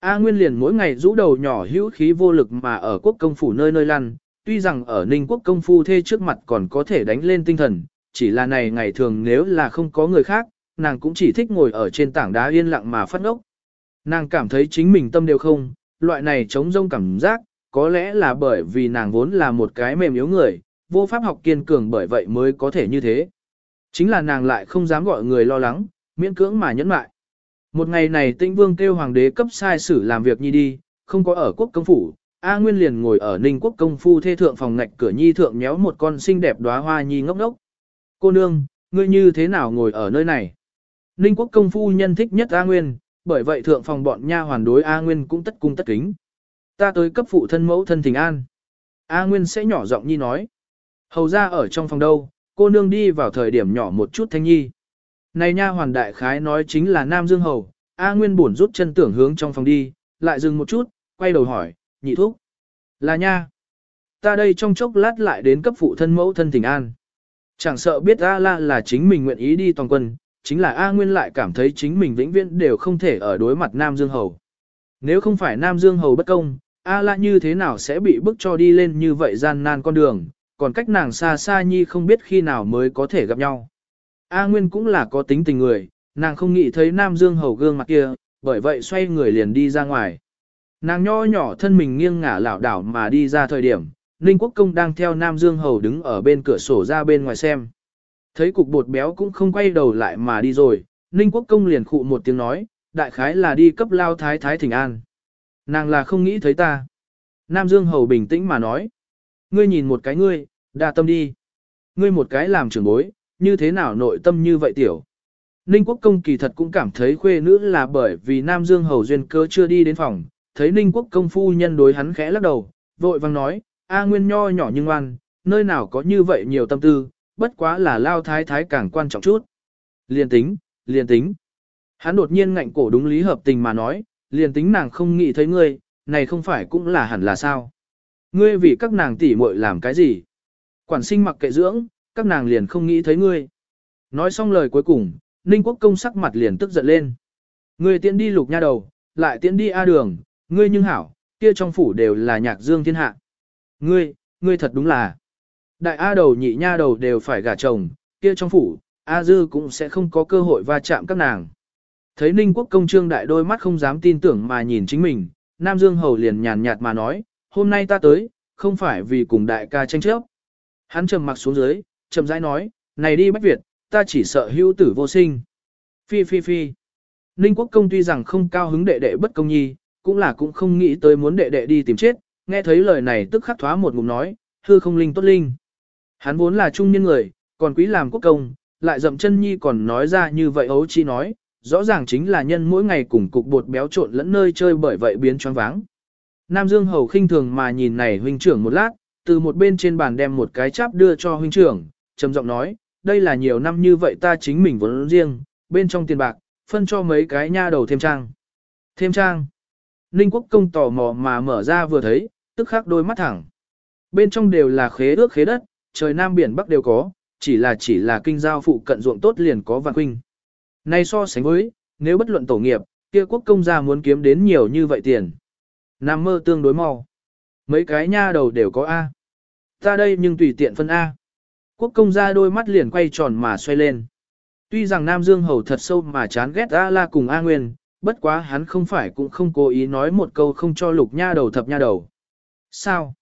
A Nguyên liền mỗi ngày rũ đầu nhỏ hữu khí vô lực mà ở quốc công phủ nơi nơi lăn, tuy rằng ở Ninh quốc công phu thê trước mặt còn có thể đánh lên tinh thần, chỉ là này ngày thường nếu là không có người khác, nàng cũng chỉ thích ngồi ở trên tảng đá yên lặng mà phát ngốc. Nàng cảm thấy chính mình tâm đều không, loại này chống rông cảm giác, có lẽ là bởi vì nàng vốn là một cái mềm yếu người, vô pháp học kiên cường bởi vậy mới có thể như thế. Chính là nàng lại không dám gọi người lo lắng, miễn cưỡng mà nhẫn mại. Một ngày này tinh vương kêu hoàng đế cấp sai sử làm việc nhi đi, không có ở quốc công phủ, A Nguyên liền ngồi ở ninh quốc công phu thê thượng phòng ngạch cửa nhi thượng nhéo một con xinh đẹp đóa hoa nhi ngốc ngốc. Cô nương, ngươi như thế nào ngồi ở nơi này? Ninh quốc công phu nhân thích nhất A Nguyên, bởi vậy thượng phòng bọn nha hoàn đối A Nguyên cũng tất cung tất kính. Ta tới cấp phụ thân mẫu thân thỉnh an. A Nguyên sẽ nhỏ giọng nhi nói. Hầu ra ở trong phòng đâu, cô nương đi vào thời điểm nhỏ một chút thanh nhi. Này nha hoàn đại khái nói chính là Nam Dương Hầu, A Nguyên buồn rút chân tưởng hướng trong phòng đi, lại dừng một chút, quay đầu hỏi, nhị thúc. Là nha. Ta đây trong chốc lát lại đến cấp phụ thân mẫu thân thỉnh an. Chẳng sợ biết A La là chính mình nguyện ý đi toàn quân, chính là A Nguyên lại cảm thấy chính mình vĩnh viễn đều không thể ở đối mặt Nam Dương Hầu. Nếu không phải Nam Dương Hầu bất công, A La như thế nào sẽ bị bức cho đi lên như vậy gian nan con đường, còn cách nàng xa xa nhi không biết khi nào mới có thể gặp nhau. A Nguyên cũng là có tính tình người, nàng không nghĩ thấy Nam Dương Hầu gương mặt kia, bởi vậy xoay người liền đi ra ngoài. Nàng nho nhỏ thân mình nghiêng ngả lảo đảo mà đi ra thời điểm, Ninh Quốc Công đang theo Nam Dương Hầu đứng ở bên cửa sổ ra bên ngoài xem. Thấy cục bột béo cũng không quay đầu lại mà đi rồi, Ninh Quốc Công liền khụ một tiếng nói, đại khái là đi cấp lao thái thái thỉnh an. Nàng là không nghĩ thấy ta. Nam Dương Hầu bình tĩnh mà nói. Ngươi nhìn một cái ngươi, đa tâm đi. Ngươi một cái làm trưởng bối, như thế nào nội tâm như vậy tiểu. Ninh Quốc Công kỳ thật cũng cảm thấy khuê nữ là bởi vì Nam Dương Hầu duyên cơ chưa đi đến phòng, thấy Ninh Quốc Công phu nhân đối hắn khẽ lắc đầu, vội vàng nói, A Nguyên nho nhỏ nhưng ngoan, nơi nào có như vậy nhiều tâm tư, bất quá là lao thái thái càng quan trọng chút. Liên tính, liên tính. Hắn đột nhiên ngạnh cổ đúng lý hợp tình mà nói, liền tính nàng không nghĩ thấy ngươi, này không phải cũng là hẳn là sao. Ngươi vì các nàng tỉ muội làm cái gì? Quản sinh mặc kệ dưỡng, các nàng liền không nghĩ thấy ngươi. Nói xong lời cuối cùng, Ninh Quốc công sắc mặt liền tức giận lên. Ngươi tiễn đi lục nha đầu, lại tiễn đi A đường, ngươi nhưng hảo, kia trong phủ đều là nhạc dương thiên hạ. Ngươi, ngươi thật đúng là. Đại A đầu nhị nha đầu đều phải gả chồng, kia trong phủ, A dư cũng sẽ không có cơ hội va chạm các nàng. Thấy Ninh Quốc công trương đại đôi mắt không dám tin tưởng mà nhìn chính mình, Nam Dương Hầu liền nhàn nhạt mà nói, hôm nay ta tới, không phải vì cùng đại ca tranh chấp. Hắn trầm mặc xuống dưới, chậm rãi nói, này đi Bách Việt, ta chỉ sợ hữu tử vô sinh. Phi phi phi. Ninh Quốc công tuy rằng không cao hứng đệ đệ bất công nhi, cũng là cũng không nghĩ tới muốn đệ đệ đi tìm chết, nghe thấy lời này tức khắc thoá một ngụm nói, hư không linh tốt linh. Hắn vốn là trung niên người, còn quý làm quốc công, lại dậm chân nhi còn nói ra như vậy ấu chi nói, rõ ràng chính là nhân mỗi ngày cùng cục bột béo trộn lẫn nơi chơi bởi vậy biến choáng váng. Nam Dương Hầu khinh thường mà nhìn này huynh trưởng một lát, từ một bên trên bàn đem một cái cháp đưa cho huynh trưởng, trầm giọng nói, đây là nhiều năm như vậy ta chính mình vốn riêng, bên trong tiền bạc, phân cho mấy cái nha đầu thêm trang. Thêm trang. Ninh quốc công tò mò mà mở ra vừa thấy, tức khắc đôi mắt thẳng. Bên trong đều là khế ước khế đất, trời nam biển bắc đều có, chỉ là chỉ là kinh giao phụ cận ruộng tốt liền có vạn huynh. Nay so sánh với, nếu bất luận tổ nghiệp, kia quốc công gia muốn kiếm đến nhiều như vậy tiền. Nam mơ tương đối mau. Mấy cái nha đầu đều có A. Ta đây nhưng tùy tiện phân A. Quốc công gia đôi mắt liền quay tròn mà xoay lên. Tuy rằng Nam Dương Hầu thật sâu mà chán ghét A La cùng A Nguyên, bất quá hắn không phải cũng không cố ý nói một câu không cho lục nha đầu thập nha đầu. Sao?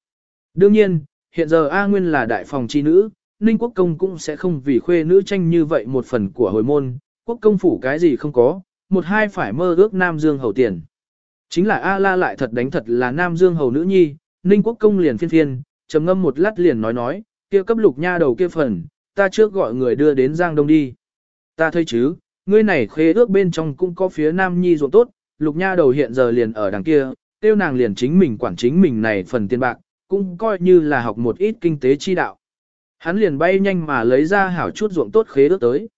Đương nhiên, hiện giờ A Nguyên là đại phòng chi nữ, Ninh Quốc Công cũng sẽ không vì khuê nữ tranh như vậy một phần của hồi môn, quốc công phủ cái gì không có, một hai phải mơ ước Nam Dương Hầu tiền. Chính là A La lại thật đánh thật là Nam Dương Hầu nữ nhi, Ninh Quốc Công liền phiên phiên, trầm ngâm một lát liền nói nói, kia cấp lục nha đầu kia phần, ta trước gọi người đưa đến Giang Đông đi. Ta thấy chứ, ngươi này khế ước bên trong cũng có phía Nam Nhi ruộng tốt, lục nha đầu hiện giờ liền ở đằng kia, tiêu nàng liền chính mình quản chính mình này phần tiền bạc, cũng coi như là học một ít kinh tế chi đạo. Hắn liền bay nhanh mà lấy ra hảo chút ruộng tốt khế ước tới.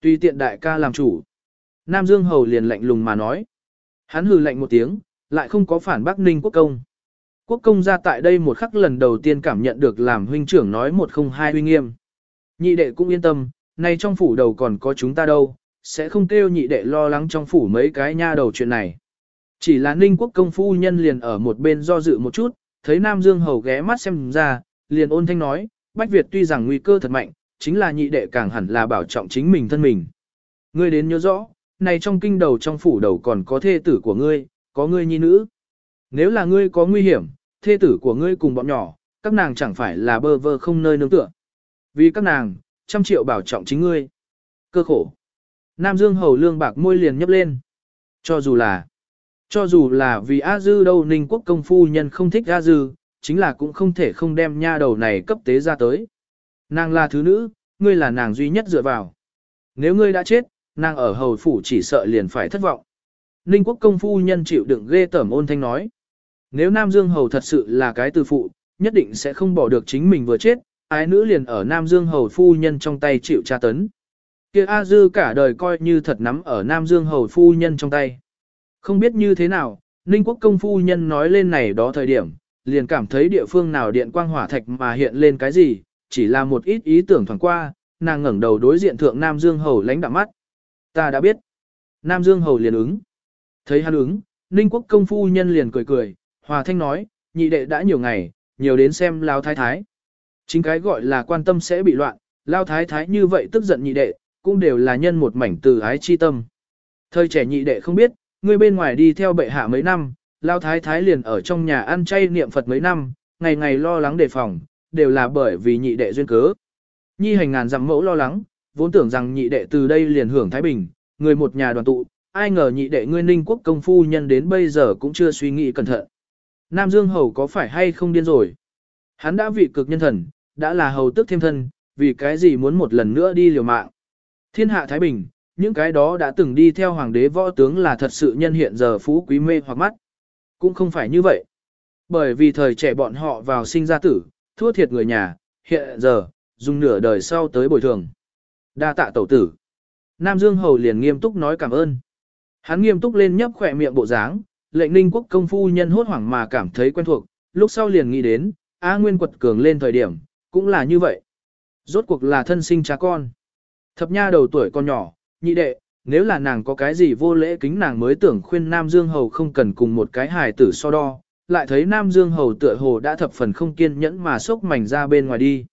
Tùy tiện đại ca làm chủ. Nam Dương Hầu liền lạnh lùng mà nói. Hắn hừ lạnh một tiếng, lại không có phản bác ninh quốc công. Quốc công ra tại đây một khắc lần đầu tiên cảm nhận được làm huynh trưởng nói một không hai uy nghiêm. Nhị đệ cũng yên tâm, nay trong phủ đầu còn có chúng ta đâu, sẽ không kêu nhị đệ lo lắng trong phủ mấy cái nha đầu chuyện này. Chỉ là ninh quốc công phu nhân liền ở một bên do dự một chút, thấy Nam Dương Hầu ghé mắt xem ra, liền ôn thanh nói, Bách Việt tuy rằng nguy cơ thật mạnh, chính là nhị đệ càng hẳn là bảo trọng chính mình thân mình. Ngươi đến nhớ rõ, này trong kinh đầu trong phủ đầu còn có thê tử của ngươi, có ngươi nhi nữ. Nếu là ngươi có nguy hiểm, thê tử của ngươi cùng bọn nhỏ, các nàng chẳng phải là bơ vơ không nơi nương tựa. Vì các nàng, trăm triệu bảo trọng chính ngươi. Cơ khổ. Nam Dương hầu lương bạc môi liền nhấp lên. Cho dù là, cho dù là vì A Dư đâu ninh quốc công phu nhân không thích A Dư, chính là cũng không thể không đem nha đầu này cấp tế ra tới. Nàng là thứ nữ, ngươi là nàng duy nhất dựa vào. Nếu ngươi đã chết, nàng ở hầu phủ chỉ sợ liền phải thất vọng. Ninh quốc công phu nhân chịu đựng ghê tởm ôn thanh nói. Nếu Nam Dương hầu thật sự là cái từ phụ, nhất định sẽ không bỏ được chính mình vừa chết, ái nữ liền ở Nam Dương hầu phu nhân trong tay chịu tra tấn. Kia A Dư cả đời coi như thật nắm ở Nam Dương hầu phu nhân trong tay. Không biết như thế nào, Ninh quốc công phu nhân nói lên này đó thời điểm, liền cảm thấy địa phương nào điện quang hỏa thạch mà hiện lên cái gì, chỉ là một ít ý tưởng thoảng qua, nàng ngẩng đầu đối diện thượng Nam Dương hầu lánh đạm mắt. Ta đã biết. Nam Dương hầu liền ứng. Thấy hắn ứng, Ninh quốc công phu nhân liền cười cười, hòa thanh nói, nhị đệ đã nhiều ngày, nhiều đến xem lao thái thái. Chính cái gọi là quan tâm sẽ bị loạn, lao thái thái như vậy tức giận nhị đệ, cũng đều là nhân một mảnh từ ái chi tâm. Thời trẻ nhị đệ không biết, người bên ngoài đi theo bệ hạ mấy năm, lao thái thái liền ở trong nhà ăn chay niệm Phật mấy năm, ngày ngày lo lắng đề phòng, đều là bởi vì nhị đệ duyên cớ. Nhi hành ngàn dặm mẫu lo lắng, vốn tưởng rằng nhị đệ từ đây liền hưởng Thái Bình, người một nhà đoàn tụ, ai ngờ nhị đệ ngươi ninh quốc công phu nhân đến bây giờ cũng chưa suy nghĩ cẩn thận. Nam Dương Hầu có phải hay không điên rồi? Hắn đã vị cực nhân thần, đã là hầu tức thêm thân, vì cái gì muốn một lần nữa đi liều mạng. Thiên hạ Thái Bình, những cái đó đã từng đi theo hoàng đế võ tướng là thật sự nhân hiện giờ phú quý mê hoặc mắt. Cũng không phải như vậy. Bởi vì thời trẻ bọn họ vào sinh ra tử, thua thiệt người nhà, hiện giờ, dùng nửa đời sau tới bồi thường. Đa tạ tẩu tử. Nam Dương Hầu liền nghiêm túc nói cảm ơn. Hắn nghiêm túc lên nhấp khỏe miệng bộ dáng, lệnh ninh quốc công phu nhân hốt hoảng mà cảm thấy quen thuộc, lúc sau liền nghĩ đến, A Nguyên quật cường lên thời điểm, cũng là như vậy. Rốt cuộc là thân sinh cha con. Thập nha đầu tuổi con nhỏ, nhị đệ, nếu là nàng có cái gì vô lễ kính nàng mới tưởng khuyên Nam Dương Hầu không cần cùng một cái hài tử so đo, lại thấy Nam Dương Hầu tựa hồ đã thập phần không kiên nhẫn mà sốc mảnh ra bên ngoài đi.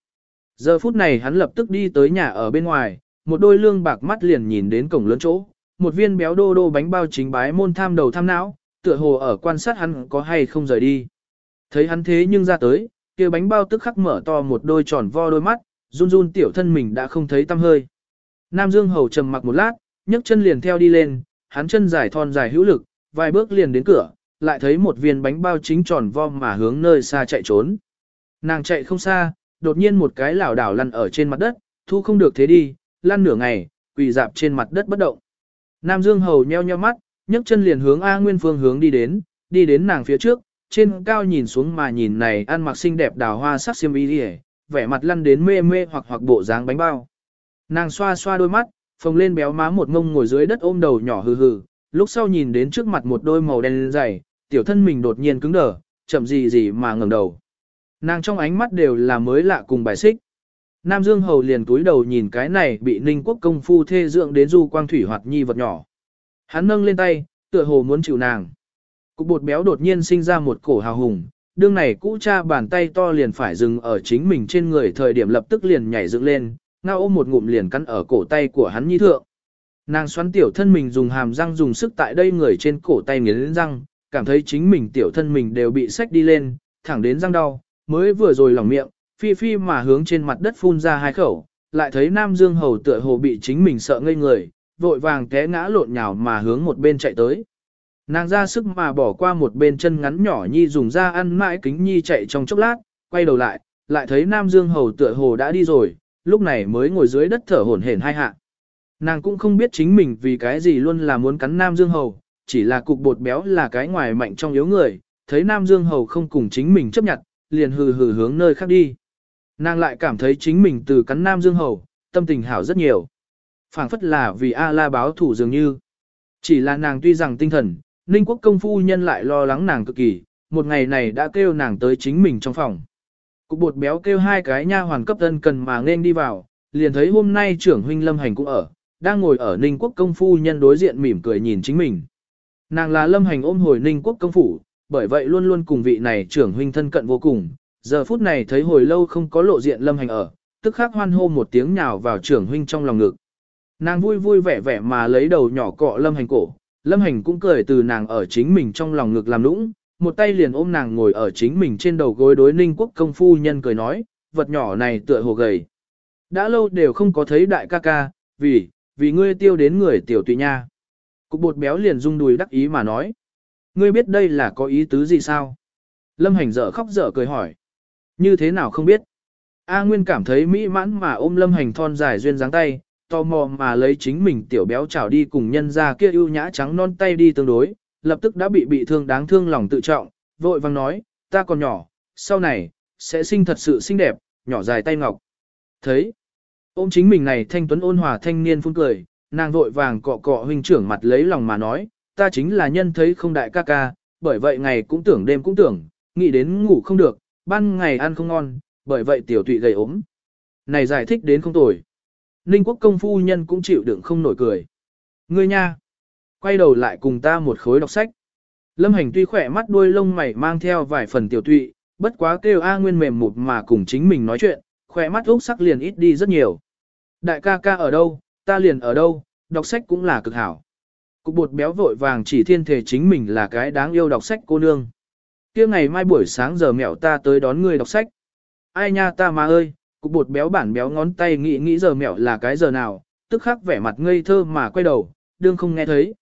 Giờ phút này hắn lập tức đi tới nhà ở bên ngoài, một đôi lương bạc mắt liền nhìn đến cổng lớn chỗ, một viên béo đô đô bánh bao chính bái môn tham đầu tham não, tựa hồ ở quan sát hắn có hay không rời đi. Thấy hắn thế nhưng ra tới, kia bánh bao tức khắc mở to một đôi tròn vo đôi mắt, run run tiểu thân mình đã không thấy tăm hơi. Nam Dương Hầu trầm mặc một lát, nhấc chân liền theo đi lên, hắn chân dài thon dài hữu lực, vài bước liền đến cửa, lại thấy một viên bánh bao chính tròn vo mà hướng nơi xa chạy trốn. Nàng chạy không xa, đột nhiên một cái lảo đảo lăn ở trên mặt đất, thu không được thế đi, lăn nửa ngày, quỳ dạp trên mặt đất bất động. Nam Dương Hầu nheo nheo mắt, nhấc chân liền hướng A Nguyên phương hướng đi đến, đi đến nàng phía trước, trên cao nhìn xuống mà nhìn này ăn mặc xinh đẹp đào hoa sắc xiêm y đi vẻ mặt lăn đến mê mê hoặc hoặc bộ dáng bánh bao. Nàng xoa xoa đôi mắt, phồng lên béo má một ngông ngồi dưới đất ôm đầu nhỏ hừ hừ, lúc sau nhìn đến trước mặt một đôi màu đen dày, tiểu thân mình đột nhiên cứng đờ, chậm gì gì mà ngẩng đầu. Nàng trong ánh mắt đều là mới lạ cùng bài xích. Nam Dương Hầu liền túi đầu nhìn cái này bị Ninh Quốc công phu thê dưỡng đến du quang thủy hoạt nhi vật nhỏ. Hắn nâng lên tay, tựa hồ muốn chịu nàng. Cục bột béo đột nhiên sinh ra một cổ hào hùng, đương này cũ cha bàn tay to liền phải dừng ở chính mình trên người thời điểm lập tức liền nhảy dựng lên, ngao ôm một ngụm liền cắn ở cổ tay của hắn nhi thượng. Nàng xoắn tiểu thân mình dùng hàm răng dùng sức tại đây người trên cổ tay nghiến răng, cảm thấy chính mình tiểu thân mình đều bị xách đi lên, thẳng đến răng đau, mới vừa rồi lỏng miệng, phi phi mà hướng trên mặt đất phun ra hai khẩu, lại thấy Nam Dương Hầu tựa hồ bị chính mình sợ ngây người, vội vàng té ngã lộn nhào mà hướng một bên chạy tới. Nàng ra sức mà bỏ qua một bên chân ngắn nhỏ nhi dùng ra ăn mãi kính nhi chạy trong chốc lát, quay đầu lại, lại thấy Nam Dương Hầu tựa hồ đã đi rồi, lúc này mới ngồi dưới đất thở hổn hển hai hạ. Nàng cũng không biết chính mình vì cái gì luôn là muốn cắn Nam Dương Hầu, chỉ là cục bột béo là cái ngoài mạnh trong yếu người, thấy Nam Dương Hầu không cùng chính mình chấp nhận, liền hừ hừ hướng nơi khác đi. Nàng lại cảm thấy chính mình từ cắn Nam Dương Hầu, tâm tình hảo rất nhiều phảng phất là vì A-la báo thủ dường như. Chỉ là nàng tuy rằng tinh thần, Ninh quốc công phu nhân lại lo lắng nàng cực kỳ, một ngày này đã kêu nàng tới chính mình trong phòng. Cục bột béo kêu hai cái nha hoàn cấp thân cần mà nên đi vào, liền thấy hôm nay trưởng huynh lâm hành cũng ở, đang ngồi ở Ninh quốc công phu nhân đối diện mỉm cười nhìn chính mình. Nàng là lâm hành ôm hồi ninh quốc công phủ, bởi vậy luôn luôn cùng vị này trưởng huynh thân cận vô cùng. Giờ phút này thấy hồi lâu không có lộ diện lâm hành ở, tức khắc hoan hô một tiếng nhào vào trưởng huynh trong lòng ngực. Nàng vui vui vẻ vẻ mà lấy đầu nhỏ cọ lâm hành cổ, lâm hành cũng cười từ nàng ở chính mình trong lòng ngực làm nũng, một tay liền ôm nàng ngồi ở chính mình trên đầu gối đối ninh quốc công phu nhân cười nói, vật nhỏ này tựa hồ gầy. Đã lâu đều không có thấy đại ca ca, vì, vì ngươi tiêu đến người tiểu tùy nha. Cục bột béo liền rung đùi đắc ý mà nói. Ngươi biết đây là có ý tứ gì sao? Lâm hành dở khóc dở cười hỏi. Như thế nào không biết? A Nguyên cảm thấy mỹ mãn mà ôm lâm hành thon dài duyên dáng tay, tò mò mà lấy chính mình tiểu béo chảo đi cùng nhân ra kia ưu nhã trắng non tay đi tương đối, lập tức đã bị bị thương đáng thương lòng tự trọng, vội vang nói, ta còn nhỏ, sau này, sẽ sinh thật sự xinh đẹp, nhỏ dài tay ngọc. Thấy, ôm chính mình này thanh tuấn ôn hòa thanh niên phun cười, nàng vội vàng cọ cọ huynh trưởng mặt lấy lòng mà nói, ta chính là nhân thấy không đại ca ca, bởi vậy ngày cũng tưởng đêm cũng tưởng, nghĩ đến ngủ không được, ban ngày ăn không ngon, bởi vậy tiểu tụy gầy ốm. Này giải thích đến không tồi. Ninh quốc công phu nhân cũng chịu đựng không nổi cười. Ngươi nha, quay đầu lại cùng ta một khối đọc sách. Lâm hành tuy khỏe mắt đuôi lông mày mang theo vài phần tiểu tụy, bất quá kêu A Nguyên mềm một mà cùng chính mình nói chuyện, khỏe mắt úc sắc liền ít đi rất nhiều. Đại ca ca ở đâu, ta liền ở đâu, đọc sách cũng là cực hảo. Cục bột béo vội vàng chỉ thiên thể chính mình là cái đáng yêu đọc sách cô nương. kia ngày mai buổi sáng giờ mẹo ta tới đón ngươi đọc sách. Ai nha ta mà ơi, cục bột béo bản béo ngón tay nghĩ nghĩ giờ mẹo là cái giờ nào, tức khắc vẻ mặt ngây thơ mà quay đầu, đương không nghe thấy.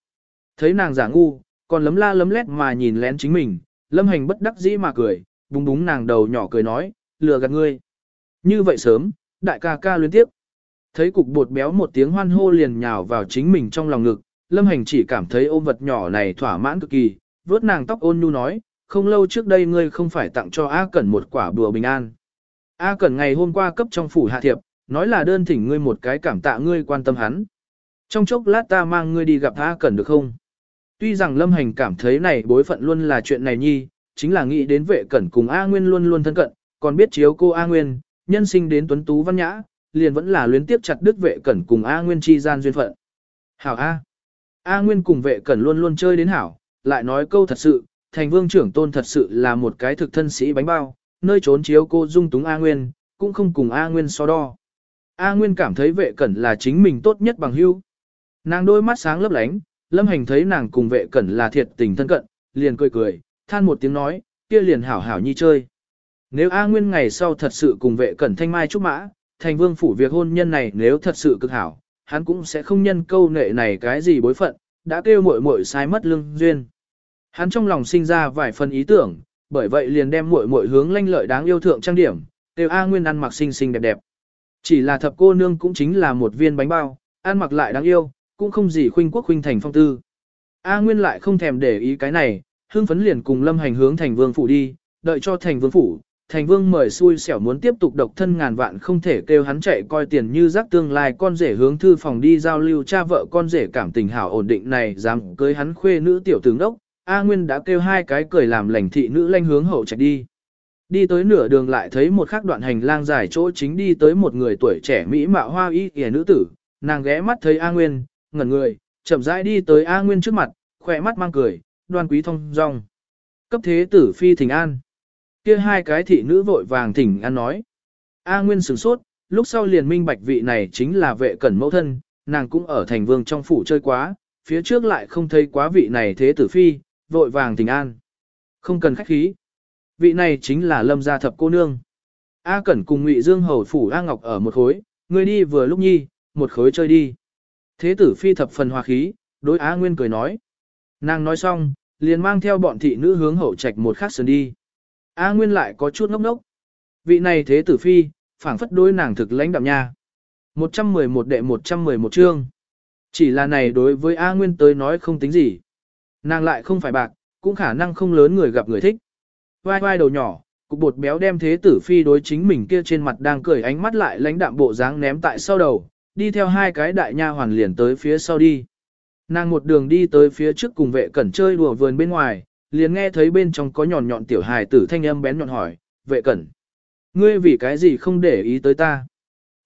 Thấy nàng giả ngu, còn lấm la lấm lét mà nhìn lén chính mình, lâm hành bất đắc dĩ mà cười, búng búng nàng đầu nhỏ cười nói, lừa gạt ngươi. Như vậy sớm, đại ca ca liên tiếp. Thấy cục bột béo một tiếng hoan hô liền nhào vào chính mình trong lòng ngực, lâm hành chỉ cảm thấy ôm vật nhỏ này thỏa mãn cực kỳ, vớt nàng tóc ôn nhu nói, không lâu trước đây ngươi không phải tặng cho A Cẩn một quả bùa bình an. A Cẩn ngày hôm qua cấp trong phủ hạ thiệp, nói là đơn thỉnh ngươi một cái cảm tạ ngươi quan tâm hắn. Trong chốc lát ta mang ngươi đi gặp A Cẩn được không? Tuy rằng Lâm Hành cảm thấy này bối phận luôn là chuyện này nhi, chính là nghĩ đến vệ cẩn cùng A Nguyên luôn luôn thân cận, còn biết chiếu cô A Nguyên, nhân sinh đến tuấn tú văn nhã, liền vẫn là luyến tiếp chặt đứt vệ cẩn cùng A Nguyên chi gian duyên phận. Hảo A. A Nguyên cùng vệ cẩn luôn luôn chơi đến hảo, lại nói câu thật sự, thành vương trưởng tôn thật sự là một cái thực thân sĩ bánh bao, nơi trốn chiếu cô dung túng A Nguyên, cũng không cùng A Nguyên so đo. A Nguyên cảm thấy vệ cẩn là chính mình tốt nhất bằng hữu. Nàng đôi mắt sáng lấp lánh, lâm hành thấy nàng cùng vệ cẩn là thiệt tình thân cận, liền cười cười, than một tiếng nói, kia liền hảo hảo nhi chơi. Nếu A Nguyên ngày sau thật sự cùng vệ cẩn thanh mai trúc mã, thành vương phủ việc hôn nhân này nếu thật sự cực hảo, hắn cũng sẽ không nhân câu nệ này cái gì bối phận, đã kêu muội muội sai mất lương duyên. Hắn trong lòng sinh ra vài phần ý tưởng, bởi vậy liền đem muội muội hướng lanh lợi đáng yêu thượng trang điểm, đều A Nguyên ăn mặc xinh xinh đẹp đẹp. Chỉ là thập cô nương cũng chính là một viên bánh bao, ăn mặc lại đáng yêu, cũng không gì khuynh quốc khuynh thành phong tư. A Nguyên lại không thèm để ý cái này, hương phấn liền cùng lâm hành hướng thành vương phủ đi, đợi cho thành vương phủ, thành vương mời xui xẻo muốn tiếp tục độc thân ngàn vạn không thể kêu hắn chạy coi tiền như rác tương lai con rể hướng thư phòng đi giao lưu cha vợ con rể cảm tình hảo ổn định này dám cưới hắn khuê nữ tiểu tướng đốc, A Nguyên đã kêu hai cái cười làm lành thị nữ lanh hướng hậu chạy đi. Đi tới nửa đường lại thấy một khắc đoạn hành lang dài chỗ chính đi tới một người tuổi trẻ mỹ mạo hoa y kìa nữ tử, nàng ghé mắt thấy A Nguyên, ngẩn người, chậm rãi đi tới A Nguyên trước mặt, khỏe mắt mang cười, đoan quý thông dong. Cấp thế tử phi thỉnh an. Kia hai cái thị nữ vội vàng thỉnh an nói. A Nguyên sửng sốt, lúc sau liền minh bạch vị này chính là vệ cẩn mẫu thân, nàng cũng ở thành vương trong phủ chơi quá, phía trước lại không thấy quá vị này thế tử phi, vội vàng tình an. Không cần khách khí. Vị này chính là lâm gia thập cô nương. A Cẩn cùng Ngụy Dương hầu phủ A Ngọc ở một khối, người đi vừa lúc nhi, một khối chơi đi. Thế tử phi thập phần hòa khí, đối A Nguyên cười nói. Nàng nói xong, liền mang theo bọn thị nữ hướng hậu trạch một khắc sườn đi. A Nguyên lại có chút ngốc ngốc. Vị này thế tử phi, phảng phất đối nàng thực lãnh đạm nha. 111 đệ 111 chương. Chỉ là này đối với A Nguyên tới nói không tính gì. Nàng lại không phải bạc, cũng khả năng không lớn người gặp người thích. Vai vai đầu nhỏ, cục bột béo đem thế tử phi đối chính mình kia trên mặt đang cười ánh mắt lại lãnh đạm bộ dáng ném tại sau đầu, đi theo hai cái đại nha hoàn liền tới phía sau đi. Nàng một đường đi tới phía trước cùng vệ cẩn chơi đùa vườn bên ngoài, liền nghe thấy bên trong có nhọn nhọn tiểu hài tử thanh âm bén nhọn hỏi, vệ cẩn. Ngươi vì cái gì không để ý tới ta?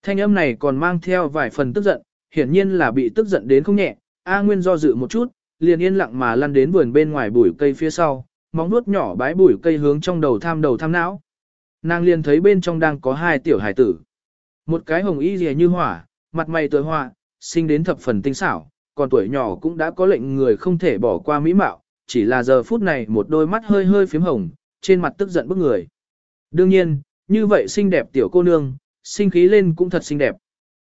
Thanh âm này còn mang theo vài phần tức giận, hiển nhiên là bị tức giận đến không nhẹ, A Nguyên do dự một chút, liền yên lặng mà lăn đến vườn bên ngoài bụi cây phía sau, móng nuốt nhỏ bái bụi cây hướng trong đầu tham đầu tham não. Nàng liền thấy bên trong đang có hai tiểu hải tử. Một cái hồng y rìa như hỏa, mặt mày tươi hoa, sinh đến thập phần tinh xảo, còn tuổi nhỏ cũng đã có lệnh người không thể bỏ qua mỹ mạo, chỉ là giờ phút này một đôi mắt hơi hơi phím hồng, trên mặt tức giận bức người. Đương nhiên, như vậy xinh đẹp tiểu cô nương, sinh khí lên cũng thật xinh đẹp.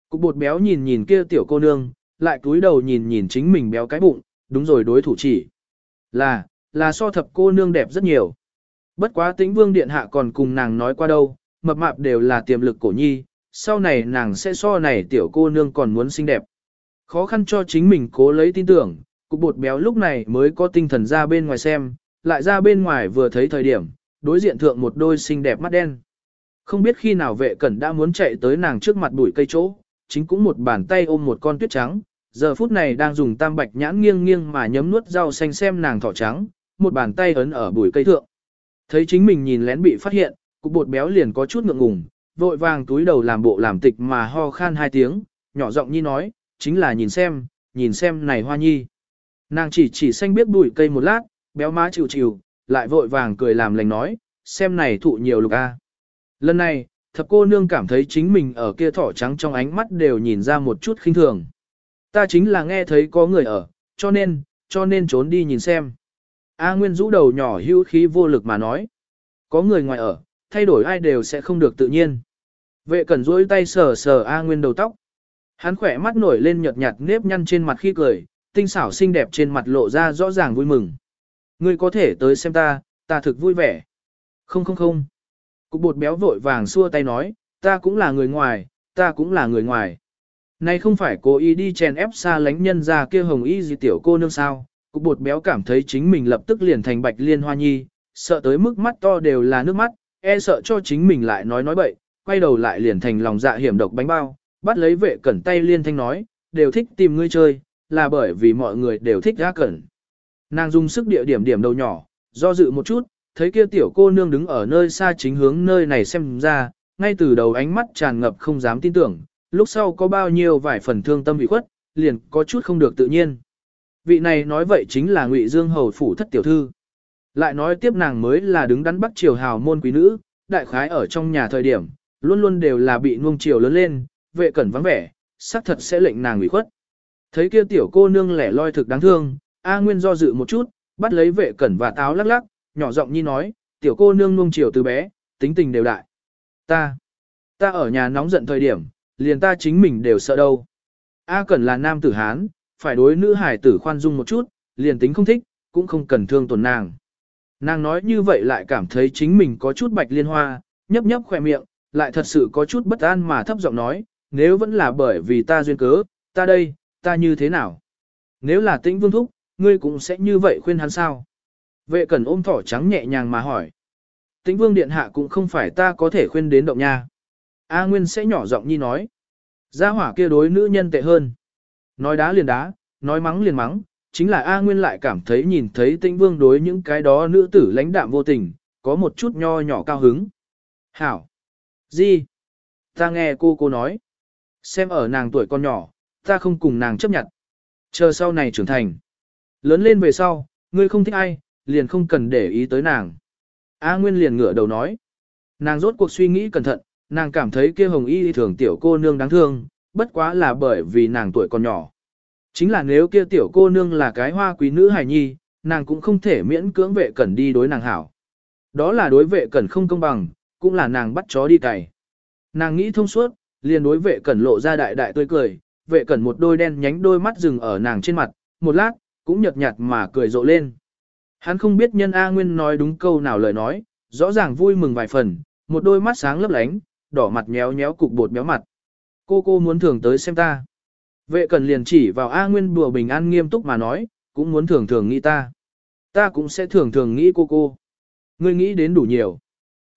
Cục bột béo nhìn nhìn kia tiểu cô nương, lại cúi đầu nhìn nhìn chính mình béo cái bụng, đúng rồi đối thủ chỉ. Là, là so thập cô nương đẹp rất nhiều. Bất quá tĩnh vương điện hạ còn cùng nàng nói qua đâu, mập mạp đều là tiềm lực cổ nhi, sau này nàng sẽ so này tiểu cô nương còn muốn xinh đẹp. Khó khăn cho chính mình cố lấy tin tưởng, cục bột béo lúc này mới có tinh thần ra bên ngoài xem, lại ra bên ngoài vừa thấy thời điểm, đối diện thượng một đôi xinh đẹp mắt đen. Không biết khi nào vệ cẩn đã muốn chạy tới nàng trước mặt bụi cây chỗ, chính cũng một bàn tay ôm một con tuyết trắng, giờ phút này đang dùng tam bạch nhãn nghiêng nghiêng mà nhấm nuốt rau xanh xem nàng thỏ trắng, một bàn tay ấn ở bụi cây thượng. Thấy chính mình nhìn lén bị phát hiện, cục bột béo liền có chút ngượng ngùng, vội vàng túi đầu làm bộ làm tịch mà ho khan hai tiếng, nhỏ giọng nhi nói, chính là nhìn xem, nhìn xem này hoa nhi. Nàng chỉ chỉ xanh biết bụi cây một lát, béo má chịu chịu, lại vội vàng cười làm lành nói, xem này thụ nhiều lục a. Lần này, thập cô nương cảm thấy chính mình ở kia thỏ trắng trong ánh mắt đều nhìn ra một chút khinh thường. Ta chính là nghe thấy có người ở, cho nên, cho nên trốn đi nhìn xem. A Nguyên rũ đầu nhỏ hưu khí vô lực mà nói. Có người ngoài ở, thay đổi ai đều sẽ không được tự nhiên. Vệ cẩn duỗi tay sờ sờ A Nguyên đầu tóc. Hắn khỏe mắt nổi lên nhợt nhạt nếp nhăn trên mặt khi cười, tinh xảo xinh đẹp trên mặt lộ ra rõ ràng vui mừng. Ngươi có thể tới xem ta, ta thực vui vẻ. Không không không. Cục bột béo vội vàng xua tay nói, ta cũng là người ngoài, ta cũng là người ngoài. Này không phải cố ý đi chèn ép xa lánh nhân ra kia hồng y gì tiểu cô nương sao, cục bột béo cảm thấy chính mình lập tức liền thành bạch liên hoa nhi, sợ tới mức mắt to đều là nước mắt, e sợ cho chính mình lại nói nói bậy, quay đầu lại liền thành lòng dạ hiểm độc bánh bao, bắt lấy vệ cẩn tay liên thanh nói, đều thích tìm ngươi chơi, là bởi vì mọi người đều thích gác cẩn. Nàng dùng sức địa điểm điểm đầu nhỏ, do dự một chút, thấy kia tiểu cô nương đứng ở nơi xa chính hướng nơi này xem ra, ngay từ đầu ánh mắt tràn ngập không dám tin tưởng, lúc sau có bao nhiêu vài phần thương tâm bị khuất, liền có chút không được tự nhiên. Vị này nói vậy chính là Ngụy Dương hầu phủ thất tiểu thư. Lại nói tiếp nàng mới là đứng đắn bắt triều hào môn quý nữ, đại khái ở trong nhà thời điểm, luôn luôn đều là bị nuông chiều lớn lên, vệ cẩn vắng vẻ, xác thật sẽ lệnh nàng ủy khuất. Thấy kia tiểu cô nương lẻ loi thực đáng thương, A Nguyên do dự một chút, bắt lấy vệ cẩn và táo lắc lắc, nhỏ giọng nhi nói, tiểu cô nương nuông chiều từ bé, tính tình đều đại. Ta, ta ở nhà nóng giận thời điểm, liền ta chính mình đều sợ đâu. A Cẩn là nam tử Hán, phải đối nữ hải tử khoan dung một chút, liền tính không thích, cũng không cần thương tổn nàng. Nàng nói như vậy lại cảm thấy chính mình có chút bạch liên hoa, nhấp nhấp khỏe miệng, lại thật sự có chút bất an mà thấp giọng nói, nếu vẫn là bởi vì ta duyên cớ, ta đây, ta như thế nào? Nếu là tĩnh vương thúc, ngươi cũng sẽ như vậy khuyên hắn sao? Vệ cẩn ôm thỏ trắng nhẹ nhàng mà hỏi. Tĩnh vương điện hạ cũng không phải ta có thể khuyên đến động nha. A Nguyên sẽ nhỏ giọng nhi nói. Gia hỏa kia đối nữ nhân tệ hơn. Nói đá liền đá, nói mắng liền mắng, chính là A Nguyên lại cảm thấy nhìn thấy tĩnh vương đối những cái đó nữ tử lãnh đạm vô tình, có một chút nho nhỏ cao hứng. Hảo! Gì? Ta nghe cô cô nói. Xem ở nàng tuổi con nhỏ, ta không cùng nàng chấp nhận. Chờ sau này trưởng thành. Lớn lên về sau, ngươi không thích ai, liền không cần để ý tới nàng. A Nguyên liền ngửa đầu nói. Nàng rốt cuộc suy nghĩ cẩn thận, nàng cảm thấy kia hồng y thường tiểu cô nương đáng thương, bất quá là bởi vì nàng tuổi còn nhỏ. Chính là nếu kia tiểu cô nương là cái hoa quý nữ hài nhi, nàng cũng không thể miễn cưỡng vệ cẩn đi đối nàng hảo. Đó là đối vệ cẩn không công bằng, cũng là nàng bắt chó đi cày. Nàng nghĩ thông suốt, liền đối vệ cẩn lộ ra đại đại tươi cười, vệ cẩn một đôi đen nhánh đôi mắt dừng ở nàng trên mặt, một lát, cũng nhợt nhạt mà cười rộ lên. Hắn không biết nhân A Nguyên nói đúng câu nào lời nói, rõ ràng vui mừng vài phần, một đôi mắt sáng lấp lánh, đỏ mặt nhéo nhéo cục bột béo mặt. Cô cô muốn thường tới xem ta. Vệ cần liền chỉ vào A Nguyên bùa bình an nghiêm túc mà nói, cũng muốn thường thường nghĩ ta. Ta cũng sẽ thường thường nghĩ cô cô. Ngươi nghĩ đến đủ nhiều.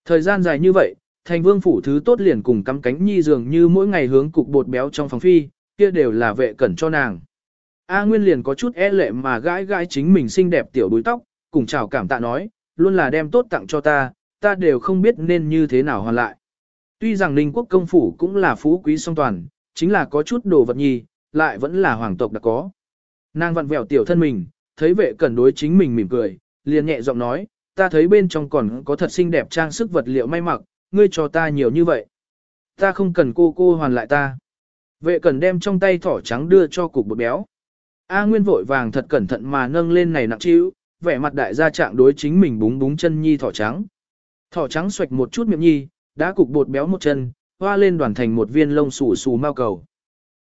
Thời gian dài như vậy, thành vương phủ thứ tốt liền cùng cắm cánh nhi dường như mỗi ngày hướng cục bột béo trong phòng phi, kia đều là vệ cẩn cho nàng. A Nguyên liền có chút e lệ mà gãi gãi chính mình xinh đẹp tiểu đuôi tóc, cùng chào cảm tạ nói, luôn là đem tốt tặng cho ta, ta đều không biết nên như thế nào hoàn lại. Tuy rằng Ninh quốc công phủ cũng là phú quý song toàn, chính là có chút đồ vật nhi, lại vẫn là hoàng tộc đã có. Nàng vặn vẹo tiểu thân mình, thấy vệ cẩn đối chính mình mỉm cười, liền nhẹ giọng nói, ta thấy bên trong còn có thật xinh đẹp trang sức vật liệu may mặc, ngươi cho ta nhiều như vậy. Ta không cần cô cô hoàn lại ta. Vệ cẩn đem trong tay thỏ trắng đưa cho cục bột béo. A Nguyên vội vàng thật cẩn thận mà nâng lên này nặng chịu, vẻ mặt đại gia trạng đối chính mình búng búng chân nhi thỏ trắng. Thỏ trắng xoạch một chút miệng nhi, đã cục bột béo một chân, hoa lên đoàn thành một viên lông xù xù mao cầu.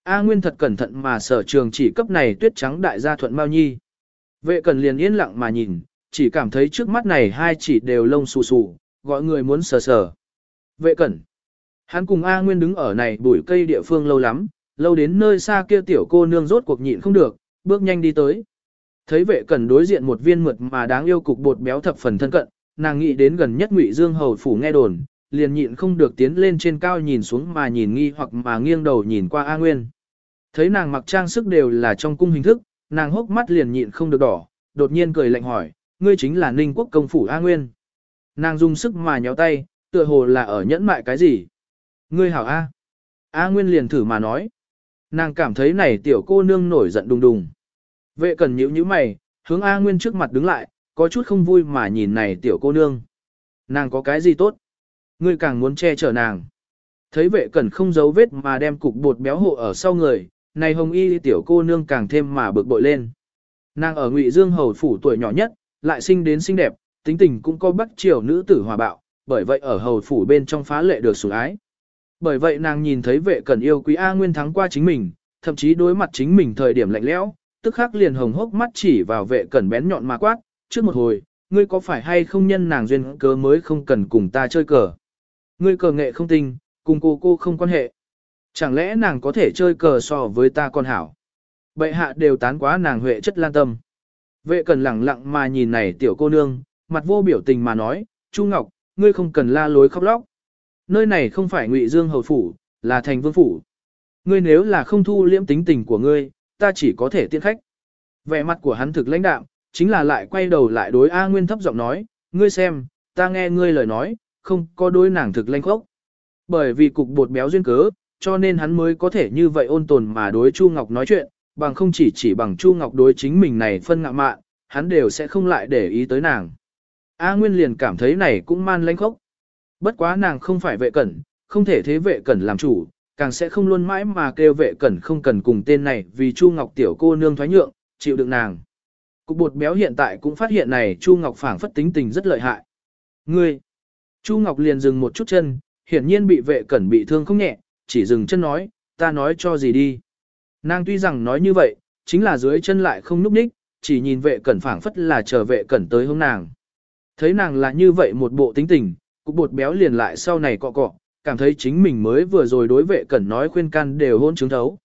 A Nguyên thật cẩn thận mà sở trường chỉ cấp này tuyết trắng đại gia thuận mao nhi. Vệ cần liền yên lặng mà nhìn, chỉ cảm thấy trước mắt này hai chỉ đều lông xù xù, gọi người muốn sờ sờ. Vệ cẩn. Hắn cùng A Nguyên đứng ở này bụi cây địa phương lâu lắm, lâu đến nơi xa kia tiểu cô nương rốt cuộc nhịn không được, bước nhanh đi tới. Thấy vệ cẩn đối diện một viên mượt mà đáng yêu cục bột béo thập phần thân cận, nàng nghĩ đến gần nhất ngụy dương hầu phủ nghe đồn, liền nhịn không được tiến lên trên cao nhìn xuống mà nhìn nghi hoặc mà nghiêng đầu nhìn qua A Nguyên. Thấy nàng mặc trang sức đều là trong cung hình thức, nàng hốc mắt liền nhịn không được đỏ, đột nhiên cười lạnh hỏi, ngươi chính là Ninh Quốc công phủ A Nguyên. Nàng dùng sức mà nhéo tay, tựa hồ là ở nhẫn mại cái gì. Ngươi hảo A. A Nguyên liền thử mà nói. Nàng cảm thấy này tiểu cô nương nổi giận đùng đùng. Vệ cần nhíu nhíu mày, hướng A Nguyên trước mặt đứng lại, có chút không vui mà nhìn này tiểu cô nương. Nàng có cái gì tốt? Ngươi càng muốn che chở nàng. Thấy vệ cẩn không giấu vết mà đem cục bột béo hộ ở sau người, này hồng y tiểu cô nương càng thêm mà bực bội lên. Nàng ở ngụy dương hầu phủ tuổi nhỏ nhất, lại sinh đến xinh đẹp, tính tình cũng có bắt triều nữ tử hòa bạo, bởi vậy ở hầu phủ bên trong phá lệ được sủng ái. Bởi vậy nàng nhìn thấy vệ cẩn yêu quý A Nguyên thắng qua chính mình, thậm chí đối mặt chính mình thời điểm lạnh lẽo, tức khắc liền hồng hốc mắt chỉ vào vệ cẩn bén nhọn mà quát, trước một hồi, ngươi có phải hay không nhân nàng duyên cớ mới không cần cùng ta chơi cờ. Ngươi cờ nghệ không tinh, cùng cô cô không quan hệ. Chẳng lẽ nàng có thể chơi cờ so với ta con hảo? Bệ hạ đều tán quá nàng huệ chất lan tâm. Vệ cần lẳng lặng mà nhìn này tiểu cô nương, mặt vô biểu tình mà nói, Chu Ngọc, ngươi không cần la lối khóc lóc. Nơi này không phải ngụy dương hầu phủ, là thành vương phủ. Ngươi nếu là không thu liễm tính tình của ngươi, ta chỉ có thể tiện khách. Vẻ mặt của hắn thực lãnh đạm, chính là lại quay đầu lại đối A Nguyên thấp giọng nói, ngươi xem, ta nghe ngươi lời nói, không có đối nàng thực lanh khốc. Bởi vì cục bột béo duyên cớ, cho nên hắn mới có thể như vậy ôn tồn mà đối Chu Ngọc nói chuyện, bằng không chỉ chỉ bằng Chu Ngọc đối chính mình này phân ngạ mạn, hắn đều sẽ không lại để ý tới nàng. A Nguyên liền cảm thấy này cũng man lanh khốc. Bất quá nàng không phải vệ cẩn, không thể thế vệ cẩn làm chủ, càng sẽ không luôn mãi mà kêu vệ cẩn không cần cùng tên này vì Chu Ngọc tiểu cô nương thoái nhượng, chịu đựng nàng. Cục bột béo hiện tại cũng phát hiện này Chu Ngọc phảng phất tính tình rất lợi hại. Ngươi! Chu Ngọc liền dừng một chút chân, hiển nhiên bị vệ cẩn bị thương không nhẹ, chỉ dừng chân nói, ta nói cho gì đi. Nàng tuy rằng nói như vậy, chính là dưới chân lại không núp ních, chỉ nhìn vệ cẩn phảng phất là chờ vệ cẩn tới hướng nàng. Thấy nàng là như vậy một bộ tính tình, cục bột béo liền lại sau này cọ cọ, cảm thấy chính mình mới vừa rồi đối vệ cẩn nói khuyên can đều hôn chứng thấu.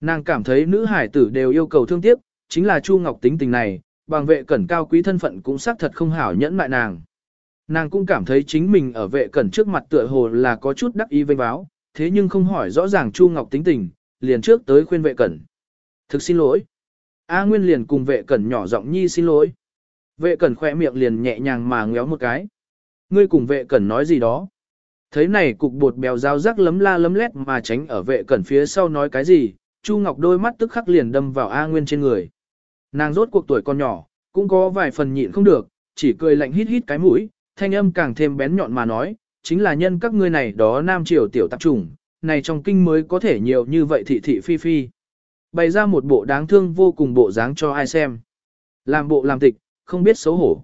Nàng cảm thấy nữ hải tử đều yêu cầu thương tiếc, chính là Chu Ngọc tính tình này, bằng vệ cẩn cao quý thân phận cũng xác thật không hảo nhẫn mại nàng. Nàng cũng cảm thấy chính mình ở vệ cẩn trước mặt tựa hồ là có chút đắc ý vênh báo, thế nhưng không hỏi rõ ràng Chu Ngọc tính tình, liền trước tới khuyên vệ cẩn. Thực xin lỗi. A Nguyên liền cùng vệ cẩn nhỏ giọng nhi xin lỗi. Vệ cẩn khỏe miệng liền nhẹ nhàng mà ngéo một cái. Ngươi cùng vệ cẩn nói gì đó. Thấy này cục bột bèo dao rắc lấm la lấm lét mà tránh ở vệ cẩn phía sau nói cái gì, Chu Ngọc đôi mắt tức khắc liền đâm vào A Nguyên trên người. Nàng rốt cuộc tuổi còn nhỏ, cũng có vài phần nhịn không được, chỉ cười lạnh hít hít cái mũi, thanh âm càng thêm bén nhọn mà nói, chính là nhân các ngươi này đó nam triều tiểu tạp trùng, này trong kinh mới có thể nhiều như vậy thị thị phi phi. Bày ra một bộ đáng thương vô cùng bộ dáng cho ai xem. Làm bộ làm tịch, không biết xấu hổ.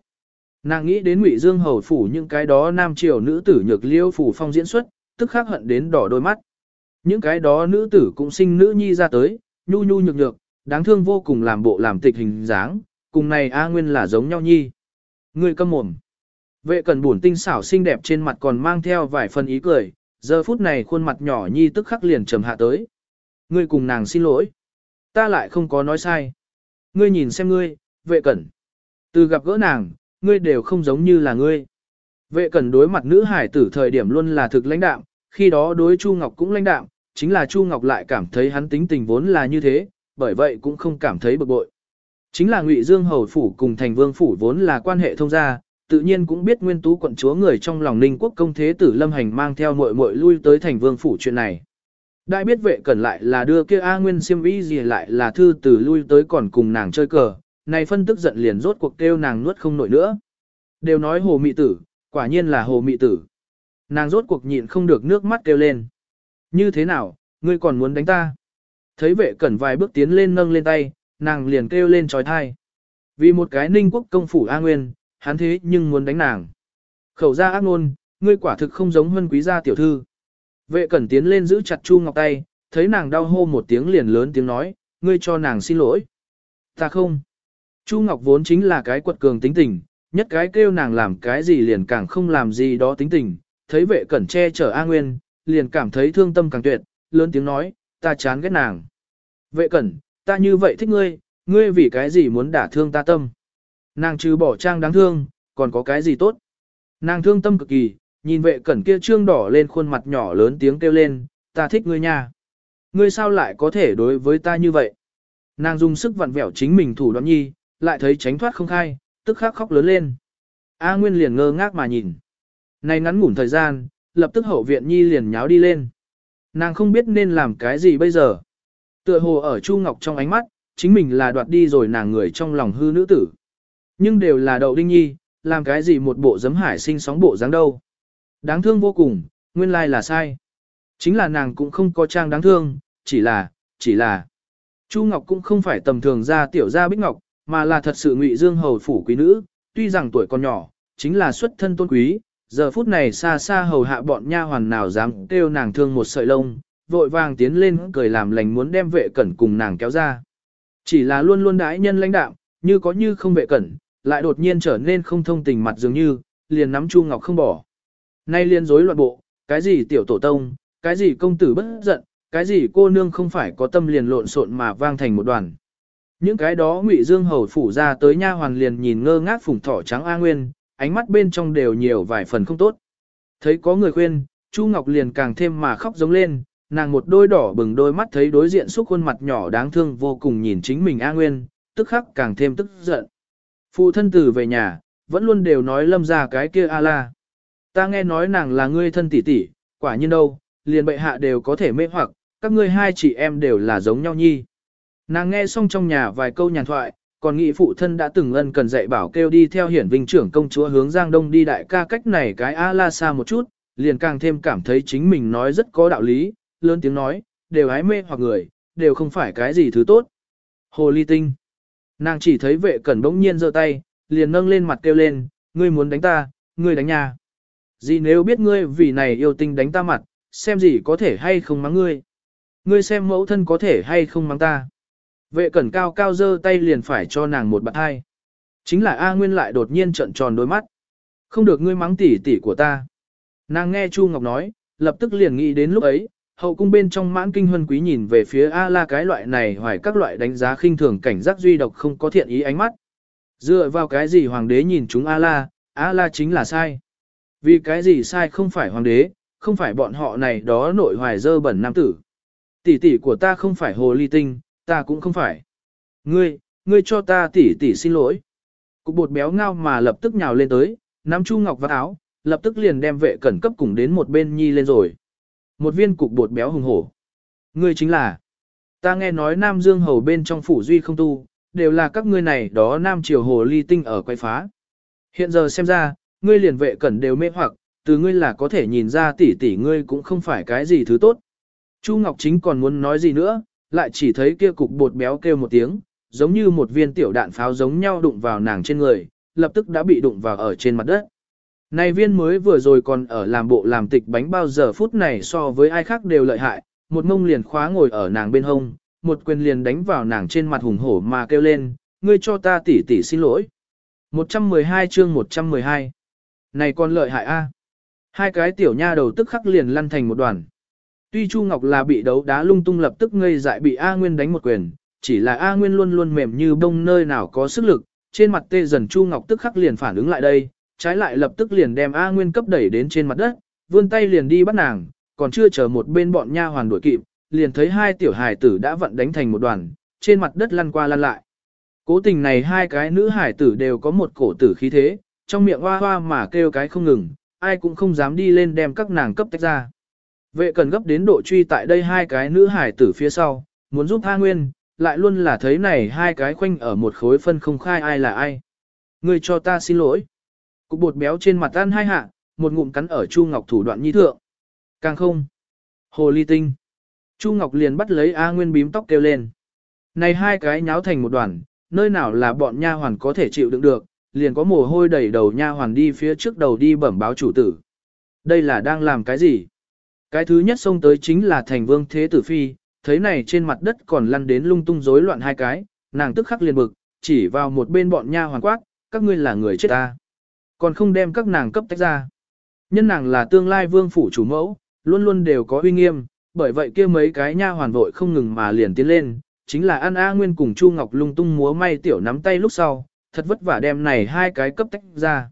Nàng nghĩ đến Ngụy Dương hầu phủ những cái đó nam triều nữ tử nhược liêu phủ phong diễn xuất, tức khắc hận đến đỏ đôi mắt. Những cái đó nữ tử cũng sinh nữ nhi ra tới, nhu nhu nhược nhược, đáng thương vô cùng làm bộ làm tịch hình dáng, cùng này A Nguyên là giống nhau nhi. Người câm mồm. Vệ cần buồn tinh xảo xinh đẹp trên mặt còn mang theo vài phần ý cười, giờ phút này khuôn mặt nhỏ nhi tức khắc liền trầm hạ tới. Ngươi cùng nàng xin lỗi. Ta lại không có nói sai. Ngươi nhìn xem ngươi, vệ cẩn. Từ gặp gỡ nàng, ngươi đều không giống như là ngươi. Vệ cẩn đối mặt nữ hải tử thời điểm luôn là thực lãnh đạm, khi đó đối Chu Ngọc cũng lãnh đạm, chính là Chu Ngọc lại cảm thấy hắn tính tình vốn là như thế, bởi vậy cũng không cảm thấy bực bội. Chính là Ngụy Dương hầu phủ cùng Thành Vương phủ vốn là quan hệ thông gia, tự nhiên cũng biết nguyên tú quận chúa người trong lòng ninh quốc công thế tử lâm hành mang theo muội muội lui tới thành vương phủ chuyện này. Đại biết vệ cẩn lại là đưa kia A Nguyên siêm vĩ gì lại là thư từ lui tới còn cùng nàng chơi cờ, này phân tức giận liền rốt cuộc kêu nàng nuốt không nổi nữa. Đều nói hồ mị tử, quả nhiên là hồ mị tử. Nàng rốt cuộc nhịn không được nước mắt kêu lên. Như thế nào, ngươi còn muốn đánh ta? Thấy vệ cẩn vài bước tiến lên nâng lên tay, nàng liền kêu lên trói thai. Vì một cái ninh quốc công phủ A Nguyên, hắn thế nhưng muốn đánh nàng. Khẩu ra ác ngôn, ngươi quả thực không giống hân quý gia tiểu thư. Vệ cẩn tiến lên giữ chặt Chu Ngọc tay, thấy nàng đau hô một tiếng liền lớn tiếng nói, ngươi cho nàng xin lỗi. Ta không. Chu Ngọc vốn chính là cái quật cường tính tình, nhất cái kêu nàng làm cái gì liền càng không làm gì đó tính tình, thấy vệ cẩn che chở A Nguyên, liền cảm thấy thương tâm càng tuyệt, lớn tiếng nói, ta chán ghét nàng. Vệ cẩn, ta như vậy thích ngươi, ngươi vì cái gì muốn đả thương ta tâm. Nàng trừ bỏ trang đáng thương, còn có cái gì tốt. Nàng thương tâm cực kỳ, nhìn vệ cẩn kia trương đỏ lên khuôn mặt nhỏ lớn tiếng kêu lên, ta thích ngươi nha. Ngươi sao lại có thể đối với ta như vậy? Nàng dùng sức vặn vẹo chính mình thủ đoạn nhi, lại thấy tránh thoát không khai, tức khắc khóc lớn lên. A Nguyên liền ngơ ngác mà nhìn. Này ngắn ngủn thời gian, lập tức hậu viện nhi liền nháo đi lên. Nàng không biết nên làm cái gì bây giờ. Tựa hồ ở Chu Ngọc trong ánh mắt, chính mình là đoạt đi rồi nàng người trong lòng hư nữ tử. Nhưng đều là đậu đinh nhi, làm cái gì một bộ giấm hải sinh sóng bộ dáng đâu. Đáng thương vô cùng, nguyên lai là sai. Chính là nàng cũng không có trang đáng thương, chỉ là, chỉ là. Chu Ngọc cũng không phải tầm thường ra tiểu gia bích ngọc, mà là thật sự ngụy dương hầu phủ quý nữ, tuy rằng tuổi còn nhỏ, chính là xuất thân tôn quý, giờ phút này xa xa hầu hạ bọn nha hoàn nào dám kêu nàng thương một sợi lông, vội vàng tiến lên cười làm lành muốn đem vệ cẩn cùng nàng kéo ra. Chỉ là luôn luôn đãi nhân lãnh đạo, như có như không vệ cẩn, lại đột nhiên trở nên không thông tình mặt dường như, liền nắm Chu Ngọc không bỏ. Nay liên rối loạn bộ, cái gì tiểu tổ tông, cái gì công tử bất giận, cái gì cô nương không phải có tâm liền lộn xộn mà vang thành một đoàn. Những cái đó Ngụy Dương hầu phủ ra tới nha hoàn liền nhìn ngơ ngác phủng thỏ trắng A Nguyên, ánh mắt bên trong đều nhiều vài phần không tốt. Thấy có người khuyên, Chu Ngọc liền càng thêm mà khóc giống lên, nàng một đôi đỏ bừng đôi mắt thấy đối diện xúc khuôn mặt nhỏ đáng thương vô cùng nhìn chính mình A Nguyên, tức khắc càng thêm tức giận. Phụ thân tử về nhà, vẫn luôn đều nói lâm ra cái kia A la. Ta nghe nói nàng là ngươi thân tỷ tỷ, quả nhiên đâu, liền bệ hạ đều có thể mê hoặc, các ngươi hai chị em đều là giống nhau nhi. Nàng nghe xong trong nhà vài câu nhàn thoại, còn nghĩ phụ thân đã từng ân cần dạy bảo kêu đi theo hiển vinh trưởng công chúa hướng Giang Đông đi đại ca cách này cái A la xa một chút, liền càng thêm cảm thấy chính mình nói rất có đạo lý, lớn tiếng nói, đều ái mê hoặc người, đều không phải cái gì thứ tốt. Hồ ly tinh. Nàng chỉ thấy vệ cẩn bỗng nhiên giơ tay, liền nâng lên mặt kêu lên, ngươi muốn đánh ta, ngươi đánh nhà. Gì nếu biết ngươi vì này yêu tinh đánh ta mặt, xem gì có thể hay không mắng ngươi. Ngươi xem mẫu thân có thể hay không mắng ta. Vệ cẩn cao cao giơ tay liền phải cho nàng một bạn hai. Chính là A Nguyên lại đột nhiên trợn tròn đôi mắt. Không được ngươi mắng tỉ tỉ của ta. Nàng nghe Chu Ngọc nói, lập tức liền nghĩ đến lúc ấy, hậu cung bên trong mãn kinh huân quý nhìn về phía A la cái loại này hoài các loại đánh giá khinh thường cảnh giác duy độc không có thiện ý ánh mắt. Dựa vào cái gì hoàng đế nhìn chúng A la, A la chính là sai. Vì cái gì sai không phải hoàng đế, không phải bọn họ này đó nội hoài dơ bẩn nam tử. Tỷ tỷ của ta không phải hồ ly tinh, ta cũng không phải. Ngươi, ngươi cho ta tỷ tỷ xin lỗi. Cục bột béo ngao mà lập tức nhào lên tới, nắm Chu Ngọc vào áo, lập tức liền đem vệ cẩn cấp cùng đến một bên nhi lên rồi. Một viên cục bột béo hùng hổ. Ngươi chính là, ta nghe nói Nam Dương Hầu bên trong phủ duy không tu, đều là các ngươi này đó Nam Triều Hồ ly tinh ở quay phá. Hiện giờ xem ra, ngươi liền vệ cẩn đều mê hoặc, từ ngươi là có thể nhìn ra tỷ tỷ ngươi cũng không phải cái gì thứ tốt. Chu Ngọc Chính còn muốn nói gì nữa, lại chỉ thấy kia cục bột béo kêu một tiếng, giống như một viên tiểu đạn pháo giống nhau đụng vào nàng trên người, lập tức đã bị đụng vào ở trên mặt đất. Này viên mới vừa rồi còn ở làm bộ làm tịch bánh bao giờ phút này so với ai khác đều lợi hại, một mông liền khóa ngồi ở nàng bên hông, một quyền liền đánh vào nàng trên mặt hùng hổ mà kêu lên, ngươi cho ta tỉ tỉ xin lỗi. 112 chương 112 Này con lợi hại a Hai cái tiểu nha đầu tức khắc liền lăn thành một đoàn. Tuy Chu Ngọc là bị đấu đá lung tung lập tức ngây dại bị A Nguyên đánh một quyền, chỉ là A Nguyên luôn luôn mềm như bông nơi nào có sức lực, trên mặt tê dần Chu Ngọc tức khắc liền phản ứng lại đây, trái lại lập tức liền đem A Nguyên cấp đẩy đến trên mặt đất, vươn tay liền đi bắt nàng, còn chưa chờ một bên bọn nha hoàn đuổi kịp, liền thấy hai tiểu hài tử đã vận đánh thành một đoàn, trên mặt đất lăn qua lăn lại. Cố tình này hai cái nữ hải tử đều có một cổ tử khí thế, trong miệng hoa hoa mà kêu cái không ngừng, ai cũng không dám đi lên đem các nàng cấp tách ra. Vệ cần gấp đến độ truy tại đây hai cái nữ hải tử phía sau, muốn giúp A Nguyên, lại luôn là thấy này hai cái khoanh ở một khối phân không khai ai là ai. người cho ta xin lỗi. Cục bột béo trên mặt ăn hai hạ, một ngụm cắn ở Chu Ngọc thủ đoạn nhi thượng. Càng không. Hồ ly tinh. Chu Ngọc liền bắt lấy A Nguyên bím tóc kêu lên. Này hai cái nháo thành một đoàn, nơi nào là bọn nha hoàn có thể chịu đựng được, liền có mồ hôi đẩy đầu nha hoàn đi phía trước đầu đi bẩm báo chủ tử. Đây là đang làm cái gì? Cái thứ nhất xông tới chính là thành vương thế tử phi, thấy này trên mặt đất còn lăn đến lung tung rối loạn hai cái, nàng tức khắc liền bực, chỉ vào một bên bọn nha hoàn quát, các ngươi là người chết ta. Còn không đem các nàng cấp tách ra. Nhân nàng là tương lai vương phủ chủ mẫu, luôn luôn đều có uy nghiêm, bởi vậy kia mấy cái nha hoàn vội không ngừng mà liền tiến lên, chính là An A Nguyên cùng Chu Ngọc lung tung múa may tiểu nắm tay lúc sau, thật vất vả đem này hai cái cấp tách ra.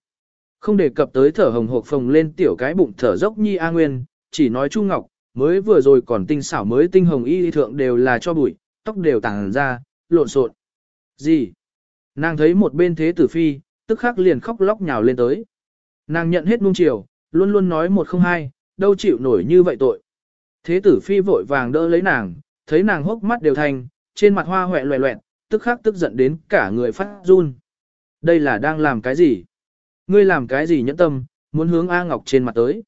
Không đề cập tới thở hồng hộc phồng lên tiểu cái bụng thở dốc nhi A Nguyên, chỉ nói Chu Ngọc, mới vừa rồi còn tinh xảo mới tinh hồng y thượng đều là cho bụi, tóc đều tàng ra, lộn xộn. Gì? Nàng thấy một bên thế tử phi, tức khắc liền khóc lóc nhào lên tới. Nàng nhận hết nung chiều, luôn luôn nói một không hai, đâu chịu nổi như vậy tội. Thế tử phi vội vàng đỡ lấy nàng, thấy nàng hốc mắt đều thành, trên mặt hoa hoẹ loẹ loẹt, tức khắc tức giận đến cả người phát run. Đây là đang làm cái gì? Ngươi làm cái gì nhẫn tâm, muốn hướng A Ngọc trên mặt tới.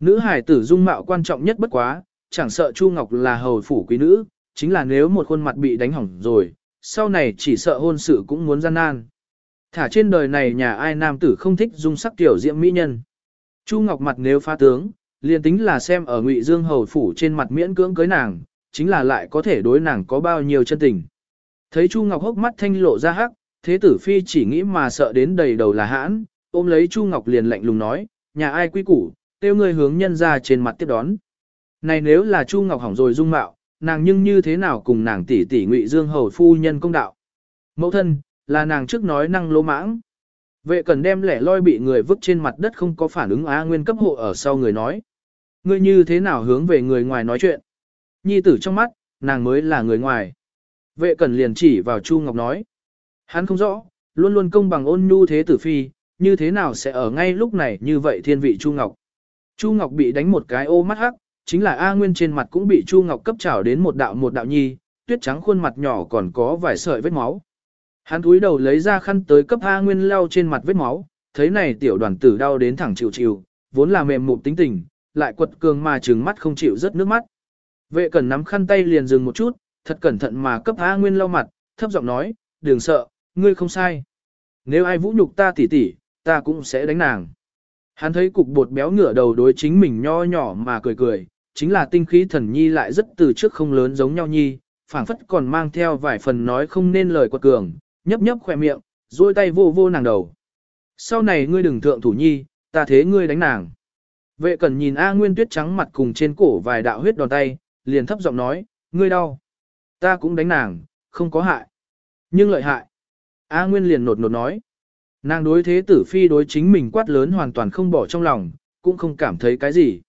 Nữ hải tử dung mạo quan trọng nhất bất quá, chẳng sợ Chu Ngọc là hầu phủ quý nữ, chính là nếu một khuôn mặt bị đánh hỏng rồi, sau này chỉ sợ hôn sự cũng muốn gian nan. Thả trên đời này nhà ai nam tử không thích dung sắc tiểu diệm mỹ nhân. Chu Ngọc mặt nếu pha tướng, liền tính là xem ở Ngụy Dương hầu phủ trên mặt miễn cưỡng cưới nàng, chính là lại có thể đối nàng có bao nhiêu chân tình. Thấy Chu Ngọc hốc mắt thanh lộ ra hắc, thế tử phi chỉ nghĩ mà sợ đến đầy đầu là hãn, ôm lấy Chu Ngọc liền lạnh lùng nói, nhà ai quy củ, tiêu người hướng nhân ra trên mặt tiếp đón. Này nếu là Chu Ngọc hỏng rồi dung mạo, nàng nhưng như thế nào cùng nàng tỷ tỷ Ngụy Dương hầu phu nhân công đạo. Mẫu thân, là nàng trước nói năng lỗ mãng. Vệ cần đem lẻ loi bị người vứt trên mặt đất không có phản ứng á nguyên cấp hộ ở sau người nói. Ngươi như thế nào hướng về người ngoài nói chuyện? Nhi tử trong mắt, nàng mới là người ngoài. Vệ cần liền chỉ vào Chu Ngọc nói. Hắn không rõ, luôn luôn công bằng ôn nhu thế tử phi, như thế nào sẽ ở ngay lúc này như vậy thiên vị Chu Ngọc. Chu Ngọc bị đánh một cái ô mắt hắc, chính là A Nguyên trên mặt cũng bị Chu Ngọc cấp trảo đến một đạo một đạo nhi, tuyết trắng khuôn mặt nhỏ còn có vài sợi vết máu. Hắn cúi đầu lấy ra khăn tới cấp A Nguyên lau trên mặt vết máu, thấy này tiểu đoàn tử đau đến thẳng chịu chịu, vốn là mềm mụn tính tình, lại quật cường mà trừng mắt không chịu rớt nước mắt. Vệ cẩn nắm khăn tay liền dừng một chút, thật cẩn thận mà cấp A Nguyên lau mặt, thấp giọng nói, đừng sợ, ngươi không sai. Nếu ai vũ nhục ta tỉ tỉ, ta cũng sẽ đánh nàng. Hắn thấy cục bột béo ngửa đầu đối chính mình nho nhỏ mà cười cười, chính là tinh khí thần nhi lại rất từ trước không lớn giống nhau nhi, phảng phất còn mang theo vài phần nói không nên lời quật cường, nhấp nhấp khỏe miệng, duỗi tay vô vô nàng đầu. Sau này ngươi đừng thượng thủ nhi, ta thế ngươi đánh nàng. Vệ Cần nhìn A Nguyên tuyết trắng mặt cùng trên cổ vài đạo huyết đòn tay, liền thấp giọng nói, ngươi đau. Ta cũng đánh nàng, không có hại. Nhưng lợi hại. A Nguyên liền nột nột nói. Nàng đối thế tử phi đối chính mình quát lớn hoàn toàn không bỏ trong lòng, cũng không cảm thấy cái gì.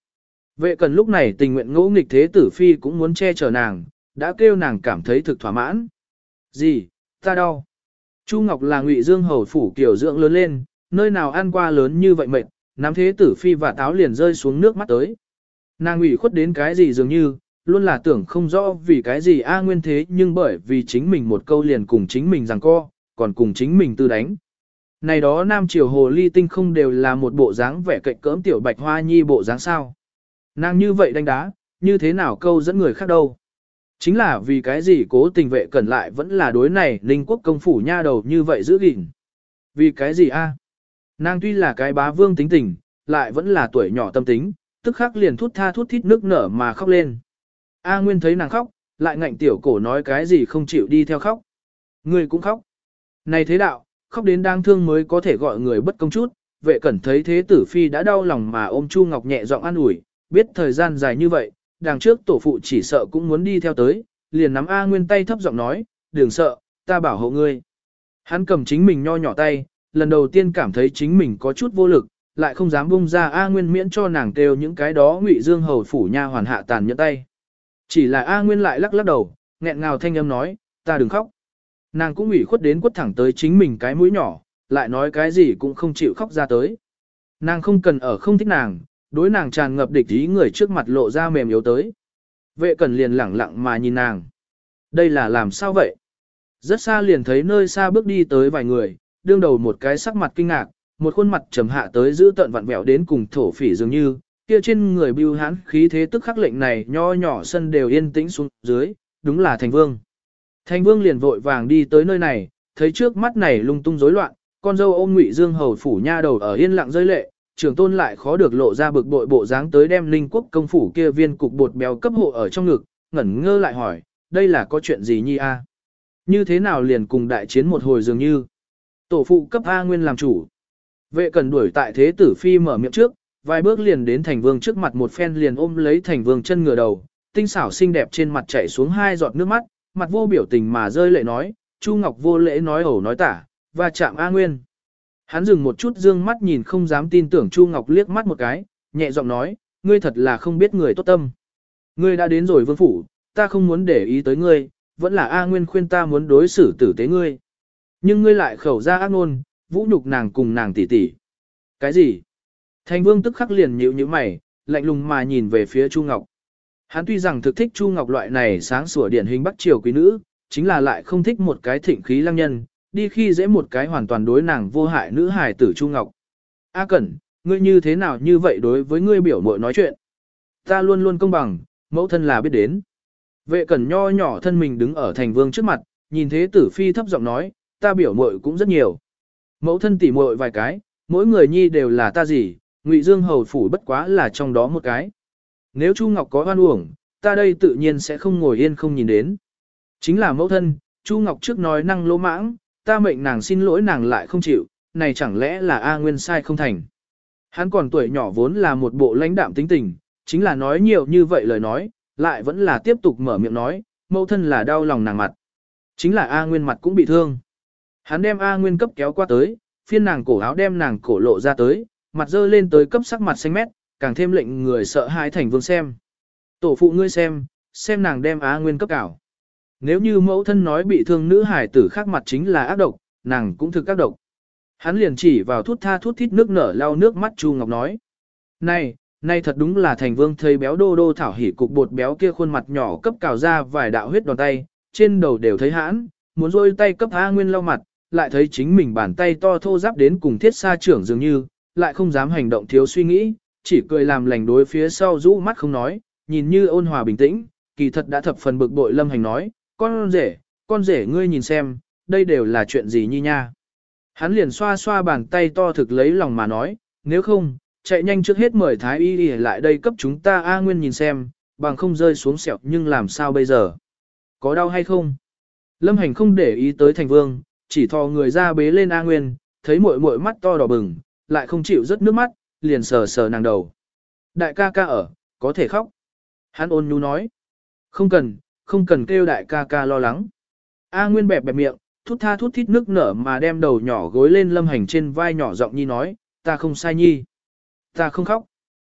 Vệ cần lúc này tình nguyện ngỗ nghịch thế tử phi cũng muốn che chở nàng, đã kêu nàng cảm thấy thực thỏa mãn. Gì, ta đau. Chu Ngọc là ngụy dương hầu phủ kiểu dưỡng lớn lên, nơi nào ăn qua lớn như vậy mệt, nắm thế tử phi và táo liền rơi xuống nước mắt tới. Nàng ủy khuất đến cái gì dường như, luôn là tưởng không rõ vì cái gì A nguyên thế nhưng bởi vì chính mình một câu liền cùng chính mình rằng co, còn cùng chính mình tư đánh. Này đó nam triều hồ ly tinh không đều là một bộ dáng vẻ cạnh cỡm tiểu bạch hoa nhi bộ dáng sao. Nàng như vậy đánh đá, như thế nào câu dẫn người khác đâu. Chính là vì cái gì cố tình vệ cẩn lại vẫn là đối này ninh quốc công phủ nha đầu như vậy giữ gìn. Vì cái gì a? Nàng tuy là cái bá vương tính tình, lại vẫn là tuổi nhỏ tâm tính, tức khắc liền thút tha thút thít nước nở mà khóc lên. A Nguyên thấy nàng khóc, lại ngạnh tiểu cổ nói cái gì không chịu đi theo khóc. Người cũng khóc. Này thế đạo, khóc đến đang thương mới có thể gọi người bất công chút, vệ cẩn thấy thế tử phi đã đau lòng mà ôm Chu Ngọc nhẹ giọng an ủi, biết thời gian dài như vậy, đằng trước tổ phụ chỉ sợ cũng muốn đi theo tới, liền nắm A Nguyên tay thấp giọng nói, đừng sợ, ta bảo hộ ngươi. Hắn cầm chính mình nho nhỏ tay, lần đầu tiên cảm thấy chính mình có chút vô lực, lại không dám bung ra A Nguyên miễn cho nàng kêu những cái đó ngụy dương hầu phủ nha hoàn hạ tàn nhẫn tay. Chỉ là A Nguyên lại lắc lắc đầu, nghẹn ngào thanh âm nói, ta đừng khóc. Nàng cũng ủy khuất đến quất thẳng tới chính mình cái mũi nhỏ, lại nói cái gì cũng không chịu khóc ra tới. Nàng không cần ở không thích nàng, đối nàng tràn ngập địch ý người trước mặt lộ ra mềm yếu tới. Vệ cẩn liền lẳng lặng mà nhìn nàng. Đây là làm sao vậy? Rất xa liền thấy nơi xa bước đi tới vài người, đương đầu một cái sắc mặt kinh ngạc, một khuôn mặt trầm hạ tới giữ tận vặn vẹo đến cùng thổ phỉ dường như, kia trên người bưu hãn khí thế tức khắc lệnh này nho nhỏ sân đều yên tĩnh xuống dưới, đúng là thành vương. Thành vương liền vội vàng đi tới nơi này, thấy trước mắt này lung tung rối loạn, con dâu ôm ngụy dương hầu phủ nha đầu ở yên lặng rơi lệ, trưởng tôn lại khó được lộ ra bực bội bộ dáng tới đem linh quốc công phủ kia viên cục bột béo cấp hộ ở trong ngực, ngẩn ngơ lại hỏi, đây là có chuyện gì nhi a? Như thế nào liền cùng đại chiến một hồi dường như? Tổ phụ cấp A Nguyên làm chủ. Vệ cần đuổi tại thế tử phi mở miệng trước, vài bước liền đến thành vương trước mặt một phen liền ôm lấy thành vương chân ngửa đầu, tinh xảo xinh đẹp trên mặt chảy xuống hai giọt nước mắt, mặt vô biểu tình mà rơi lệ nói, Chu Ngọc vô lễ nói ẩu nói tả, và chạm A Nguyên. Hắn dừng một chút dương mắt nhìn không dám tin tưởng Chu Ngọc liếc mắt một cái, nhẹ giọng nói, ngươi thật là không biết người tốt tâm. Ngươi đã đến rồi vương phủ, ta không muốn để ý tới ngươi, vẫn là A Nguyên khuyên ta muốn đối xử tử tế ngươi. Nhưng ngươi lại khẩu ra ác ngôn, vũ nhục nàng cùng nàng tỷ tỷ. Cái gì? Thành vương tức khắc liền nhíu nhíu mày, lạnh lùng mà nhìn về phía Chu Ngọc. Hắn tuy rằng thực thích Chu Ngọc loại này sáng sủa điển hình bắc triều quý nữ, chính là lại không thích một cái thịnh khí lăng nhân, đi khi dễ một cái hoàn toàn đối nàng vô hại nữ hài tử Chu Ngọc. A Cẩn, ngươi như thế nào như vậy đối với ngươi biểu muội nói chuyện? Ta luôn luôn công bằng, mẫu thân là biết đến. Vệ Cẩn nho nhỏ thân mình đứng ở thành vương trước mặt, nhìn thế tử phi thấp giọng nói, ta biểu muội cũng rất nhiều. Mẫu thân tỉ muội vài cái, mỗi người nhi đều là ta gì, Ngụy Dương hầu phủ bất quá là trong đó một cái. Nếu Chu Ngọc có oan uổng, ta đây tự nhiên sẽ không ngồi yên không nhìn đến. Chính là mẫu thân, Chu Ngọc trước nói năng lỗ mãng, ta mệnh nàng xin lỗi nàng lại không chịu, này chẳng lẽ là A Nguyên sai không thành. Hắn còn tuổi nhỏ vốn là một bộ lãnh đạm tính tình, chính là nói nhiều như vậy lời nói, lại vẫn là tiếp tục mở miệng nói, mẫu thân là đau lòng nàng mặt. Chính là A Nguyên mặt cũng bị thương. Hắn đem A Nguyên cấp kéo qua tới, phiên nàng cổ áo đem nàng cổ lộ ra tới, mặt dơ lên tới cấp sắc mặt xanh mét, càng thêm lệnh người sợ hãi thành vương xem. Tổ phụ ngươi xem, xem nàng đem A Nguyên cấp cảo. Nếu như mẫu thân nói bị thương nữ hải tử khác mặt chính là ác độc, nàng cũng thực ác độc. Hắn liền chỉ vào thút tha thút thít nước nở lau nước mắt Chu Ngọc nói. Này, này thật đúng là thành vương thấy béo đô đô thảo hỉ cục bột béo kia khuôn mặt nhỏ cấp cào ra vài đạo huyết đòn tay, trên đầu đều thấy hãn, muốn rôi tay cấp A Nguyên lau mặt, lại thấy chính mình bàn tay to thô giáp đến cùng thiết xa trưởng dường như, lại không dám hành động thiếu suy nghĩ, chỉ cười làm lành đối phía sau rũ mắt không nói, nhìn như ôn hòa bình tĩnh, kỳ thật đã thập phần bực bội lâm hành nói, con rể, con rể ngươi nhìn xem, đây đều là chuyện gì nhi nha. Hắn liền xoa xoa bàn tay to thực lấy lòng mà nói, nếu không, chạy nhanh trước hết mời Thái Y đi lại đây cấp chúng ta A Nguyên nhìn xem, bằng không rơi xuống sẹo nhưng làm sao bây giờ? Có đau hay không? Lâm Hành không để ý tới thành vương, chỉ thò người ra bế lên A Nguyên, thấy muội muội mắt to đỏ bừng, lại không chịu rớt nước mắt, liền sờ sờ nàng đầu. Đại ca ca ở, có thể khóc. Hắn ôn nhu nói. Không cần, không cần kêu đại ca ca lo lắng. A Nguyên bẹp bẹp miệng, thút tha thút thít nước nở mà đem đầu nhỏ gối lên lâm hành trên vai nhỏ giọng nhi nói, ta không sai nhi. Ta không khóc.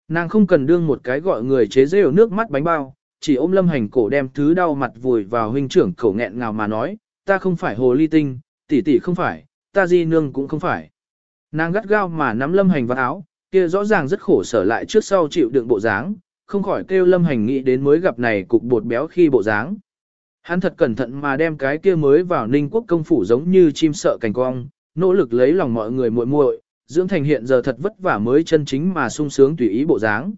Nàng không cần đương một cái gọi người chế rêu nước mắt bánh bao, chỉ ôm lâm hành cổ đem thứ đau mặt vùi vào huynh trưởng cổ nghẹn ngào mà nói, ta không phải hồ ly tinh, tỷ tỷ không phải, ta di nương cũng không phải. Nàng gắt gao mà nắm lâm hành vào áo, kia rõ ràng rất khổ sở lại trước sau chịu đựng bộ dáng, không khỏi kêu lâm hành nghĩ đến mới gặp này cục bột béo khi bộ dáng. Hắn thật cẩn thận mà đem cái kia mới vào ninh quốc công phủ giống như chim sợ cành cong, nỗ lực lấy lòng mọi người muội muội, dưỡng thành hiện giờ thật vất vả mới chân chính mà sung sướng tùy ý bộ dáng.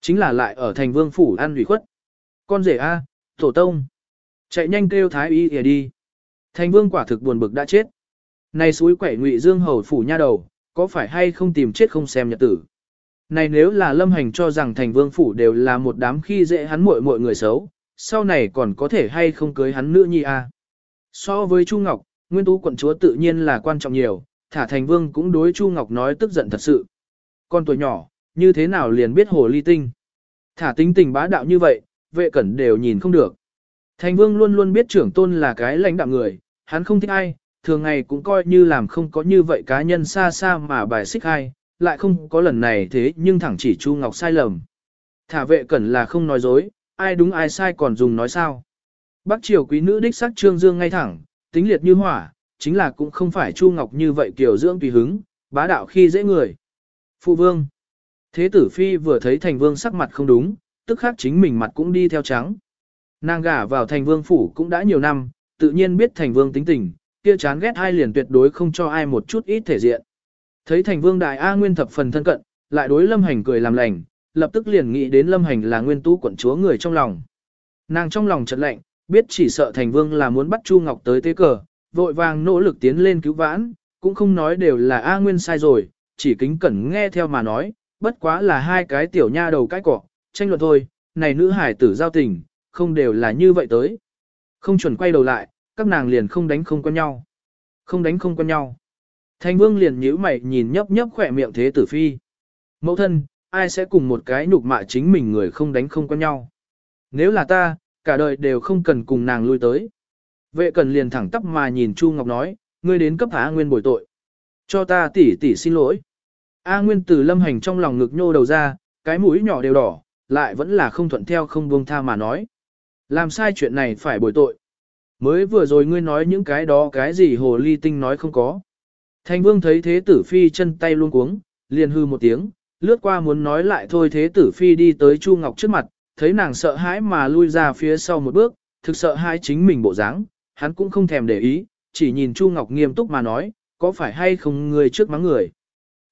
Chính là lại ở thành vương phủ ăn ủy khuất. Con rể A, tổ tông. Chạy nhanh kêu thái y ỉa đi. Thành vương quả thực buồn bực đã chết. Này suối quẻ ngụy dương hầu phủ nha đầu, có phải hay không tìm chết không xem nhật tử. Này nếu là lâm hành cho rằng thành vương phủ đều là một đám khi dễ hắn muội muội người xấu, sau này còn có thể hay không cưới hắn nữa nhi à? So với Chu Ngọc, nguyên tú quận chúa tự nhiên là quan trọng nhiều, thả thành vương cũng đối Chu Ngọc nói tức giận thật sự. Con tuổi nhỏ, như thế nào liền biết hồ ly tinh. Thả tính tình bá đạo như vậy, vệ cẩn đều nhìn không được. Thành vương luôn luôn biết trưởng tôn là cái lãnh đạo người, hắn không thích ai, thường ngày cũng coi như làm không có như vậy cá nhân xa xa mà bài xích ai, lại không có lần này thế nhưng thẳng chỉ Chu Ngọc sai lầm. Thả vệ cẩn là không nói dối, ai đúng ai sai còn dùng nói sao. Bắc triều quý nữ đích sắc trương dương ngay thẳng, tính liệt như hỏa, chính là cũng không phải Chu Ngọc như vậy kiểu dưỡng tùy hứng, bá đạo khi dễ người. Phụ vương. Thế tử phi vừa thấy thành vương sắc mặt không đúng, tức khắc chính mình mặt cũng đi theo trắng. Nàng gả vào thành vương phủ cũng đã nhiều năm, tự nhiên biết thành vương tính tình, kia chán ghét hai liền tuyệt đối không cho ai một chút ít thể diện. Thấy thành vương đại A Nguyên thập phần thân cận, lại đối lâm hành cười làm lành, lập tức liền nghĩ đến lâm hành là nguyên tú quận chúa người trong lòng. Nàng trong lòng chợt lạnh, biết chỉ sợ thành vương là muốn bắt Chu Ngọc tới tế cờ, vội vàng nỗ lực tiến lên cứu vãn, cũng không nói đều là A Nguyên sai rồi, chỉ kính cẩn nghe theo mà nói, bất quá là hai cái tiểu nha đầu cái cỏ, tranh luận thôi, này nữ hải tử giao tình, không đều là như vậy tới. Không chuẩn quay đầu lại, các nàng liền không đánh không quen nhau. Không đánh không quen nhau. Thành vương liền nhíu mày nhìn nhấp nhấp khỏe miệng thế tử phi. Mẫu thân, ai sẽ cùng một cái nhục mạ chính mình người không đánh không quen nhau. Nếu là ta, cả đời đều không cần cùng nàng lui tới. Vệ cần liền thẳng tắp mà nhìn Chu Ngọc nói, ngươi đến cấp A Nguyên bồi tội. Cho ta tỉ tỉ xin lỗi. A Nguyên từ lâm hành trong lòng ngực nhô đầu ra, cái mũi nhỏ đều đỏ, lại vẫn là không thuận theo không buông tha mà nói. Làm sai chuyện này phải bồi tội. Mới vừa rồi ngươi nói những cái đó cái gì hồ ly tinh nói không có. Thành vương thấy thế tử phi chân tay luôn cuống, liền hư một tiếng, lướt qua muốn nói lại thôi thế tử phi đi tới Chu Ngọc trước mặt, thấy nàng sợ hãi mà lui ra phía sau một bước, thực sợ hãi chính mình bộ dáng, hắn cũng không thèm để ý, chỉ nhìn Chu Ngọc nghiêm túc mà nói, có phải hay không người trước mắng người.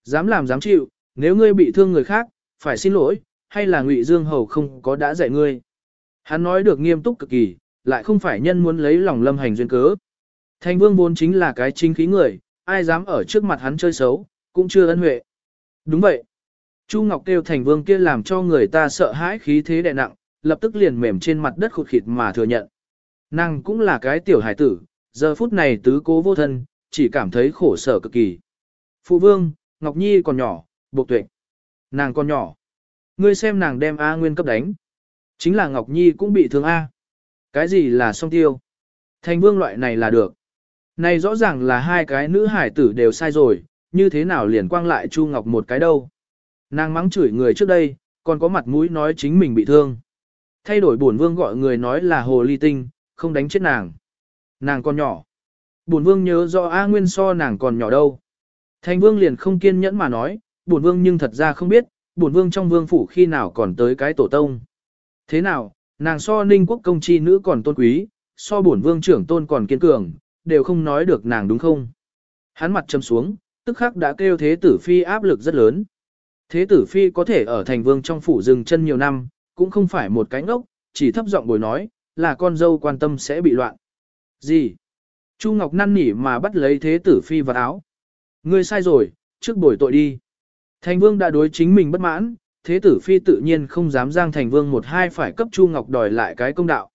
Dám làm dám chịu, nếu ngươi bị thương người khác, phải xin lỗi, hay là Ngụy Dương Hầu không có đã dạy ngươi. Hắn nói được nghiêm túc cực kỳ, lại không phải nhân muốn lấy lòng lâm hành duyên cớ. Thành vương vốn chính là cái chính khí người, ai dám ở trước mặt hắn chơi xấu, cũng chưa ân huệ. Đúng vậy. Chu Ngọc kêu thành vương kia làm cho người ta sợ hãi khí thế đè nặng, lập tức liền mềm trên mặt đất khụt khịt mà thừa nhận. Nàng cũng là cái tiểu hải tử, giờ phút này tứ cố vô thân, chỉ cảm thấy khổ sở cực kỳ. Phụ vương, Ngọc Nhi còn nhỏ, buộc tuệ. Nàng còn nhỏ. Ngươi xem nàng đem A Nguyên cấp đánh. Chính là Ngọc Nhi cũng bị thương A. Cái gì là song tiêu? Thành vương loại này là được. Này rõ ràng là hai cái nữ hải tử đều sai rồi, như thế nào liền quang lại Chu Ngọc một cái đâu. Nàng mắng chửi người trước đây, còn có mặt mũi nói chính mình bị thương. Thay đổi bổn vương gọi người nói là hồ ly tinh, không đánh chết nàng. Nàng còn nhỏ. Bổn vương nhớ rõ A Nguyên so nàng còn nhỏ đâu. Thành vương liền không kiên nhẫn mà nói, bổn vương nhưng thật ra không biết, bổn vương trong vương phủ khi nào còn tới cái tổ tông. Thế nào, nàng so ninh quốc công chi nữ còn tôn quý, so bổn vương trưởng tôn còn kiên cường, đều không nói được nàng đúng không? Hắn mặt châm xuống, tức khắc đã kêu thế tử phi áp lực rất lớn. Thế tử phi có thể ở thành vương trong phủ dừng chân nhiều năm, cũng không phải một cái ngốc, chỉ thấp giọng bồi nói, là con dâu quan tâm sẽ bị loạn. Gì? Chu Ngọc năn nỉ mà bắt lấy thế tử phi vào áo. Ngươi sai rồi, trước bồi tội đi. Thành vương đã đối chính mình bất mãn, thế tử phi tự nhiên không dám giang thành vương một hai phải cấp Chu Ngọc đòi lại cái công đạo.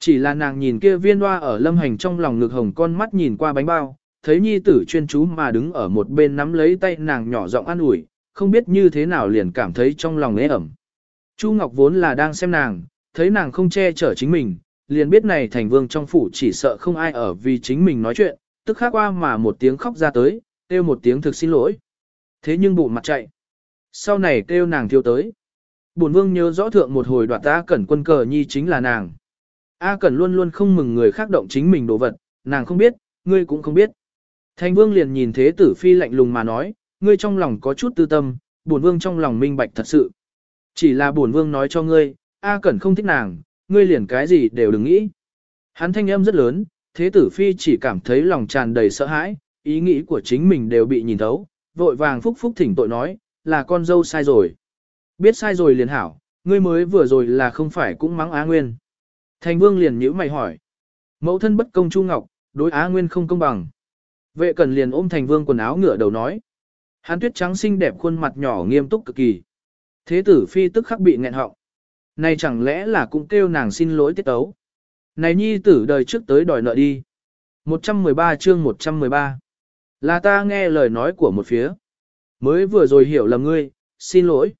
Chỉ là nàng nhìn kia viên hoa ở lâm hành trong lòng ngực hồng con mắt nhìn qua bánh bao, thấy nhi tử chuyên chú mà đứng ở một bên nắm lấy tay nàng nhỏ giọng an ủi, không biết như thế nào liền cảm thấy trong lòng ế ẩm. Chu Ngọc vốn là đang xem nàng, thấy nàng không che chở chính mình, liền biết này thành vương trong phủ chỉ sợ không ai ở vì chính mình nói chuyện, tức khắc qua mà một tiếng khóc ra tới, kêu một tiếng thực xin lỗi. Thế nhưng bụng mặt chạy. Sau này kêu nàng thiêu tới. Bổn vương nhớ rõ thượng một hồi đoạt ta cẩn quân cờ nhi chính là nàng. A Cẩn luôn luôn không mừng người khác động chính mình đồ vật, nàng không biết, ngươi cũng không biết. Thành vương liền nhìn thế tử phi lạnh lùng mà nói, ngươi trong lòng có chút tư tâm, bổn vương trong lòng minh bạch thật sự. Chỉ là bổn vương nói cho ngươi, A Cẩn không thích nàng, ngươi liền cái gì đều đừng nghĩ. Hắn thanh âm rất lớn, thế tử phi chỉ cảm thấy lòng tràn đầy sợ hãi, ý nghĩ của chính mình đều bị nhìn thấu, vội vàng phúc phúc thỉnh tội nói, là con dâu sai rồi. Biết sai rồi liền hảo, ngươi mới vừa rồi là không phải cũng mắng Á Nguyên. Thành vương liền nhíu mày hỏi. Mẫu thân bất công Chu Ngọc, đối Á Nguyên không công bằng. Vệ cần liền ôm thành vương quần áo ngựa đầu nói. Hán tuyết trắng xinh đẹp khuôn mặt nhỏ nghiêm túc cực kỳ. Thế tử phi tức khắc bị nghẹn họng. Này chẳng lẽ là cũng kêu nàng xin lỗi tiết tấu. Này nhi tử đời trước tới đòi nợ đi. 113 chương 113. Là ta nghe lời nói của một phía. Mới vừa rồi hiểu lầm ngươi, xin lỗi.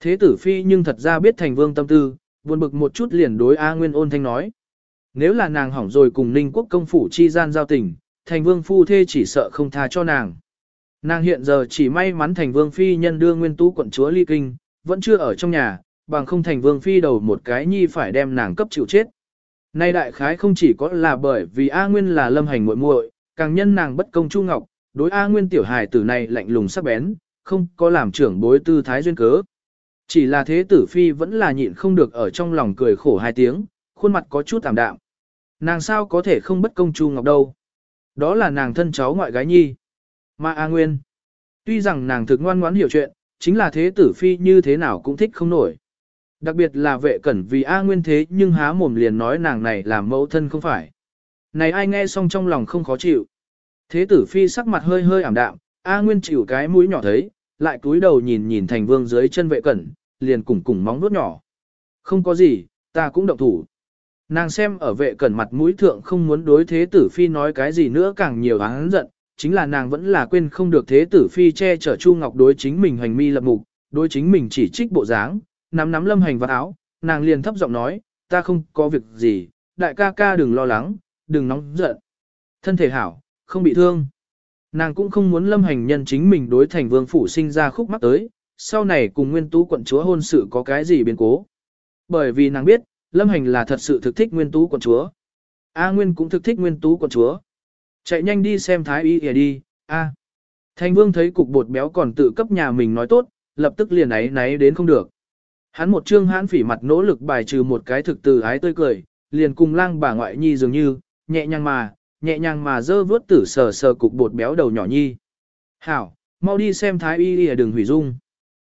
Thế tử phi nhưng thật ra biết thành vương tâm tư, buồn bực một chút liền đối A Nguyên ôn thanh nói. Nếu là nàng hỏng rồi cùng ninh quốc công phủ chi gian giao tình, thành vương phu thê chỉ sợ không tha cho nàng. Nàng hiện giờ chỉ may mắn thành vương phi nhân đưa nguyên tú quận chúa ly kinh, vẫn chưa ở trong nhà, bằng không thành vương phi đầu một cái nhi phải đem nàng cấp chịu chết. Nay đại khái không chỉ có là bởi vì A Nguyên là lâm hành muội muội, càng nhân nàng bất công Chu Ngọc, đối A Nguyên tiểu hài tử này lạnh lùng sắc bén, không có làm trưởng bối tư thái duyên cớ. Chỉ là thế tử phi vẫn là nhịn không được ở trong lòng cười khổ hai tiếng, khuôn mặt có chút tạm đạm. Nàng sao có thể không bất công Chu Ngọc đâu. Đó là nàng thân cháu ngoại gái nhi. Mà A Nguyên. Tuy rằng nàng thực ngoan ngoãn hiểu chuyện, chính là thế tử phi như thế nào cũng thích không nổi. Đặc biệt là vệ cẩn vì A Nguyên thế nhưng há mồm liền nói nàng này là mẫu thân không phải. Này ai nghe xong trong lòng không khó chịu. Thế tử phi sắc mặt hơi hơi ảm đạm, A Nguyên chịu cái mũi nhỏ thấy, lại cúi đầu nhìn nhìn thành vương dưới chân vệ cẩn, liền cùng cùng móng nuốt nhỏ. Không có gì, ta cũng động thủ. Nàng xem ở vệ cẩn mặt mũi thượng không muốn đối thế tử phi nói cái gì nữa càng nhiều hắn giận, chính là nàng vẫn là quên không được thế tử phi che chở Chu Ngọc đối chính mình hành mi lập mục, đối chính mình chỉ trích bộ dáng, nắm nắm lâm hành vào áo, nàng liền thấp giọng nói, ta không có việc gì, đại ca ca đừng lo lắng, đừng nóng giận. Thân thể hảo, không bị thương. Nàng cũng không muốn lâm hành nhân chính mình đối thành vương phủ sinh ra khúc mắc tới, sau này cùng nguyên tú quận chúa hôn sự có cái gì biến cố. Bởi vì nàng biết, lâm hành là thật sự thực thích nguyên tú quận chúa. A Nguyên cũng thực thích nguyên tú quận chúa. Chạy nhanh đi xem thái y kìa đi, a. thanh vương thấy cục bột béo còn tự cấp nhà mình nói tốt, lập tức liền ấy náy đến không được. Hắn một trương hãn phỉ mặt nỗ lực bài trừ một cái thực từ ái tươi cười, liền cùng lang bà ngoại nhi dường như, nhẹ nhàng mà, nhẹ nhàng mà dơ vớt tử sờ sờ cục bột béo đầu nhỏ nhi. Hảo, mau đi xem thái y đi đừng hủy dung.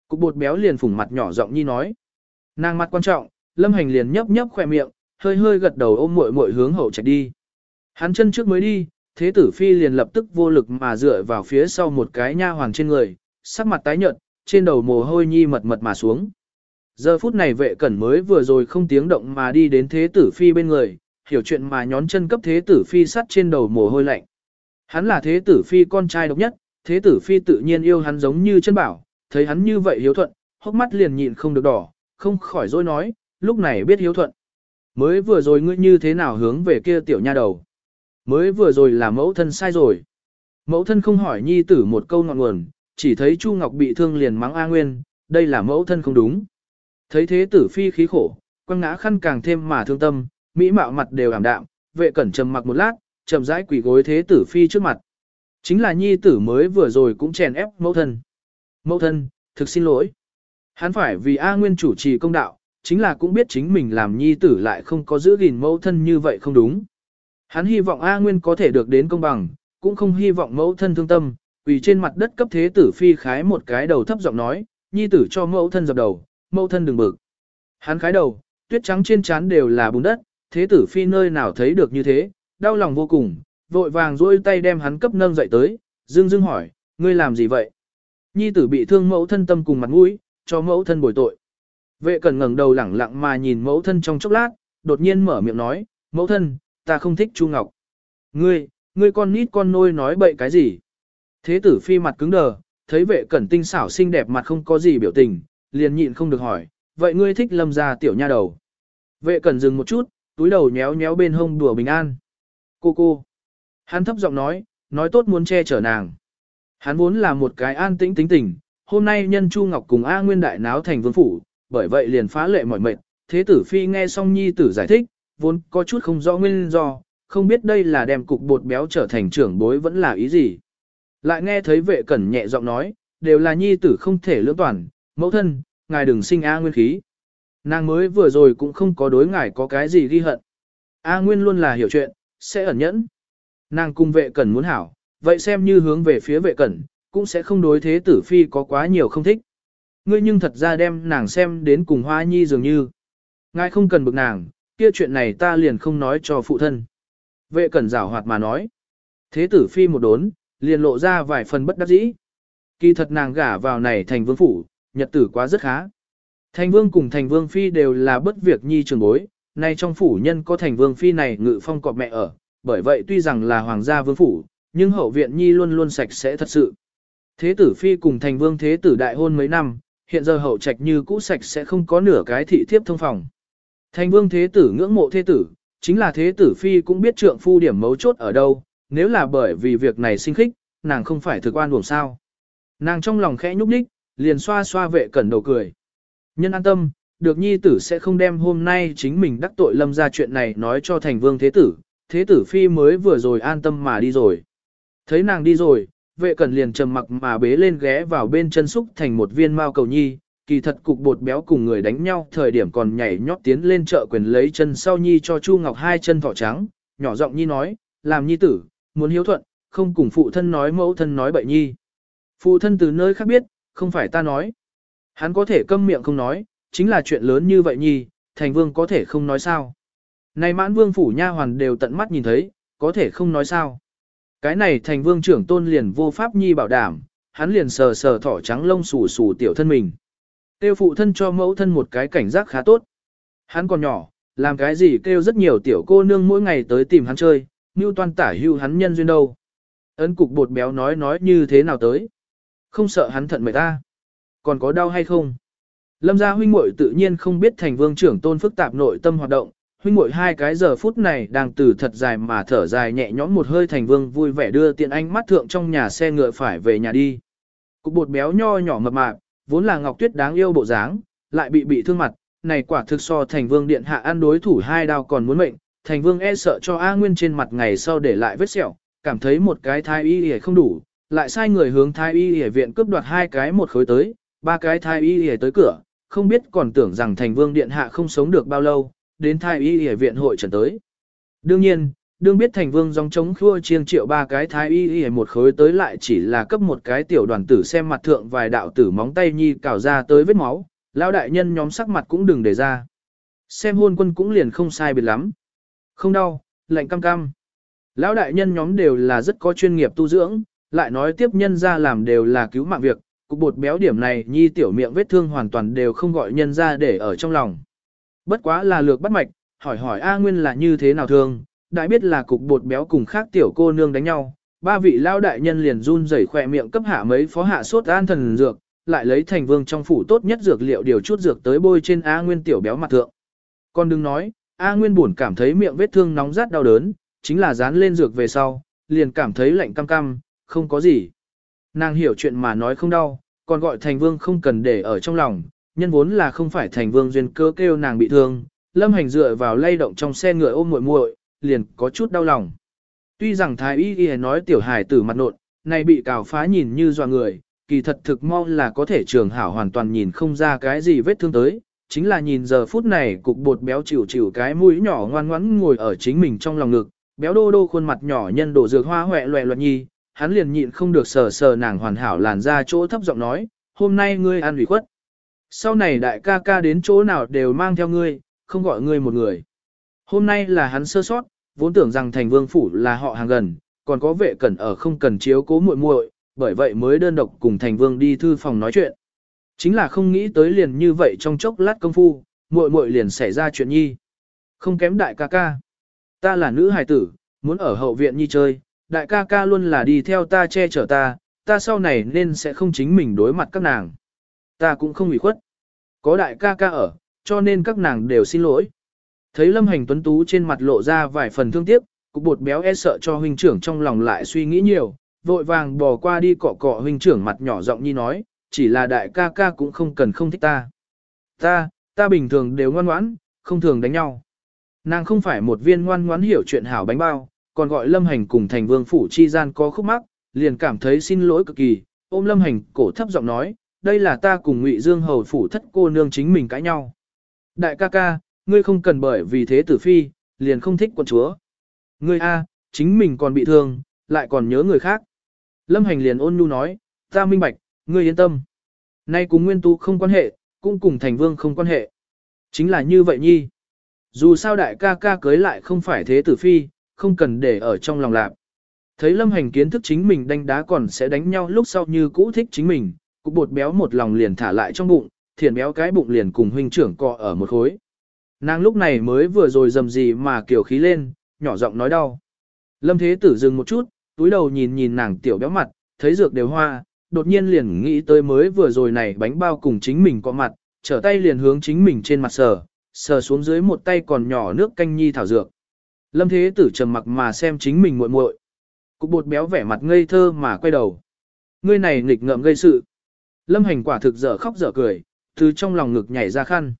Cục bột béo liền phủng mặt nhỏ giọng nhi nói. Nàng mặt quan trọng, lâm hành liền nhấp nhấp khỏe miệng, hơi hơi gật đầu ôm muội muội hướng hậu chạy đi. Hắn chân trước mới đi, thế tử phi liền lập tức vô lực mà dựa vào phía sau một cái nha hoàng trên người, sắc mặt tái nhợt, trên đầu mồ hôi nhi mật mật mà xuống. Giờ phút này vệ cẩn mới vừa rồi không tiếng động mà đi đến thế tử phi bên người, hiểu chuyện mà nhón chân cấp thế tử phi sắt trên đầu mồ hôi lạnh. Hắn là thế tử phi con trai độc nhất, thế tử phi tự nhiên yêu hắn giống như chân bảo, thấy hắn như vậy hiếu thuận, hốc mắt liền nhịn không được đỏ, không khỏi dối nói, lúc này biết hiếu thuận. Mới vừa rồi ngươi như thế nào hướng về kia tiểu nha đầu. Mới vừa rồi là mẫu thân sai rồi. Mẫu thân không hỏi nhi tử một câu ngọn nguồn, chỉ thấy Chu Ngọc bị thương liền mắng A Nguyên, đây là mẫu thân không đúng. Thấy thế tử phi khí khổ, quăng ngã khăn càng thêm mà thương tâm, mỹ mạo mặt đều ảm đạm, vệ cẩn trầm mặc một lát, chậm rãi quỳ gối thế tử phi trước mặt. Chính là nhi tử mới vừa rồi cũng chèn ép mẫu thân. Mẫu thân, thực xin lỗi. Hắn phải vì A Nguyên chủ trì công đạo, chính là cũng biết chính mình làm nhi tử lại không có giữ gìn mẫu thân như vậy không đúng. Hắn hy vọng A Nguyên có thể được đến công bằng, cũng không hy vọng mẫu thân thương tâm, vì trên mặt đất cấp thế tử phi khái một cái đầu thấp giọng nói, nhi tử cho mẫu thân dập đầu, mẫu thân đừng bực. Hắn khái đầu, tuyết trắng trên trán đều là bùn đất, thế tử phi nơi nào thấy được như thế, đau lòng vô cùng, vội vàng duỗi tay đem hắn cấp nâng dậy tới, dương dương hỏi, ngươi làm gì vậy? Nhi tử bị thương mẫu thân tâm cùng mặt mũi, cho mẫu thân bồi tội. Vệ cần ngẩng đầu lẳng lặng mà nhìn mẫu thân trong chốc lát, đột nhiên mở miệng nói, mẫu thân, ta không thích Chu Ngọc. Ngươi, ngươi con nít con nôi nói bậy cái gì? Thế tử phi mặt cứng đờ, thấy vệ cẩn tinh xảo xinh đẹp mặt không có gì biểu tình, liền nhịn không được hỏi, vậy ngươi thích lâm gia tiểu nha đầu. Vệ cẩn dừng một chút, túi đầu nhéo nhéo bên hông đùa bình an. Cô cô. Hắn thấp giọng nói, nói tốt muốn che chở nàng. Hắn vốn là một cái an tĩnh tính tình, hôm nay nhân Chu Ngọc cùng A Nguyên đại náo thành vương phủ, bởi vậy liền phá lệ mỏi mệt. Thế tử phi nghe xong nhi tử giải thích, vốn có chút không rõ nguyên do, không biết đây là đem cục bột béo trở thành trưởng bối vẫn là ý gì. Lại nghe thấy vệ cẩn nhẹ giọng nói, đều là nhi tử không thể lưỡng toàn, mẫu thân, ngài đừng sinh A Nguyên khí. Nàng mới vừa rồi cũng không có đối ngài có cái gì ghi hận. A Nguyên luôn là hiểu chuyện, sẽ ẩn nhẫn. Nàng cung vệ cần muốn hảo, vậy xem như hướng về phía vệ cẩn, cũng sẽ không đối thế tử phi có quá nhiều không thích. Ngươi nhưng thật ra đem nàng xem đến cùng hoa nhi dường như. Ngài không cần bực nàng, kia chuyện này ta liền không nói cho phụ thân. Vệ cẩn rảo hoạt mà nói. Thế tử phi một đốn, liền lộ ra vài phần bất đắc dĩ. Kỳ thật nàng gả vào này thành vương phủ, nhật tử quá rất khá. Thành vương cùng thành vương phi đều là bất việc nhi trường bối, nay trong phủ nhân có thành vương phi này ngự phong cọp mẹ ở, bởi vậy tuy rằng là hoàng gia vương phủ, nhưng hậu viện nhi luôn luôn sạch sẽ thật sự. Thế tử phi cùng thành vương thế tử đại hôn mấy năm, hiện giờ hậu trạch như cũ sạch sẽ không có nửa cái thị thiếp thông phòng. Thành vương thế tử ngưỡng mộ thế tử, chính là thế tử phi cũng biết trượng phu điểm mấu chốt ở đâu, nếu là bởi vì việc này sinh khích, nàng không phải thực oan uổng sao. Nàng trong lòng khẽ nhúc nhích, liền xoa xoa vệ cẩn đầu cười. Nhân an tâm, được nhi tử sẽ không đem hôm nay chính mình đắc tội lâm ra chuyện này nói cho thành vương thế tử, thế tử phi mới vừa rồi an tâm mà đi rồi. Thấy nàng đi rồi, vệ cẩn liền trầm mặc mà bế lên ghé vào bên chân xúc thành một viên mao cầu nhi, kỳ thật cục bột béo cùng người đánh nhau thời điểm còn nhảy nhót tiến lên chợ quyền lấy chân sau nhi cho Chu Ngọc hai chân thỏ trắng, nhỏ giọng nhi nói, làm nhi tử, muốn hiếu thuận, không cùng phụ thân nói mẫu thân nói bậy nhi. Phụ thân từ nơi khác biết, không phải ta nói. Hắn có thể câm miệng không nói, chính là chuyện lớn như vậy nhi, thành vương có thể không nói sao. Này mãn vương phủ nha hoàn đều tận mắt nhìn thấy, có thể không nói sao. Cái này thành vương trưởng tôn liền vô pháp nhi bảo đảm, hắn liền sờ sờ thỏ trắng lông xù xù tiểu thân mình. Tiêu phụ thân cho mẫu thân một cái cảnh giác khá tốt. Hắn còn nhỏ, làm cái gì kêu rất nhiều tiểu cô nương mỗi ngày tới tìm hắn chơi, như toan tả hưu hắn nhân duyên đâu. Ấn cục bột béo nói nói như thế nào tới. Không sợ hắn thận mệt ta. Còn có đau hay không? Lâm gia huynh muội tự nhiên không biết thành vương trưởng tôn phức tạp nội tâm hoạt động, huynh muội hai cái giờ phút này đang từ thật dài mà thở dài nhẹ nhõm một hơi thành vương vui vẻ đưa tiện anh mắt thượng trong nhà xe ngựa phải về nhà đi. Cục bột béo nho nhỏ mập mạp, vốn là ngọc tuyết đáng yêu bộ dáng, lại bị bị thương mặt, này quả thực so thành vương điện hạ ăn đối thủ hai đao còn muốn mệnh, thành vương e sợ cho A Nguyên trên mặt ngày sau để lại vết sẹo, cảm thấy một cái thai y hề không đủ, lại sai người hướng thai y hề viện cướp đoạt hai cái một khối tới, ba cái thai y hề tới cửa, không biết còn tưởng rằng thành vương điện hạ không sống được bao lâu, đến thái y y viện hội trần tới. Đương nhiên, đương biết thành vương dòng chống khua chiêng triệu ba cái thái y y một khối tới lại chỉ là cấp một cái tiểu đoàn tử xem mặt thượng vài đạo tử móng tay nhi cào ra tới vết máu, lão đại nhân nhóm sắc mặt cũng đừng để ra. Xem hôn quân cũng liền không sai biệt lắm. Không đau, lạnh cam cam. Lão đại nhân nhóm đều là rất có chuyên nghiệp tu dưỡng, lại nói tiếp nhân ra làm đều là cứu mạng việc, cục bột béo điểm này nhi tiểu miệng vết thương hoàn toàn đều không gọi nhân ra để ở trong lòng. Bất quá là lược bắt mạch, hỏi hỏi A Nguyên là như thế nào thường đại biết là cục bột béo cùng khác tiểu cô nương đánh nhau, ba vị lao đại nhân liền run rẩy khỏe miệng cấp hạ mấy phó hạ sốt an thần dược, lại lấy thành vương trong phủ tốt nhất dược liệu điều chút dược tới bôi trên A Nguyên tiểu béo mặt thượng. Còn đừng nói, A Nguyên buồn cảm thấy miệng vết thương nóng rát đau đớn, chính là dán lên dược về sau, liền cảm thấy lạnh cam cam, không có gì. Nàng hiểu chuyện mà nói không đau, còn gọi thành vương không cần để ở trong lòng, nhân vốn là không phải thành vương duyên cơ kêu nàng bị thương, lâm hành dựa vào lay động trong xe ngựa ôm muội muội, liền có chút đau lòng. Tuy rằng thái y y nói tiểu hài tử mặt nộn, này bị cào phá nhìn như doa người, kỳ thật thực mong là có thể trường hảo hoàn toàn nhìn không ra cái gì vết thương tới, chính là nhìn giờ phút này cục bột béo chịu chịu cái mũi nhỏ ngoan ngoãn ngồi ở chính mình trong lòng ngực, béo đô đô khuôn mặt nhỏ nhân đổ dược hoa hoẹ loẹ loẹt nhi, hắn liền nhịn không được sờ sờ nàng hoàn hảo làn ra chỗ thấp giọng nói, hôm nay ngươi ăn ủy khuất. Sau này đại ca ca đến chỗ nào đều mang theo ngươi, không gọi ngươi một người. Hôm nay là hắn sơ sót, vốn tưởng rằng thành vương phủ là họ hàng gần, còn có vệ cẩn ở không cần chiếu cố muội muội, bởi vậy mới đơn độc cùng thành vương đi thư phòng nói chuyện. Chính là không nghĩ tới liền như vậy trong chốc lát công phu, muội muội liền xảy ra chuyện nhi. Không kém đại ca ca. Ta là nữ hài tử, muốn ở hậu viện nhi chơi, đại ca ca luôn là đi theo ta che chở ta, ta sau này nên sẽ không chính mình đối mặt các nàng. Ta cũng không bị khuất. Có đại ca ca ở, cho nên các nàng đều xin lỗi. Thấy Lâm Hành Tuấn Tú trên mặt lộ ra vài phần thương tiếc, cục bột béo e sợ cho huynh trưởng trong lòng lại suy nghĩ nhiều, vội vàng bò qua đi cọ cọ huynh trưởng mặt nhỏ giọng nhi nói, chỉ là đại ca ca cũng không cần không thích ta. Ta, ta bình thường đều ngoan ngoãn, không thường đánh nhau. Nàng không phải một viên ngoan ngoãn hiểu chuyện hảo bánh bao, còn gọi Lâm Hành cùng thành vương phủ chi gian có khúc mắc, liền cảm thấy xin lỗi cực kỳ, ôm Lâm Hành cổ thấp giọng nói, đây là ta cùng Ngụy Dương hầu phủ thất cô nương chính mình cãi nhau. Đại ca ca, ngươi không cần bởi vì thế tử phi, liền không thích quân chúa. Ngươi a, chính mình còn bị thương, lại còn nhớ người khác. Lâm Hành liền ôn nhu nói, ta minh bạch, ngươi yên tâm. Nay cùng nguyên tu không quan hệ, cũng cùng thành vương không quan hệ. Chính là như vậy nhi. Dù sao đại ca ca cưới lại không phải thế tử phi, không cần để ở trong lòng lạc. Thấy lâm hành kiến thức chính mình đánh đá còn sẽ đánh nhau lúc sau như cũ thích chính mình, cục bột béo một lòng liền thả lại trong bụng, thiền béo cái bụng liền cùng huynh trưởng cọ ở một khối. Nàng lúc này mới vừa rồi dầm gì mà kiểu khí lên, nhỏ giọng nói đau. Lâm thế tử dừng một chút, túi đầu nhìn nhìn nàng tiểu béo mặt, thấy dược đều hoa, đột nhiên liền nghĩ tới mới vừa rồi này bánh bao cùng chính mình có mặt, trở tay liền hướng chính mình trên mặt sờ, sờ xuống dưới một tay còn nhỏ nước canh nhi thảo dược. Lâm thế tử trầm mặc mà xem chính mình muội muội. Cục bột béo vẻ mặt ngây thơ mà quay đầu. Ngươi này nghịch ngợm gây sự. Lâm hành quả thực dở khóc dở cười, từ trong lòng ngực nhảy ra khăn.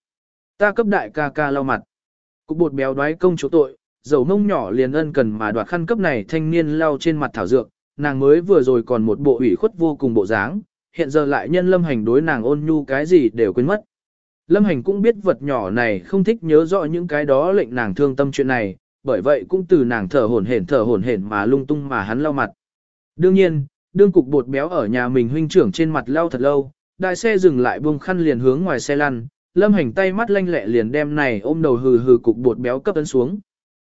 Ta cấp đại ca ca lau mặt. Cục bột béo đoái công chỗ tội, dầu mông nhỏ liền ân cần mà đoạt khăn cấp này thanh niên lau trên mặt thảo dược, nàng mới vừa rồi còn một bộ ủy khuất vô cùng bộ dáng, hiện giờ lại nhân lâm hành đối nàng ôn nhu cái gì đều quên mất. Lâm hành cũng biết vật nhỏ này không thích nhớ rõ những cái đó lệnh nàng thương tâm chuyện này, bởi vậy cũng từ nàng thở hổn hển thở hổn hển mà lung tung mà hắn lau mặt. Đương nhiên, đương cục bột béo ở nhà mình huynh trưởng trên mặt lau thật lâu, đại xe dừng lại buông khăn liền hướng ngoài xe lăn, lâm hành tay mắt lanh lẹ liền đem này ôm đầu hừ hừ cục bột béo cấp ấn xuống.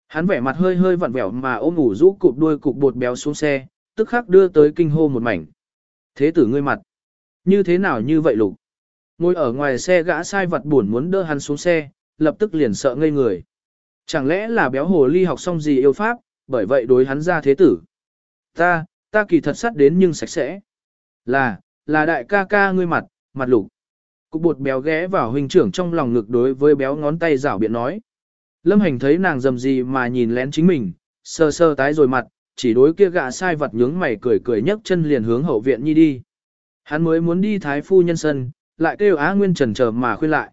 Hắn vẻ mặt hơi hơi vặn vẹo mà ôm ủ rũ cục đuôi cục bột béo xuống xe, tức khắc đưa tới kinh hô một mảnh. Thế tử ngươi mặt, như thế nào như vậy lục? Ngồi ở ngoài xe gã sai vật buồn muốn đỡ hắn xuống xe, lập tức liền sợ ngây người. Chẳng lẽ là béo hồ ly học xong gì yêu pháp, bởi vậy đối hắn ra thế tử. Ta, ta kỳ thật sắt đến nhưng sạch sẽ. Là, là đại ca ca ngươi mặt, mặt lục. Cục bột béo ghé vào huynh trưởng trong lòng ngực đối với béo ngón tay rảo biện nói. Lâm hành thấy nàng dầm gì mà nhìn lén chính mình, sơ sơ tái rồi mặt, chỉ đối kia gạ sai vật nhướng mày cười cười nhấc chân liền hướng hậu viện nhi đi. Hắn mới muốn đi thái phu nhân sân, lại kêu Á Nguyên trần chờ mà khuyên lại.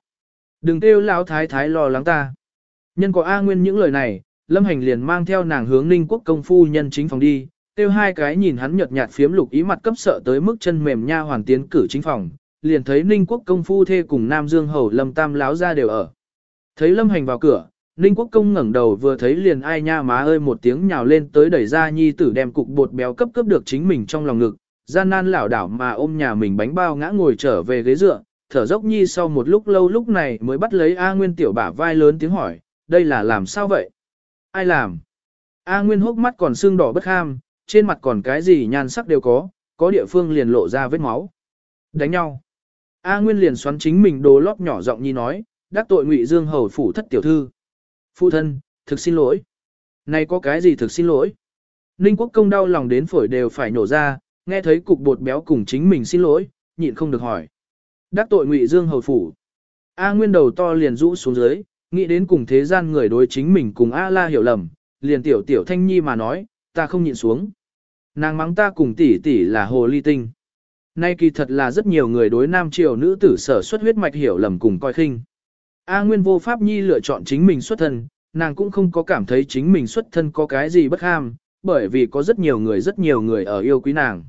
Đừng kêu lão thái thái lo lắng ta. Nhân có A Nguyên những lời này, Lâm Hành liền mang theo nàng hướng Ninh Quốc công phu nhân chính phòng đi, tiêu hai cái nhìn hắn nhợt nhạt phiếm lục ý mặt cấp sợ tới mức chân mềm nha hoàn tiến cử chính phòng, liền thấy Ninh Quốc công phu thê cùng Nam Dương hầu Lâm Tam láo ra đều ở. Thấy Lâm Hành vào cửa, Ninh Quốc công ngẩng đầu vừa thấy liền ai nha má ơi một tiếng nhào lên tới đẩy ra nhi tử đem cục bột béo cấp cấp được chính mình trong lòng ngực, gian nan lảo đảo mà ôm nhà mình bánh bao ngã ngồi trở về ghế dựa, thở dốc nhi sau một lúc lâu lúc này mới bắt lấy A Nguyên tiểu bả vai lớn tiếng hỏi, đây là làm sao vậy? Ai làm? A Nguyên hốc mắt còn sưng đỏ bất ham, trên mặt còn cái gì nhan sắc đều có, có địa phương liền lộ ra vết máu. Đánh nhau. A Nguyên liền xoắn chính mình đồ lót nhỏ giọng nhi nói, đắc tội ngụy dương hầu phủ thất tiểu thư. Phụ thân, thực xin lỗi. Này có cái gì thực xin lỗi? Ninh quốc công đau lòng đến phổi đều phải nổ ra, nghe thấy cục bột béo cùng chính mình xin lỗi, nhịn không được hỏi. Đắc tội ngụy dương hầu phủ. A Nguyên đầu to liền rũ xuống dưới, nghĩ đến cùng thế gian người đối chính mình cùng A La hiểu lầm, liền tiểu tiểu thanh nhi mà nói, ta không nhịn xuống. Nàng mắng ta cùng tỷ tỷ là hồ ly tinh. Nay kỳ thật là rất nhiều người đối nam triều nữ tử sở xuất huyết mạch hiểu lầm cùng coi khinh. A Nguyên vô pháp nhi lựa chọn chính mình xuất thân, nàng cũng không có cảm thấy chính mình xuất thân có cái gì bất ham, bởi vì có rất nhiều người rất nhiều người ở yêu quý nàng.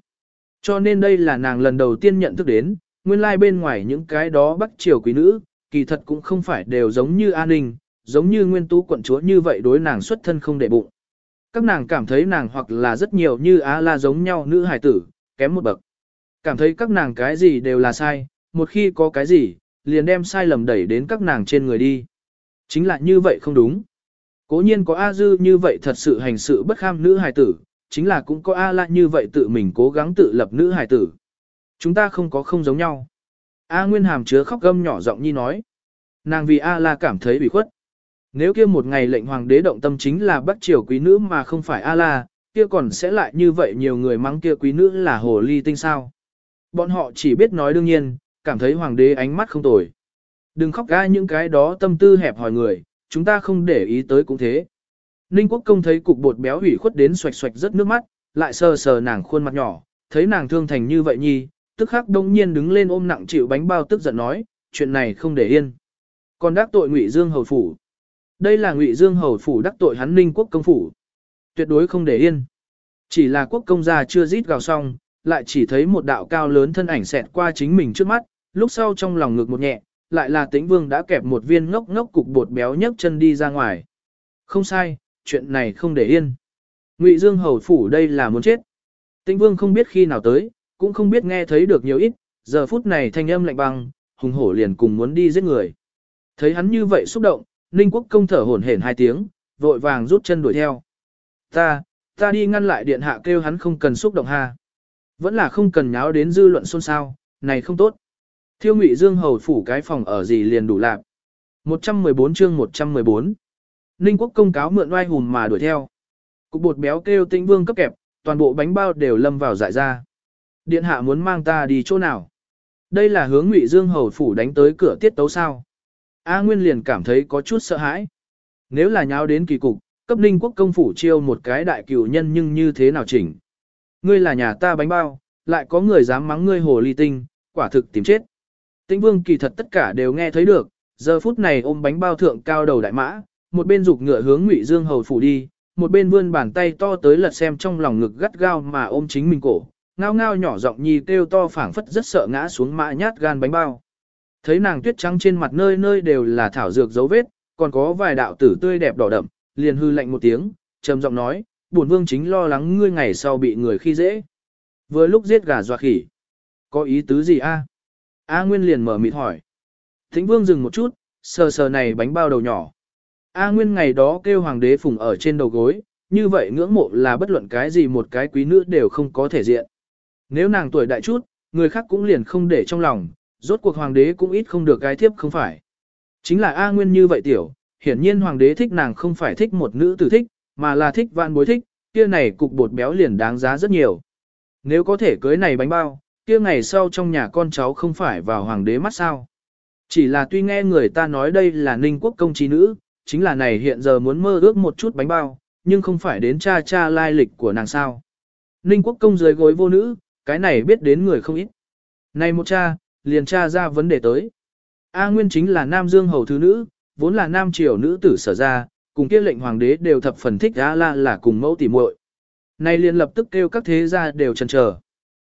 Cho nên đây là nàng lần đầu tiên nhận thức đến, nguyên lai like bên ngoài những cái đó bắc triều quý nữ, kỳ thật cũng không phải đều giống như an ninh, giống như nguyên tú quận chúa như vậy đối nàng xuất thân không để bụng. Các nàng cảm thấy nàng hoặc là rất nhiều như Á La giống nhau nữ hài tử, kém một bậc. Cảm thấy các nàng cái gì đều là sai, một khi có cái gì, liền đem sai lầm đẩy đến các nàng trên người đi. Chính là như vậy không đúng. Cố nhiên có A Dư như vậy thật sự hành sự bất kham nữ hài tử, chính là cũng có A La như vậy tự mình cố gắng tự lập nữ hài tử. Chúng ta không có không giống nhau. A Nguyên hàm chứa khóc gâm nhỏ giọng nhi nói. Nàng vì A La cảm thấy bị khuất. Nếu kia một ngày lệnh hoàng đế động tâm chính là bắt triều quý nữ mà không phải A La, kia còn sẽ lại như vậy nhiều người mắng kia quý nữ là hồ ly tinh sao. Bọn họ chỉ biết nói đương nhiên, cảm thấy hoàng đế ánh mắt không tồi. Đừng khóc ga những cái đó tâm tư hẹp hỏi người, chúng ta không để ý tới cũng thế. Ninh quốc công thấy cục bột béo hủy khuất đến xoạch xoạch rất nước mắt, lại sờ sờ nàng khuôn mặt nhỏ, thấy nàng thương thành như vậy nhi, tức khắc đông nhiên đứng lên ôm nặng chịu bánh bao tức giận nói, chuyện này không để yên. Còn đắc tội ngụy Dương hầu phủ. Đây là ngụy Dương hầu phủ đắc tội hắn ninh quốc công phủ. Tuyệt đối không để yên. Chỉ là quốc công gia chưa rít gào xong, lại chỉ thấy một đạo cao lớn thân ảnh xẹt qua chính mình trước mắt, lúc sau trong lòng ngực một nhẹ, lại là tĩnh vương đã kẹp một viên ngốc ngốc cục bột béo nhấc chân đi ra ngoài. Không sai, chuyện này không để yên. Ngụy Dương hầu phủ đây là muốn chết. Tĩnh vương không biết khi nào tới, cũng không biết nghe thấy được nhiều ít, giờ phút này thanh âm lạnh băng, hùng hổ liền cùng muốn đi giết người. Thấy hắn như vậy xúc động, Ninh Quốc công thở hổn hển hai tiếng, vội vàng rút chân đuổi theo. Ta, ta đi ngăn lại điện hạ kêu hắn không cần xúc động ha. Vẫn là không cần nháo đến dư luận xôn xao, này không tốt. Thiêu Ngụy Dương hầu phủ cái phòng ở gì liền đủ lạc. 114 chương 114. Ninh Quốc công cáo mượn oai hùm mà đuổi theo. Cục bột béo kêu Tĩnh Vương cấp kẹp, toàn bộ bánh bao đều lâm vào dại ra. Điện hạ muốn mang ta đi chỗ nào? Đây là hướng Ngụy Dương hầu phủ đánh tới cửa tiết tấu sao? A Nguyên liền cảm thấy có chút sợ hãi. Nếu là nháo đến kỳ cục, cấp ninh quốc công phủ chiêu một cái đại cửu nhân nhưng như thế nào chỉnh? Ngươi là nhà ta bánh bao, lại có người dám mắng ngươi hồ ly tinh, quả thực tìm chết. Tĩnh vương kỳ thật tất cả đều nghe thấy được, giờ phút này ôm bánh bao thượng cao đầu đại mã, một bên rục ngựa hướng Ngụy Dương hầu phủ đi, một bên vươn bàn tay to tới lật xem trong lòng ngực gắt gao mà ôm chính mình cổ, ngao ngao nhỏ giọng nhi kêu to phảng phất rất sợ ngã xuống mã nhát gan bánh bao. Thấy nàng tuyết trắng trên mặt nơi nơi đều là thảo dược dấu vết, còn có vài đạo tử tươi đẹp đỏ đậm, liền hư lạnh một tiếng, trầm giọng nói, bổn vương chính lo lắng ngươi ngày sau bị người khi dễ. Vừa lúc giết gà dọa khỉ, có ý tứ gì a? A Nguyên liền mở mịt hỏi. Thính vương dừng một chút, sờ sờ này bánh bao đầu nhỏ. A Nguyên ngày đó kêu hoàng đế phùng ở trên đầu gối, như vậy ngưỡng mộ là bất luận cái gì một cái quý nữ đều không có thể diện. Nếu nàng tuổi đại chút, người khác cũng liền không để trong lòng, rốt cuộc hoàng đế cũng ít không được cái thiếp không phải. Chính là A Nguyên như vậy tiểu, hiển nhiên hoàng đế thích nàng không phải thích một nữ tử thích, mà là thích vạn bối thích, kia này cục bột béo liền đáng giá rất nhiều. Nếu có thể cưới này bánh bao, kia ngày sau trong nhà con cháu không phải vào hoàng đế mắt sao. Chỉ là tuy nghe người ta nói đây là ninh quốc công trí nữ, chính là này hiện giờ muốn mơ ước một chút bánh bao, nhưng không phải đến cha cha lai lịch của nàng sao. Ninh quốc công dưới gối vô nữ, cái này biết đến người không ít. Này một cha, liền tra ra vấn đề tới. A Nguyên chính là Nam Dương hầu thứ nữ, vốn là Nam triều nữ tử sở ra, cùng kia lệnh hoàng đế đều thập phần thích A La là cùng mẫu tỉ muội. nay liền lập tức kêu các thế gia đều chần chờ.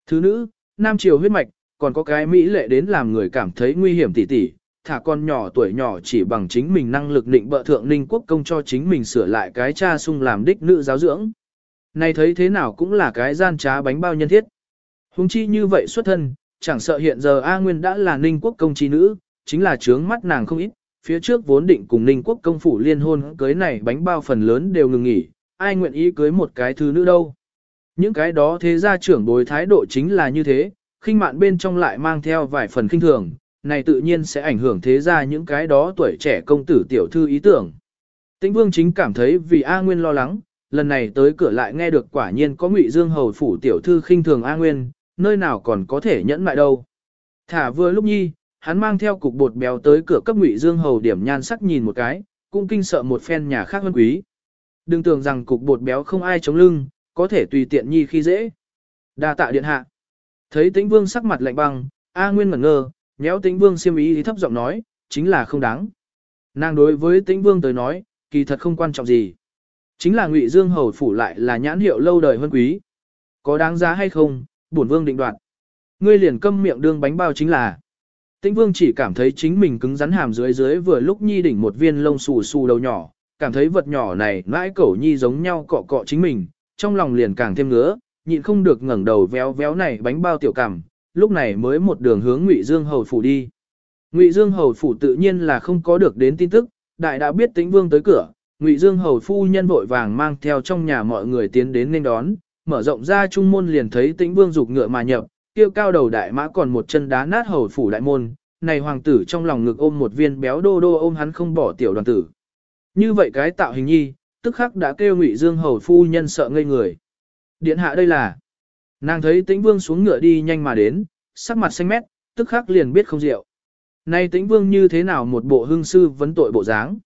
Thứ nữ, Nam triều huyết mạch, còn có cái mỹ lệ đến làm người cảm thấy nguy hiểm tỉ tỉ, thả con nhỏ tuổi nhỏ chỉ bằng chính mình năng lực định bợ thượng ninh quốc công cho chính mình sửa lại cái cha sung làm đích nữ giáo dưỡng. Này thấy thế nào cũng là cái gian trá bánh bao nhân thiết. Hùng chi như vậy xuất thân, chẳng sợ hiện giờ A Nguyên đã là ninh quốc công trí nữ, chính là trướng mắt nàng không ít, phía trước vốn định cùng ninh quốc công phủ liên hôn cưới này bánh bao phần lớn đều ngừng nghỉ, ai nguyện ý cưới một cái thứ nữ đâu. Những cái đó thế gia trưởng đối thái độ chính là như thế, khinh mạn bên trong lại mang theo vài phần khinh thường, này tự nhiên sẽ ảnh hưởng thế gia những cái đó tuổi trẻ công tử tiểu thư ý tưởng. Tĩnh Vương chính cảm thấy vì A Nguyên lo lắng, lần này tới cửa lại nghe được quả nhiên có Ngụy Dương hầu phủ tiểu thư khinh thường A Nguyên, nơi nào còn có thể nhẫn mại đâu. Thả vừa lúc nhi, hắn mang theo cục bột béo tới cửa cấp Ngụy Dương hầu điểm nhan sắc nhìn một cái, cũng kinh sợ một phen nhà khác hơn quý. Đừng tưởng rằng cục bột béo không ai chống lưng, có thể tùy tiện nhi khi dễ. Đa tạ điện hạ. Thấy Tĩnh Vương sắc mặt lạnh băng, A Nguyên ngẩn ngơ, nhéo Tĩnh Vương xiêm ý thì thấp giọng nói, chính là không đáng. Nàng đối với Tĩnh Vương tới nói, kỳ thật không quan trọng gì. Chính là Ngụy Dương hầu phủ lại là nhãn hiệu lâu đời hơn quý. Có đáng giá hay không, bổn vương định đoạt. Ngươi liền câm miệng đương bánh bao chính là. Tĩnh Vương chỉ cảm thấy chính mình cứng rắn hàm dưới dưới vừa lúc nhi đỉnh một viên lông xù xù đầu nhỏ, cảm thấy vật nhỏ này mãi cẩu nhi giống nhau cọ cọ chính mình, trong lòng liền càng thêm ngứa, nhịn không được ngẩng đầu véo véo này bánh bao tiểu cảm, lúc này mới một đường hướng Ngụy Dương hầu phủ đi. Ngụy Dương hầu phủ tự nhiên là không có được đến tin tức, đại đã biết Tĩnh Vương tới cửa, Ngụy Dương hầu phu nhân vội vàng mang theo trong nhà mọi người tiến đến nên đón, mở rộng ra trung môn liền thấy Tĩnh Vương dục ngựa mà nhập, kia cao đầu đại mã còn một chân đá nát hầu phủ đại môn, này hoàng tử trong lòng ngực ôm một viên béo đô đô ôm hắn không bỏ tiểu đoàn tử. Như vậy cái tạo hình nhi, tức khắc đã kêu Ngụy Dương hầu phu nhân sợ ngây người. Điện hạ đây là. Nàng thấy Tĩnh Vương xuống ngựa đi nhanh mà đến, sắc mặt xanh mét, tức khắc liền biết không rượu. Nay Tĩnh Vương như thế nào một bộ hương sư vấn tội bộ dáng?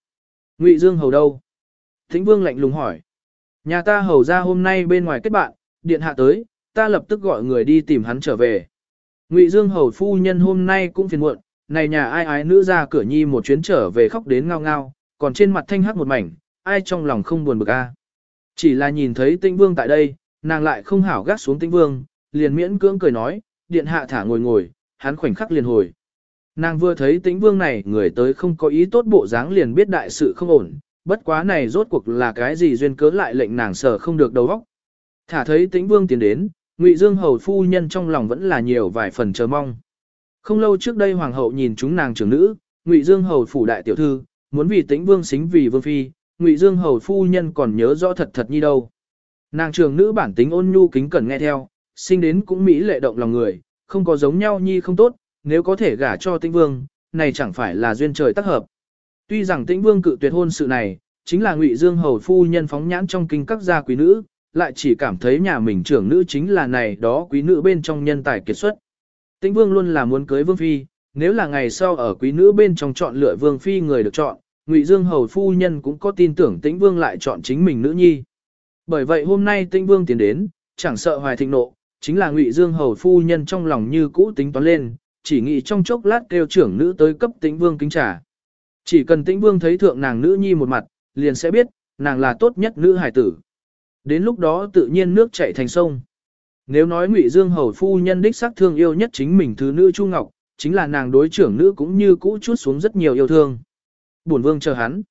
Ngụy Dương hầu đâu? Tĩnh Vương lạnh lùng hỏi. Nhà ta hầu ra hôm nay bên ngoài kết bạn, điện hạ tới, ta lập tức gọi người đi tìm hắn trở về. Ngụy Dương hầu phu nhân hôm nay cũng phiền muộn, này nhà ai ái nữ ra cửa nhi một chuyến trở về khóc đến ngao ngao, còn trên mặt thanh hắc một mảnh, ai trong lòng không buồn bực a. Chỉ là nhìn thấy Tĩnh Vương tại đây, nàng lại không hảo gác xuống Tĩnh Vương, liền miễn cưỡng cười nói, điện hạ thả ngồi ngồi, hắn khoảnh khắc liền hồi. Nàng vừa thấy Tĩnh Vương này người tới không có ý tốt bộ dáng liền biết đại sự không ổn, bất quá này rốt cuộc là cái gì duyên cớ lại lệnh nàng sở không được đầu óc. Thả thấy Tĩnh Vương tiến đến, Ngụy Dương hầu phu nhân trong lòng vẫn là nhiều vài phần chờ mong. Không lâu trước đây hoàng hậu nhìn chúng nàng trưởng nữ, Ngụy Dương hầu phủ đại tiểu thư, muốn vì Tĩnh Vương xính vì vương phi, Ngụy Dương hầu phu nhân còn nhớ rõ thật thật như đâu. Nàng trưởng nữ bản tính ôn nhu kính cẩn nghe theo, sinh đến cũng mỹ lệ động lòng người, không có giống nhau nhi không tốt, nếu có thể gả cho Tĩnh Vương, này chẳng phải là duyên trời tác hợp. Tuy rằng Tĩnh Vương cự tuyệt hôn sự này, chính là Ngụy Dương hầu phu nhân phóng nhãn trong kinh các gia quý nữ, lại chỉ cảm thấy nhà mình trưởng nữ chính là này đó quý nữ bên trong nhân tài kiệt xuất. Tĩnh Vương luôn là muốn cưới Vương Phi, nếu là ngày sau ở quý nữ bên trong chọn lựa Vương Phi người được chọn, Ngụy Dương hầu phu nhân cũng có tin tưởng Tĩnh Vương lại chọn chính mình nữ nhi. Bởi vậy hôm nay Tĩnh Vương tiến đến, chẳng sợ hoài thịnh nộ, chính là Ngụy Dương hầu phu nhân trong lòng như cũ tính toán lên, chỉ nghĩ trong chốc lát kêu trưởng nữ tới cấp Tĩnh Vương kính trả. Chỉ cần Tĩnh Vương thấy thượng nàng nữ nhi một mặt, liền sẽ biết, nàng là tốt nhất nữ hải tử. Đến lúc đó tự nhiên nước chảy thành sông. Nếu nói Ngụy Dương hầu phu nhân đích xác thương yêu nhất chính mình thứ nữ Chu Ngọc, chính là nàng đối trưởng nữ cũng như cũ chút xuống rất nhiều yêu thương. Bổn vương chờ hắn.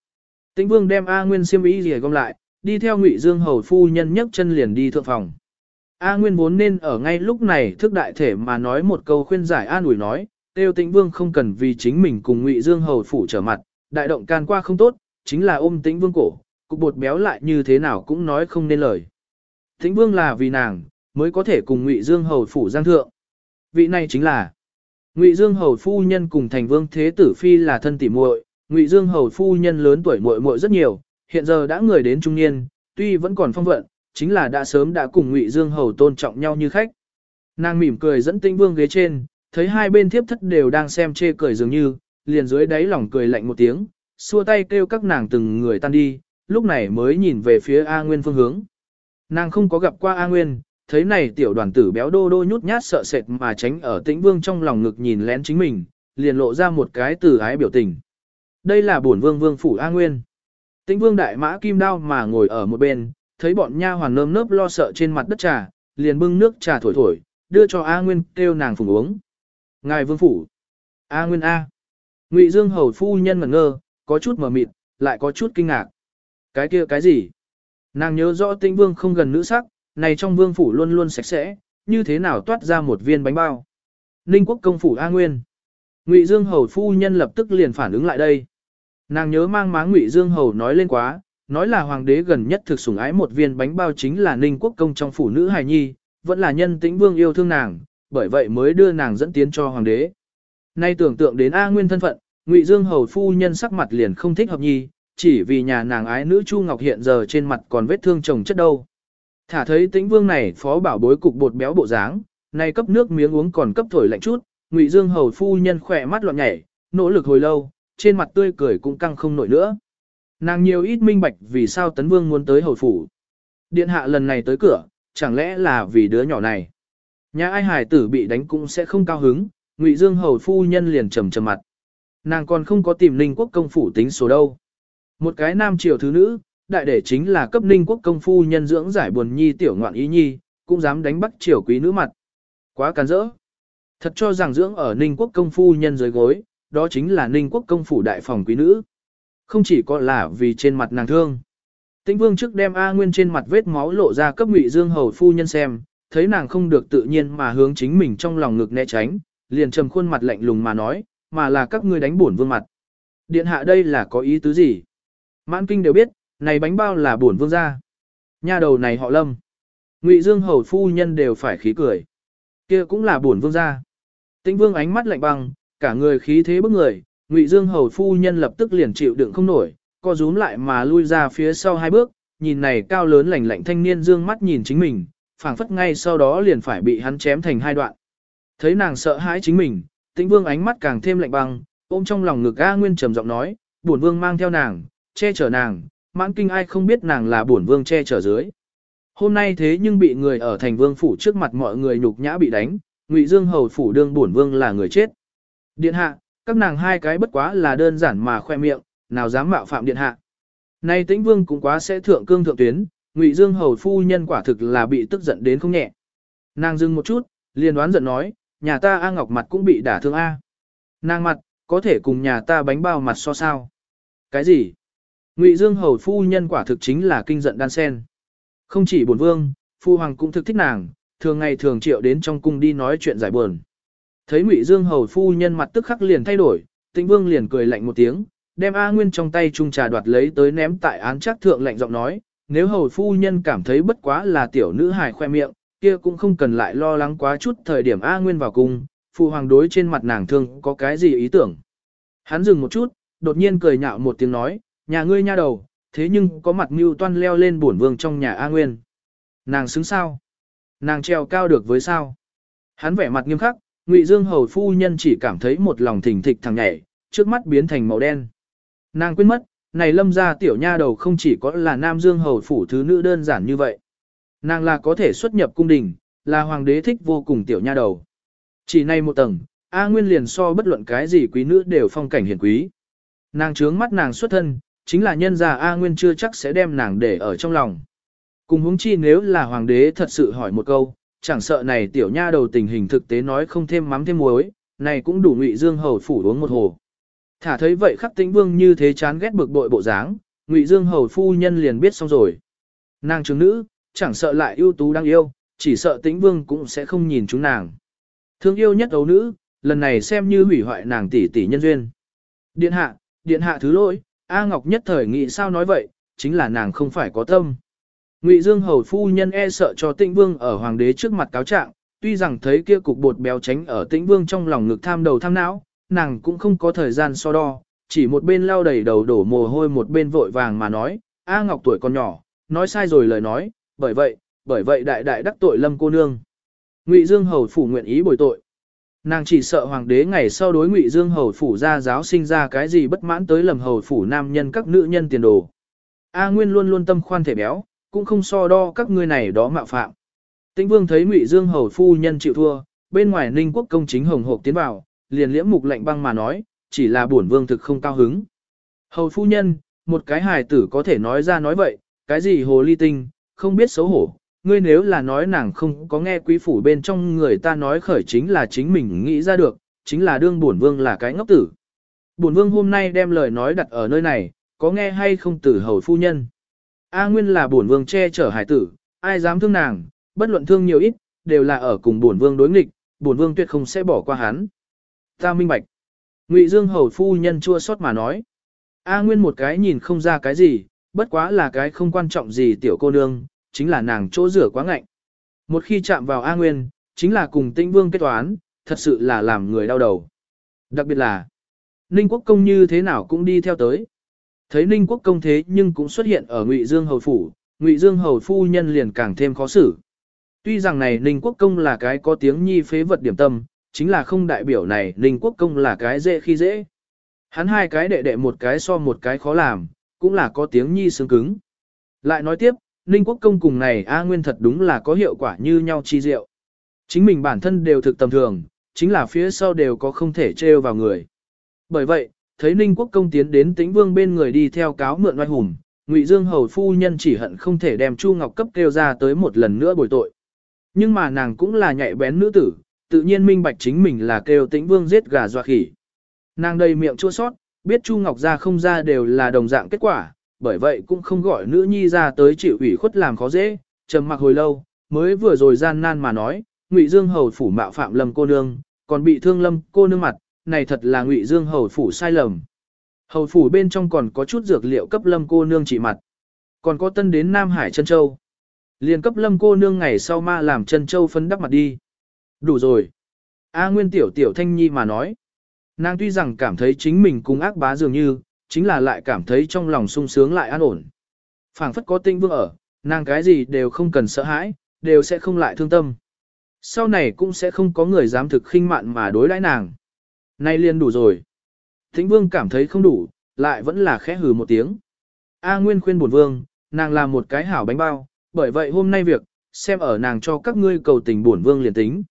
Tĩnh Vương đem A Nguyên xiêm y gì gom lại, đi theo Ngụy Dương hầu phu nhân nhấc chân liền đi thượng phòng. A Nguyên vốn nên ở ngay lúc này thức đại thể mà nói một câu khuyên giải an ủi nói, Tiêu Tĩnh Vương không cần vì chính mình cùng Ngụy Dương hầu phủ trở mặt, đại động can qua không tốt, chính là ôm Tĩnh Vương cổ, cục bột béo lại như thế nào cũng nói không nên lời. Tĩnh Vương là vì nàng, mới có thể cùng Ngụy Dương hầu phủ giang thượng. Vị này chính là Ngụy Dương hầu phu nhân cùng thành vương thế tử phi là thân tỉ muội, Ngụy Dương hầu phu nhân lớn tuổi muội muội rất nhiều, hiện giờ đã người đến trung niên, tuy vẫn còn phong vận, chính là đã sớm đã cùng Ngụy Dương hầu tôn trọng nhau như khách. Nàng mỉm cười dẫn Tĩnh Vương ghế trên, thấy hai bên thiếp thất đều đang xem chê cười dường như, liền dưới đáy lòng cười lạnh một tiếng, xua tay kêu các nàng từng người tan đi, lúc này mới nhìn về phía A Nguyên phương hướng. Nàng không có gặp qua A Nguyên, thấy này tiểu đoàn tử béo đô đô nhút nhát sợ sệt mà tránh ở tĩnh vương trong lòng ngực nhìn lén chính mình, liền lộ ra một cái từ ái biểu tình. Đây là bổn vương vương phủ A Nguyên. Tĩnh vương đại mã kim đao mà ngồi ở một bên, thấy bọn nha hoàn nơm nớp lo sợ trên mặt đất trà, liền bưng nước trà thổi thổi, đưa cho A Nguyên kêu nàng phùng uống. Ngài vương phủ. A Nguyên A. Ngụy Dương hầu phu nhân ngẩn ngơ, có chút mở mịt, lại có chút kinh ngạc. Cái kia cái gì? Nàng nhớ rõ tĩnh vương không gần nữ sắc, này trong vương phủ luôn luôn sạch sẽ, như thế nào toát ra một viên bánh bao. Ninh quốc công phủ A Nguyên. Ngụy Dương Hầu phu nhân lập tức liền phản ứng lại đây. Nàng nhớ mang má Ngụy Dương Hầu nói lên quá, nói là hoàng đế gần nhất thực sủng ái một viên bánh bao chính là Ninh quốc công trong phủ nữ hài nhi, vẫn là nhân tĩnh vương yêu thương nàng, bởi vậy mới đưa nàng dẫn tiến cho hoàng đế. Nay tưởng tượng đến A Nguyên thân phận, Ngụy Dương Hầu phu nhân sắc mặt liền không thích hợp nhi, chỉ vì nhà nàng ái nữ Chu Ngọc hiện giờ trên mặt còn vết thương chồng chất đâu. Thả thấy tĩnh vương này phó bảo bối cục bột béo bộ dáng, nay cấp nước miếng uống còn cấp thổi lạnh chút, Ngụy Dương hầu phu nhân khỏe mắt loạn nhảy, nỗ lực hồi lâu, trên mặt tươi cười cũng căng không nổi nữa. Nàng nhiều ít minh bạch vì sao tấn vương muốn tới hầu phủ. Điện hạ lần này tới cửa, chẳng lẽ là vì đứa nhỏ này. Nhà ai hài tử bị đánh cũng sẽ không cao hứng, Ngụy Dương hầu phu nhân liền trầm trầm mặt. Nàng còn không có tìm Ninh quốc công phủ tính số đâu. Một cái nam triều thứ nữ, đại để chính là cấp ninh quốc công phu nhân dưỡng giải buồn nhi tiểu ngoạn ý nhi, cũng dám đánh bắt triều quý nữ mặt. Quá càn rỡ. Thật cho rằng dưỡng ở ninh quốc công phu nhân dưới gối, đó chính là ninh quốc công phủ đại phòng quý nữ. Không chỉ có là vì trên mặt nàng thương. Tĩnh vương trước đem A Nguyên trên mặt vết máu lộ ra cấp ngụy dương hầu phu nhân xem, thấy nàng không được tự nhiên mà hướng chính mình trong lòng ngực né tránh, liền trầm khuôn mặt lạnh lùng mà nói, mà là các ngươi đánh bổn vương mặt. Điện hạ đây là có ý tứ gì? Mãn kinh đều biết, này bánh bao là bổn vương gia. Nha đầu này họ lâm. Ngụy Dương hầu phu nhân đều phải khí cười. Kia cũng là bổn vương gia. Tĩnh vương ánh mắt lạnh băng, cả người khí thế bức người, Ngụy Dương hầu phu nhân lập tức liền chịu đựng không nổi, co rúm lại mà lui ra phía sau hai bước, nhìn này cao lớn lạnh lạnh thanh niên dương mắt nhìn chính mình, phảng phất ngay sau đó liền phải bị hắn chém thành hai đoạn. Thấy nàng sợ hãi chính mình, Tĩnh Vương ánh mắt càng thêm lạnh băng, ôm trong lòng ngực A Nguyên trầm giọng nói, "Bổn vương mang theo nàng, che chở nàng, mãn kinh ai không biết nàng là bổn vương che chở dưới. Hôm nay thế nhưng bị người ở thành vương phủ trước mặt mọi người nhục nhã bị đánh, ngụy dương hầu phủ đương bổn vương là người chết. Điện hạ, các nàng hai cái bất quá là đơn giản mà khoe miệng, nào dám mạo phạm điện hạ. Nay tĩnh vương cũng quá sẽ thượng cương thượng tuyến, ngụy dương hầu phu nhân quả thực là bị tức giận đến không nhẹ. Nàng dừng một chút, liền đoán giận nói, nhà ta A Ngọc mặt cũng bị đả thương A. Nàng mặt, có thể cùng nhà ta bánh bao mặt so sao. Cái gì? Ngụy Dương hầu phu nhân quả thực chính là kinh giận đan sen. Không chỉ bổn vương, phu hoàng cũng thực thích nàng, thường ngày thường triệu đến trong cung đi nói chuyện giải buồn. Thấy Ngụy Dương hầu phu nhân mặt tức khắc liền thay đổi, Tĩnh Vương liền cười lạnh một tiếng, đem A Nguyên trong tay chung trà đoạt lấy tới ném tại án chắc thượng lạnh giọng nói, nếu hầu phu nhân cảm thấy bất quá là tiểu nữ hài khoe miệng, kia cũng không cần lại lo lắng quá chút thời điểm A Nguyên vào cung, phu hoàng đối trên mặt nàng thương có cái gì ý tưởng. Hắn dừng một chút, đột nhiên cười nhạo một tiếng nói, nhà ngươi nha đầu, thế nhưng có mặt mưu toan leo lên bổn vương trong nhà A Nguyên. Nàng xứng sao? Nàng treo cao được với sao? Hắn vẻ mặt nghiêm khắc, Ngụy Dương hầu phu nhân chỉ cảm thấy một lòng thình thịch thằng nhảy, trước mắt biến thành màu đen. Nàng quên mất, này lâm gia tiểu nha đầu không chỉ có là Nam Dương hầu phủ thứ nữ đơn giản như vậy. Nàng là có thể xuất nhập cung đình, là hoàng đế thích vô cùng tiểu nha đầu. Chỉ này một tầng, A Nguyên liền so bất luận cái gì quý nữ đều phong cảnh hiển quý. Nàng trướng mắt nàng xuất thân, chính là nhân gia A Nguyên chưa chắc sẽ đem nàng để ở trong lòng. Cùng huống chi nếu là hoàng đế thật sự hỏi một câu, chẳng sợ này tiểu nha đầu tình hình thực tế nói không thêm mắm thêm muối, này cũng đủ ngụy dương hầu phủ uống một hồ. Thả thấy vậy khắc tĩnh vương như thế chán ghét bực bội bộ dáng, ngụy dương hầu phu nhân liền biết xong rồi. Nàng trưởng nữ, chẳng sợ lại ưu tú đang yêu, chỉ sợ tĩnh vương cũng sẽ không nhìn chúng nàng. Thương yêu nhất ấu nữ, lần này xem như hủy hoại nàng tỷ tỷ nhân duyên. Điện hạ, điện hạ thứ lỗi, A Ngọc nhất thời nghĩ sao nói vậy, chính là nàng không phải có tâm. Ngụy Dương hầu phu nhân e sợ cho Tĩnh Vương ở hoàng đế trước mặt cáo trạng, tuy rằng thấy kia cục bột béo tránh ở Tĩnh Vương trong lòng ngực tham đầu tham não, nàng cũng không có thời gian so đo, chỉ một bên lau đầy đầu đổ mồ hôi một bên vội vàng mà nói, A Ngọc tuổi còn nhỏ, nói sai rồi lời nói, bởi vậy, bởi vậy đại đại đắc tội Lâm cô nương. Ngụy Dương hầu phủ nguyện ý bồi tội. Nàng chỉ sợ hoàng đế ngày sau đối Ngụy Dương hầu phủ ra giáo sinh ra cái gì bất mãn tới lầm hầu phủ nam nhân các nữ nhân tiền đồ. A Nguyên luôn luôn tâm khoan thể béo, cũng không so đo các ngươi này đó mạo phạm. Tĩnh Vương thấy Ngụy Dương hầu phu nhân chịu thua, bên ngoài Ninh Quốc công chính hồng hộp tiến vào, liền liễm mục lạnh băng mà nói, chỉ là bổn vương thực không cao hứng. Hầu phu nhân, một cái hài tử có thể nói ra nói vậy, cái gì hồ ly tinh, không biết xấu hổ. Ngươi nếu là nói nàng không có nghe quý phủ bên trong người ta nói khởi chính là chính mình nghĩ ra được, chính là đương bổn vương là cái ngốc tử. Bổn vương hôm nay đem lời nói đặt ở nơi này, có nghe hay không tử hầu phu nhân. A Nguyên là bổn vương che chở hải tử, ai dám thương nàng, bất luận thương nhiều ít, đều là ở cùng bổn vương đối nghịch, bổn vương tuyệt không sẽ bỏ qua hắn. Ta minh bạch. Ngụy Dương hầu phu nhân chua xót mà nói. A Nguyên một cái nhìn không ra cái gì, bất quá là cái không quan trọng gì tiểu cô nương, chính là nàng chỗ rửa quá ngạnh. Một khi chạm vào A Nguyên, chính là cùng Tĩnh Vương kết toán, thật sự là làm người đau đầu. Đặc biệt là, Ninh Quốc Công như thế nào cũng đi theo tới. Thấy Ninh Quốc công thế nhưng cũng xuất hiện ở Ngụy Dương hầu phủ, Ngụy Dương hầu phu nhân liền càng thêm khó xử. Tuy rằng này Ninh Quốc công là cái có tiếng nhi phế vật điểm tâm, chính là không đại biểu này Ninh Quốc công là cái dễ khi dễ. Hắn hai cái đệ đệ một cái so một cái khó làm, cũng là có tiếng nhi xương cứng. Lại nói tiếp, Ninh Quốc công cùng này A Nguyên thật đúng là có hiệu quả như nhau chi diệu. Chính mình bản thân đều thực tầm thường, chính là phía sau đều có không thể trêu vào người. Bởi vậy, thấy Ninh Quốc công tiến đến Tĩnh Vương bên người đi theo cáo mượn oai hùng, Ngụy Dương hầu phu nhân chỉ hận không thể đem Chu Ngọc cấp kêu ra tới một lần nữa bồi tội. Nhưng mà nàng cũng là nhạy bén nữ tử, tự nhiên minh bạch chính mình là kêu Tĩnh Vương giết gà dọa khỉ. Nàng đầy miệng chua sót, biết Chu Ngọc ra không ra đều là đồng dạng kết quả, bởi vậy cũng không gọi nữ nhi ra tới chịu ủy khuất làm khó dễ, trầm mặc hồi lâu, mới vừa rồi gian nan mà nói, Ngụy Dương hầu phủ mạo phạm Lâm cô nương, còn bị thương Lâm cô nương mặt, này thật là ngụy dương hầu phủ sai lầm. Hầu phủ bên trong còn có chút dược liệu cấp lâm cô nương trị mặt. Còn có tân đến Nam Hải Trân Châu. Liền cấp lâm cô nương ngày sau ma làm Trân Châu phấn đắp mặt đi. Đủ rồi. A Nguyên tiểu tiểu thanh nhi mà nói. Nàng tuy rằng cảm thấy chính mình cùng ác bá dường như, chính là lại cảm thấy trong lòng sung sướng lại an ổn. phảng phất có tinh vương ở, nàng cái gì đều không cần sợ hãi, đều sẽ không lại thương tâm. Sau này cũng sẽ không có người dám thực khinh mạn mà đối đãi nàng. Nay liền đủ rồi. Thính vương cảm thấy không đủ, lại vẫn là khẽ hừ một tiếng. A Nguyên khuyên bổn vương, nàng làm một cái hảo bánh bao, bởi vậy hôm nay việc, xem ở nàng cho các ngươi cầu tình bổn vương liền tính.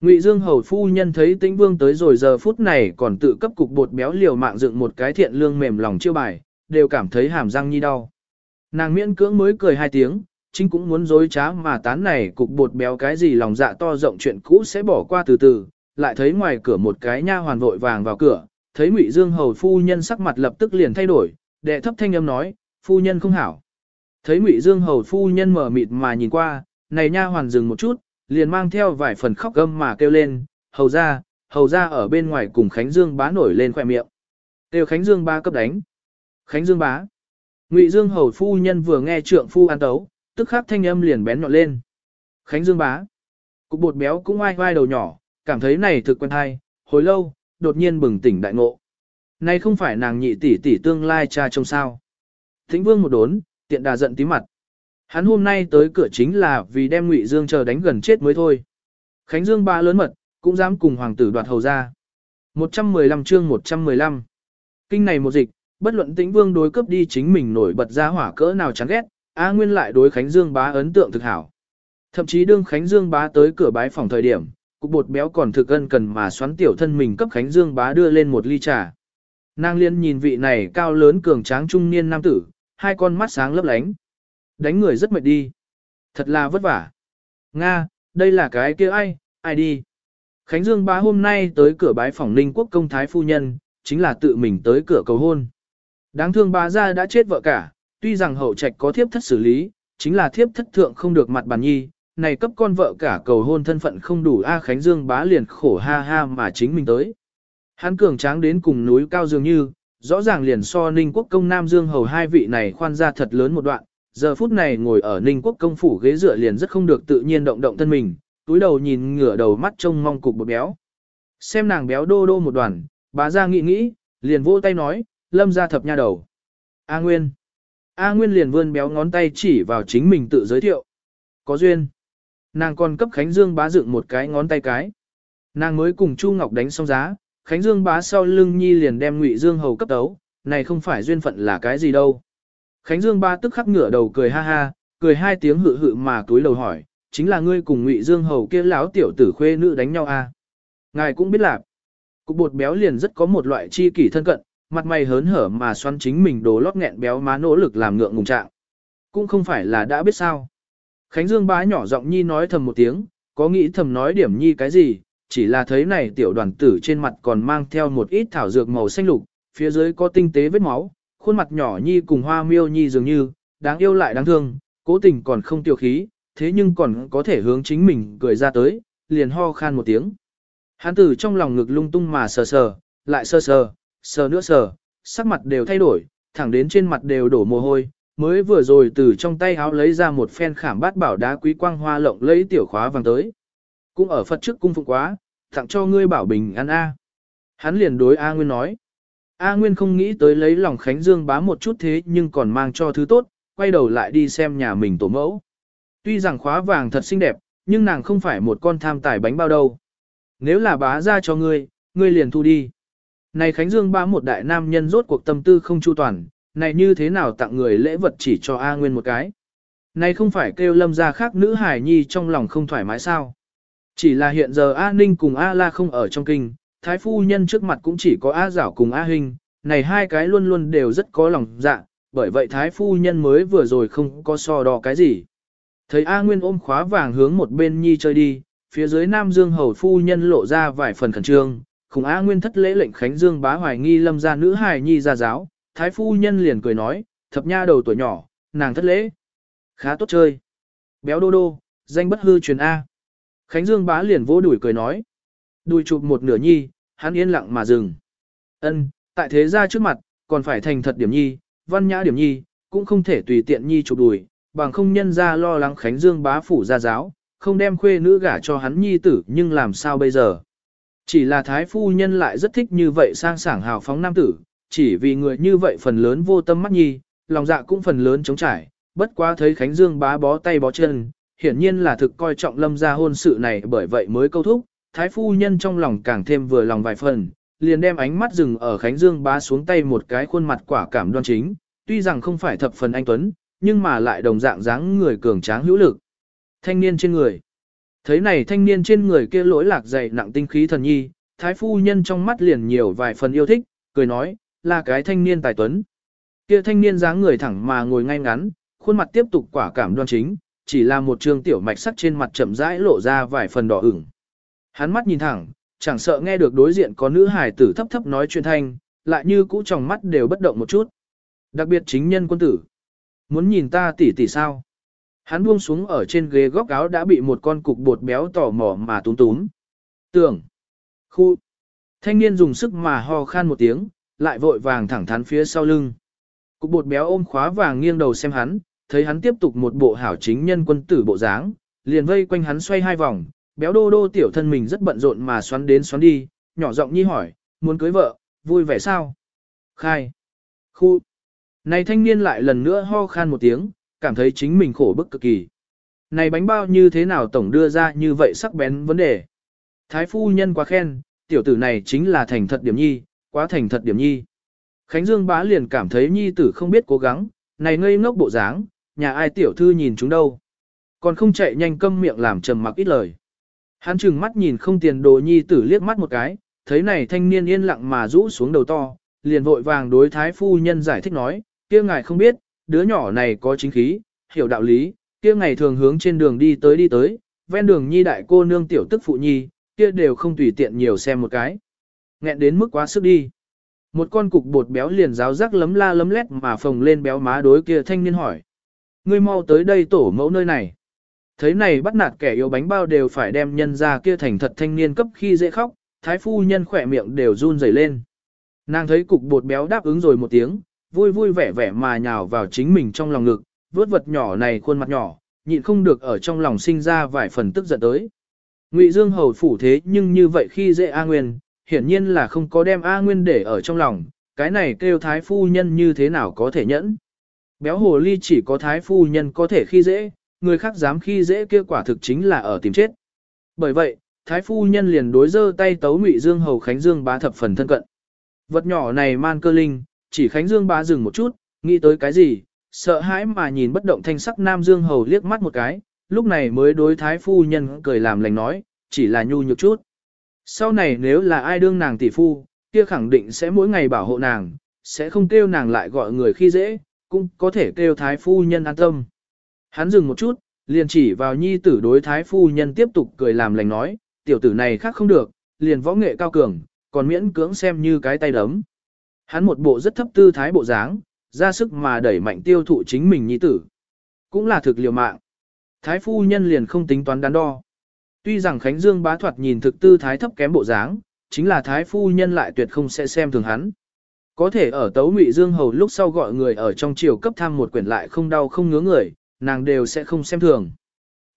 Ngụy Dương hầu phu nhân thấy Tĩnh Vương tới rồi giờ phút này còn tự cấp cục bột béo liều mạng dựng một cái thiện lương mềm lòng chiêu bài, đều cảm thấy hàm răng nhi đau. Nàng miễn cưỡng mới cười hai tiếng, chính cũng muốn dối trá mà tán này cục bột béo cái gì lòng dạ to rộng chuyện cũ sẽ bỏ qua từ từ, lại thấy ngoài cửa một cái nha hoàn vội vàng vào cửa, thấy Ngụy Dương hầu phu nhân sắc mặt lập tức liền thay đổi, đệ thấp thanh âm nói, phu nhân không hảo. Thấy Ngụy Dương hầu phu nhân mở mịt mà nhìn qua, này nha hoàn dừng một chút, liền mang theo vài phần khóc gâm mà kêu lên, hầu ra, hầu ra ở bên ngoài cùng Khánh Dương bá nổi lên khoẻ miệng. Kêu Khánh Dương bá cấp đánh. Khánh Dương bá. Ngụy Dương hầu phu nhân vừa nghe trượng phu an tấu, tức khắc thanh âm liền bén nhọn lên. Khánh Dương bá. Cục bột béo cũng oai oai đầu nhỏ, cảm thấy này thực quen hay, hồi lâu, đột nhiên bừng tỉnh đại ngộ. Này không phải nàng nhị tỷ tỷ tương lai cha trông sao. Thính vương một đốn, tiện đà giận tí mặt. Hắn hôm nay tới cửa chính là vì đem Ngụy Dương chờ đánh gần chết mới thôi. Khánh Dương ba lớn mật, cũng dám cùng hoàng tử đoạt hầu ra. 115 chương 115. Kinh này một dịch, bất luận tĩnh vương đối cấp đi chính mình nổi bật ra hỏa cỡ nào chán ghét, A Nguyên lại đối Khánh Dương bá ấn tượng thực hảo. Thậm chí đương Khánh Dương bá tới cửa bái phòng thời điểm, cục bột béo còn thực ân cần mà xoắn tiểu thân mình cấp Khánh Dương bá đưa lên một ly trà. Nàng liên nhìn vị này cao lớn cường tráng trung niên nam tử, hai con mắt sáng lấp lánh. Đánh người rất mệt đi. Thật là vất vả. Nga, đây là cái kia ai, ai đi. Khánh Dương bá hôm nay tới cửa bái phòng ninh quốc công thái phu nhân, chính là tự mình tới cửa cầu hôn. Đáng thương bá gia đã chết vợ cả, tuy rằng hậu trạch có thiếp thất xử lý, chính là thiếp thất thượng không được mặt bàn nhi, này cấp con vợ cả cầu hôn thân phận không đủ A Khánh Dương bá liền khổ ha ha mà chính mình tới. Hắn cường tráng đến cùng núi cao dường như, rõ ràng liền so Ninh Quốc công Nam Dương hầu hai vị này khoan ra thật lớn một đoạn, giờ phút này ngồi ở Ninh Quốc công phủ ghế dựa liền rất không được tự nhiên động động thân mình, túi đầu nhìn ngửa đầu mắt trông mong cục bột béo. Xem nàng béo đô đô một đoàn, bà ra nghĩ nghĩ, liền vỗ tay nói, lâm ra thập nha đầu. A Nguyên. A Nguyên liền vươn béo ngón tay chỉ vào chính mình tự giới thiệu. Có duyên. Nàng còn cấp Khánh Dương bá dựng một cái ngón tay cái. Nàng mới cùng Chu Ngọc đánh xong giá, Khánh Dương bá sau lưng nhi liền đem Ngụy Dương hầu cấp tấu, này không phải duyên phận là cái gì đâu. Khánh Dương ba tức khắc ngửa đầu cười ha ha, cười hai tiếng hự hự mà túi đầu hỏi, chính là ngươi cùng Ngụy Dương hầu kia lão tiểu tử khuê nữ đánh nhau à? Ngài cũng biết là, Cục bột béo liền rất có một loại chi kỷ thân cận, mặt mày hớn hở mà xoắn chính mình đồ lót nghẹn béo má nỗ lực làm ngượng ngùng trạng. Cũng không phải là đã biết sao. Khánh Dương bá nhỏ giọng nhi nói thầm một tiếng, có nghĩ thầm nói điểm nhi cái gì, chỉ là thấy này tiểu đoàn tử trên mặt còn mang theo một ít thảo dược màu xanh lục, phía dưới có tinh tế vết máu, khuôn mặt nhỏ nhi cùng hoa miêu nhi dường như, đáng yêu lại đáng thương, cố tình còn không tiêu khí, thế nhưng còn có thể hướng chính mình cười ra tới, liền ho khan một tiếng. Hán tử trong lòng ngực lung tung mà sờ sờ, lại sờ sờ, sờ nữa sờ, sắc mặt đều thay đổi, thẳng đến trên mặt đều đổ mồ hôi, mới vừa rồi từ trong tay áo lấy ra một phen khảm bát bảo đá quý quang hoa lộng lấy tiểu khóa vàng tới. Cũng ở Phật trước cung phụng quá, tặng cho ngươi bảo bình ăn A. Hắn liền đối A Nguyên nói. A Nguyên không nghĩ tới lấy lòng Khánh Dương bá một chút thế nhưng còn mang cho thứ tốt, quay đầu lại đi xem nhà mình tổ mẫu. Tuy rằng khóa vàng thật xinh đẹp, nhưng nàng không phải một con tham tài bánh bao đâu. Nếu là bá ra cho ngươi, ngươi liền thu đi. Này Khánh Dương bá một đại nam nhân rốt cuộc tâm tư không chu toàn, này như thế nào tặng người lễ vật chỉ cho A Nguyên một cái. Này không phải kêu lâm ra khác nữ hải nhi trong lòng không thoải mái sao. Chỉ là hiện giờ A Ninh cùng A La không ở trong kinh, thái phu nhân trước mặt cũng chỉ có A Giảo cùng A Hinh, này hai cái luôn luôn đều rất có lòng dạ, bởi vậy thái phu nhân mới vừa rồi không có so đo cái gì. Thấy A Nguyên ôm khóa vàng hướng một bên nhi chơi đi, phía dưới Nam Dương hầu phu nhân lộ ra vài phần khẩn trương, cùng A Nguyên thất lễ lệnh Khánh Dương bá hoài nghi lâm ra nữ hài nhi ra giáo, thái phu nhân liền cười nói, thập nha đầu tuổi nhỏ, nàng thất lễ. Khá tốt chơi. Béo đô đô, danh bất hư truyền A. Khánh Dương bá liền vỗ đuổi cười nói. Đùi chụp một nửa nhi, hắn yên lặng mà dừng. Ân, tại thế gia trước mặt, còn phải thành thật điểm nhi, văn nhã điểm nhi, cũng không thể tùy tiện nhi chụp đùi, bằng không nhân ra lo lắng Khánh Dương bá phủ gia giáo, không đem khuê nữ gả cho hắn nhi tử nhưng làm sao bây giờ. Chỉ là thái phu nhân lại rất thích như vậy sang sảng hào phóng nam tử, chỉ vì người như vậy phần lớn vô tâm mắt nhi, lòng dạ cũng phần lớn chống trải, bất quá thấy Khánh Dương bá bó tay bó chân, hiển nhiên là thực coi trọng lâm gia hôn sự này bởi vậy mới câu thúc, thái phu nhân trong lòng càng thêm vừa lòng vài phần, liền đem ánh mắt dừng ở Khánh Dương bá xuống tay một cái khuôn mặt quả cảm đoan chính, tuy rằng không phải thập phần anh Tuấn, nhưng mà lại đồng dạng dáng người cường tráng hữu lực. Thanh niên trên người. Thấy này thanh niên trên người kia lỗi lạc dày nặng tinh khí thần nhi, thái phu nhân trong mắt liền nhiều vài phần yêu thích, cười nói, là cái thanh niên tài tuấn. Kia thanh niên dáng người thẳng mà ngồi ngay ngắn, khuôn mặt tiếp tục quả cảm đoan chính, chỉ là một trường tiểu mạch sắc trên mặt chậm rãi lộ ra vài phần đỏ ửng. Hắn mắt nhìn thẳng, chẳng sợ nghe được đối diện có nữ hài tử thấp thấp nói chuyện thanh, lại như cũ trong mắt đều bất động một chút. Đặc biệt chính nhân quân tử. Muốn nhìn ta tỉ tỉ sao? Hắn buông xuống ở trên ghế góc áo đã bị một con cục bột béo tỏ mỏ mà túm túm. Tưởng. Khu. Thanh niên dùng sức mà ho khan một tiếng, lại vội vàng thẳng thắn phía sau lưng. Cục bột béo ôm khóa vàng nghiêng đầu xem hắn, thấy hắn tiếp tục một bộ hảo chính nhân quân tử bộ dáng, liền vây quanh hắn xoay hai vòng, béo đô đô tiểu thân mình rất bận rộn mà xoắn đến xoắn đi, nhỏ giọng nhi hỏi, muốn cưới vợ, vui vẻ sao? Khai. Khu. Này thanh niên lại lần nữa ho khan một tiếng, cảm thấy chính mình khổ bức cực kỳ. Này bánh bao như thế nào tổng đưa ra như vậy sắc bén vấn đề. Thái phu nhân quá khen, tiểu tử này chính là thành thật điểm nhi, quá thành thật điểm nhi. Khánh Dương bá liền cảm thấy nhi tử không biết cố gắng, này ngây ngốc bộ dáng, nhà ai tiểu thư nhìn chúng đâu. Còn không chạy nhanh câm miệng làm trầm mặc ít lời. Hắn chừng mắt nhìn không tiền đồ nhi tử liếc mắt một cái, thấy này thanh niên yên lặng mà rũ xuống đầu to, liền vội vàng đối thái phu nhân giải thích nói, kia ngài không biết, đứa nhỏ này có chính khí, hiểu đạo lý, kia ngày thường hướng trên đường đi tới đi tới, ven đường nhi đại cô nương tiểu tức phụ nhi, kia đều không tùy tiện nhiều xem một cái. Nghẹn đến mức quá sức đi. Một con cục bột béo liền giáo rắc lấm la lấm lét mà phồng lên béo má đối kia thanh niên hỏi. Ngươi mau tới đây tổ mẫu nơi này. Thấy này bắt nạt kẻ yếu bánh bao đều phải đem nhân ra kia thành thật thanh niên cấp khi dễ khóc, thái phu nhân khỏe miệng đều run rẩy lên. Nàng thấy cục bột béo đáp ứng rồi một tiếng, vui vui vẻ vẻ mà nhào vào chính mình trong lòng ngực, vớt vật nhỏ này khuôn mặt nhỏ, nhịn không được ở trong lòng sinh ra vài phần tức giận tới. Ngụy Dương hầu phủ thế nhưng như vậy khi dễ A Nguyên, hiển nhiên là không có đem A Nguyên để ở trong lòng, cái này kêu thái phu nhân như thế nào có thể nhẫn. Béo hồ ly chỉ có thái phu nhân có thể khi dễ, người khác dám khi dễ kia quả thực chính là ở tìm chết. Bởi vậy, thái phu nhân liền đối dơ tay tấu Ngụy Dương hầu Khánh Dương bá thập phần thân cận. Vật nhỏ này man cơ linh, chỉ Khánh Dương bá dừng một chút, nghĩ tới cái gì, sợ hãi mà nhìn bất động thanh sắc Nam Dương hầu liếc mắt một cái, lúc này mới đối thái phu nhân cười làm lành nói, chỉ là nhu nhược chút. Sau này nếu là ai đương nàng tỷ phu, kia khẳng định sẽ mỗi ngày bảo hộ nàng, sẽ không kêu nàng lại gọi người khi dễ, cũng có thể kêu thái phu nhân an tâm. Hắn dừng một chút, liền chỉ vào nhi tử đối thái phu nhân tiếp tục cười làm lành nói, tiểu tử này khác không được, liền võ nghệ cao cường, còn miễn cưỡng xem như cái tay đấm. Hắn một bộ rất thấp tư thái bộ dáng, ra sức mà đẩy mạnh tiêu thụ chính mình nhi tử. Cũng là thực liều mạng. Thái phu nhân liền không tính toán đắn đo. Tuy rằng Khánh Dương bá thoạt nhìn thực tư thái thấp kém bộ dáng, chính là thái phu nhân lại tuyệt không sẽ xem thường hắn. Có thể ở tấu ngụy Dương hầu lúc sau gọi người ở trong triều cấp tham một quyển lại không đau không ngứa người, nàng đều sẽ không xem thường.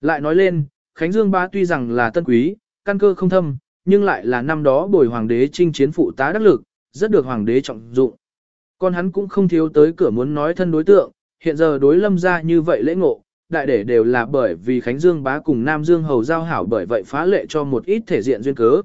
Lại nói lên, Khánh Dương bá tuy rằng là tân quý, căn cơ không thâm, nhưng lại là năm đó bồi hoàng đế chinh chiến phụ tá đắc lực, rất được hoàng đế trọng dụng. Còn hắn cũng không thiếu tới cửa muốn nói thân đối tượng, hiện giờ đối lâm ra như vậy lễ ngộ, đại để đều là bởi vì Khánh Dương bá cùng Nam Dương hầu giao hảo bởi vậy phá lệ cho một ít thể diện duyên cớ.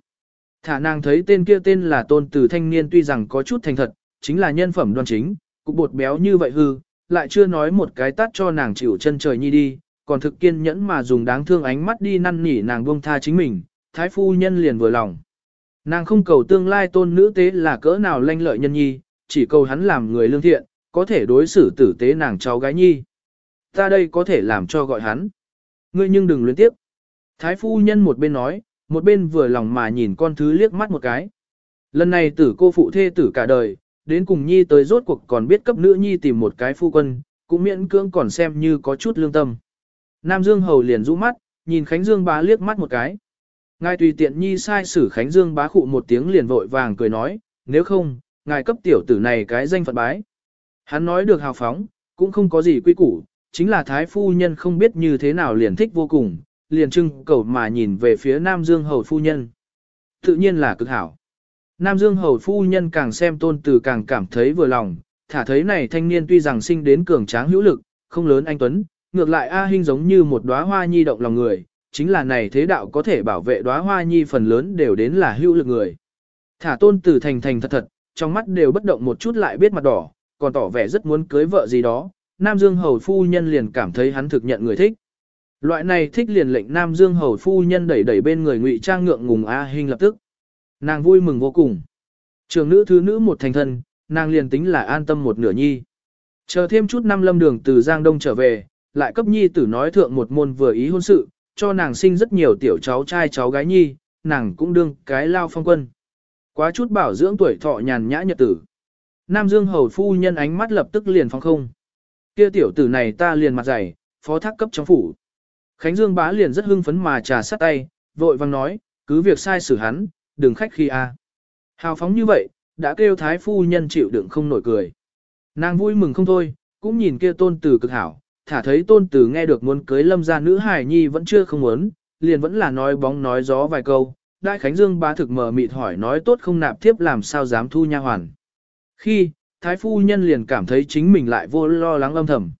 Thả nàng thấy tên kia tên là tôn từ thanh niên tuy rằng có chút thành thật, chính là nhân phẩm đoan chính, cục bột béo như vậy hư, lại chưa nói một cái tắt cho nàng chịu chân trời nhi đi, còn thực kiên nhẫn mà dùng đáng thương ánh mắt đi năn nỉ nàng buông tha chính mình, thái phu nhân liền vừa lòng. Nàng không cầu tương lai tôn nữ tế là cỡ nào lanh lợi nhân nhi, chỉ cầu hắn làm người lương thiện, có thể đối xử tử tế nàng cháu gái nhi. Ta đây có thể làm cho gọi hắn. Ngươi nhưng đừng luyến tiếp. Thái phu nhân một bên nói, một bên vừa lòng mà nhìn con thứ liếc mắt một cái. Lần này tử cô phụ thê tử cả đời, đến cùng nhi tới rốt cuộc còn biết cấp nữ nhi tìm một cái phu quân, cũng miễn cưỡng còn xem như có chút lương tâm. Nam Dương hầu liền rũ mắt, nhìn Khánh Dương bá liếc mắt một cái. Ngài tùy tiện nhi sai sử Khánh Dương bá khụ một tiếng liền vội vàng cười nói, nếu không, ngài cấp tiểu tử này cái danh phận bái. Hắn nói được hào phóng, cũng không có gì quy củ, chính là thái phu nhân không biết như thế nào liền thích vô cùng, liền trưng cầu mà nhìn về phía Nam Dương hầu phu nhân. Tự nhiên là cực hảo. Nam Dương hầu phu nhân càng xem tôn từ càng cảm thấy vừa lòng, thả thấy này thanh niên tuy rằng sinh đến cường tráng hữu lực, không lớn anh Tuấn, ngược lại A Hinh giống như một đóa hoa nhi động lòng người, chính là này thế đạo có thể bảo vệ đóa hoa nhi phần lớn đều đến là hữu lực người. Thả tôn từ thành thành thật thật, trong mắt đều bất động một chút lại biết mặt đỏ, còn tỏ vẻ rất muốn cưới vợ gì đó, Nam Dương hầu phu nhân liền cảm thấy hắn thực nhận người thích. Loại này thích liền lệnh Nam Dương hầu phu nhân đẩy đẩy bên người ngụy trang ngượng ngùng A Hinh lập tức. Nàng vui mừng vô cùng. Trường nữ thứ nữ một thành thân, nàng liền tính là an tâm một nửa nhi. Chờ thêm chút năm lâm đường từ Giang Đông trở về, lại cấp nhi tử nói thượng một môn vừa ý hôn sự, cho nàng sinh rất nhiều tiểu cháu trai cháu gái nhi, nàng cũng đương cái lao phong quân. Quá chút bảo dưỡng tuổi thọ nhàn nhã nhật tử. Nam Dương hầu phu nhân ánh mắt lập tức liền phong không. Kia tiểu tử này ta liền mặt dày, phó thác cấp trong phủ. Khánh Dương bá liền rất hưng phấn mà trà sắt tay, vội vang nói, cứ việc sai xử hắn, đừng khách khi a. Hào phóng như vậy, đã kêu thái phu nhân chịu đựng không nổi cười. Nàng vui mừng không thôi, cũng nhìn kia tôn tử cực hảo, thả thấy tôn tử nghe được muốn cưới lâm gia nữ hài nhi vẫn chưa không muốn, liền vẫn là nói bóng nói gió vài câu. Đại Khánh Dương bá thực mờ mịt hỏi nói tốt không nạp tiếp làm sao dám thu nha hoàn. Khi, thái phu nhân liền cảm thấy chính mình lại vô lo lắng âm thầm.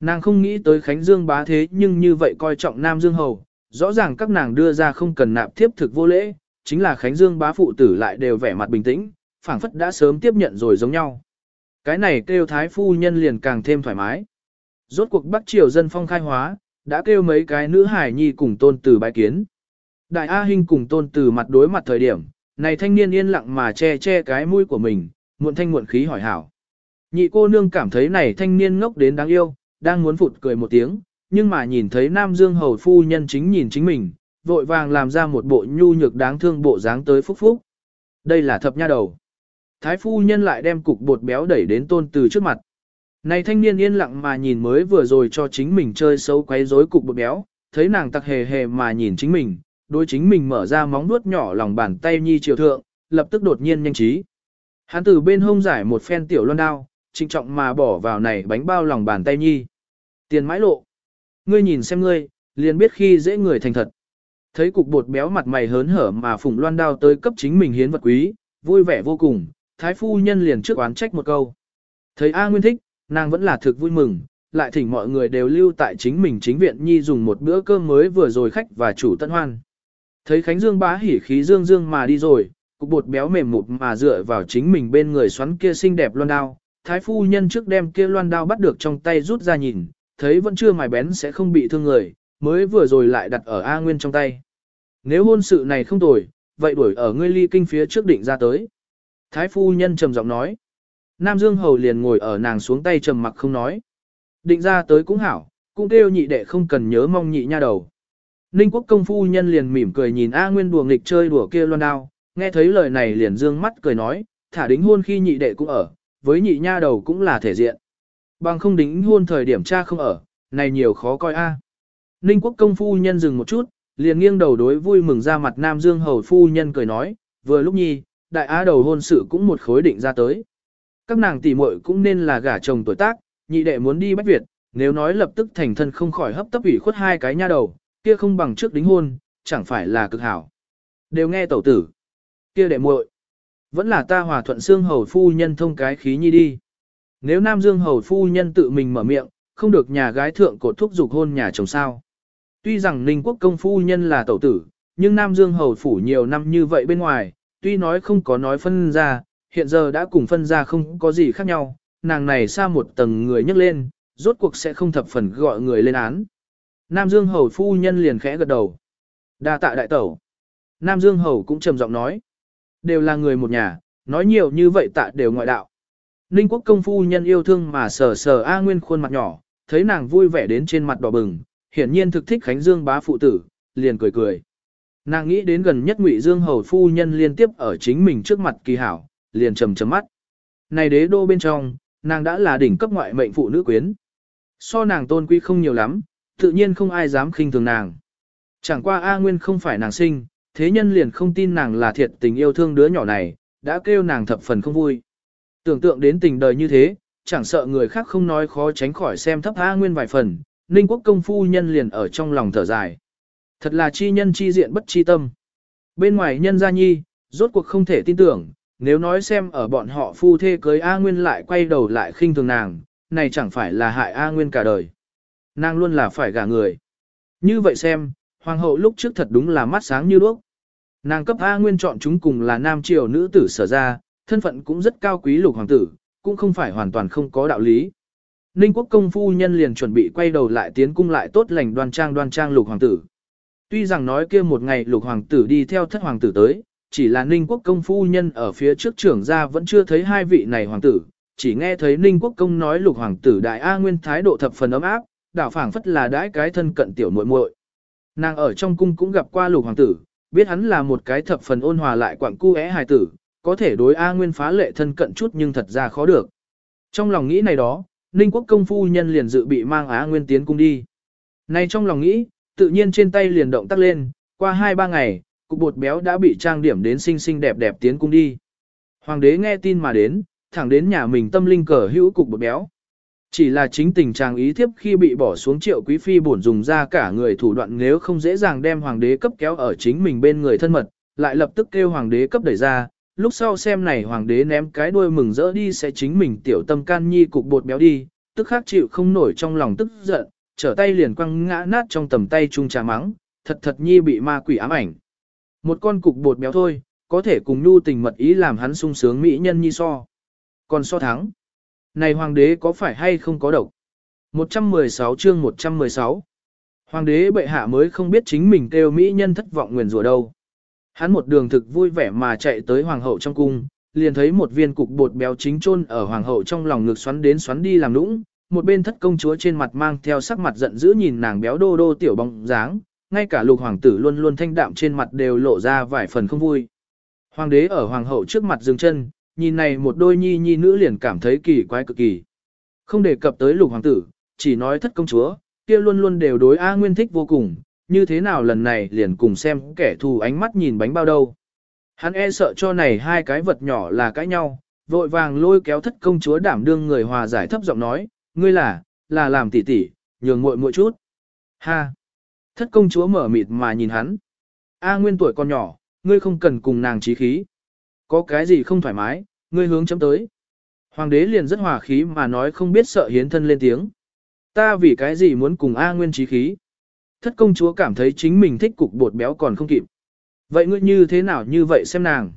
Nàng không nghĩ tới Khánh Dương bá thế nhưng như vậy coi trọng Nam Dương Hầu, rõ ràng các nàng đưa ra không cần nạp tiếp thực vô lễ, chính là Khánh Dương bá phụ tử lại đều vẻ mặt bình tĩnh, phảng phất đã sớm tiếp nhận rồi giống nhau. Cái này kêu thái phu nhân liền càng thêm thoải mái. Rốt cuộc Bắc Triều dân phong khai hóa, đã kêu mấy cái nữ hải nhi cùng tôn tử bái kiến. Đại A Hinh cùng tôn tử mặt đối mặt thời điểm, này thanh niên yên lặng mà che che cái mũi của mình, muộn thanh muộn khí hỏi hảo. Nhị cô nương cảm thấy này thanh niên ngốc đến đáng yêu, đang muốn phụt cười một tiếng, nhưng mà nhìn thấy Nam Dương hầu phu nhân chính nhìn chính mình, vội vàng làm ra một bộ nhu nhược đáng thương bộ dáng tới phúc phúc. Đây là thập nha đầu. Thái phu nhân lại đem cục bột béo đẩy đến tôn từ trước mặt. Này thanh niên yên lặng mà nhìn mới vừa rồi cho chính mình chơi xấu quấy rối cục bột béo, thấy nàng tặc hề hề mà nhìn chính mình, đối chính mình mở ra móng nuốt nhỏ lòng bàn tay nhi triều thượng, lập tức đột nhiên nhanh trí. Hắn từ bên hông giải một phen tiểu loan đao, trinh trọng mà bỏ vào này bánh bao lòng bàn tay nhi. Tiền mãi lộ. Ngươi nhìn xem ngươi, liền biết khi dễ người thành thật. Thấy cục bột béo mặt mày hớn hở mà phùng loan đao tới cấp chính mình hiến vật quý, vui vẻ vô cùng, thái phu nhân liền trước oán trách một câu. Thấy A Nguyên thích, nàng vẫn là thực vui mừng, lại thỉnh mọi người đều lưu tại chính mình chính viện nhi dùng một bữa cơm mới vừa rồi khách và chủ tận hoan. Thấy Khánh Dương bá hỉ khí dương dương mà đi rồi, cục bột béo mềm mụt mà dựa vào chính mình bên người xoắn kia xinh đẹp loan đao. Thái phu nhân trước đem kia loan đao bắt được trong tay rút ra nhìn, thấy vẫn chưa mài bén sẽ không bị thương người, mới vừa rồi lại đặt ở A Nguyên trong tay. Nếu hôn sự này không tồi, vậy đuổi ở ngươi ly kinh phía trước định ra tới. Thái phu nhân trầm giọng nói. Nam Dương Hầu liền ngồi ở nàng xuống tay trầm mặc không nói. Định ra tới cũng hảo, cũng kêu nhị đệ không cần nhớ mong nhị nha đầu. Ninh quốc công phu nhân liền mỉm cười nhìn A Nguyên đùa nghịch chơi đùa kia loan đao, nghe thấy lời này liền dương mắt cười nói, thả đính hôn khi nhị đệ cũng ở, với nhị nha đầu cũng là thể diện. Bằng không đính hôn thời điểm cha không ở, này nhiều khó coi a. Ninh quốc công phu nhân dừng một chút, liền nghiêng đầu đối vui mừng ra mặt Nam Dương hầu phu nhân cười nói, vừa lúc nhi, đại á đầu hôn sự cũng một khối định ra tới. Các nàng tỷ muội cũng nên là gả chồng tuổi tác, nhị đệ muốn đi Bách Việt, nếu nói lập tức thành thân không khỏi hấp tấp ủy khuất hai cái nha đầu, kia không bằng trước đính hôn, chẳng phải là cực hảo. Đều nghe tẩu tử. Kia đệ muội, vẫn là ta hòa thuận xương hầu phu nhân thông cái khí nhi đi. Nếu Nam Dương hầu phu nhân tự mình mở miệng, không được nhà gái thượng cột thúc dục hôn nhà chồng sao. Tuy rằng Ninh Quốc công phu nhân là tẩu tử, nhưng Nam Dương hầu phủ nhiều năm như vậy bên ngoài, tuy nói không có nói phân ra, hiện giờ đã cùng phân ra không có gì khác nhau, nàng này xa một tầng người nhấc lên, rốt cuộc sẽ không thập phần gọi người lên án. Nam Dương hầu phu nhân liền khẽ gật đầu. đa tạ đại tẩu. Nam Dương hầu cũng trầm giọng nói. Đều là người một nhà, nói nhiều như vậy tạ đều ngoại đạo. Ninh quốc công phu nhân yêu thương mà sờ sờ A Nguyên khuôn mặt nhỏ, thấy nàng vui vẻ đến trên mặt đỏ bừng, hiển nhiên thực thích Khánh Dương bá phụ tử, liền cười cười. Nàng nghĩ đến gần nhất Ngụy Dương hầu phu nhân liên tiếp ở chính mình trước mặt kỳ hảo, liền trầm trầm mắt. Này đế đô bên trong, nàng đã là đỉnh cấp ngoại mệnh phụ nữ quyến. So nàng tôn quý không nhiều lắm, tự nhiên không ai dám khinh thường nàng. Chẳng qua A Nguyên không phải nàng sinh, thế nhân liền không tin nàng là thiệt tình yêu thương đứa nhỏ này, đã kêu nàng thập phần không vui. Tưởng tượng đến tình đời như thế, chẳng sợ người khác không nói khó tránh khỏi xem thấp A Nguyên vài phần, Ninh Quốc công phu nhân liền ở trong lòng thở dài. Thật là chi nhân chi diện bất chi tâm. Bên ngoài nhân gia nhi, rốt cuộc không thể tin tưởng, nếu nói xem ở bọn họ phu thê cưới A Nguyên lại quay đầu lại khinh thường nàng, này chẳng phải là hại A Nguyên cả đời. Nàng luôn là phải gả người. Như vậy xem, hoàng hậu lúc trước thật đúng là mắt sáng như đuốc. Nàng cấp A Nguyên chọn chúng cùng là nam triều nữ tử sở ra, thân phận cũng rất cao quý lục hoàng tử, cũng không phải hoàn toàn không có đạo lý. Ninh quốc công phu nhân liền chuẩn bị quay đầu lại tiến cung lại tốt lành đoan trang đoan trang lục hoàng tử. Tuy rằng nói kia một ngày lục hoàng tử đi theo thất hoàng tử tới, chỉ là Ninh quốc công phu nhân ở phía trước trưởng gia vẫn chưa thấy hai vị này hoàng tử, chỉ nghe thấy Ninh quốc công nói lục hoàng tử đại A Nguyên thái độ thập phần ấm áp, đảo phảng phất là đãi cái thân cận tiểu muội muội. Nàng ở trong cung cũng gặp qua lục hoàng tử, biết hắn là một cái thập phần ôn hòa lại quặng cu é hài tử, có thể đối A Nguyên phá lệ thân cận chút nhưng thật ra khó được. Trong lòng nghĩ này đó, Ninh quốc công phu nhân liền dự bị mang Á Nguyên tiến cung đi. Nay trong lòng nghĩ, tự nhiên trên tay liền động tác lên, qua 2-3 ngày, cục bột béo đã bị trang điểm đến xinh xinh đẹp đẹp tiến cung đi. Hoàng đế nghe tin mà đến, thẳng đến nhà mình tâm linh cờ hữu cục bột béo. Chỉ là chính tình trạng ý thiếp khi bị bỏ xuống triệu quý phi bổn dùng ra cả người thủ đoạn nếu không dễ dàng đem hoàng đế cấp kéo ở chính mình bên người thân mật, lại lập tức kêu hoàng đế cấp đẩy ra, lúc sau xem này hoàng đế ném cái đuôi mừng rỡ đi sẽ chính mình tiểu tâm can nhi cục bột béo đi, tức khắc chịu không nổi trong lòng tức giận, trở tay liền quăng ngã nát trong tầm tay chung trà mắng, thật thật nhi bị ma quỷ ám ảnh. Một con cục bột béo thôi, có thể cùng nhu tình mật ý làm hắn sung sướng mỹ nhân nhi so. Còn so thắng. Này hoàng đế có phải hay không có độc? 116 chương 116 Hoàng đế bệ hạ mới không biết chính mình kêu mỹ nhân thất vọng nguyền rủa đâu. Hắn một đường thực vui vẻ mà chạy tới hoàng hậu trong cung, liền thấy một viên cục bột béo chính chôn ở hoàng hậu trong lòng ngực xoắn đến xoắn đi làm nũng, một bên thất công chúa trên mặt mang theo sắc mặt giận dữ nhìn nàng béo đô đô tiểu bóng dáng, ngay cả lục hoàng tử luôn luôn thanh đạm trên mặt đều lộ ra vài phần không vui. Hoàng đế ở hoàng hậu trước mặt dừng chân, nhìn này một đôi nhi nhi nữ liền cảm thấy kỳ quái cực kỳ. Không đề cập tới lục hoàng tử, chỉ nói thất công chúa, kia luôn luôn đều đối A Nguyên thích vô cùng, như thế nào lần này liền cùng xem kẻ thù ánh mắt nhìn bánh bao đâu. Hắn e sợ cho này hai cái vật nhỏ là cãi nhau, vội vàng lôi kéo thất công chúa đảm đương người hòa giải thấp giọng nói, ngươi là, là làm tỉ tỉ, nhường muội muội chút. Ha! Thất công chúa mở mịt mà nhìn hắn. A nguyên tuổi còn nhỏ, ngươi không cần cùng nàng trí khí. Có cái gì không thoải mái, ngươi hướng chấm tới. Hoàng đế liền rất hòa khí mà nói không biết sợ hiến thân lên tiếng. Ta vì cái gì muốn cùng A nguyên trí khí. Thất công chúa cảm thấy chính mình thích cục bột béo còn không kịp. Vậy ngươi như thế nào như vậy xem nàng.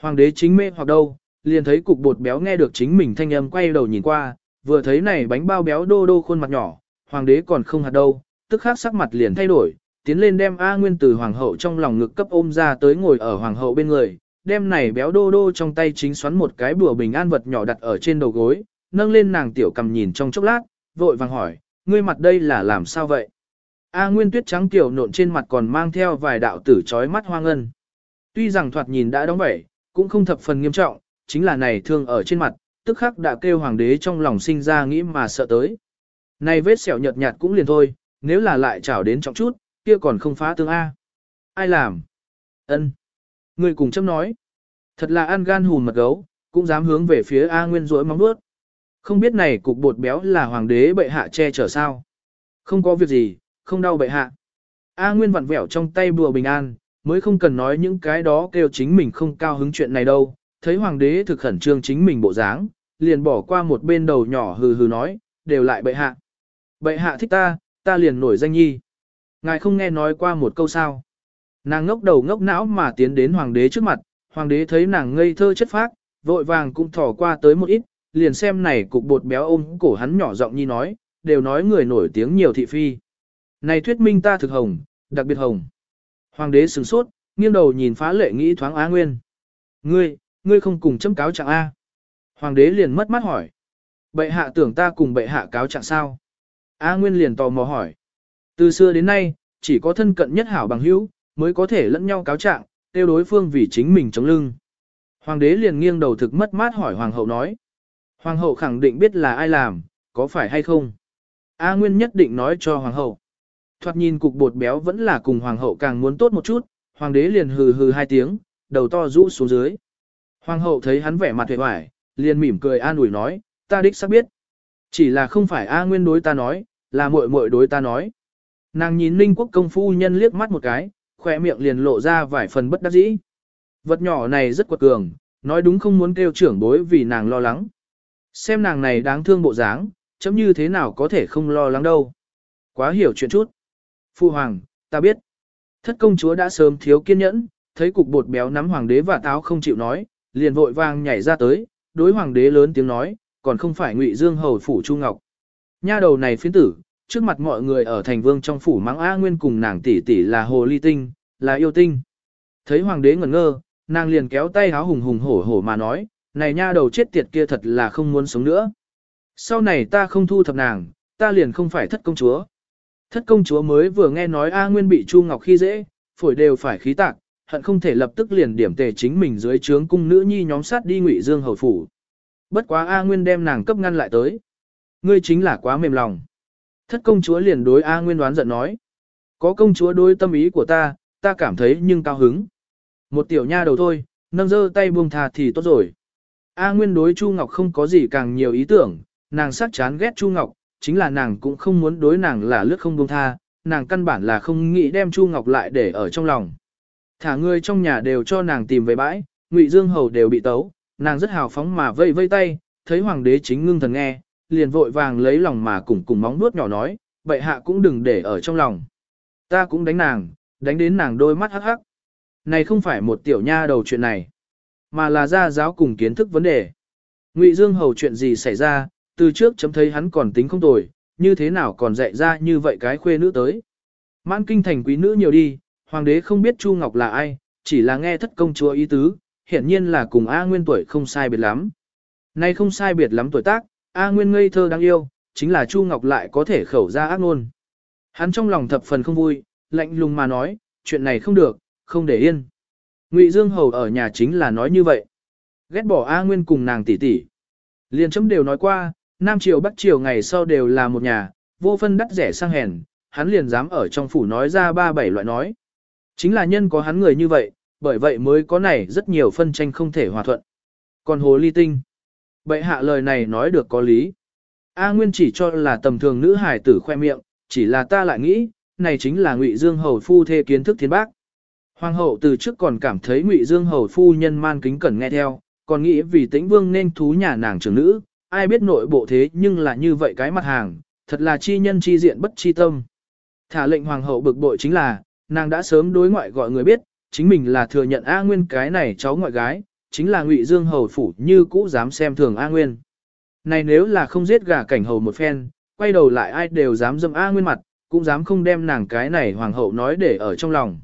Hoàng đế chính mê hoặc đâu, liền thấy cục bột béo nghe được chính mình thanh âm quay đầu nhìn qua, vừa thấy này bánh bao béo đô đô khuôn mặt nhỏ, hoàng đế còn không hạt đâu, tức khắc sắc mặt liền thay đổi, tiến lên đem A Nguyên từ hoàng hậu trong lòng ngực cấp ôm ra tới ngồi ở hoàng hậu bên người, đem này béo đô đô trong tay chính xoắn một cái bùa bình an vật nhỏ đặt ở trên đầu gối, nâng lên nàng tiểu cầm nhìn trong chốc lát, vội vàng hỏi, ngươi mặt đây là làm sao vậy? A Nguyên tuyết trắng tiểu nộn trên mặt còn mang theo vài đạo tử chói mắt hoang ngân. Tuy rằng thoạt nhìn đã đóng bẩy, cũng không thập phần nghiêm trọng, chính là này thương ở trên mặt, tức khắc đã kêu hoàng đế trong lòng sinh ra nghĩ mà sợ tới. Này vết sẹo nhợt nhạt cũng liền thôi, nếu là lại chảo đến trọng chút, kia còn không phá tương A. Ai làm? ân Người cùng châm nói. Thật là ăn gan hùn mật gấu, cũng dám hướng về phía A Nguyên rỗi móng bước. Không biết này cục bột béo là hoàng đế bệ hạ che chở sao? Không có việc gì, không đau bệ hạ. A Nguyên vặn vẹo trong tay bùa bình an, mới không cần nói những cái đó kêu chính mình không cao hứng chuyện này đâu. Thấy hoàng đế thực khẩn trương chính mình bộ dáng, liền bỏ qua một bên đầu nhỏ hừ hừ nói, đều lại bệ hạ. Bệ hạ thích ta, ta liền nổi danh nhi. Ngài không nghe nói qua một câu sao. Nàng ngốc đầu ngốc não mà tiến đến hoàng đế trước mặt, hoàng đế thấy nàng ngây thơ chất phác, vội vàng cũng thỏ qua tới một ít, liền xem này cục bột béo ôm cổ hắn nhỏ giọng nhi nói, đều nói người nổi tiếng nhiều thị phi. Này thuyết minh ta thực hồng, đặc biệt hồng. Hoàng đế sửng sốt, nghiêng đầu nhìn phá lệ nghĩ thoáng Á Nguyên. Ngươi, ngươi không cùng chấm cáo trạng A. Hoàng đế liền mất mắt hỏi. Bệ hạ tưởng ta cùng bệ hạ cáo trạng sao? A Nguyên liền tò mò hỏi. Từ xưa đến nay, chỉ có thân cận nhất hảo bằng hữu, mới có thể lẫn nhau cáo trạng, tiêu đối phương vì chính mình chống lưng. Hoàng đế liền nghiêng đầu thực mất mát hỏi hoàng hậu nói. Hoàng hậu khẳng định biết là ai làm, có phải hay không? A Nguyên nhất định nói cho hoàng hậu. Thoạt nhìn cục bột béo vẫn là cùng hoàng hậu càng muốn tốt một chút, hoàng đế liền hừ hừ hai tiếng, đầu to rũ xuống dưới. Hoàng hậu thấy hắn vẻ mặt hề hoài, liền mỉm cười an ủi nói, ta đích xác biết. Chỉ là không phải A Nguyên đối ta nói, là muội muội đối ta nói. Nàng nhìn Ninh Quốc công phu nhân liếc mắt một cái, khỏe miệng liền lộ ra vài phần bất đắc dĩ. Vật nhỏ này rất quật cường, nói đúng không muốn kêu trưởng bối vì nàng lo lắng. Xem nàng này đáng thương bộ dáng, chấm như thế nào có thể không lo lắng đâu. Quá hiểu chuyện chút. Phu hoàng, ta biết. Thất công chúa đã sớm thiếu kiên nhẫn, thấy cục bột béo nắm hoàng đế và táo không chịu nói, liền vội vàng nhảy ra tới, đối hoàng đế lớn tiếng nói, còn không phải ngụy dương hầu phủ Chu Ngọc. Nha đầu này phiến tử, trước mặt mọi người ở thành vương trong phủ mắng A Nguyên cùng nàng tỷ tỷ là hồ ly tinh, là yêu tinh. Thấy hoàng đế ngẩn ngơ, nàng liền kéo tay háo hùng hùng hổ hổ mà nói, này nha đầu chết tiệt kia thật là không muốn sống nữa. Sau này ta không thu thập nàng, ta liền không phải thất công chúa. Thất công chúa mới vừa nghe nói A Nguyên bị Chu Ngọc khi dễ, phổi đều phải khí tạc, hận không thể lập tức liền điểm tề chính mình dưới trướng cung nữ nhi nhóm sát đi ngụy dương hầu phủ. Bất quá A Nguyên đem nàng cấp ngăn lại tới. Ngươi chính là quá mềm lòng. Thất công chúa liền đối A Nguyên đoán giận nói. Có công chúa đối tâm ý của ta, ta cảm thấy nhưng cao hứng. Một tiểu nha đầu thôi, nâng dơ tay buông thà thì tốt rồi. A Nguyên đối Chu Ngọc không có gì càng nhiều ý tưởng, nàng sắc chán ghét Chu Ngọc, chính là nàng cũng không muốn đối nàng là lướt không buông tha, nàng căn bản là không nghĩ đem Chu Ngọc lại để ở trong lòng. Thả người trong nhà đều cho nàng tìm về bãi, Ngụy Dương Hầu đều bị tấu, nàng rất hào phóng mà vây vây tay, thấy hoàng đế chính ngưng thần nghe, liền vội vàng lấy lòng mà cùng cùng móng nuốt nhỏ nói, bệ hạ cũng đừng để ở trong lòng. Ta cũng đánh nàng, đánh đến nàng đôi mắt hắc hắc. Này không phải một tiểu nha đầu chuyện này, mà là gia giáo cùng kiến thức vấn đề. Ngụy Dương Hầu chuyện gì xảy ra, từ trước chấm thấy hắn còn tính không tồi, như thế nào còn dạy ra như vậy cái khuê nữ tới. Mãn kinh thành quý nữ nhiều đi, hoàng đế không biết Chu Ngọc là ai, chỉ là nghe thất công chúa ý tứ, hiển nhiên là cùng A Nguyên tuổi không sai biệt lắm. Nay không sai biệt lắm tuổi tác, A Nguyên ngây thơ đáng yêu, chính là Chu Ngọc lại có thể khẩu ra ác ngôn. Hắn trong lòng thập phần không vui, lạnh lùng mà nói, chuyện này không được, không để yên. Ngụy Dương Hầu ở nhà chính là nói như vậy. Ghét bỏ A Nguyên cùng nàng tỷ tỷ. Liên chấm đều nói qua, Nam Triều Bắc Triều ngày sau đều là một nhà, vô phân đắt rẻ sang hèn, hắn liền dám ở trong phủ nói ra ba bảy loại nói. Chính là nhân có hắn người như vậy, bởi vậy mới có này rất nhiều phân tranh không thể hòa thuận. Còn hồ ly tinh. Bệ hạ lời này nói được có lý. A Nguyên chỉ cho là tầm thường nữ hải tử khoe miệng, chỉ là ta lại nghĩ, này chính là Ngụy Dương hầu phu thê kiến thức thiên bác. Hoàng hậu từ trước còn cảm thấy Ngụy Dương hầu phu nhân man kính cẩn nghe theo, còn nghĩ vì Tĩnh Vương nên thú nhà nàng trưởng nữ, ai biết nội bộ thế nhưng là như vậy cái mặt hàng, thật là chi nhân chi diện bất chi tâm. Thả lệnh hoàng hậu bực bội chính là, nàng đã sớm đối ngoại gọi người biết, chính mình là thừa nhận A Nguyên cái này cháu ngoại gái, chính là Ngụy Dương hầu phủ như cũ dám xem thường A Nguyên. Này nếu là không giết gà cảnh hầu một phen, quay đầu lại ai đều dám dâm A Nguyên mặt, cũng dám không đem nàng cái này hoàng hậu nói để ở trong lòng.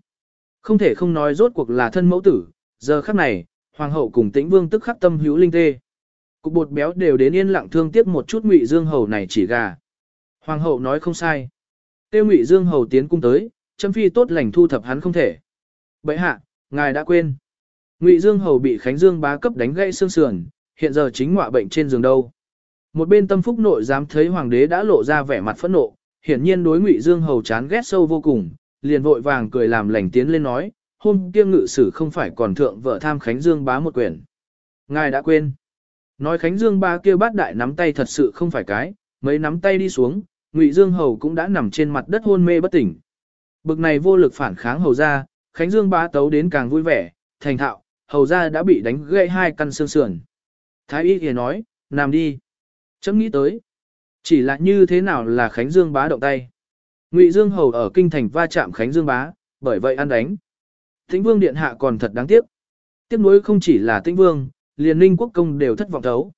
Không thể không nói rốt cuộc là thân mẫu tử, giờ khắc này, hoàng hậu cùng tĩnh vương tức khắc tâm hữu linh tê. Cục bột béo đều đến yên lặng thương tiếc một chút ngụy dương hầu này chỉ gà. Hoàng hậu nói không sai. Tiêu ngụy dương hầu tiến cung tới, châm phi tốt lành thu thập hắn không thể. Bậy hạ, ngài đã quên. Ngụy dương hầu bị khánh dương bá cấp đánh gãy xương sườn, hiện giờ chính ngọa bệnh trên giường đâu. Một bên tâm phúc nội dám thấy hoàng đế đã lộ ra vẻ mặt phẫn nộ, hiển nhiên đối ngụy dương hầu chán ghét sâu vô cùng, liền vội vàng cười làm lành tiến lên nói, hôm kia ngự sử không phải còn thượng vợ tham Khánh Dương bá một quyển. Ngài đã quên. Nói Khánh Dương bá kia bát đại nắm tay thật sự không phải cái, mấy nắm tay đi xuống, Ngụy Dương hầu cũng đã nằm trên mặt đất hôn mê bất tỉnh. Bực này vô lực phản kháng hầu ra, Khánh Dương bá tấu đến càng vui vẻ, thành thạo, hầu ra đã bị đánh gãy hai căn xương sườn. Thái y kia nói, nằm đi. Chấm nghĩ tới. Chỉ là như thế nào là Khánh Dương bá động tay. Ngụy Dương hầu ở kinh thành va chạm Khánh Dương bá, bởi vậy ăn đánh. Tĩnh Vương điện hạ còn thật đáng tiếc. Tiếc nuối không chỉ là Tĩnh Vương, liền Ninh Quốc công đều thất vọng thấu.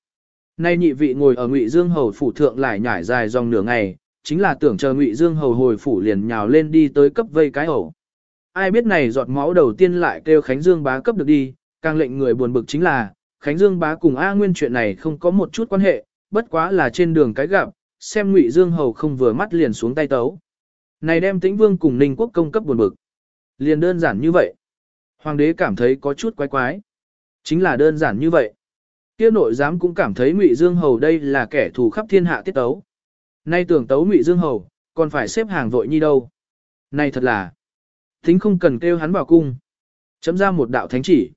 Nay nhị vị ngồi ở Ngụy Dương hầu phủ thượng lại nhảy dài dòng nửa ngày, chính là tưởng chờ Ngụy Dương hầu hồi phủ liền nhào lên đi tới cấp vây cái hầu. Ai biết này giọt máu đầu tiên lại kêu Khánh Dương bá cấp được đi, càng lệnh người buồn bực chính là, Khánh Dương bá cùng A Nguyên chuyện này không có một chút quan hệ, bất quá là trên đường cái gặp, xem Ngụy Dương hầu không vừa mắt liền xuống tay tấu. Này đem Tĩnh Vương cùng Ninh Quốc công cấp buồn bực. Liền đơn giản như vậy. Hoàng đế cảm thấy có chút quái quái. Chính là đơn giản như vậy. Kia nội giám cũng cảm thấy Ngụy Dương hầu đây là kẻ thù khắp thiên hạ tiết tấu. Nay tưởng tấu Ngụy Dương hầu, còn phải xếp hàng vội nhi đâu. Này thật là, tính không cần kêu hắn vào cung. Chấm ra một đạo thánh chỉ.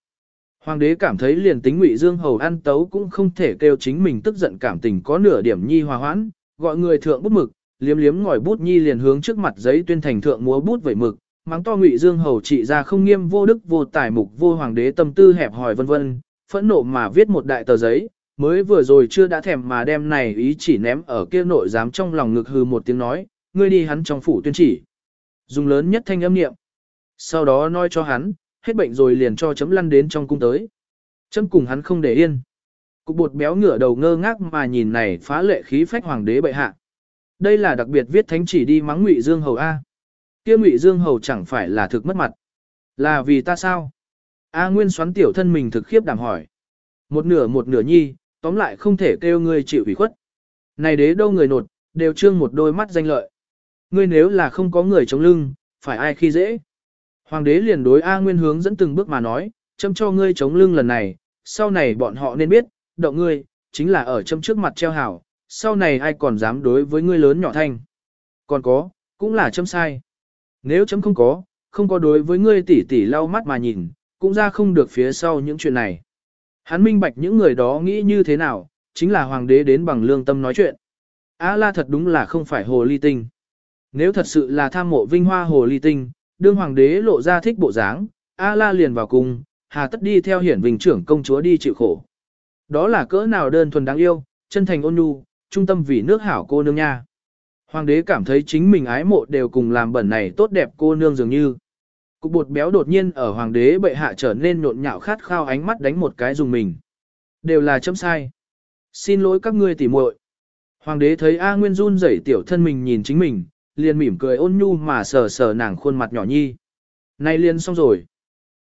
Hoàng đế cảm thấy liền tính Ngụy Dương hầu ăn tấu cũng không thể kêu chính mình tức giận cảm tình có nửa điểm nhi hòa hoãn, gọi người thượng bút mực, liếm liếm ngòi bút nhi liền hướng trước mặt giấy tuyên thành thượng múa bút vẩy mực, mắng to ngụy dương hầu trị ra không nghiêm vô đức vô tài mục vô hoàng đế tâm tư hẹp hòi vân vân, phẫn nộ mà viết một đại tờ giấy, mới vừa rồi chưa đã thèm mà đem này ý chỉ ném ở kia nội giám trong lòng ngực hư một tiếng nói, ngươi đi hắn trong phủ tuyên chỉ. Dùng lớn nhất thanh âm niệm. Sau đó nói cho hắn, hết bệnh rồi liền cho chấm lăn đến trong cung tới. Chấm cùng hắn không để yên. Cục bột béo ngửa đầu ngơ ngác mà nhìn này phá lệ khí phách hoàng đế bệ hạ. Đây là đặc biệt viết thánh chỉ đi mắng Ngụy Dương Hầu A. Kia Ngụy Dương Hầu chẳng phải là thực mất mặt. Là vì ta sao? A Nguyên xoắn tiểu thân mình thực khiếp đảm hỏi. Một nửa một nửa nhi, tóm lại không thể kêu ngươi chịu ủy khuất. Này đế đâu người nột, đều trương một đôi mắt danh lợi. Ngươi nếu là không có người chống lưng, phải ai khi dễ. Hoàng đế liền đối A Nguyên hướng dẫn từng bước mà nói, châm cho ngươi chống lưng lần này, sau này bọn họ nên biết, động ngươi, chính là ở châm trước mặt treo hảo, sau này ai còn dám đối với ngươi lớn nhỏ thanh. Còn có, cũng là châm sai. Nếu chấm không có, không có đối với ngươi tỉ tỉ lau mắt mà nhìn, cũng ra không được phía sau những chuyện này. Hắn minh bạch những người đó nghĩ như thế nào, chính là hoàng đế đến bằng lương tâm nói chuyện. A la thật đúng là không phải hồ ly tinh. Nếu thật sự là tham mộ vinh hoa hồ ly tinh, đương hoàng đế lộ ra thích bộ dáng, A la liền vào cung, hà tất đi theo hiển vinh trưởng công chúa đi chịu khổ. Đó là cỡ nào đơn thuần đáng yêu, chân thành ôn nhu, trung tâm vì nước hảo cô nương nha. Hoàng đế cảm thấy chính mình ái mộ đều cùng làm bẩn này tốt đẹp cô nương dường như. Cục bột béo đột nhiên ở hoàng đế bệ hạ trở nên nhộn nhạo khát khao ánh mắt đánh một cái dùng mình. Đều là chấm sai. Xin lỗi các ngươi tỉ muội. Hoàng đế thấy A Nguyên run rẩy tiểu thân mình nhìn chính mình, liền mỉm cười ôn nhu mà sờ sờ nàng khuôn mặt nhỏ nhi. Nay liền xong rồi.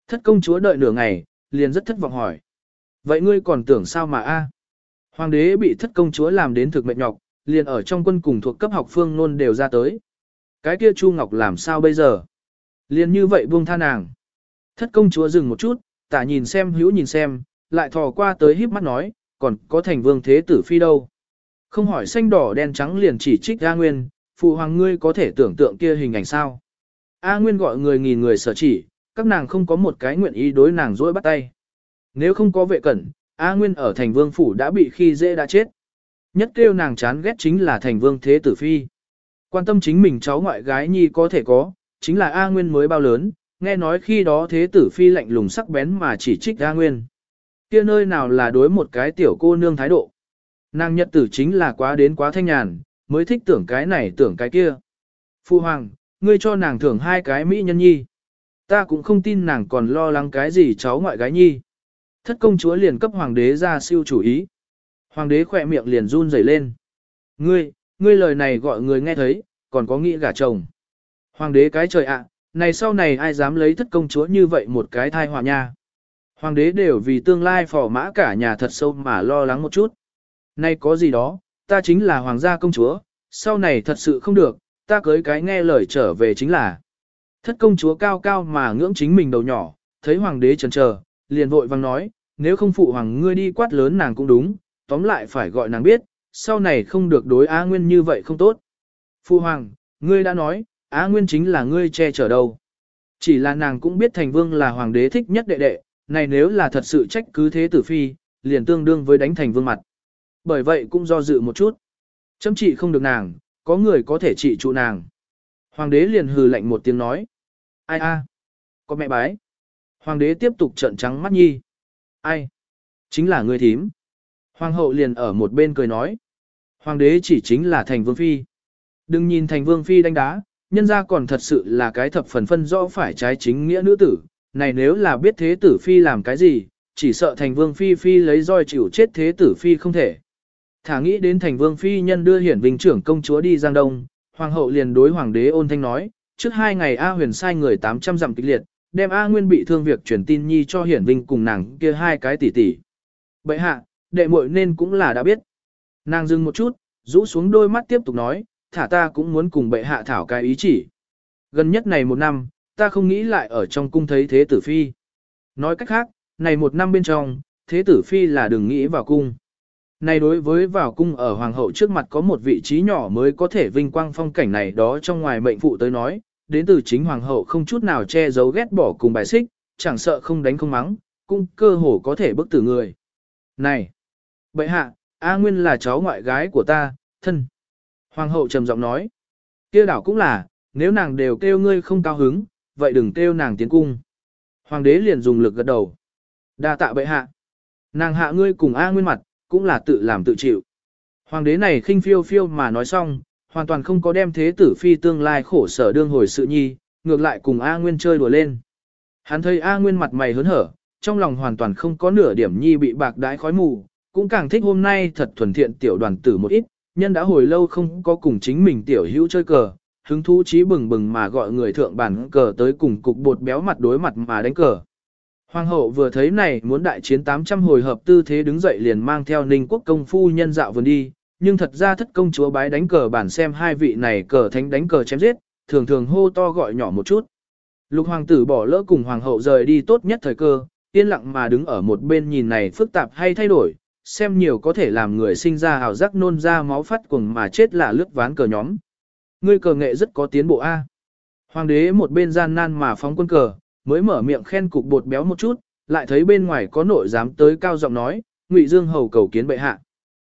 Thất công chúa đợi nửa ngày, liền rất thất vọng hỏi. Vậy ngươi còn tưởng sao mà A? Hoàng đế bị thất công chúa làm đến thực mệt nhọc, liền ở trong quân cùng thuộc cấp học phương nôn đều ra tới. Cái kia Chu Ngọc làm sao bây giờ? Liền như vậy buông tha nàng. Thất công chúa dừng một chút, tả nhìn xem hữu nhìn xem, lại thò qua tới híp mắt nói, còn có thành vương thế tử phi đâu. Không hỏi xanh đỏ đen trắng liền chỉ trích A Nguyên, phụ hoàng ngươi có thể tưởng tượng kia hình ảnh sao. A Nguyên gọi người nghìn người sở chỉ, các nàng không có một cái nguyện ý đối nàng dối bắt tay. Nếu không có vệ cẩn, A Nguyên ở thành vương phủ đã bị khi dễ đã chết. Nhất kêu nàng chán ghét chính là thành vương thế tử phi. Quan tâm chính mình cháu ngoại gái nhi có thể có, chính là A Nguyên mới bao lớn, nghe nói khi đó thế tử phi lạnh lùng sắc bén mà chỉ trích A Nguyên. kia nơi nào là đối một cái tiểu cô nương thái độ. Nàng nhật tử chính là quá đến quá thanh nhàn, mới thích tưởng cái này tưởng cái kia. Phu hoàng, ngươi cho nàng thưởng hai cái mỹ nhân nhi. Ta cũng không tin nàng còn lo lắng cái gì cháu ngoại gái nhi. Thất công chúa liền cấp hoàng đế ra siêu chủ ý. Hoàng đế khỏe miệng liền run rẩy lên. Ngươi, ngươi lời này gọi người nghe thấy, còn có nghĩ gả chồng. Hoàng đế cái trời ạ, này sau này ai dám lấy thất công chúa như vậy một cái thai hòa nha. Hoàng đế đều vì tương lai phò mã cả nhà thật sâu mà lo lắng một chút. Nay có gì đó, ta chính là hoàng gia công chúa, sau này thật sự không được, ta cưới cái nghe lời trở về chính là. Thất công chúa cao cao mà ngưỡng chính mình đầu nhỏ, thấy hoàng đế chần chờ, liền vội vang nói, nếu không phụ hoàng ngươi đi quát lớn nàng cũng đúng, tóm lại phải gọi nàng biết, sau này không được đối Á Nguyên như vậy không tốt. Phu hoàng, ngươi đã nói, Á Nguyên chính là ngươi che chở đâu. Chỉ là nàng cũng biết thành vương là hoàng đế thích nhất đệ đệ, này nếu là thật sự trách cứ thế tử phi, liền tương đương với đánh thành vương mặt. Bởi vậy cũng do dự một chút. Chấm trị không được nàng, có người có thể trị trụ nàng. Hoàng đế liền hừ lạnh một tiếng nói. Ai a? Có mẹ bái. Hoàng đế tiếp tục trợn trắng mắt nhi. Ai? Chính là người thím. Hoàng hậu liền ở một bên cười nói. Hoàng đế chỉ chính là thành vương phi. Đừng nhìn thành vương phi đánh đá, nhân ra còn thật sự là cái thập phần phân rõ phải trái chính nghĩa nữ tử. Này nếu là biết thế tử phi làm cái gì, chỉ sợ thành vương phi phi lấy roi chịu chết thế tử phi không thể. Thả nghĩ đến thành vương phi nhân đưa hiển vinh trưởng công chúa đi Giang Đông, hoàng hậu liền đối hoàng đế ôn thanh nói, trước hai ngày A huyền sai người 800 dặm kịch liệt, đem A Nguyên bị thương việc truyền tin nhi cho hiển vinh cùng nàng kia hai cái tỷ tỷ. Bệ hạ, đệ muội nên cũng là đã biết. Nàng dừng một chút, rũ xuống đôi mắt tiếp tục nói, thả ta cũng muốn cùng bệ hạ thảo cái ý chỉ. Gần nhất này một năm, ta không nghĩ lại ở trong cung thấy thế tử phi. Nói cách khác, này một năm bên trong, thế tử phi là đừng nghĩ vào cung. Này đối với vào cung ở hoàng hậu trước mặt có một vị trí nhỏ mới có thể vinh quang phong cảnh này đó trong ngoài mệnh phụ tới nói, đến từ chính hoàng hậu không chút nào che giấu ghét bỏ cùng bài xích, chẳng sợ không đánh không mắng, cung cơ hồ có thể bức tử người. Này! Bệ hạ, A Nguyên là cháu ngoại gái của ta, thân. Hoàng hậu trầm giọng nói. kia đảo cũng là, nếu nàng đều kêu ngươi không cao hứng, vậy đừng kêu nàng tiến cung. Hoàng đế liền dùng lực gật đầu. đa tạ bệ hạ. Nàng hạ ngươi cùng A Nguyên mặt, cũng là tự làm tự chịu. Hoàng đế này khinh phiêu phiêu mà nói xong, hoàn toàn không có đem thế tử phi tương lai khổ sở đương hồi sự nhi, ngược lại cùng A Nguyên chơi đùa lên. Hắn thấy A Nguyên mặt mày hớn hở, trong lòng hoàn toàn không có nửa điểm nhi bị bạc đái khói mù, cũng càng thích hôm nay thật thuần thiện tiểu đoàn tử một ít, nhân đã hồi lâu không có cùng chính mình tiểu hữu chơi cờ, hứng thú trí bừng bừng mà gọi người thượng bản cờ tới cùng cục bột béo mặt đối mặt mà đánh cờ. Hoàng hậu vừa thấy này muốn đại chiến 800 hồi hợp tư thế đứng dậy liền mang theo ninh quốc công phu nhân dạo vườn đi, nhưng thật ra thất công chúa bái đánh cờ bản xem hai vị này cờ thánh đánh cờ chém giết, thường thường hô to gọi nhỏ một chút. Lục hoàng tử bỏ lỡ cùng hoàng hậu rời đi tốt nhất thời cơ, yên lặng mà đứng ở một bên nhìn này phức tạp hay thay đổi, xem nhiều có thể làm người sinh ra hào giác nôn ra máu phát cuồng mà chết là lướt ván cờ nhóm. Ngươi cờ nghệ rất có tiến bộ A. Hoàng đế một bên gian nan mà phóng quân cờ, mới mở miệng khen cục bột béo một chút, lại thấy bên ngoài có nội dám tới cao giọng nói, Ngụy Dương Hầu cầu kiến bệ hạ.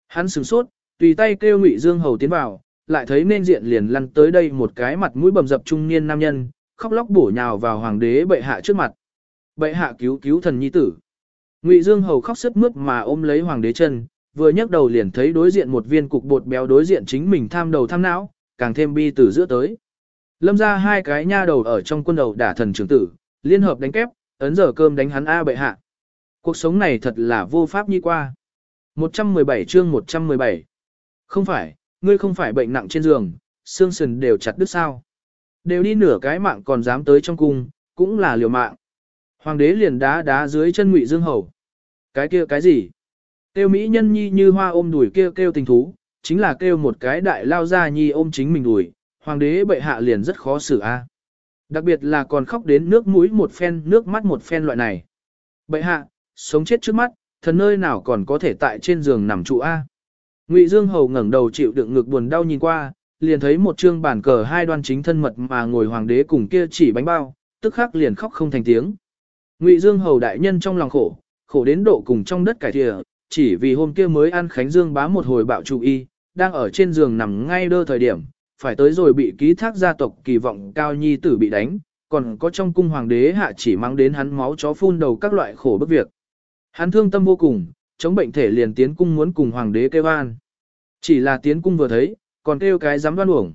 Hắn sửng sốt, tùy tay kêu Ngụy Dương Hầu tiến vào, lại thấy nên diện liền lăn tới đây một cái mặt mũi bầm dập trung niên nam nhân, khóc lóc bổ nhào vào hoàng đế bệ hạ trước mặt. Bệ hạ cứu cứu thần nhi tử. Ngụy Dương Hầu khóc sướt mướt mà ôm lấy hoàng đế chân, vừa nhấc đầu liền thấy đối diện một viên cục bột béo đối diện chính mình tham đầu tham não, càng thêm bi từ giữa tới. Lâm ra hai cái nha đầu ở trong quân đầu đả thần trưởng tử, liên hợp đánh kép, ấn giờ cơm đánh hắn A bệ hạ. Cuộc sống này thật là vô pháp nhi qua. 117 chương 117 Không phải, ngươi không phải bệnh nặng trên giường, xương sườn đều chặt đứt sao. Đều đi nửa cái mạng còn dám tới trong cung, cũng là liều mạng. Hoàng đế liền đá đá dưới chân ngụy dương hầu. Cái kia cái gì? Tiêu mỹ nhân nhi như hoa ôm đuổi kêu kêu tình thú, chính là kêu một cái đại lao ra nhi ôm chính mình đùi, hoàng đế bệ hạ liền rất khó xử a. Đặc biệt là còn khóc đến nước mũi một phen, nước mắt một phen loại này. Bệ hạ, sống chết trước mắt, thần nơi nào còn có thể tại trên giường nằm trụ a. Ngụy Dương Hầu ngẩng đầu chịu đựng ngực buồn đau nhìn qua, liền thấy một trương bản cờ hai đoan chính thân mật mà ngồi hoàng đế cùng kia chỉ bánh bao, tức khắc liền khóc không thành tiếng. Ngụy Dương Hầu đại nhân trong lòng khổ, khổ đến độ cùng trong đất cải thìa, chỉ vì hôm kia mới ăn Khánh Dương bá một hồi bạo trụ y, đang ở trên giường nằm ngay đơ thời điểm, phải tới rồi bị ký thác gia tộc kỳ vọng cao nhi tử bị đánh, còn có trong cung hoàng đế hạ chỉ mang đến hắn máu chó phun đầu các loại khổ bức việc. Hắn thương tâm vô cùng, chống bệnh thể liền tiến cung muốn cùng hoàng đế kêu an. Chỉ là tiến cung vừa thấy, còn kêu cái dám đoan uổng.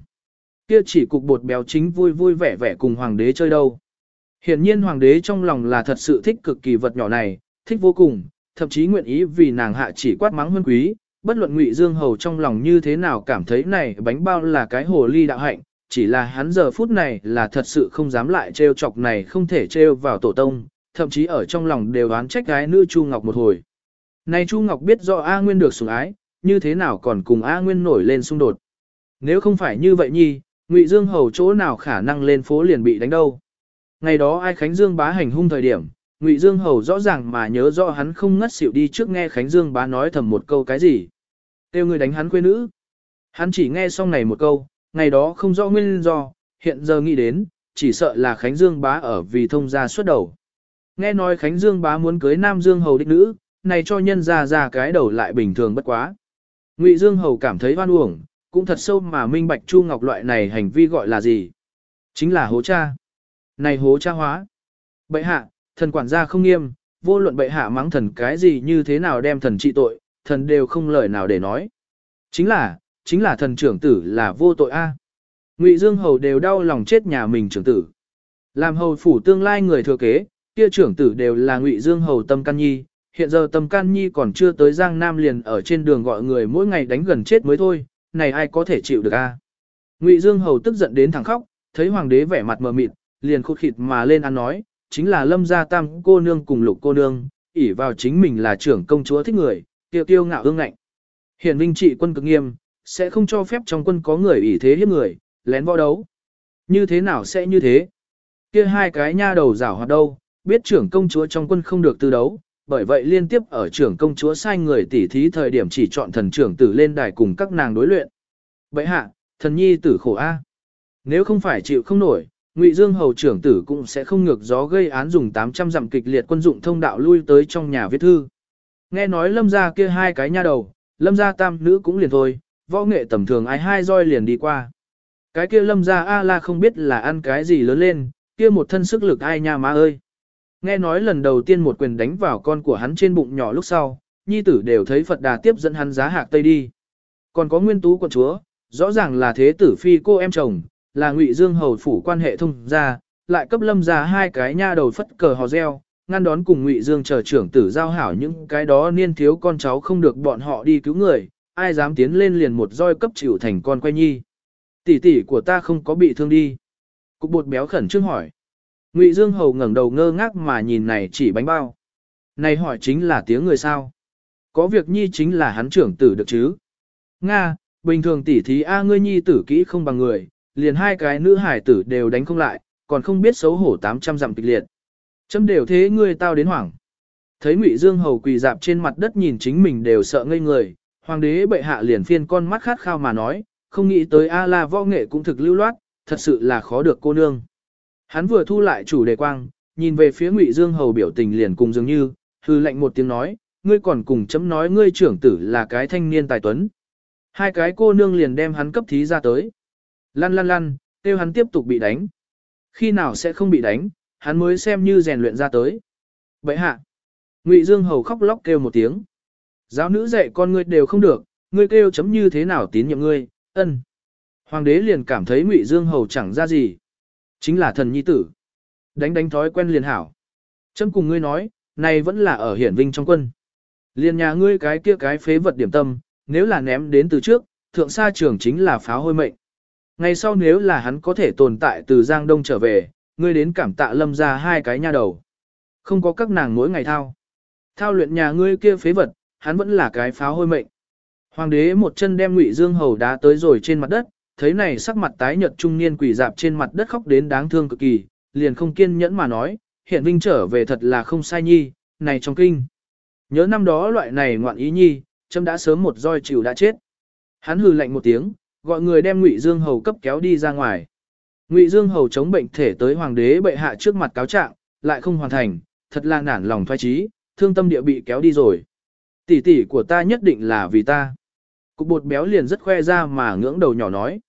Kia chỉ cục bột béo chính vui vui vẻ vẻ cùng hoàng đế chơi đâu. Hiển nhiên hoàng đế trong lòng là thật sự thích cực kỳ vật nhỏ này, thích vô cùng, thậm chí nguyện ý vì nàng hạ chỉ quát mắng huân quý, bất luận Ngụy Dương Hầu trong lòng như thế nào cảm thấy này bánh bao là cái hồ ly đạo hạnh, chỉ là hắn giờ phút này là thật sự không dám lại trêu chọc này không thể trêu vào tổ tông, thậm chí ở trong lòng đều oán trách gái nữ Chu Ngọc một hồi. Này Chu Ngọc biết do A Nguyên được sủng ái, như thế nào còn cùng A Nguyên nổi lên xung đột. Nếu không phải như vậy nhi, Ngụy Dương Hầu chỗ nào khả năng lên phố liền bị đánh đâu. Ngày đó ai Khánh Dương bá hành hung thời điểm, Ngụy Dương Hầu rõ ràng mà nhớ rõ hắn không ngất xỉu đi trước nghe Khánh Dương bá nói thầm một câu cái gì. Tiêu người đánh hắn quê nữ. Hắn chỉ nghe xong này một câu, ngày đó không rõ nguyên do, hiện giờ nghĩ đến, chỉ sợ là Khánh Dương bá ở vì thông gia xuất đầu. Nghe nói Khánh Dương bá muốn cưới Nam Dương Hầu đích nữ, này cho nhân ra ra cái đầu lại bình thường bất quá. Ngụy Dương Hầu cảm thấy oan uổng, cũng thật sâu mà minh bạch Chu Ngọc loại này hành vi gọi là gì? Chính là hố cha. Này hố cha hóa. Bệ hạ, thần quản gia không nghiêm, vô luận bệ hạ mắng thần cái gì như thế nào đem thần trị tội, thần đều không lời nào để nói. Chính là, chính là thần trưởng tử là vô tội a. Ngụy Dương Hầu đều đau lòng chết nhà mình trưởng tử. Làm hầu phủ tương lai người thừa kế, kia trưởng tử đều là Ngụy Dương Hầu Tâm Can Nhi, hiện giờ Tâm Can Nhi còn chưa tới Giang Nam liền ở trên đường gọi người mỗi ngày đánh gần chết mới thôi, này ai có thể chịu được a? Ngụy Dương Hầu tức giận đến thẳng khóc, thấy hoàng đế vẻ mặt mờ mịt, liền khụt khịt mà lên ăn nói, chính là Lâm gia tam cô nương cùng lục cô nương, ỷ vào chính mình là trưởng công chúa thích người, tiêu tiêu ngạo ương ngạnh. Hiển Vinh trị quân cực nghiêm, sẽ không cho phép trong quân có người ỷ thế hiếp người, lén võ đấu. Như thế nào sẽ như thế? Kia hai cái nha đầu rảo hoạt đâu, biết trưởng công chúa trong quân không được tư đấu, bởi vậy liên tiếp ở trưởng công chúa sai người tỉ thí thời điểm chỉ chọn thần trưởng tử lên đài cùng các nàng đối luyện. Vậy hạ, thần nhi tử khổ A. Nếu không phải chịu không nổi, Ngụy Dương hầu trưởng tử cũng sẽ không ngược gió gây án dùng 800 dặm kịch liệt quân dụng thông đạo lui tới trong nhà viết thư. Nghe nói lâm gia kia hai cái nha đầu, lâm gia tam nữ cũng liền thôi, võ nghệ tầm thường ai hai roi liền đi qua. Cái kia lâm gia A la không biết là ăn cái gì lớn lên, kia một thân sức lực ai nha má ơi. Nghe nói lần đầu tiên một quyền đánh vào con của hắn trên bụng nhỏ lúc sau, nhi tử đều thấy Phật đà tiếp dẫn hắn giá hạc tây đi. Còn có nguyên tú quận chúa, rõ ràng là thế tử phi cô em chồng, là ngụy dương hầu phủ quan hệ thông gia, lại cấp lâm ra hai cái nha đầu phất cờ hò reo, ngăn đón cùng ngụy dương chờ trưởng tử giao hảo những cái đó niên thiếu con cháu không được bọn họ đi cứu người, ai dám tiến lên liền một roi cấp chịu thành con quay nhi. Tỷ tỷ của ta không có bị thương đi. Cục bột béo khẩn trương hỏi. Ngụy Dương Hầu ngẩng đầu ngơ ngác mà nhìn này chỉ bánh bao. Này hỏi chính là tiếng người sao? Có việc nhi chính là hắn trưởng tử được chứ? Nga, bình thường tỷ thí A ngươi nhi tử kỹ không bằng người, liền hai cái nữ hải tử đều đánh không lại, còn không biết xấu hổ 800 dặm kịch liệt. Chấm đều thế ngươi tao đến hoảng. Thấy Ngụy Dương Hầu quỳ dạp trên mặt đất nhìn chính mình đều sợ ngây người, hoàng đế bệ hạ liền phiên con mắt khát khao mà nói, không nghĩ tới A la võ nghệ cũng thực lưu loát, thật sự là khó được cô nương. Hắn vừa thu lại chủ đề quang, nhìn về phía Ngụy Dương Hầu biểu tình liền cùng dường như, hư lệnh một tiếng nói, ngươi còn cùng chấm nói ngươi trưởng tử là cái thanh niên tài tuấn. Hai cái cô nương liền đem hắn cấp thí ra tới. Lăn lăn lăn, tiêu hắn tiếp tục bị đánh. Khi nào sẽ không bị đánh, hắn mới xem như rèn luyện ra tới. Vậy hạ, Ngụy Dương Hầu khóc lóc kêu một tiếng. Giáo nữ dạy con ngươi đều không được, ngươi kêu chấm như thế nào tín nhiệm ngươi, ân. Hoàng đế liền cảm thấy Ngụy Dương Hầu chẳng ra gì. Chính là thần nhi tử. Đánh đánh thói quen liền hảo. Chấm cùng ngươi nói, này vẫn là ở hiển vinh trong quân. Liền nhà ngươi cái kia cái phế vật điểm tâm, nếu là ném đến từ trước, thượng sa trường chính là phá hôi mệnh. Ngày sau nếu là hắn có thể tồn tại từ Giang Đông trở về, ngươi đến cảm tạ lâm ra hai cái nha đầu. Không có các nàng mỗi ngày thao. Thao luyện nhà ngươi kia phế vật, hắn vẫn là cái pháo hôi mệnh. Hoàng đế một chân đem Ngụy Dương Hầu đá tới rồi trên mặt đất, thấy này sắc mặt tái nhợt trung niên quỷ dạp trên mặt đất khóc đến đáng thương cực kỳ, liền không kiên nhẫn mà nói, hiện vinh trở về thật là không sai nhi, này trong kinh. Nhớ năm đó loại này ngoạn ý nhi, châm đã sớm một roi chịu đã chết. Hắn hừ lạnh một tiếng, gọi người đem Ngụy Dương Hầu cấp kéo đi ra ngoài. Ngụy Dương Hầu chống bệnh thể tới hoàng đế bệ hạ trước mặt cáo trạng, lại không hoàn thành, thật là nản lòng thoái trí, thương tâm địa bị kéo đi rồi. Tỷ tỷ của ta nhất định là vì ta. Cục bột béo liền rất khoe ra mà ngưỡng đầu nhỏ nói.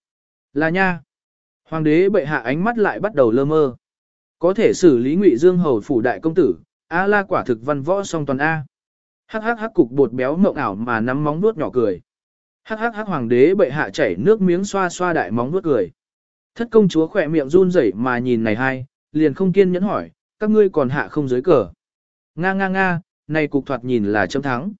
Là nha. Hoàng đế bệ hạ ánh mắt lại bắt đầu lơ mơ. Có thể xử lý Ngụy Dương Hầu phủ đại công tử, A la quả thực văn võ song toàn A. Hắc hắc hắc cục bột béo mộng ảo mà nắm móng nuốt nhỏ cười. Hắc hắc hắc hoàng đế bệ hạ chảy nước miếng xoa xoa đại móng nuốt cười. Thất công chúa khỏe miệng run rẩy mà nhìn này hai, liền không kiên nhẫn hỏi, các ngươi còn hạ không dưới cờ. Nga nga nga, này cục thoạt nhìn là chấm thắng.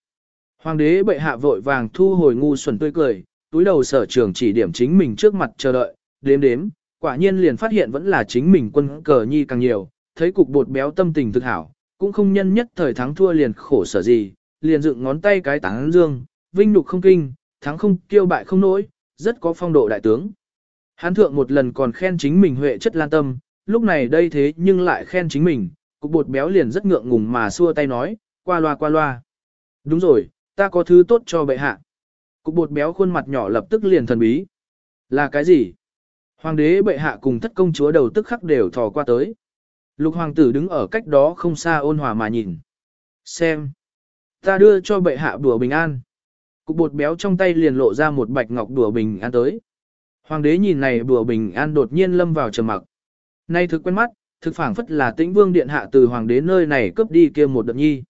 Hoàng đế bệ hạ vội vàng thu hồi ngu xuẩn tươi cười, túi đầu sở trường chỉ điểm chính mình trước mặt chờ đợi, đếm đếm, quả nhiên liền phát hiện vẫn là chính mình quân cờ nhi càng nhiều, thấy cục bột béo tâm tình thực hảo, cũng không nhân nhất thời thắng thua liền khổ sở gì, liền dựng ngón tay cái táng dương, vinh nhục không kinh, thắng không kiêu bại không nỗi, rất có phong độ đại tướng. Hán thượng một lần còn khen chính mình huệ chất lan tâm, lúc này đây thế nhưng lại khen chính mình, cục bột béo liền rất ngượng ngùng mà xua tay nói, qua loa qua loa. Đúng rồi, ta có thứ tốt cho bệ hạ. Cục bột béo khuôn mặt nhỏ lập tức liền thần bí. Là cái gì? Hoàng đế bệ hạ cùng thất công chúa đầu tức khắc đều thò qua tới. Lục hoàng tử đứng ở cách đó không xa ôn hòa mà nhìn. Xem. Ta đưa cho bệ hạ đùa bình an. Cục bột béo trong tay liền lộ ra một bạch ngọc đùa bình an tới. Hoàng đế nhìn này đùa bình an đột nhiên lâm vào trầm mặc. Nay thực quen mắt, thực phảng phất là tĩnh vương điện hạ từ hoàng đế nơi này cướp đi kia một đợt nhi.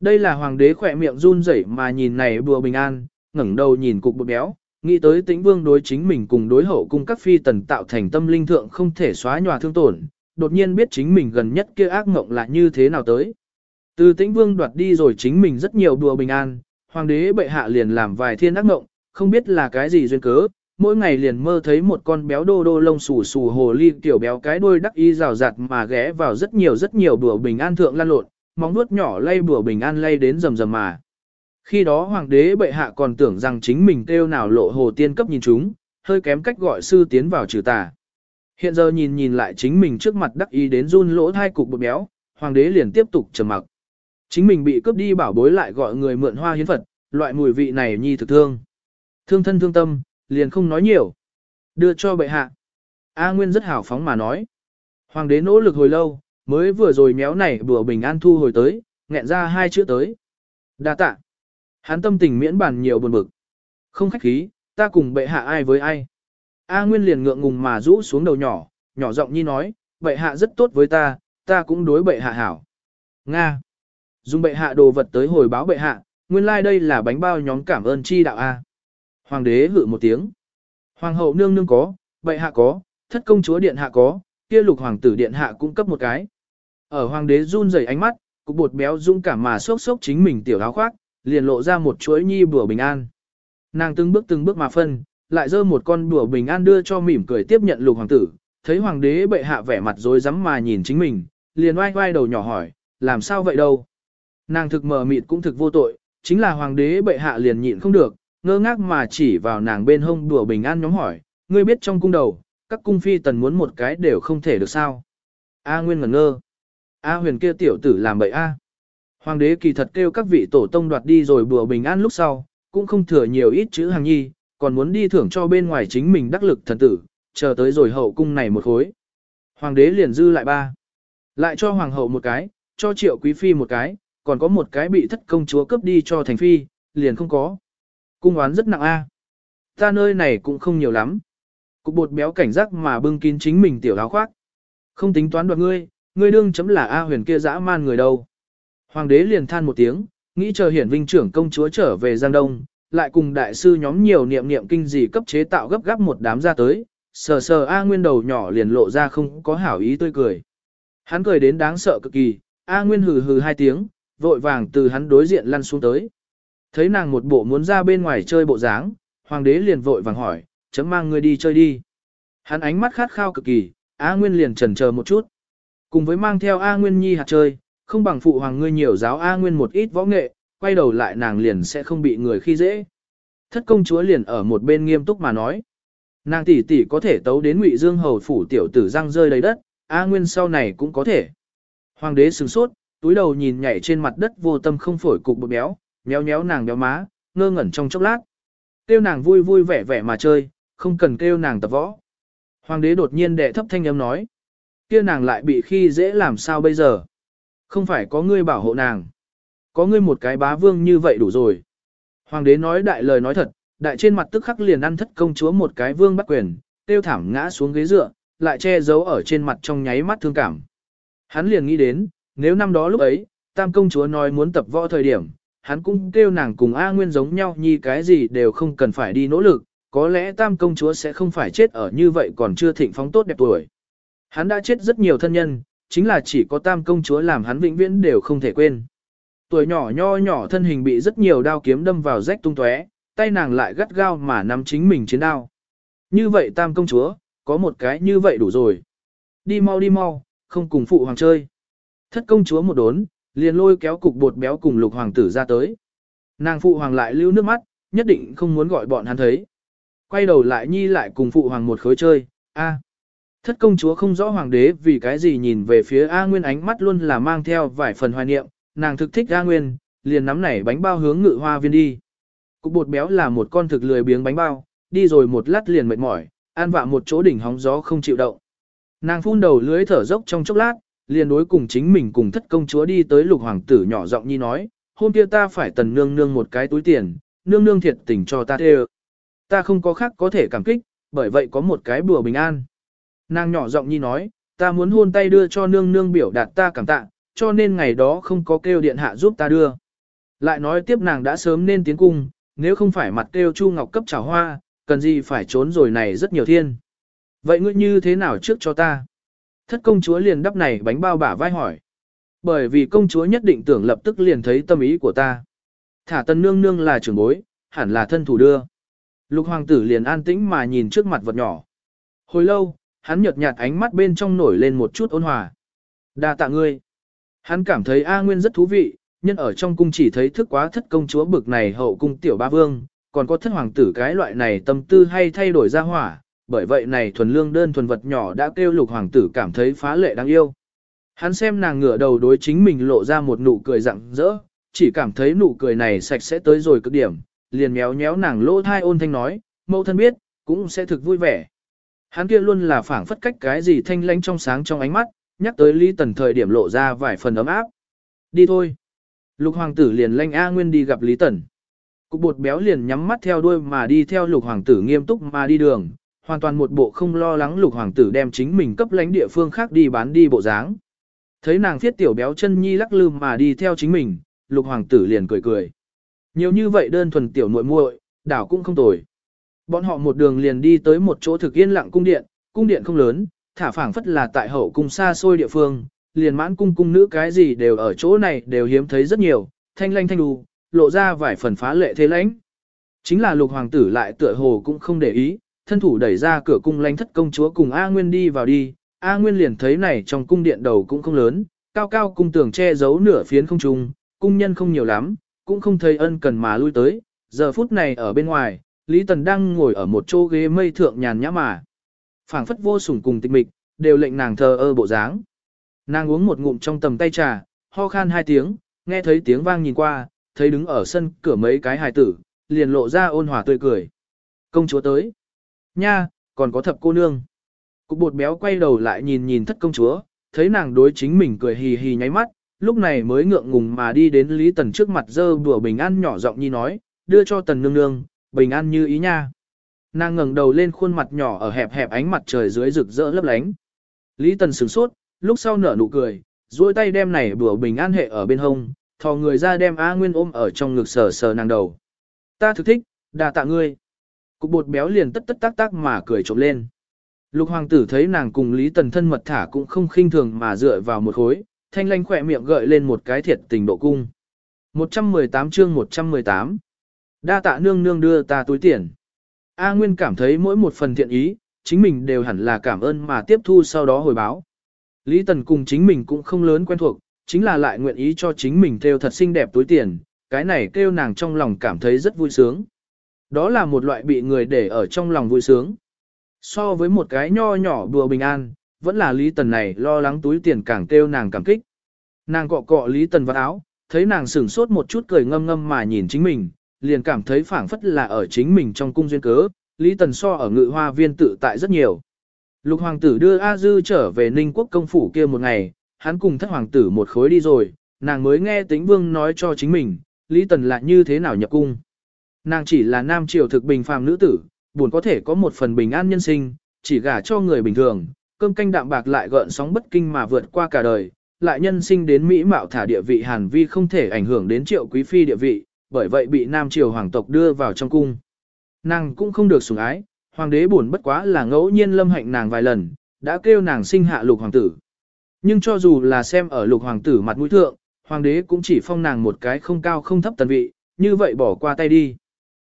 Đây là hoàng đế khỏe miệng run rẩy mà nhìn này đùa bình an, ngẩng đầu nhìn cục bột béo, nghĩ tới tĩnh vương đối chính mình cùng đối hậu cung các phi tần tạo thành tâm linh thượng không thể xóa nhòa thương tổn, đột nhiên biết chính mình gần nhất kia ác mộng là như thế nào tới. Từ tĩnh vương đoạt đi rồi chính mình rất nhiều đùa bình an, hoàng đế bệ hạ liền làm vài thiên ác ngộng, không biết là cái gì duyên cớ, mỗi ngày liền mơ thấy một con béo đô đô lông xù xù hồ ly tiểu béo cái đuôi đắc y rào rạt mà ghé vào rất nhiều rất nhiều bùa bình an thượng lan lộn, móng nuốt nhỏ lay bùa bình an lay đến rầm rầm mà. Khi đó hoàng đế bệ hạ còn tưởng rằng chính mình kêu nào lộ hồ tiên cấp nhìn chúng, hơi kém cách gọi sư tiến vào trừ tà. Hiện giờ nhìn nhìn lại chính mình trước mặt đắc ý đến run lỗ thai cục bột béo, hoàng đế liền tiếp tục trầm mặc. Chính mình bị cướp đi bảo bối lại gọi người mượn hoa hiến Phật, loại mùi vị này nhi thực thương. Thương thân thương tâm, liền không nói nhiều. Đưa cho bệ hạ. A Nguyên rất hào phóng mà nói. Hoàng đế nỗ lực hồi lâu, mới vừa rồi méo này bữa bình an thu hồi tới, nghẹn ra hai chữ tới. đa tạ. Hắn tâm tình miễn bàn nhiều buồn bực. Không khách khí, ta cùng bệ hạ ai với ai. A Nguyên liền ngượng ngùng mà rũ xuống đầu nhỏ, nhỏ giọng nhi nói, bệ hạ rất tốt với ta, ta cũng đối bệ hạ hảo. Nga. Dùng bệ hạ đồ vật tới hồi báo bệ hạ, nguyên lai like đây là bánh bao nhóm cảm ơn chi đạo A. Hoàng đế hự một tiếng. Hoàng hậu nương nương có, bệ hạ có, thất công chúa điện hạ có, kia lục hoàng tử điện hạ cũng cấp một cái. Ở hoàng đế run rẩy ánh mắt, cục bột béo dũng cảm mà sốc sốc chính mình tiểu áo khoác, liền lộ ra một chuỗi nhi bùa bình an. Nàng từng bước từng bước mà phân, lại dơ một con bùa bình an đưa cho mỉm cười tiếp nhận lục hoàng tử, thấy hoàng đế bệ hạ vẻ mặt rối rắm mà nhìn chính mình, liền oai oai đầu nhỏ hỏi, làm sao vậy đâu. Nàng thực mờ mịt cũng thực vô tội, chính là hoàng đế bệ hạ liền nhịn không được, ngơ ngác mà chỉ vào nàng bên hông đùa bình an nhóm hỏi, ngươi biết trong cung đầu, các cung phi tần muốn một cái đều không thể được sao. A Nguyên ngẩn ngơ. A huyền kia tiểu tử làm bậy A. Hoàng đế kỳ thật kêu các vị tổ tông đoạt đi rồi bùa bình an lúc sau, cũng không thừa nhiều ít chữ hàng nhi, còn muốn đi thưởng cho bên ngoài chính mình đắc lực thần tử, chờ tới rồi hậu cung này một khối. Hoàng đế liền dư lại ba. Lại cho hoàng hậu một cái, cho triệu quý phi một cái, còn có một cái bị thất công chúa cướp đi cho thành phi, liền không có. Cung oán rất nặng a. Ta nơi này cũng không nhiều lắm. Cục bột béo cảnh giác mà bưng kín chính mình tiểu áo khoác. Không tính toán đoạt ngươi, ngươi đương chấm là A huyền kia dã man người đâu. Hoàng đế liền than một tiếng, nghĩ chờ hiển vinh trưởng công chúa trở về Giang Đông, lại cùng đại sư nhóm nhiều niệm niệm kinh gì cấp chế tạo gấp gáp một đám ra tới, sờ sờ A Nguyên đầu nhỏ liền lộ ra không có hảo ý tươi cười. Hắn cười đến đáng sợ cực kỳ, A Nguyên hừ hừ hai tiếng, vội vàng từ hắn đối diện lăn xuống tới. Thấy nàng một bộ muốn ra bên ngoài chơi bộ dáng, hoàng đế liền vội vàng hỏi, chấm mang ngươi đi chơi đi. Hắn ánh mắt khát khao cực kỳ, A Nguyên liền chần chờ một chút. Cùng với mang theo A Nguyên nhi hạt chơi, không bằng phụ hoàng ngươi nhiều giáo A Nguyên một ít võ nghệ, quay đầu lại nàng liền sẽ không bị người khi dễ. Thất công chúa liền ở một bên nghiêm túc mà nói. Nàng tỷ tỷ có thể tấu đến ngụy dương hầu phủ tiểu tử răng rơi đầy đất, A Nguyên sau này cũng có thể. Hoàng đế sửng sốt, túi đầu nhìn nhảy trên mặt đất vô tâm không phổi cục bột béo, méo méo nàng béo má, ngơ ngẩn trong chốc lát. Kêu nàng vui vui vẻ vẻ mà chơi, không cần kêu nàng tập võ. Hoàng đế đột nhiên đệ thấp thanh âm nói. Kia nàng lại bị khi dễ làm sao bây giờ? Không phải có ngươi bảo hộ nàng. Có ngươi một cái bá vương như vậy đủ rồi. Hoàng đế nói đại lời nói thật, đại trên mặt tức khắc liền ăn thất công chúa một cái vương bắt quyền, tiêu thảm ngã xuống ghế dựa, lại che giấu ở trên mặt trong nháy mắt thương cảm. Hắn liền nghĩ đến, nếu năm đó lúc ấy, tam công chúa nói muốn tập võ thời điểm, hắn cũng kêu nàng cùng A Nguyên giống nhau nhi cái gì đều không cần phải đi nỗ lực, có lẽ tam công chúa sẽ không phải chết ở như vậy còn chưa thịnh phóng tốt đẹp tuổi. Hắn đã chết rất nhiều thân nhân, chính là chỉ có tam công chúa làm hắn vĩnh viễn đều không thể quên. Tuổi nhỏ nho nhỏ thân hình bị rất nhiều đao kiếm đâm vào rách tung tóe, tay nàng lại gắt gao mà nắm chính mình chiến đao. Như vậy tam công chúa, có một cái như vậy đủ rồi. Đi mau đi mau, không cùng phụ hoàng chơi. Thất công chúa một đốn, liền lôi kéo cục bột béo cùng lục hoàng tử ra tới. Nàng phụ hoàng lại lưu nước mắt, nhất định không muốn gọi bọn hắn thấy. Quay đầu lại nhi lại cùng phụ hoàng một khối chơi, a. Thất công chúa không rõ hoàng đế vì cái gì nhìn về phía A Nguyên ánh mắt luôn là mang theo vài phần hoài niệm, nàng thực thích A Nguyên, liền nắm nảy bánh bao hướng ngự hoa viên đi. Cục bột béo là một con thực lười biếng bánh bao, đi rồi một lát liền mệt mỏi, an vạ một chỗ đỉnh hóng gió không chịu động. Nàng phun đầu lưới thở dốc trong chốc lát, liền đối cùng chính mình cùng thất công chúa đi tới lục hoàng tử nhỏ giọng nhi nói, hôm kia ta phải tần nương nương một cái túi tiền, nương nương thiệt tình cho ta thê Ta không có khác có thể cảm kích, bởi vậy có một cái bùa bình an. Nàng nhỏ giọng nhi nói, ta muốn hôn tay đưa cho nương nương biểu đạt ta cảm tạ, cho nên ngày đó không có kêu điện hạ giúp ta đưa. Lại nói tiếp nàng đã sớm nên tiến cung, nếu không phải mặt kêu Chu Ngọc cấp trào hoa, cần gì phải trốn rồi này rất nhiều thiên. Vậy ngươi như thế nào trước cho ta? Thất công chúa liền đắp này bánh bao bả vai hỏi. Bởi vì công chúa nhất định tưởng lập tức liền thấy tâm ý của ta. Thả tân nương nương là trưởng bối, hẳn là thân thủ đưa. Lục hoàng tử liền an tĩnh mà nhìn trước mặt vật nhỏ. Hồi lâu, hắn nhợt nhạt ánh mắt bên trong nổi lên một chút ôn hòa. đa tạ ngươi. Hắn cảm thấy A Nguyên rất thú vị, nhân ở trong cung chỉ thấy thức quá thất công chúa bực này hậu cung tiểu ba vương, còn có thất hoàng tử cái loại này tâm tư hay thay đổi ra hỏa, bởi vậy này thuần lương đơn thuần vật nhỏ đã kêu lục hoàng tử cảm thấy phá lệ đáng yêu. Hắn xem nàng ngửa đầu đối chính mình lộ ra một nụ cười rạng rỡ, chỉ cảm thấy nụ cười này sạch sẽ tới rồi cực điểm, liền méo méo nàng lỗ thai ôn thanh nói, mẫu thân biết, cũng sẽ thực vui vẻ. Hắn kia luôn là phảng phất cách cái gì thanh lánh trong sáng trong ánh mắt, nhắc tới Lý Tần thời điểm lộ ra vài phần ấm áp. Đi thôi. Lục hoàng tử liền lanh A Nguyên đi gặp Lý Tần. Cục bột béo liền nhắm mắt theo đuôi mà đi theo lục hoàng tử nghiêm túc mà đi đường, hoàn toàn một bộ không lo lắng lục hoàng tử đem chính mình cấp lãnh địa phương khác đi bán đi bộ dáng. Thấy nàng thiết tiểu béo chân nhi lắc lư mà đi theo chính mình, lục hoàng tử liền cười cười. Nhiều như vậy đơn thuần tiểu muội muội, đảo cũng không tồi. Bọn họ một đường liền đi tới một chỗ thực yên lặng cung điện, cung điện không lớn, thả phảng phất là tại hậu cung xa xôi địa phương, liền mãn cung cung nữ cái gì đều ở chỗ này đều hiếm thấy rất nhiều, thanh lanh thanh đù, lộ ra vài phần phá lệ thế lãnh. Chính là lục hoàng tử lại tựa hồ cũng không để ý, thân thủ đẩy ra cửa cung lánh thất công chúa cùng A Nguyên đi vào đi, A Nguyên liền thấy này trong cung điện đầu cũng không lớn, cao cao cung tường che giấu nửa phiến không trung, cung nhân không nhiều lắm, cũng không thấy ân cần mà lui tới, giờ phút này ở bên ngoài, Lý Tần đang ngồi ở một chỗ ghế mây thượng nhàn nhã mà. phảng phất vô sủng cùng tịch mịch, đều lệnh nàng thờ ơ bộ dáng. Nàng uống một ngụm trong tầm tay trà, ho khan hai tiếng, nghe thấy tiếng vang nhìn qua, thấy đứng ở sân cửa mấy cái hài tử, liền lộ ra ôn hòa tươi cười. Công chúa tới. Nha, còn có thập cô nương. Cục bột béo quay đầu lại nhìn nhìn thất công chúa, thấy nàng đối chính mình cười hì hì nháy mắt, lúc này mới ngượng ngùng mà đi đến Lý Tần trước mặt dơ đùa bình an nhỏ giọng nhi nói, đưa cho Tần nương nương, bình an như ý nha. Nàng ngẩng đầu lên khuôn mặt nhỏ ở hẹp hẹp ánh mặt trời dưới rực rỡ lấp lánh. Lý Tần sửng sốt, lúc sau nở nụ cười, duỗi tay đem này bùa bình an hệ ở bên hông, thò người ra đem A Nguyên ôm ở trong ngực sờ sờ nàng đầu. Ta thực thích, đà tạ ngươi. Cục bột béo liền tất tất tác tác mà cười trộm lên. Lục hoàng tử thấy nàng cùng Lý Tần thân mật thả cũng không khinh thường mà dựa vào một khối, thanh lanh khỏe miệng gợi lên một cái thiệt tình độ cung. 118 chương 118 Đa tạ nương nương đưa ta túi tiền. A Nguyên cảm thấy mỗi một phần thiện ý, chính mình đều hẳn là cảm ơn mà tiếp thu sau đó hồi báo. Lý Tần cùng chính mình cũng không lớn quen thuộc, chính là lại nguyện ý cho chính mình theo thật xinh đẹp túi tiền, cái này kêu nàng trong lòng cảm thấy rất vui sướng. Đó là một loại bị người để ở trong lòng vui sướng. So với một cái nho nhỏ đùa bình an, vẫn là Lý Tần này lo lắng túi tiền càng kêu nàng cảm kích. Nàng cọ cọ Lý Tần vào áo, thấy nàng sửng sốt một chút cười ngâm ngâm mà nhìn chính mình, liền cảm thấy phảng phất là ở chính mình trong cung duyên cớ, Lý Tần so ở ngự hoa viên tự tại rất nhiều. Lục hoàng tử đưa A Dư trở về Ninh quốc công phủ kia một ngày, hắn cùng thất hoàng tử một khối đi rồi, nàng mới nghe tính vương nói cho chính mình, Lý Tần là như thế nào nhập cung. Nàng chỉ là nam triều thực bình phàm nữ tử, buồn có thể có một phần bình an nhân sinh, chỉ gả cho người bình thường, cơm canh đạm bạc lại gợn sóng bất kinh mà vượt qua cả đời, lại nhân sinh đến Mỹ mạo thả địa vị Hàn Vi không thể ảnh hưởng đến triệu quý phi địa vị, bởi vậy bị nam triều hoàng tộc đưa vào trong cung. Nàng cũng không được sủng ái, hoàng đế buồn bất quá là ngẫu nhiên lâm hạnh nàng vài lần, đã kêu nàng sinh hạ lục hoàng tử. Nhưng cho dù là xem ở lục hoàng tử mặt mũi thượng, hoàng đế cũng chỉ phong nàng một cái không cao không thấp tần vị, như vậy bỏ qua tay đi.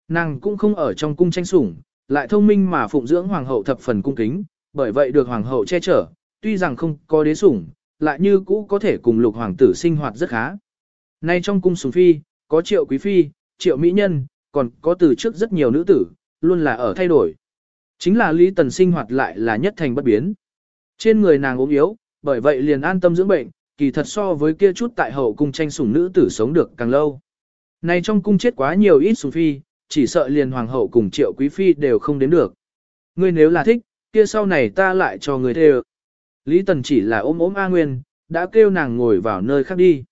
Nàng cũng không ở trong cung tranh sủng, lại thông minh mà phụng dưỡng hoàng hậu thập phần cung kính, bởi vậy được hoàng hậu che chở, tuy rằng không có đế sủng, lại như cũ có thể cùng lục hoàng tử sinh hoạt rất khá. Nay trong cung sủng phi, có triệu quý phi, triệu mỹ nhân, còn có từ trước rất nhiều nữ tử, luôn là ở thay đổi. Chính là Lý Tần sinh hoạt lại là nhất thành bất biến. Trên người nàng ốm yếu, bởi vậy liền an tâm dưỡng bệnh, kỳ thật so với kia chút tại hậu cung tranh sủng nữ tử sống được càng lâu. Nay trong cung chết quá nhiều ít sủng phi, chỉ sợ liền hoàng hậu cùng triệu quý phi đều không đến được. Ngươi nếu là thích, kia sau này ta lại cho ngươi thề. Lý Tần chỉ là ôm ôm A Nguyên, đã kêu nàng ngồi vào nơi khác đi.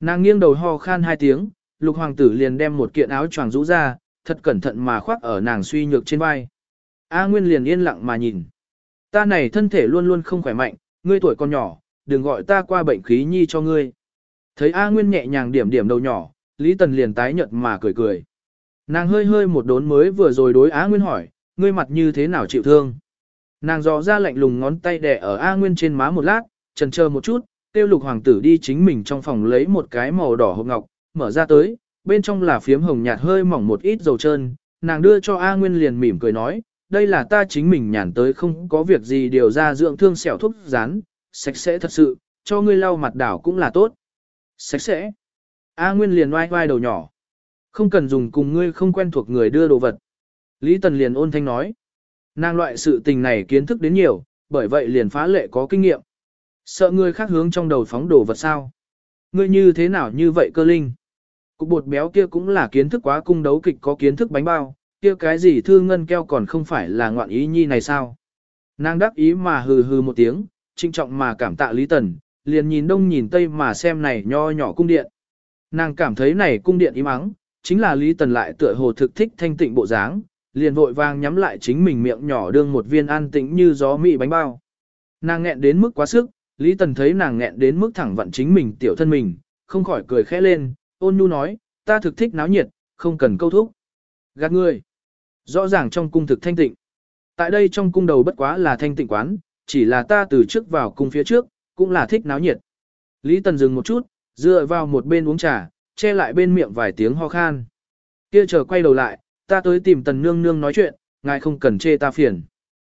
Nàng nghiêng đầu ho khan hai tiếng, lục hoàng tử liền đem một kiện áo choàng rũ ra, thật cẩn thận mà khoác ở nàng suy nhược trên vai. A Nguyên liền yên lặng mà nhìn. Ta này thân thể luôn luôn không khỏe mạnh, ngươi tuổi còn nhỏ, đừng gọi ta qua bệnh khí nhi cho ngươi. Thấy A Nguyên nhẹ nhàng điểm điểm đầu nhỏ, Lý Tần liền tái nhợt mà cười cười. Nàng hơi hơi một đốn mới vừa rồi đối Á Nguyên hỏi, ngươi mặt như thế nào chịu thương. Nàng dò ra lạnh lùng ngón tay đè ở A Nguyên trên má một lát, chần chờ một chút, tiêu lục hoàng tử đi chính mình trong phòng lấy một cái màu đỏ hộp ngọc, mở ra tới, bên trong là phiếm hồng nhạt hơi mỏng một ít dầu trơn, nàng đưa cho A Nguyên liền mỉm cười nói, đây là ta chính mình nhàn tới không có việc gì điều ra dưỡng thương xẻo thuốc rán, sạch sẽ thật sự, cho ngươi lau mặt đảo cũng là tốt. Sạch sẽ. A Nguyên liền oai oai đầu nhỏ. Không cần dùng cùng ngươi không quen thuộc người đưa đồ vật. Lý Tần liền ôn thanh nói. Nàng loại sự tình này kiến thức đến nhiều, bởi vậy liền phá lệ có kinh nghiệm. Sợ ngươi khác hướng trong đầu phóng đồ vật sao. Ngươi như thế nào như vậy cơ linh. Cục bột béo kia cũng là kiến thức quá cung đấu kịch có kiến thức bánh bao, kia cái gì thư ngân keo còn không phải là ngoạn ý nhi này sao. Nàng đáp ý mà hừ hừ một tiếng, trinh trọng mà cảm tạ Lý Tần, liền nhìn đông nhìn tây mà xem này nho nhỏ cung điện. Nàng cảm thấy này cung điện im ắng, chính là Lý Tần lại tựa hồ thực thích thanh tịnh bộ dáng, liền vội vàng nhắm lại chính mình miệng nhỏ đương một viên an tĩnh như gió mị bánh bao. Nàng nghẹn đến mức quá sức, Lý Tần thấy nàng nghẹn đến mức thẳng vặn chính mình tiểu thân mình, không khỏi cười khẽ lên, ôn nhu nói, ta thực thích náo nhiệt, không cần câu thúc. Gạt người. Rõ ràng trong cung thực thanh tịnh. Tại đây trong cung đầu bất quá là thanh tịnh quán, chỉ là ta từ trước vào cung phía trước, cũng là thích náo nhiệt. Lý Tần dừng một chút, dựa vào một bên uống trà, che lại bên miệng vài tiếng ho khan. Kia chờ quay đầu lại, ta tới tìm Tần Nương Nương nói chuyện, ngài không cần chê ta phiền.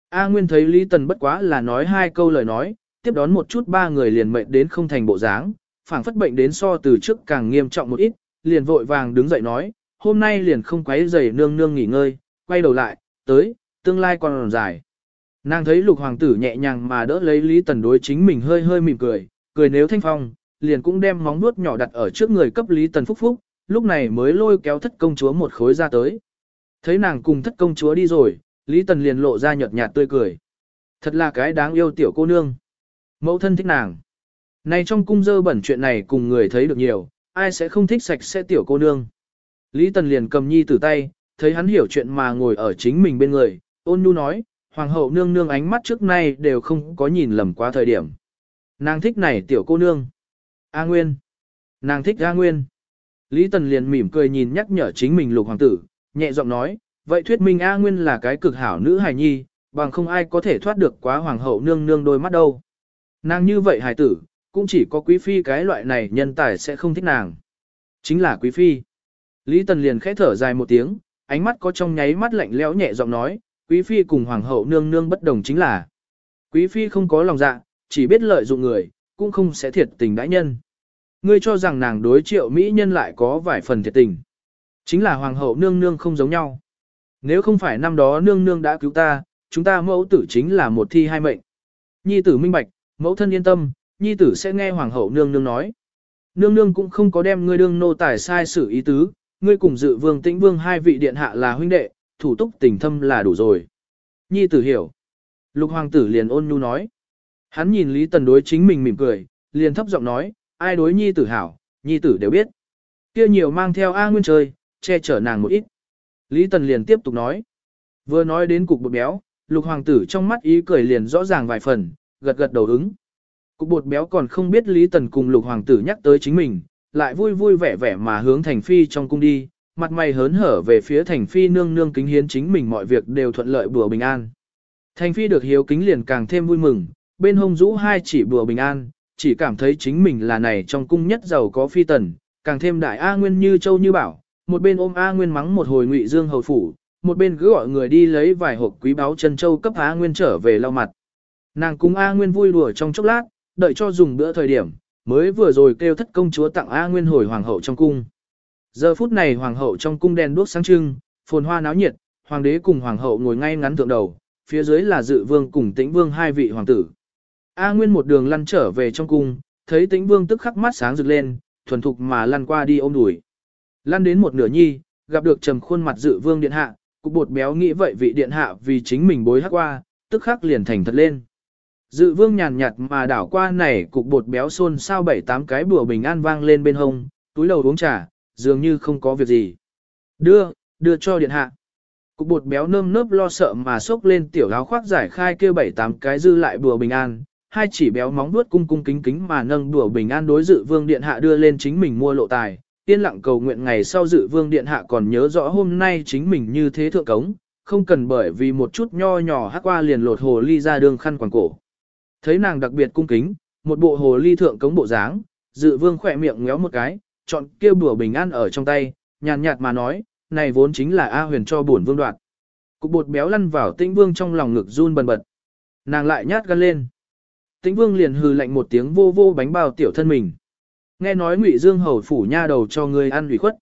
A Nguyên thấy Lý Tần bất quá là nói hai câu lời nói, tiếp đón một chút ba người liền mệnh đến không thành bộ dáng, phảng phất bệnh đến so từ trước càng nghiêm trọng một ít, liền vội vàng đứng dậy nói, hôm nay liền không quấy rầy nương nương nghỉ ngơi, quay đầu lại, tới, tương lai còn dài. Nàng thấy lục hoàng tử nhẹ nhàng mà đỡ lấy Lý Tần đối chính mình hơi hơi mỉm cười, cười nếu thanh phong, liền cũng đem móng nuốt nhỏ đặt ở trước người cấp Lý Tần phúc phúc, lúc này mới lôi kéo thất công chúa một khối ra tới. Thấy nàng cùng thất công chúa đi rồi, Lý Tần liền lộ ra nhợt nhạt tươi cười. Thật là cái đáng yêu tiểu cô nương. Mẫu thân thích nàng. Này trong cung dơ bẩn chuyện này cùng người thấy được nhiều, ai sẽ không thích sạch sẽ tiểu cô nương. Lý Tần liền cầm nhi từ tay, thấy hắn hiểu chuyện mà ngồi ở chính mình bên người, ôn nhu nói, hoàng hậu nương nương ánh mắt trước nay đều không có nhìn lầm quá thời điểm. Nàng thích này tiểu cô nương. A Nguyên. Nàng thích A Nguyên. Lý Tần liền mỉm cười nhìn nhắc nhở chính mình lục hoàng tử, nhẹ giọng nói, vậy thuyết minh A Nguyên là cái cực hảo nữ hài nhi, bằng không ai có thể thoát được quá hoàng hậu nương nương đôi mắt đâu. Nàng như vậy hài tử, cũng chỉ có quý phi cái loại này nhân tài sẽ không thích nàng. Chính là quý phi. Lý Tần liền khẽ thở dài một tiếng, ánh mắt có trong nháy mắt lạnh lẽo nhẹ giọng nói, quý phi cùng hoàng hậu nương nương bất đồng chính là. Quý phi không có lòng dạ, chỉ biết lợi dụng người, cũng không sẽ thiệt tình đãi nhân. Ngươi cho rằng nàng đối triệu mỹ nhân lại có vài phần thiệt tình. Chính là hoàng hậu nương nương không giống nhau. Nếu không phải năm đó nương nương đã cứu ta, chúng ta mẫu tử chính là một thi hai mệnh. Nhi tử minh bạch, mẫu thân yên tâm, nhi tử sẽ nghe hoàng hậu nương nương nói. Nương nương cũng không có đem ngươi đương nô tài sai xử ý tứ, ngươi cùng dự vương tĩnh vương hai vị điện hạ là huynh đệ, thủ túc tình thâm là đủ rồi. Nhi tử hiểu. Lục hoàng tử liền ôn nhu nói. Hắn nhìn Lý Tần đối chính mình mỉm cười, liền thấp giọng nói, ai đối nhi tử hảo, nhi tử đều biết. Kia nhiều mang theo A Nguyên chơi, che chở nàng một ít. Lý Tần liền tiếp tục nói. Vừa nói đến cục bột béo, lục hoàng tử trong mắt ý cười liền rõ ràng vài phần, gật gật đầu ứng. Cục bột béo còn không biết Lý Tần cùng lục hoàng tử nhắc tới chính mình, lại vui vui vẻ vẻ mà hướng thành phi trong cung đi, mặt mày hớn hở về phía thành phi nương nương kính hiến chính mình mọi việc đều thuận lợi bữa bình an. Thành phi được hiếu kính liền càng thêm vui mừng, bên hông rũ hai chỉ bùa bình an, chỉ cảm thấy chính mình là này trong cung nhất giàu có phi tần, càng thêm đại A Nguyên như châu như bảo, một bên ôm A Nguyên mắng một hồi ngụy dương hầu phủ, một bên cứ gọi người đi lấy vài hộp quý báo chân châu cấp A Nguyên trở về lau mặt. Nàng cùng A Nguyên vui đùa trong chốc lát, đợi cho dùng bữa thời điểm, mới vừa rồi kêu thất công chúa tặng A Nguyên hồi hoàng hậu trong cung. Giờ phút này hoàng hậu trong cung đèn đuốc sáng trưng, phồn hoa náo nhiệt, hoàng đế cùng hoàng hậu ngồi ngay ngắn thượng đầu, phía dưới là dự vương cùng tĩnh vương hai vị hoàng tử. A Nguyên một đường lăn trở về trong cung, thấy tĩnh vương tức khắc mắt sáng rực lên, thuần thục mà lăn qua đi ôm đùi. Lăn đến một nửa nhi, gặp được trầm khuôn mặt dự vương điện hạ, cục bột béo nghĩ vậy vị điện hạ vì chính mình bối hắc qua, tức khắc liền thành thật lên. Dự vương nhàn nhạt mà đảo qua này cục bột béo xôn sao bảy tám cái bùa bình an vang lên bên hông, túi lầu uống trà, dường như không có việc gì. Đưa, đưa cho điện hạ. Cục bột béo nơm nớp lo sợ mà xốc lên tiểu áo khoác giải khai kêu bảy tám cái dư lại bùa bình an, hai chỉ béo móng vuốt cung cung kính kính mà nâng đùa bình an đối dự vương điện hạ đưa lên chính mình mua lộ tài, yên lặng cầu nguyện ngày sau dự vương điện hạ còn nhớ rõ hôm nay chính mình như thế thượng cống, không cần bởi vì một chút nho nhỏ hát qua liền lột hồ ly ra đường khăn quàng cổ. Thấy nàng đặc biệt cung kính, một bộ hồ ly thượng cống bộ dáng, dự vương khỏe miệng ngéo một cái, chọn kêu bùa bình an ở trong tay, nhàn nhạt mà nói, này vốn chính là A huyền cho bổn vương đoạt. Cục bột béo lăn vào tĩnh vương trong lòng ngực run bần bật. Nàng lại nhát gan lên. Tĩnh Vương liền hừ lạnh một tiếng vô vô bánh bao tiểu thân mình. Nghe nói Ngụy Dương hầu phủ nha đầu cho ngươi ăn ủy khuất.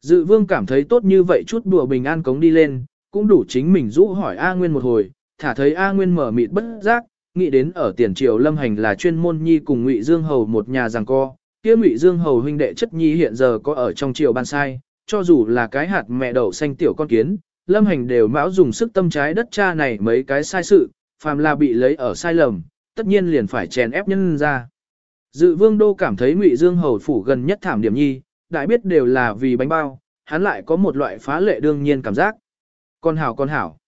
Dự Vương cảm thấy tốt như vậy chút đùa bình an cống đi lên, cũng đủ chính mình rũ hỏi A Nguyên một hồi, thả thấy A Nguyên mở mịt bất giác, nghĩ đến ở tiền triều lâm hành là chuyên môn nhi cùng Ngụy Dương hầu một nhà giằng co, kia Ngụy Dương hầu huynh đệ chất nhi hiện giờ có ở trong triều ban sai, cho dù là cái hạt mẹ đậu xanh tiểu con kiến, lâm hành đều mão dùng sức tâm trái đất cha này mấy cái sai sự, phàm là bị lấy ở sai lầm, tất nhiên liền phải chèn ép nhân ra. Dự vương đô cảm thấy ngụy dương hầu phủ gần nhất thảm điểm nhi, đại biết đều là vì bánh bao, hắn lại có một loại phá lệ đương nhiên cảm giác. Con hảo con hảo.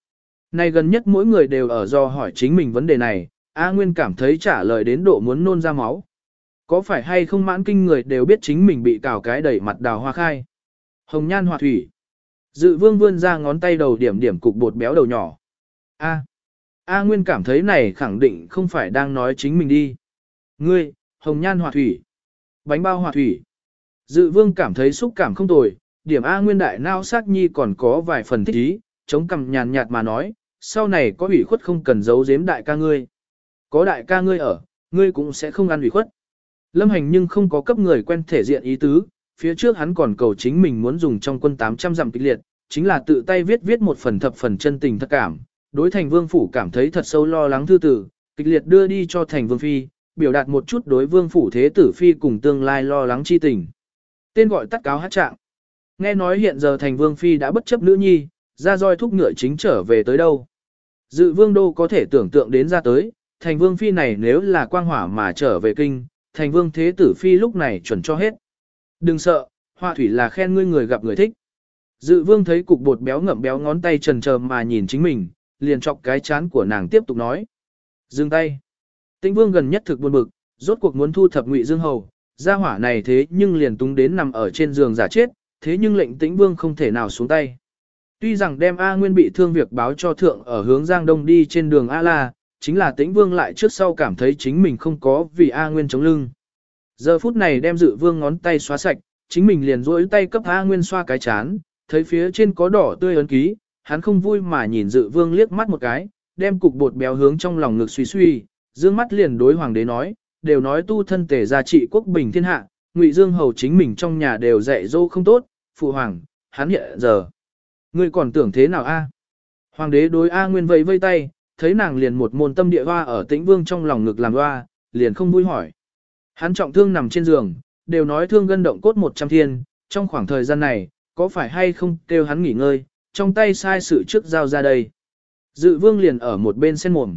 Này gần nhất mỗi người đều ở do hỏi chính mình vấn đề này, A Nguyên cảm thấy trả lời đến độ muốn nôn ra máu. Có phải hay không mãn kinh người đều biết chính mình bị cào cái đẩy mặt đào hoa khai. Hồng nhan hòa thủy. Dự vương vươn ra ngón tay đầu điểm điểm cục bột béo đầu nhỏ. A. A Nguyên cảm thấy này khẳng định không phải đang nói chính mình đi. Ngươi, hồng nhan hòa thủy, bánh bao hòa thủy. Dự vương cảm thấy xúc cảm không tồi, điểm A Nguyên đại nao sát nhi còn có vài phần thích ý, chống cằm nhàn nhạt mà nói, sau này có ủy khuất không cần giấu giếm đại ca ngươi. Có đại ca ngươi ở, ngươi cũng sẽ không ăn ủy khuất. Lâm hành nhưng không có cấp người quen thể diện ý tứ, phía trước hắn còn cầu chính mình muốn dùng trong quân 800 dặm kịch liệt, chính là tự tay viết viết một phần thập phần chân tình thật cảm, đối thành vương phủ cảm thấy thật sâu lo lắng thư tử, kịch liệt đưa đi cho thành vương phi, biểu đạt một chút đối vương phủ thế tử phi cùng tương lai lo lắng chi tình. Tên gọi tắt cáo hát trạng. Nghe nói hiện giờ thành vương phi đã bất chấp nữ nhi, ra roi thúc ngựa chính trở về tới đâu. Dự vương đô có thể tưởng tượng đến ra tới, thành vương phi này nếu là quang hỏa mà trở về kinh, thành vương thế tử phi lúc này chuẩn cho hết. Đừng sợ, hoa thủy là khen ngươi người gặp người thích. Dự vương thấy cục bột béo ngậm béo ngón tay trần trờ mà nhìn chính mình, liền chọc cái chán của nàng tiếp tục nói. Dừng tay. Tĩnh vương gần nhất thực buồn bực, rốt cuộc muốn thu thập ngụy dương hầu, gia hỏa này thế nhưng liền túng đến nằm ở trên giường giả chết, thế nhưng lệnh tĩnh vương không thể nào xuống tay. Tuy rằng đem A Nguyên bị thương việc báo cho thượng ở hướng Giang Đông đi trên đường A La, chính là tĩnh vương lại trước sau cảm thấy chính mình không có vì A Nguyên chống lưng. Giờ phút này đem dự vương ngón tay xóa sạch, chính mình liền rỗi tay cấp A Nguyên xoa cái chán, thấy phía trên có đỏ tươi ấn ký, hắn không vui mà nhìn dự vương liếc mắt một cái, đem cục bột béo hướng trong lòng ngực suy suy, dương mắt liền đối hoàng đế nói, đều nói tu thân tề gia trị quốc bình thiên hạ, ngụy dương hầu chính mình trong nhà đều dạy dỗ không tốt, phụ hoàng, hắn hiện giờ. Ngươi còn tưởng thế nào a? Hoàng đế đối A Nguyên vẫy vây tay, thấy nàng liền một môn tâm địa hoa ở tĩnh vương trong lòng ngực làm hoa, liền không vui hỏi. Hắn trọng thương nằm trên giường, đều nói thương gân động cốt một trăm thiên, trong khoảng thời gian này, có phải hay không kêu hắn nghỉ ngơi, trong tay sai sự trước giao ra đây. Dự vương liền ở một bên sen mồm.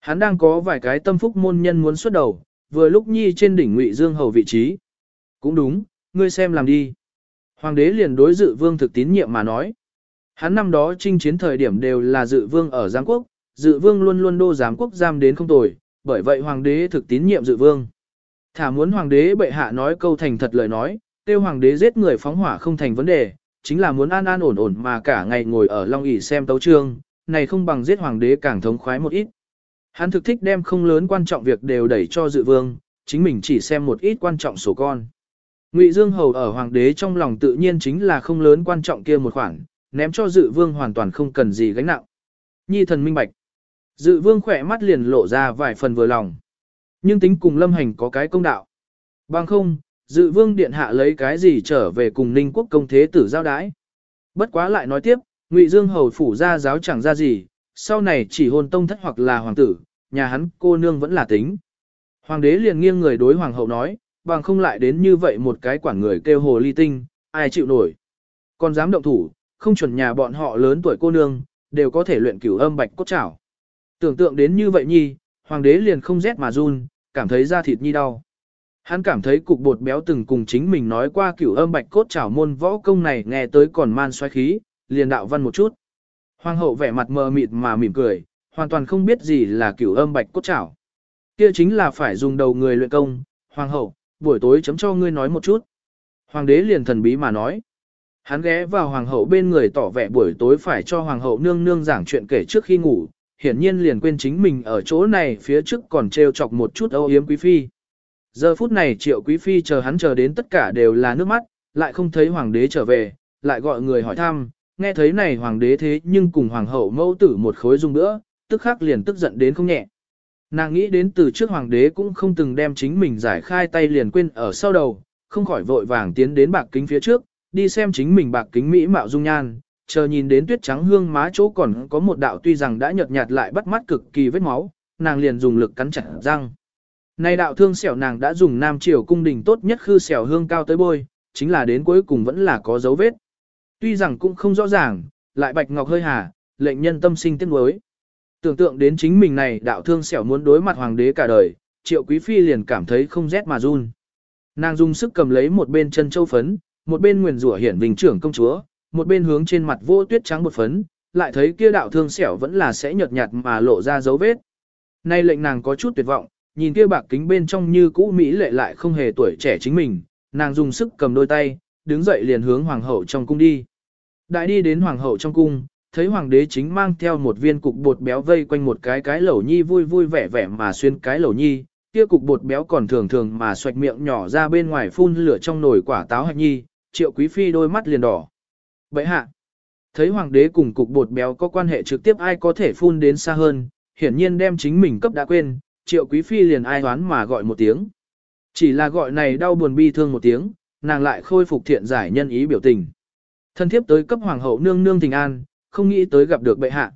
Hắn đang có vài cái tâm phúc môn nhân muốn xuất đầu, vừa lúc nhi trên đỉnh ngụy dương hầu vị trí. Cũng đúng, ngươi xem làm đi. Hoàng đế liền đối dự vương thực tín nhiệm mà nói. Hắn năm đó chinh chiến thời điểm đều là dự vương ở Giang Quốc, dự vương luôn luôn đô giám quốc giam đến không tồi, bởi vậy hoàng đế thực tín nhiệm dự vương. Thả muốn hoàng đế bệ hạ nói câu thành thật lời nói, tiêu hoàng đế giết người phóng hỏa không thành vấn đề, chính là muốn an an ổn ổn mà cả ngày ngồi ở Long ỷ xem tấu trương, này không bằng giết hoàng đế càng thống khoái một ít. Hắn thực thích đem không lớn quan trọng việc đều đẩy cho dự vương, chính mình chỉ xem một ít quan trọng sổ con. Ngụy Dương Hầu ở hoàng đế trong lòng tự nhiên chính là không lớn quan trọng kia một khoản, ném cho dự vương hoàn toàn không cần gì gánh nặng. Nhi thần minh bạch. Dự vương khỏe mắt liền lộ ra vài phần vừa lòng. Nhưng tính cùng lâm hành có cái công đạo. Bằng không, dự vương điện hạ lấy cái gì trở về cùng ninh quốc công thế tử giao đái. Bất quá lại nói tiếp, ngụy Dương Hầu phủ ra giáo chẳng ra gì, sau này chỉ hôn tông thất hoặc là hoàng tử, nhà hắn cô nương vẫn là tính. Hoàng đế liền nghiêng người đối hoàng hậu nói, bằng không lại đến như vậy một cái quản người kêu hồ ly tinh, ai chịu nổi. Còn dám động thủ, không chuẩn nhà bọn họ lớn tuổi cô nương, đều có thể luyện cửu âm bạch cốt chảo. Tưởng tượng đến như vậy nhi, hoàng đế liền không rét mà run, cảm thấy da thịt nhi đau. Hắn cảm thấy cục bột béo từng cùng chính mình nói qua cửu âm bạch cốt chảo môn võ công này nghe tới còn man xoay khí, liền đạo văn một chút. Hoàng hậu vẻ mặt mờ mịt mà mỉm cười, hoàn toàn không biết gì là cửu âm bạch cốt chảo. Kia chính là phải dùng đầu người luyện công, hoàng hậu, buổi tối chấm cho ngươi nói một chút. Hoàng đế liền thần bí mà nói. Hắn ghé vào hoàng hậu bên người tỏ vẻ buổi tối phải cho hoàng hậu nương nương giảng chuyện kể trước khi ngủ, hiển nhiên liền quên chính mình ở chỗ này phía trước còn trêu chọc một chút âu yếm quý phi. Giờ phút này triệu quý phi chờ hắn chờ đến tất cả đều là nước mắt, lại không thấy hoàng đế trở về, lại gọi người hỏi thăm, nghe thấy này hoàng đế thế nhưng cùng hoàng hậu mẫu tử một khối dung nữa, tức khắc liền tức giận đến không nhẹ. Nàng nghĩ đến từ trước hoàng đế cũng không từng đem chính mình giải khai tay liền quên ở sau đầu, không khỏi vội vàng tiến đến bạc kính phía trước, đi xem chính mình bạc kính mỹ mạo dung nhan, chờ nhìn đến tuyết trắng hương má chỗ còn có một đạo tuy rằng đã nhợt nhạt lại bắt mắt cực kỳ vết máu, nàng liền dùng lực cắn chặt răng. Này đạo thương xẻo nàng đã dùng nam triều cung đình tốt nhất khư xẻo hương cao tới bôi, chính là đến cuối cùng vẫn là có dấu vết. Tuy rằng cũng không rõ ràng, lại bạch ngọc hơi hà, lệnh nhân tâm sinh tiếc nuối. Tưởng tượng đến chính mình này đạo thương xẻo muốn đối mặt hoàng đế cả đời, triệu quý phi liền cảm thấy không rét mà run. Nàng dùng sức cầm lấy một bên chân châu phấn, một bên nguyền rủa hiển bình trưởng công chúa, một bên hướng trên mặt vô tuyết trắng một phấn, lại thấy kia đạo thương xẻo vẫn là sẽ nhợt nhạt mà lộ ra dấu vết. Nay lệnh nàng có chút tuyệt vọng, nhìn kia bạc kính bên trong như cũ mỹ lệ lại không hề tuổi trẻ chính mình, nàng dùng sức cầm đôi tay, đứng dậy liền hướng hoàng hậu trong cung đi. Đại đi đến hoàng hậu trong cung, thấy hoàng đế chính mang theo một viên cục bột béo vây quanh một cái cái lẩu nhi vui vui vẻ vẻ mà xuyên cái lẩu nhi, kia cục bột béo còn thường thường mà xoạch miệng nhỏ ra bên ngoài phun lửa trong nồi quả táo hạch nhi, triệu quý phi đôi mắt liền đỏ. Vậy hạ, thấy hoàng đế cùng cục bột béo có quan hệ trực tiếp ai có thể phun đến xa hơn, hiển nhiên đem chính mình cấp đã quên, triệu quý phi liền ai đoán mà gọi một tiếng. Chỉ là gọi này đau buồn bi thương một tiếng, nàng lại khôi phục thiện giải nhân ý biểu tình. Thân thiếp tới cấp hoàng hậu nương nương tình an, không nghĩ tới gặp được bệ hạ.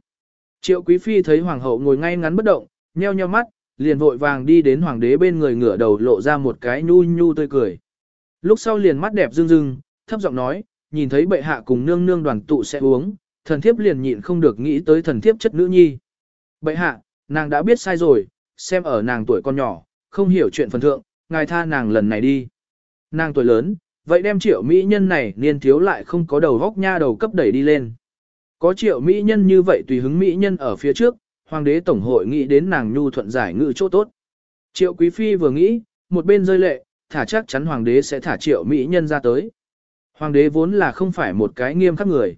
Triệu quý phi thấy hoàng hậu ngồi ngay ngắn bất động, nheo nheo mắt, liền vội vàng đi đến hoàng đế bên người ngửa đầu lộ ra một cái nhu nhu tươi cười. Lúc sau liền mắt đẹp rưng rưng, thấp giọng nói, nhìn thấy bệ hạ cùng nương nương đoàn tụ sẽ uống, thần thiếp liền nhịn không được nghĩ tới thần thiếp chất nữ nhi. Bệ hạ, nàng đã biết sai rồi, xem ở nàng tuổi con nhỏ, không hiểu chuyện phần thượng, ngài tha nàng lần này đi. Nàng tuổi lớn, vậy đem triệu mỹ nhân này niên thiếu lại không có đầu góc nha đầu cấp đẩy đi lên. Có triệu mỹ nhân như vậy tùy hứng mỹ nhân ở phía trước, hoàng đế tổng hội nghĩ đến nàng nhu thuận giải ngự chỗ tốt. Triệu quý phi vừa nghĩ, một bên rơi lệ, thả chắc chắn hoàng đế sẽ thả triệu mỹ nhân ra tới. Hoàng đế vốn là không phải một cái nghiêm khắc người.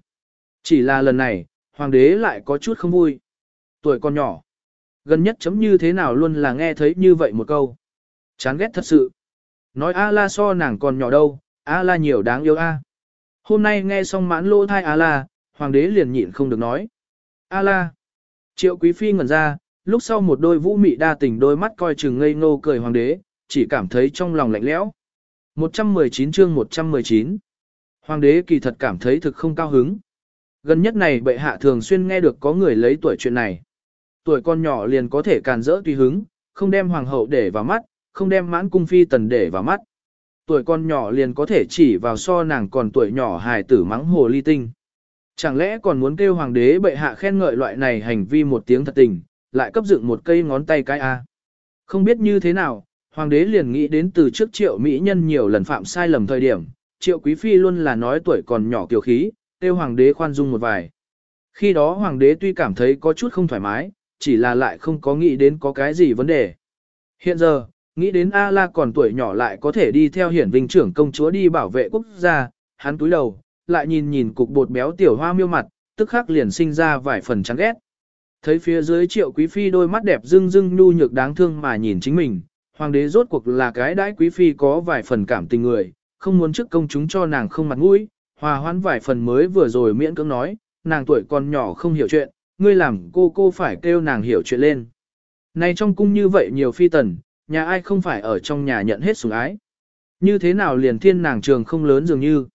Chỉ là lần này, hoàng đế lại có chút không vui. Tuổi còn nhỏ. Gần nhất chấm như thế nào luôn là nghe thấy như vậy một câu. Chán ghét thật sự. Nói A-la so nàng còn nhỏ đâu, A-la nhiều đáng yêu A. Hôm nay nghe xong mãn lô thai A-la, hoàng đế liền nhịn không được nói. A-la. Triệu quý phi ngẩn ra, lúc sau một đôi vũ mị đa tình đôi mắt coi chừng ngây ngô cười hoàng đế, chỉ cảm thấy trong lòng lạnh lẽo. 119 chương 119 Hoàng đế kỳ thật cảm thấy thực không cao hứng. Gần nhất này bệ hạ thường xuyên nghe được có người lấy tuổi chuyện này. Tuổi con nhỏ liền có thể càn rỡ tùy hứng, không đem hoàng hậu để vào mắt, không đem mãn cung phi tần để vào mắt. Tuổi con nhỏ liền có thể chỉ vào so nàng còn tuổi nhỏ hài tử mắng hồ ly tinh. Chẳng lẽ còn muốn kêu hoàng đế bệ hạ khen ngợi loại này hành vi một tiếng thật tình, lại cấp dựng một cây ngón tay cái A. Không biết như thế nào, hoàng đế liền nghĩ đến từ trước triệu mỹ nhân nhiều lần phạm sai lầm thời điểm, triệu quý phi luôn là nói tuổi còn nhỏ kiều khí, kêu hoàng đế khoan dung một vài. Khi đó hoàng đế tuy cảm thấy có chút không thoải mái, chỉ là lại không có nghĩ đến có cái gì vấn đề. Hiện giờ, nghĩ đến A-la còn tuổi nhỏ lại có thể đi theo hiển vinh trưởng công chúa đi bảo vệ quốc gia, hắn túi đầu, lại nhìn nhìn cục bột béo tiểu hoa miêu mặt, tức khắc liền sinh ra vài phần chán ghét. Thấy phía dưới triệu quý phi đôi mắt đẹp rưng rưng nhu nhược đáng thương mà nhìn chính mình, hoàng đế rốt cuộc là cái đãi quý phi có vài phần cảm tình người, không muốn trước công chúng cho nàng không mặt mũi, hòa hoãn vài phần mới vừa rồi miễn cưỡng nói, nàng tuổi còn nhỏ không hiểu chuyện, ngươi làm cô cô phải kêu nàng hiểu chuyện lên. Này trong cung như vậy nhiều phi tần, nhà ai không phải ở trong nhà nhận hết sủng ái. Như thế nào liền thiên nàng trường không lớn dường như.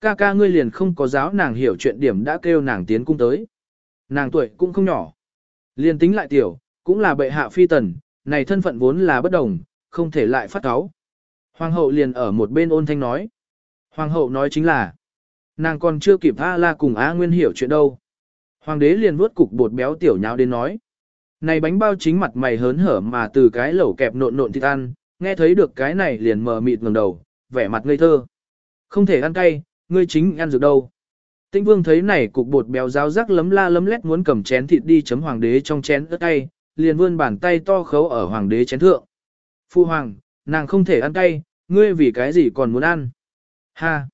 Ca ca ngươi liền không có giáo nàng hiểu chuyện điểm đã kêu nàng tiến cung tới. Nàng tuổi cũng không nhỏ. Liền tính lại tiểu, cũng là bệ hạ phi tần, này thân phận vốn là bất đồng, không thể lại phát cáo. Hoàng hậu liền ở một bên ôn thanh nói. Hoàng hậu nói chính là, nàng còn chưa kịp A la cùng A Nguyên hiểu chuyện đâu. Hoàng đế liền vuốt cục bột béo tiểu nháo đến nói. Này bánh bao chính mặt mày hớn hở mà từ cái lẩu kẹp nộn nộn thịt ăn, nghe thấy được cái này liền mờ mịt ngẩng đầu, vẻ mặt ngây thơ. Không thể ăn cay, ngươi chính ăn dược đâu. Tĩnh vương thấy này cục bột béo ráo rắc lấm la lấm lét muốn cầm chén thịt đi chấm hoàng đế trong chén ớt cay, liền vươn bàn tay to khấu ở hoàng đế chén thượng. Phu hoàng, nàng không thể ăn cay, ngươi vì cái gì còn muốn ăn? Ha!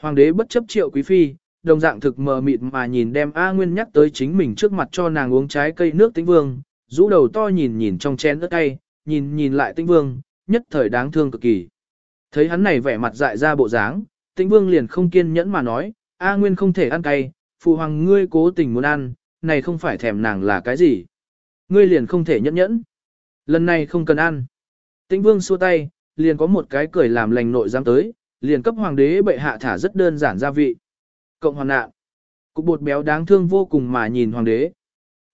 Hoàng đế bất chấp triệu quý phi, đồng dạng thực mờ mịt mà nhìn đem A Nguyên nhắc tới chính mình trước mặt cho nàng uống trái cây nước tĩnh vương, rũ đầu to nhìn nhìn trong chén ớt cay, nhìn nhìn lại tĩnh vương, nhất thời đáng thương cực kỳ. Thấy hắn này vẻ mặt dại ra bộ dáng, tĩnh vương liền không kiên nhẫn mà nói, A Nguyên không thể ăn cay, phụ hoàng ngươi cố tình muốn ăn, này không phải thèm nàng là cái gì. Ngươi liền không thể nhẫn nhẫn. Lần này không cần ăn. Tĩnh vương xua tay, liền có một cái cười làm lành nội giam tới, liền cấp hoàng đế bệ hạ thả rất đơn giản gia vị. Cộng hoàn nạn. Cục bột béo đáng thương vô cùng mà nhìn hoàng đế.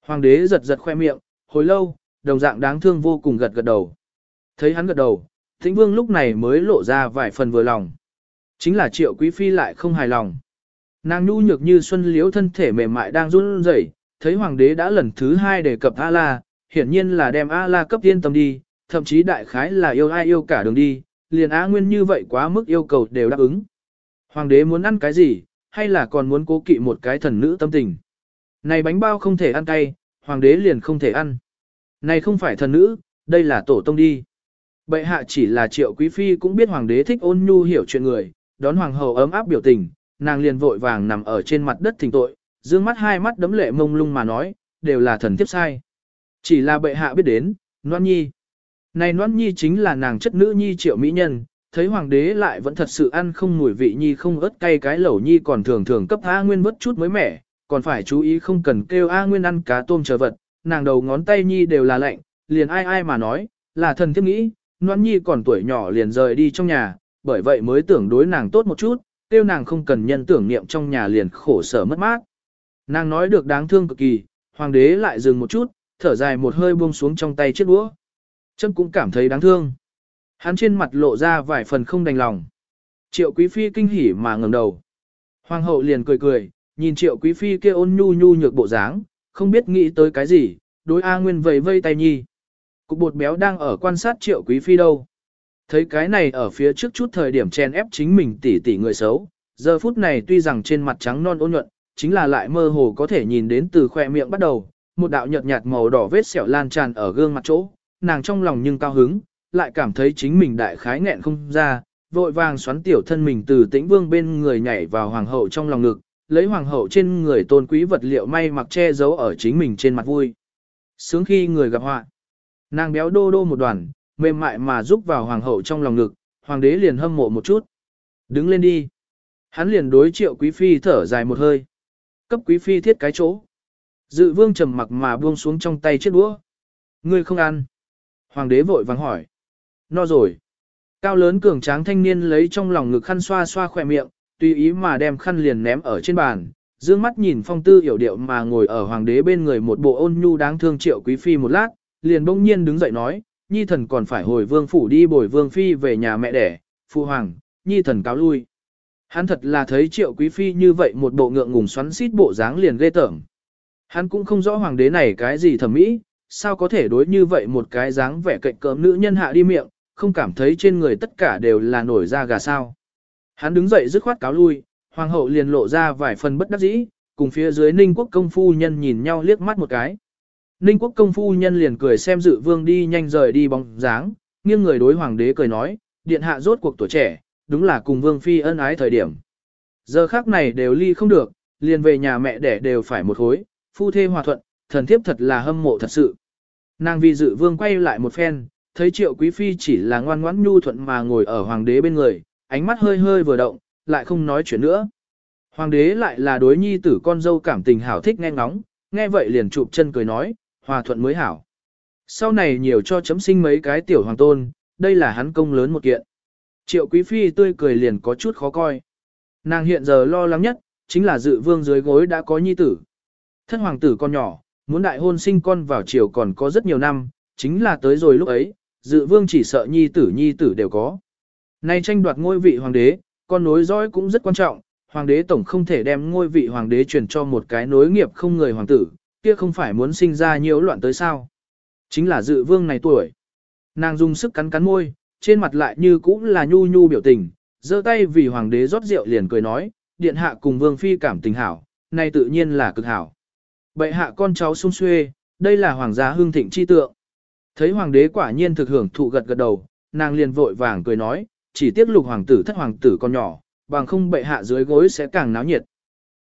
Hoàng đế giật giật khoe miệng, hồi lâu, đồng dạng đáng thương vô cùng gật gật đầu. Thấy hắn gật đầu, thịnh Vương lúc này mới lộ ra vài phần vừa lòng. Chính là Triệu Quý Phi lại không hài lòng. Nàng nhu nhược như xuân liễu thân thể mềm mại đang run rẩy, thấy hoàng đế đã lần thứ hai đề cập A-la, hiển nhiên là đem A-la cấp yên tâm đi, thậm chí đại khái là yêu ai yêu cả đường đi, liền Á Nguyên như vậy quá mức yêu cầu đều đáp ứng. Hoàng đế muốn ăn cái gì, hay là còn muốn cố kỵ một cái thần nữ tâm tình. Này bánh bao không thể ăn cay, hoàng đế liền không thể ăn. Này không phải thần nữ, đây là tổ tông đi. Bệ hạ chỉ là triệu quý phi cũng biết hoàng đế thích ôn nhu hiểu chuyện người, đón hoàng hậu ấm áp biểu tình, nàng liền vội vàng nằm ở trên mặt đất thỉnh tội, dương mắt hai mắt đấm lệ mông lung mà nói, đều là thần tiếp sai. Chỉ là bệ hạ biết đến, Noan Nhi. Này Noan Nhi chính là nàng chất nữ Nhi triệu mỹ nhân, thấy hoàng đế lại vẫn thật sự ăn không mùi vị Nhi không ớt cay cái lẩu Nhi còn thường thường cấp A Nguyên vớt chút mới mẻ, còn phải chú ý không cần kêu A Nguyên ăn cá tôm chờ vật, nàng đầu ngón tay Nhi đều là lạnh, liền ai ai mà nói, là thần thiết nghĩ, Noan Nhi còn tuổi nhỏ liền rời đi trong nhà, bởi vậy mới tưởng đối nàng tốt một chút, tiêu nàng không cần nhân tưởng niệm trong nhà liền khổ sở mất mát. Nàng nói được đáng thương cực kỳ, hoàng đế lại dừng một chút, thở dài một hơi buông xuống trong tay chiếc đũa. Trâm cũng cảm thấy đáng thương. Hắn trên mặt lộ ra vài phần không đành lòng. Triệu quý phi kinh hỉ mà ngẩng đầu. Hoàng hậu liền cười cười, nhìn triệu quý phi kia ôn nhu nhu nhược bộ dáng, không biết nghĩ tới cái gì, đối A Nguyên vầy vây tay nhi. Cục bột béo đang ở quan sát triệu quý phi đâu. Thấy cái này ở phía trước chút thời điểm chen ép chính mình tỉ tỉ người xấu, giờ phút này tuy rằng trên mặt trắng non ôn nhuận, chính là lại mơ hồ có thể nhìn đến từ khoe miệng bắt đầu, một đạo nhợt nhạt màu đỏ vết sẹo lan tràn ở gương mặt chỗ, nàng trong lòng nhưng cao hứng, lại cảm thấy chính mình đại khái nghẹn không ra, vội vàng xoắn tiểu thân mình từ tĩnh vương bên người nhảy vào hoàng hậu trong lòng ngực, lấy hoàng hậu trên người tôn quý vật liệu may mặc che giấu ở chính mình trên mặt vui. Sướng khi người gặp họa, nàng béo đô đô một đoàn, mềm mại mà giúp vào hoàng hậu trong lòng ngực, hoàng đế liền hâm mộ một chút. Đứng lên đi. Hắn liền đối triệu quý phi thở dài một hơi. Cấp quý phi thiết cái chỗ. Dự vương trầm mặc mà buông xuống trong tay chiếc đũa. Ngươi không ăn. Hoàng đế vội vàng hỏi. No rồi. Cao lớn cường tráng thanh niên lấy trong lòng ngực khăn xoa xoa khỏe miệng, tùy ý mà đem khăn liền ném ở trên bàn, dương mắt nhìn phong tư hiểu điệu mà ngồi ở hoàng đế bên người một bộ ôn nhu đáng thương triệu quý phi một lát, liền bỗng nhiên đứng dậy nói, nhi thần còn phải hồi vương phủ đi bồi vương phi về nhà mẹ đẻ, phụ hoàng, nhi thần cáo lui. Hắn thật là thấy triệu quý phi như vậy một bộ ngượng ngùng xoắn xít bộ dáng liền ghê tởm. Hắn cũng không rõ hoàng đế này cái gì thẩm mỹ, sao có thể đối như vậy một cái dáng vẻ cạnh cỡm nữ nhân hạ đi miệng, không cảm thấy trên người tất cả đều là nổi da gà sao. Hắn đứng dậy dứt khoát cáo lui, hoàng hậu liền lộ ra vài phần bất đắc dĩ, cùng phía dưới ninh quốc công phu nhân nhìn nhau liếc mắt một cái. Ninh quốc công phu nhân liền cười xem dự vương đi nhanh rời đi bóng dáng, nghiêng người đối hoàng đế cười nói, điện hạ rốt cuộc tuổi trẻ, đúng là cùng vương phi ân ái thời điểm. Giờ khác này đều ly không được, liền về nhà mẹ đẻ đều phải một hối, phu thê hòa thuận, thần thiếp thật là hâm mộ thật sự. Nàng vì dự vương quay lại một phen, thấy triệu quý phi chỉ là ngoan ngoãn nhu thuận mà ngồi ở hoàng đế bên người, ánh mắt hơi hơi vừa động, lại không nói chuyện nữa. Hoàng đế lại là đối nhi tử con dâu cảm tình hảo thích nghe ngóng, nghe vậy liền chụp chân cười nói, hòa thuận mới hảo. Sau này nhiều cho chấm sinh mấy cái tiểu hoàng tôn, đây là hắn công lớn một kiện. Triệu quý phi tươi cười liền có chút khó coi. Nàng hiện giờ lo lắng nhất, chính là dự vương dưới gối đã có nhi tử. Thân hoàng tử con nhỏ, muốn đại hôn sinh con vào triều còn có rất nhiều năm, chính là tới rồi lúc ấy, dự vương chỉ sợ nhi tử nhi tử đều có. Nay tranh đoạt ngôi vị hoàng đế, con nối dõi cũng rất quan trọng, hoàng đế tổng không thể đem ngôi vị hoàng đế truyền cho một cái nối nghiệp không người hoàng tử, kia không phải muốn sinh ra nhiều loạn tới sao. Chính là dự vương này tuổi. Nàng dùng sức cắn cắn môi, trên mặt lại như cũng là nhu nhu biểu tình, giơ tay vì hoàng đế rót rượu liền cười nói, điện hạ cùng vương phi cảm tình hảo, này tự nhiên là cực hảo. Bệ hạ con cháu sung xuê, đây là hoàng gia hương thịnh chi tượng. Thấy hoàng đế quả nhiên thực hưởng thụ gật gật đầu, nàng liền vội vàng cười nói, chỉ tiếc lục hoàng tử thất hoàng tử con nhỏ, bằng không bệ hạ dưới gối sẽ càng náo nhiệt.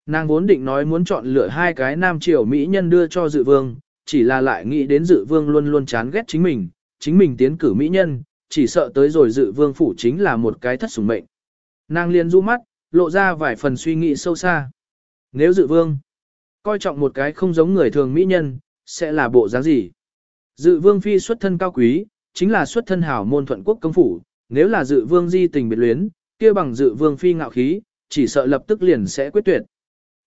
Nàng vốn định nói muốn chọn lựa hai cái nam triều mỹ nhân đưa cho dự vương, chỉ là lại nghĩ đến dự vương luôn luôn chán ghét chính mình, chính mình tiến cử mỹ nhân, chỉ sợ tới rồi dự vương phủ chính là một cái thất sủng mệnh. Nàng liền du mắt, lộ ra vài phần suy nghĩ sâu xa. Nếu dự vương, coi trọng một cái không giống người thường mỹ nhân, sẽ là bộ dáng gì? Dự vương phi xuất thân cao quý, chính là xuất thân hảo môn thuận quốc công phủ, nếu là dự vương di tình biệt luyến, kia bằng dự vương phi ngạo khí, chỉ sợ lập tức liền sẽ quyết tuyệt.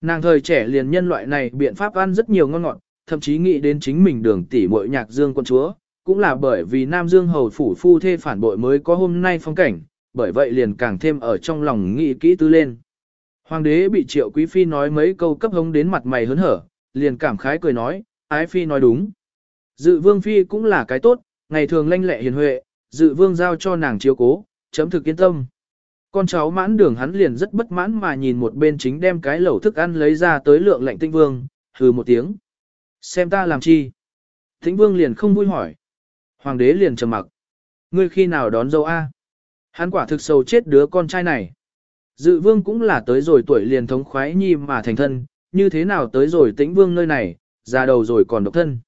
Nàng thời trẻ liền nhân loại này biện pháp ăn rất nhiều ngon ngọt, thậm chí nghĩ đến chính mình đường tỷ muội nhạc dương quân chúa, cũng là bởi vì Nam Dương hầu phủ phu thê phản bội mới có hôm nay phong cảnh, bởi vậy liền càng thêm ở trong lòng nghĩ kỹ tư lên. Hoàng đế bị triệu quý phi nói mấy câu cấp hống đến mặt mày hớn hở, liền cảm khái cười nói, ái phi nói đúng. Dự vương phi cũng là cái tốt, ngày thường lanh lẹ hiền huệ, dự vương giao cho nàng chiếu cố, chấm thực yên tâm. Con cháu mãn đường hắn liền rất bất mãn mà nhìn một bên chính đem cái lẩu thức ăn lấy ra tới lượng lệnh tinh vương, hừ một tiếng. Xem ta làm chi? Tĩnh vương liền không vui hỏi. Hoàng đế liền trầm mặc. Ngươi khi nào đón dâu A? Hắn quả thực sầu chết đứa con trai này. Dự vương cũng là tới rồi tuổi liền thống khoái nhi mà thành thân, như thế nào tới rồi tĩnh vương nơi này, ra đầu rồi còn độc thân.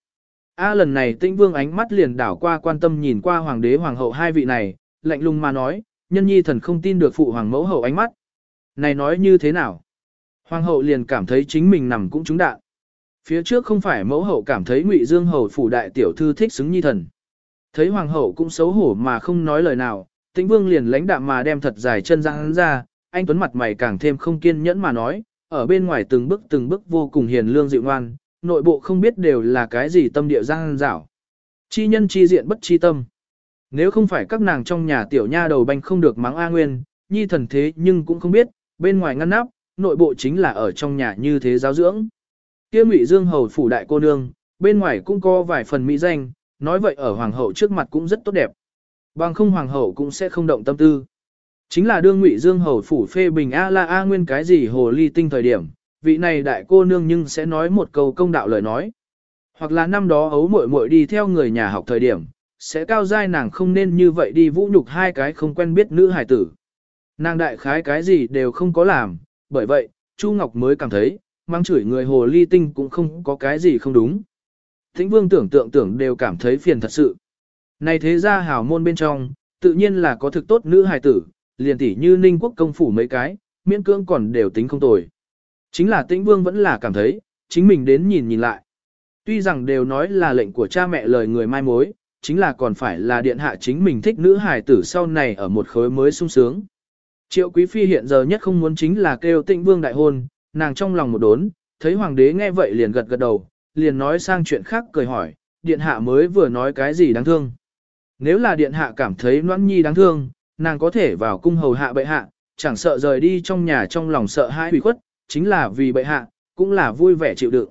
A lần này tĩnh vương ánh mắt liền đảo qua quan tâm nhìn qua hoàng đế hoàng hậu hai vị này, lạnh lùng mà nói, nhân nhi thần không tin được phụ hoàng mẫu hậu ánh mắt. Này nói như thế nào? Hoàng hậu liền cảm thấy chính mình nằm cũng trúng đạn. Phía trước không phải mẫu hậu cảm thấy ngụy dương hầu phủ đại tiểu thư thích xứng nhi thần. Thấy hoàng hậu cũng xấu hổ mà không nói lời nào, tĩnh vương liền lãnh đạm mà đem thật dài chân ra hắn ra, anh tuấn mặt mày càng thêm không kiên nhẫn mà nói, ở bên ngoài từng bước từng bước vô cùng hiền lương dịu ngoan, nội bộ không biết đều là cái gì tâm địa giang dảo. Chi nhân chi diện bất chi tâm. Nếu không phải các nàng trong nhà tiểu nha đầu banh không được mắng A Nguyên, nhi thần thế nhưng cũng không biết, bên ngoài ngăn nắp, nội bộ chính là ở trong nhà như thế giáo dưỡng. Kia Ngụy Dương hầu phủ đại cô nương, bên ngoài cũng có vài phần mỹ danh, nói vậy ở hoàng hậu trước mặt cũng rất tốt đẹp. Bằng không hoàng hậu cũng sẽ không động tâm tư. Chính là đương Ngụy Dương hầu phủ phê bình A La A Nguyên cái gì hồ ly tinh thời điểm, vị này đại cô nương nhưng sẽ nói một câu công đạo lời nói. Hoặc là năm đó ấu muội muội đi theo người nhà học thời điểm, sẽ cao giai nàng không nên như vậy đi vũ nhục hai cái không quen biết nữ hải tử. Nàng đại khái cái gì đều không có làm, bởi vậy, Chu Ngọc mới cảm thấy, mang chửi người hồ ly tinh cũng không có cái gì không đúng. Thính vương tưởng tượng tưởng đều cảm thấy phiền thật sự. Này thế ra hào môn bên trong, tự nhiên là có thực tốt nữ hài tử, liền tỷ như ninh quốc công phủ mấy cái, miễn cưỡng còn đều tính không tồi. Chính là tĩnh vương vẫn là cảm thấy, chính mình đến nhìn nhìn lại. Tuy rằng đều nói là lệnh của cha mẹ lời người mai mối, chính là còn phải là điện hạ chính mình thích nữ hài tử sau này ở một khối mới sung sướng. Triệu Quý Phi hiện giờ nhất không muốn chính là kêu tĩnh vương đại hôn, nàng trong lòng một đốn, thấy hoàng đế nghe vậy liền gật gật đầu, liền nói sang chuyện khác cười hỏi, điện hạ mới vừa nói cái gì đáng thương. Nếu là điện hạ cảm thấy noãn nhi đáng thương, nàng có thể vào cung hầu hạ bệ hạ, chẳng sợ rời đi trong nhà trong lòng sợ hãi hủy khuất, chính là vì bệ hạ, cũng là vui vẻ chịu đựng.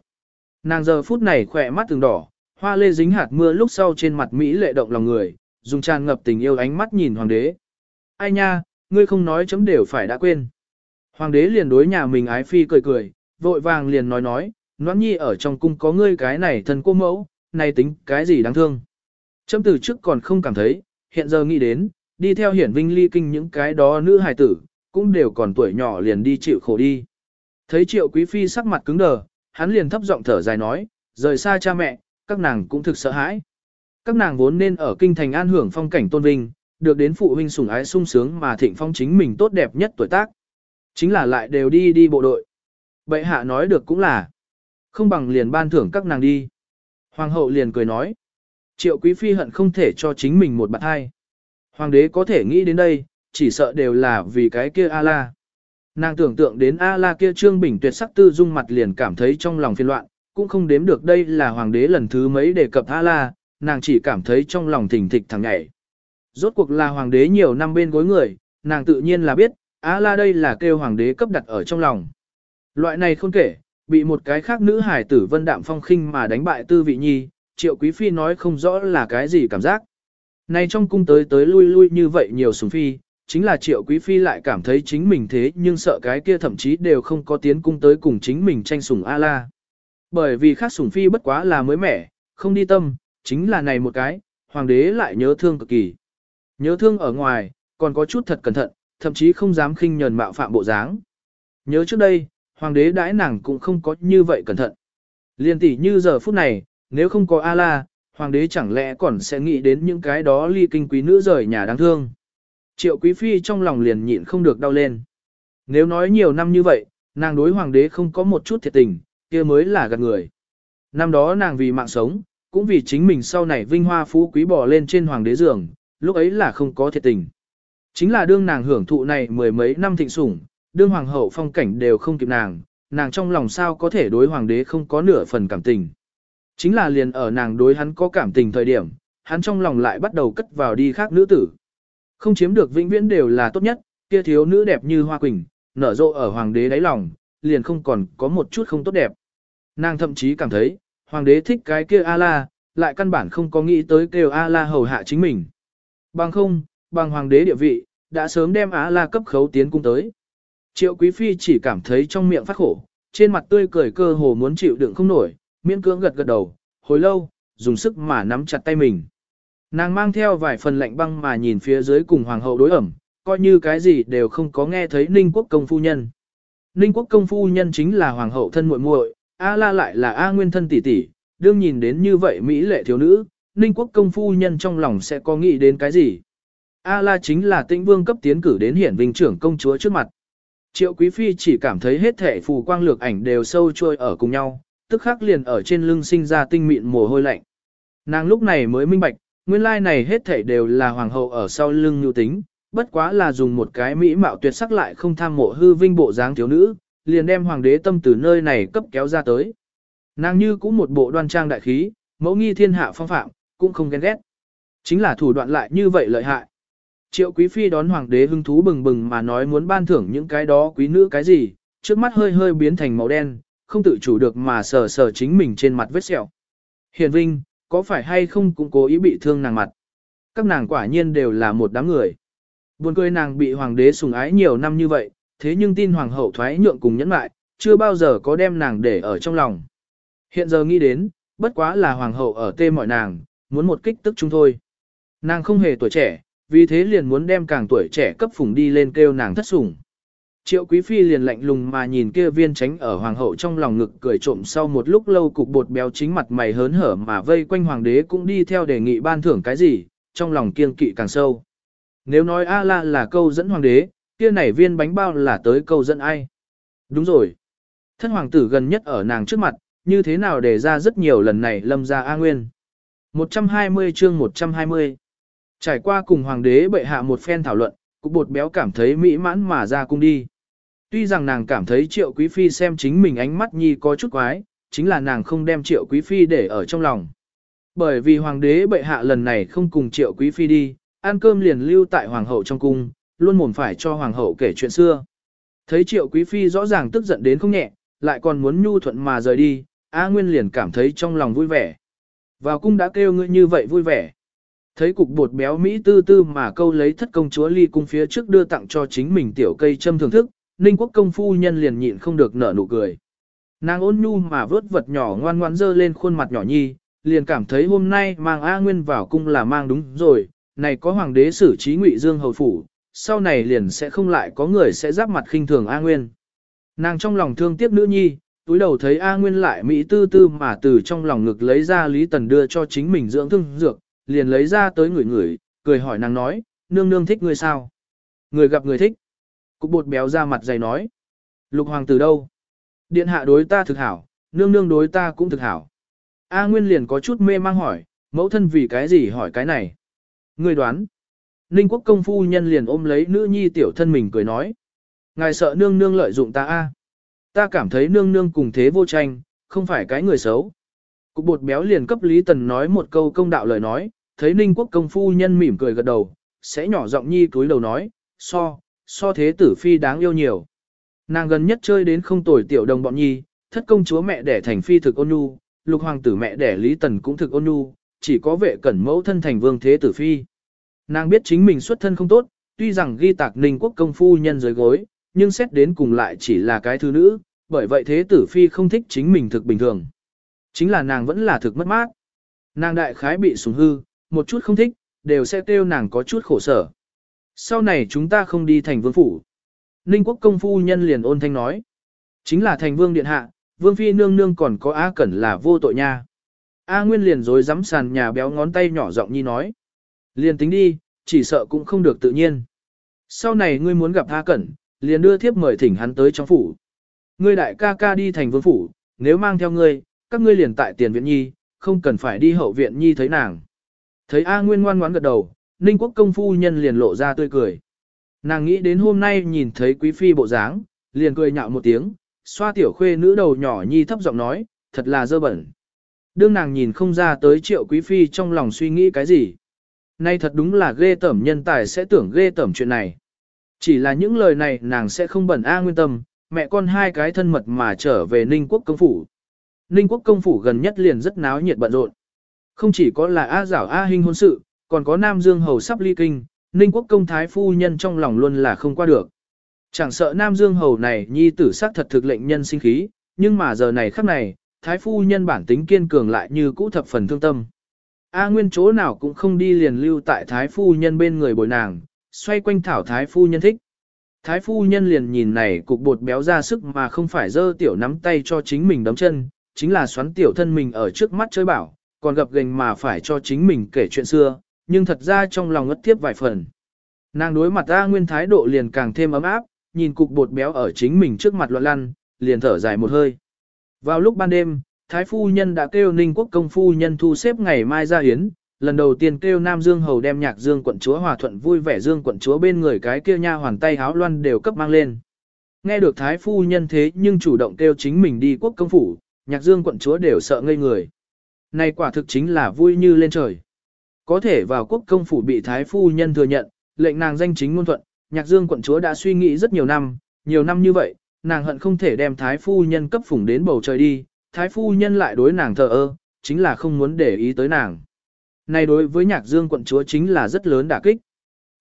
Nàng giờ phút này khỏe mắt từng đỏ, hoa lê dính hạt mưa lúc sau trên mặt Mỹ lệ động lòng người, dùng tràn ngập tình yêu ánh mắt nhìn hoàng đế. Ai nha, ngươi không nói chấm đều phải đã quên. Hoàng đế liền đối nhà mình ái phi cười cười, vội vàng liền nói nói, noãn nhi ở trong cung có ngươi cái này thân cô mẫu, này tính cái gì đáng thương. Chấm từ trước còn không cảm thấy, hiện giờ nghĩ đến, đi theo hiển vinh ly kinh những cái đó nữ hài tử, cũng đều còn tuổi nhỏ liền đi chịu khổ đi. Thấy triệu quý phi sắc mặt cứng đờ, hắn liền thấp giọng thở dài nói, rời xa cha mẹ, các nàng cũng thực sợ hãi. Các nàng vốn nên ở kinh thành an hưởng phong cảnh tôn vinh, được đến phụ huynh sủng ái sung sướng mà thịnh phong chính mình tốt đẹp nhất tuổi tác. Chính là lại đều đi đi bộ đội. Bệ hạ nói được cũng là, không bằng liền ban thưởng các nàng đi. Hoàng hậu liền cười nói, triệu quý phi hận không thể cho chính mình một bạn hai. Hoàng đế có thể nghĩ đến đây, chỉ sợ đều là vì cái kia A-la. Nàng tưởng tượng đến A-la kia trương bình tuyệt sắc tư dung mặt liền cảm thấy trong lòng phiền loạn, cũng không đếm được đây là hoàng đế lần thứ mấy đề cập A-la, nàng chỉ cảm thấy trong lòng thỉnh thịch thẳng nhảy. Rốt cuộc là hoàng đế nhiều năm bên gối người, nàng tự nhiên là biết, A-la đây là kêu hoàng đế cấp đặt ở trong lòng. Loại này không kể, bị một cái khác nữ hải tử vân đạm phong khinh mà đánh bại tư vị nhi, triệu quý phi nói không rõ là cái gì cảm giác. Này trong cung tới tới lui lui như vậy nhiều sùng phi, chính là triệu quý phi lại cảm thấy chính mình thế nhưng sợ cái kia thậm chí đều không có tiến cung tới cùng chính mình tranh sủng A-la. Bởi vì khác sủng phi bất quá là mới mẻ, không đi tâm, chính là này một cái, hoàng đế lại nhớ thương cực kỳ. Nhớ thương ở ngoài, còn có chút thật cẩn thận, thậm chí không dám khinh nhờn mạo phạm bộ dáng. Nhớ trước đây, hoàng đế đãi nàng cũng không có như vậy cẩn thận. Liên tỷ như giờ phút này, nếu không có A-la, hoàng đế chẳng lẽ còn sẽ nghĩ đến những cái đó ly kinh quý nữ rời nhà đáng thương. Triệu quý phi trong lòng liền nhịn không được đau lên. Nếu nói nhiều năm như vậy, nàng đối hoàng đế không có một chút thiệt tình, kia mới là gạt người. Năm đó nàng vì mạng sống, cũng vì chính mình sau này vinh hoa phú quý bỏ lên trên hoàng đế giường, lúc ấy là không có thiệt tình. Chính là đương nàng hưởng thụ này mười mấy năm thịnh sủng, đương hoàng hậu phong cảnh đều không kịp nàng, nàng trong lòng sao có thể đối hoàng đế không có nửa phần cảm tình. Chính là liền ở nàng đối hắn có cảm tình thời điểm, hắn trong lòng lại bắt đầu cất vào đi khác nữ tử. Không chiếm được vĩnh viễn đều là tốt nhất, kia thiếu nữ đẹp như hoa quỳnh, nở rộ ở hoàng đế đáy lòng, liền không còn có một chút không tốt đẹp. Nàng thậm chí cảm thấy, hoàng đế thích cái kia A-la, lại căn bản không có nghĩ tới kêu A-la hầu hạ chính mình. Bằng không, bằng hoàng đế địa vị, đã sớm đem A-la cấp khấu tiến cung tới. Triệu quý phi chỉ cảm thấy trong miệng phát khổ, trên mặt tươi cười cơ hồ muốn chịu đựng không nổi, miễn cưỡng gật gật đầu, hồi lâu, dùng sức mà nắm chặt tay mình. Nàng mang theo vài phần lạnh băng mà nhìn phía dưới cùng hoàng hậu đối ẩm, coi như cái gì đều không có nghe thấy Ninh Quốc công phu nhân. Ninh Quốc công phu nhân chính là hoàng hậu thân muội muội, A La lại là A Nguyên thân tỷ tỷ, đương nhìn đến như vậy mỹ lệ thiếu nữ, Ninh Quốc công phu nhân trong lòng sẽ có nghĩ đến cái gì? A La chính là Tĩnh Vương cấp tiến cử đến hiển vinh trưởng công chúa trước mặt. Triệu Quý phi chỉ cảm thấy hết thể phù quang lược ảnh đều sâu trôi ở cùng nhau, tức khắc liền ở trên lưng sinh ra tinh mịn mồ hôi lạnh. Nàng lúc này mới minh bạch, nguyên lai này hết thảy đều là hoàng hậu ở sau lưng nhu tính, bất quá là dùng một cái mỹ mạo tuyệt sắc lại không tham mộ hư vinh bộ dáng thiếu nữ, liền đem hoàng đế tâm từ nơi này cấp kéo ra tới. Nàng như cũng một bộ đoan trang đại khí, mẫu nghi thiên hạ phong phạm, cũng không ghen ghét. Chính là thủ đoạn lại như vậy lợi hại. Triệu quý phi đón hoàng đế hưng thú bừng bừng mà nói muốn ban thưởng những cái đó quý nữ cái gì, trước mắt hơi hơi biến thành màu đen, không tự chủ được mà sờ sờ chính mình trên mặt vết sẹo. Hiền Vinh, có phải hay không cũng cố ý bị thương nàng mặt. Các nàng quả nhiên đều là một đám người. Buồn cười nàng bị hoàng đế sủng ái nhiều năm như vậy, thế nhưng tin hoàng hậu thoái nhượng cùng nhẫn lại, chưa bao giờ có đem nàng để ở trong lòng. Hiện giờ nghĩ đến, bất quá là hoàng hậu ở tê mọi nàng, muốn một kích tức chúng thôi. Nàng không hề tuổi trẻ, vì thế liền muốn đem càng tuổi trẻ cấp phùng đi lên kêu nàng thất sủng. Triệu Quý Phi liền lạnh lùng mà nhìn kia viên tránh ở hoàng hậu trong lòng ngực cười trộm sau một lúc lâu cục bột béo chính mặt mày hớn hở mà vây quanh hoàng đế cũng đi theo đề nghị ban thưởng cái gì, trong lòng kiên kỵ càng sâu. Nếu nói A-la là câu dẫn hoàng đế, kia này viên bánh bao là tới câu dẫn ai? Đúng rồi. Thân hoàng tử gần nhất ở nàng trước mặt, như thế nào để ra rất nhiều lần này lâm ra A Nguyên. 120 chương 120 Trải qua cùng hoàng đế bệ hạ một phen thảo luận, cục bột béo cảm thấy mỹ mãn mà ra cung đi. Tuy rằng nàng cảm thấy triệu quý phi xem chính mình ánh mắt nhi có chút quái, chính là nàng không đem triệu quý phi để ở trong lòng. Bởi vì hoàng đế bệ hạ lần này không cùng triệu quý phi đi, ăn cơm liền lưu tại hoàng hậu trong cung, luôn mồm phải cho hoàng hậu kể chuyện xưa. Thấy triệu quý phi rõ ràng tức giận đến không nhẹ, lại còn muốn nhu thuận mà rời đi, A Nguyên liền cảm thấy trong lòng vui vẻ. Vào cung đã kêu ngươi như vậy vui vẻ. Thấy cục bột béo Mỹ tư tư mà câu lấy thất công chúa ly cung phía trước đưa tặng cho chính mình tiểu cây châm thưởng thức, Ninh quốc công phu nhân liền nhịn không được nở nụ cười. Nàng ôn nhu mà vớt vật nhỏ ngoan ngoan dơ lên khuôn mặt nhỏ nhi, liền cảm thấy hôm nay mang A Nguyên vào cung là mang đúng rồi, này có hoàng đế xử trí ngụy dương hầu phủ, sau này liền sẽ không lại có người sẽ giáp mặt khinh thường A Nguyên. Nàng trong lòng thương tiếc nữ nhi, túi đầu thấy A Nguyên lại Mỹ tư tư mà từ trong lòng ngực lấy ra Lý Tần đưa cho chính mình dưỡng thương dược, liền lấy ra tới người người, cười hỏi nàng nói, nương nương thích người sao? Người gặp người thích. Cục bột béo ra mặt dày nói. Lục hoàng từ đâu? Điện hạ đối ta thực hảo, nương nương đối ta cũng thực hảo. A Nguyên liền có chút mê mang hỏi, mẫu thân vì cái gì hỏi cái này? Người đoán. Ninh quốc công phu nhân liền ôm lấy nữ nhi tiểu thân mình cười nói. Ngài sợ nương nương lợi dụng ta a? Ta cảm thấy nương nương cùng thế vô tranh, không phải cái người xấu. Cục bột béo liền cấp Lý Tần nói một câu công đạo lời nói, thấy Ninh quốc công phu nhân mỉm cười gật đầu, sẽ nhỏ giọng nhi túi đầu nói, so, so thế tử phi đáng yêu nhiều. Nàng gần nhất chơi đến không tồi tiểu đồng bọn nhi, thất công chúa mẹ đẻ thành phi thực ôn nhu, lục hoàng tử mẹ đẻ Lý Tần cũng thực ôn nhu, chỉ có vệ cẩn mẫu thân thành vương thế tử phi. Nàng biết chính mình xuất thân không tốt, tuy rằng ghi tạc ninh quốc công phu nhân dưới gối, nhưng xét đến cùng lại chỉ là cái thứ nữ, bởi vậy thế tử phi không thích chính mình thực bình thường. Chính là nàng vẫn là thực mất mát. Nàng đại khái bị sủng hư, một chút không thích, đều sẽ kêu nàng có chút khổ sở. Sau này chúng ta không đi thành vương phủ. Ninh quốc công phu nhân liền ôn thanh nói. Chính là thành vương điện hạ, vương phi nương nương còn có A Cẩn là vô tội nha. A Nguyên liền dối dám sàn nhà béo ngón tay nhỏ giọng nhi nói. Liền tính đi, chỉ sợ cũng không được tự nhiên. Sau này ngươi muốn gặp A Cẩn, liền đưa thiếp mời thỉnh hắn tới trong phủ. Ngươi đại ca ca đi thành vương phủ, nếu mang theo ngươi, các ngươi liền tại tiền viện nhi, không cần phải đi hậu viện nhi thấy nàng. Thấy A Nguyên ngoan ngoãn gật đầu, Ninh quốc công phu nhân liền lộ ra tươi cười. Nàng nghĩ đến hôm nay nhìn thấy quý phi bộ dáng, liền cười nhạo một tiếng, xoa tiểu khuê nữ đầu nhỏ nhi thấp giọng nói, thật là dơ bẩn. Đương nàng nhìn không ra tới triệu quý phi trong lòng suy nghĩ cái gì. Nay thật đúng là ghê tẩm nhân tài sẽ tưởng ghê tẩm chuyện này. Chỉ là những lời này nàng sẽ không bẩn A nguyên tâm, mẹ con hai cái thân mật mà trở về Ninh quốc công phủ. Ninh quốc công phủ gần nhất liền rất náo nhiệt bận rộn. Không chỉ có là A giảo A hình hôn sự, còn có Nam Dương Hầu sắp ly kinh, Ninh quốc công thái phu nhân trong lòng luôn là không qua được. Chẳng sợ Nam Dương Hầu này nhi tử sắc thật thực lệnh nhân sinh khí, nhưng mà giờ này khắc này, thái phu nhân bản tính kiên cường lại như cũ thập phần thương tâm. A nguyên chỗ nào cũng không đi liền lưu tại thái phu nhân bên người bồi nàng, xoay quanh thảo thái phu nhân thích. Thái phu nhân liền nhìn này cục bột béo ra sức mà không phải dơ tiểu nắm tay cho chính mình đấm chân, chính là xoắn tiểu thân mình ở trước mắt chơi bảo, còn gặp gành mà phải cho chính mình kể chuyện xưa, nhưng thật ra trong lòng ngất tiếp vài phần. Nàng đối mặt A Nguyên thái độ liền càng thêm ấm áp, nhìn cục bột béo ở chính mình trước mặt loạn lăn, liền thở dài một hơi. Vào lúc ban đêm, Thái phu nhân đã kêu Ninh Quốc công phu nhân thu xếp ngày mai ra hiến, lần đầu tiên kêu Nam Dương hầu đem nhạc Dương quận chúa hòa thuận vui vẻ Dương quận chúa bên người cái kia nha hoàn tay háo loan đều cấp mang lên. Nghe được Thái phu nhân thế nhưng chủ động kêu chính mình đi quốc công phủ, nhạc Dương quận chúa đều sợ ngây người. Này quả thực chính là vui như lên trời. Có thể vào quốc công phủ bị Thái phu nhân thừa nhận, lệnh nàng danh chính ngôn thuận, nhạc Dương quận chúa đã suy nghĩ rất nhiều năm, nhiều năm như vậy, nàng hận không thể đem Thái phu nhân cấp phủng đến bầu trời đi, Thái phu nhân lại đối nàng thờ ơ, chính là không muốn để ý tới nàng. Này đối với nhạc dương quận chúa chính là rất lớn đả kích.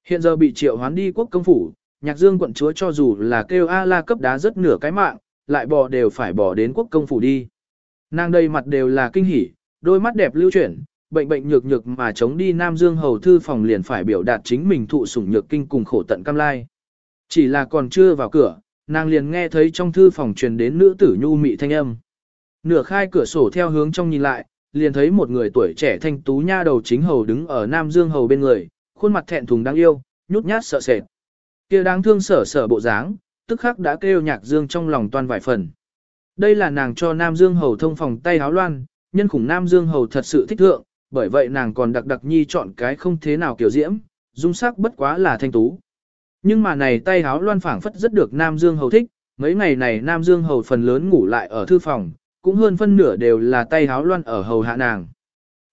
Hiện giờ bị triệu hoán đi quốc công phủ, nhạc dương quận chúa cho dù là kêu A-la cấp đá rất nửa cái mạng, lại bỏ đều phải bỏ đến quốc công phủ đi. Nàng đây mặt đều là kinh hỉ, đôi mắt đẹp lưu chuyển, bệnh bệnh nhược nhược mà chống đi Nam Dương hầu thư phòng liền phải biểu đạt chính mình thụ sủng nhược kinh cùng khổ tận cam lai. Chỉ là còn chưa vào cửa, nàng liền nghe thấy trong thư phòng truyền đến nữ tử nhu mị thanh âm. Nửa khai cửa sổ theo hướng trong nhìn lại, liền thấy một người tuổi trẻ thanh tú nha đầu chính hầu đứng ở Nam Dương hầu bên người, khuôn mặt thẹn thùng đáng yêu, nhút nhát sợ sệt. Kia đáng thương sở sở bộ dáng, tức khắc đã kêu nhạc dương trong lòng toàn vài phần. Đây là nàng cho Nam Dương hầu thông phòng tay háo loan, nhân khủng Nam Dương hầu thật sự thích thượng, bởi vậy nàng còn đặc đặc nhi chọn cái không thế nào kiểu diễm, dung sắc bất quá là thanh tú. Nhưng mà này tay háo loan phảng phất rất được Nam Dương hầu thích, Mấy ngày này Nam Dương Hầu phần lớn ngủ lại ở thư phòng, cũng hơn phân nửa đều là tay háo loan ở hầu hạ nàng.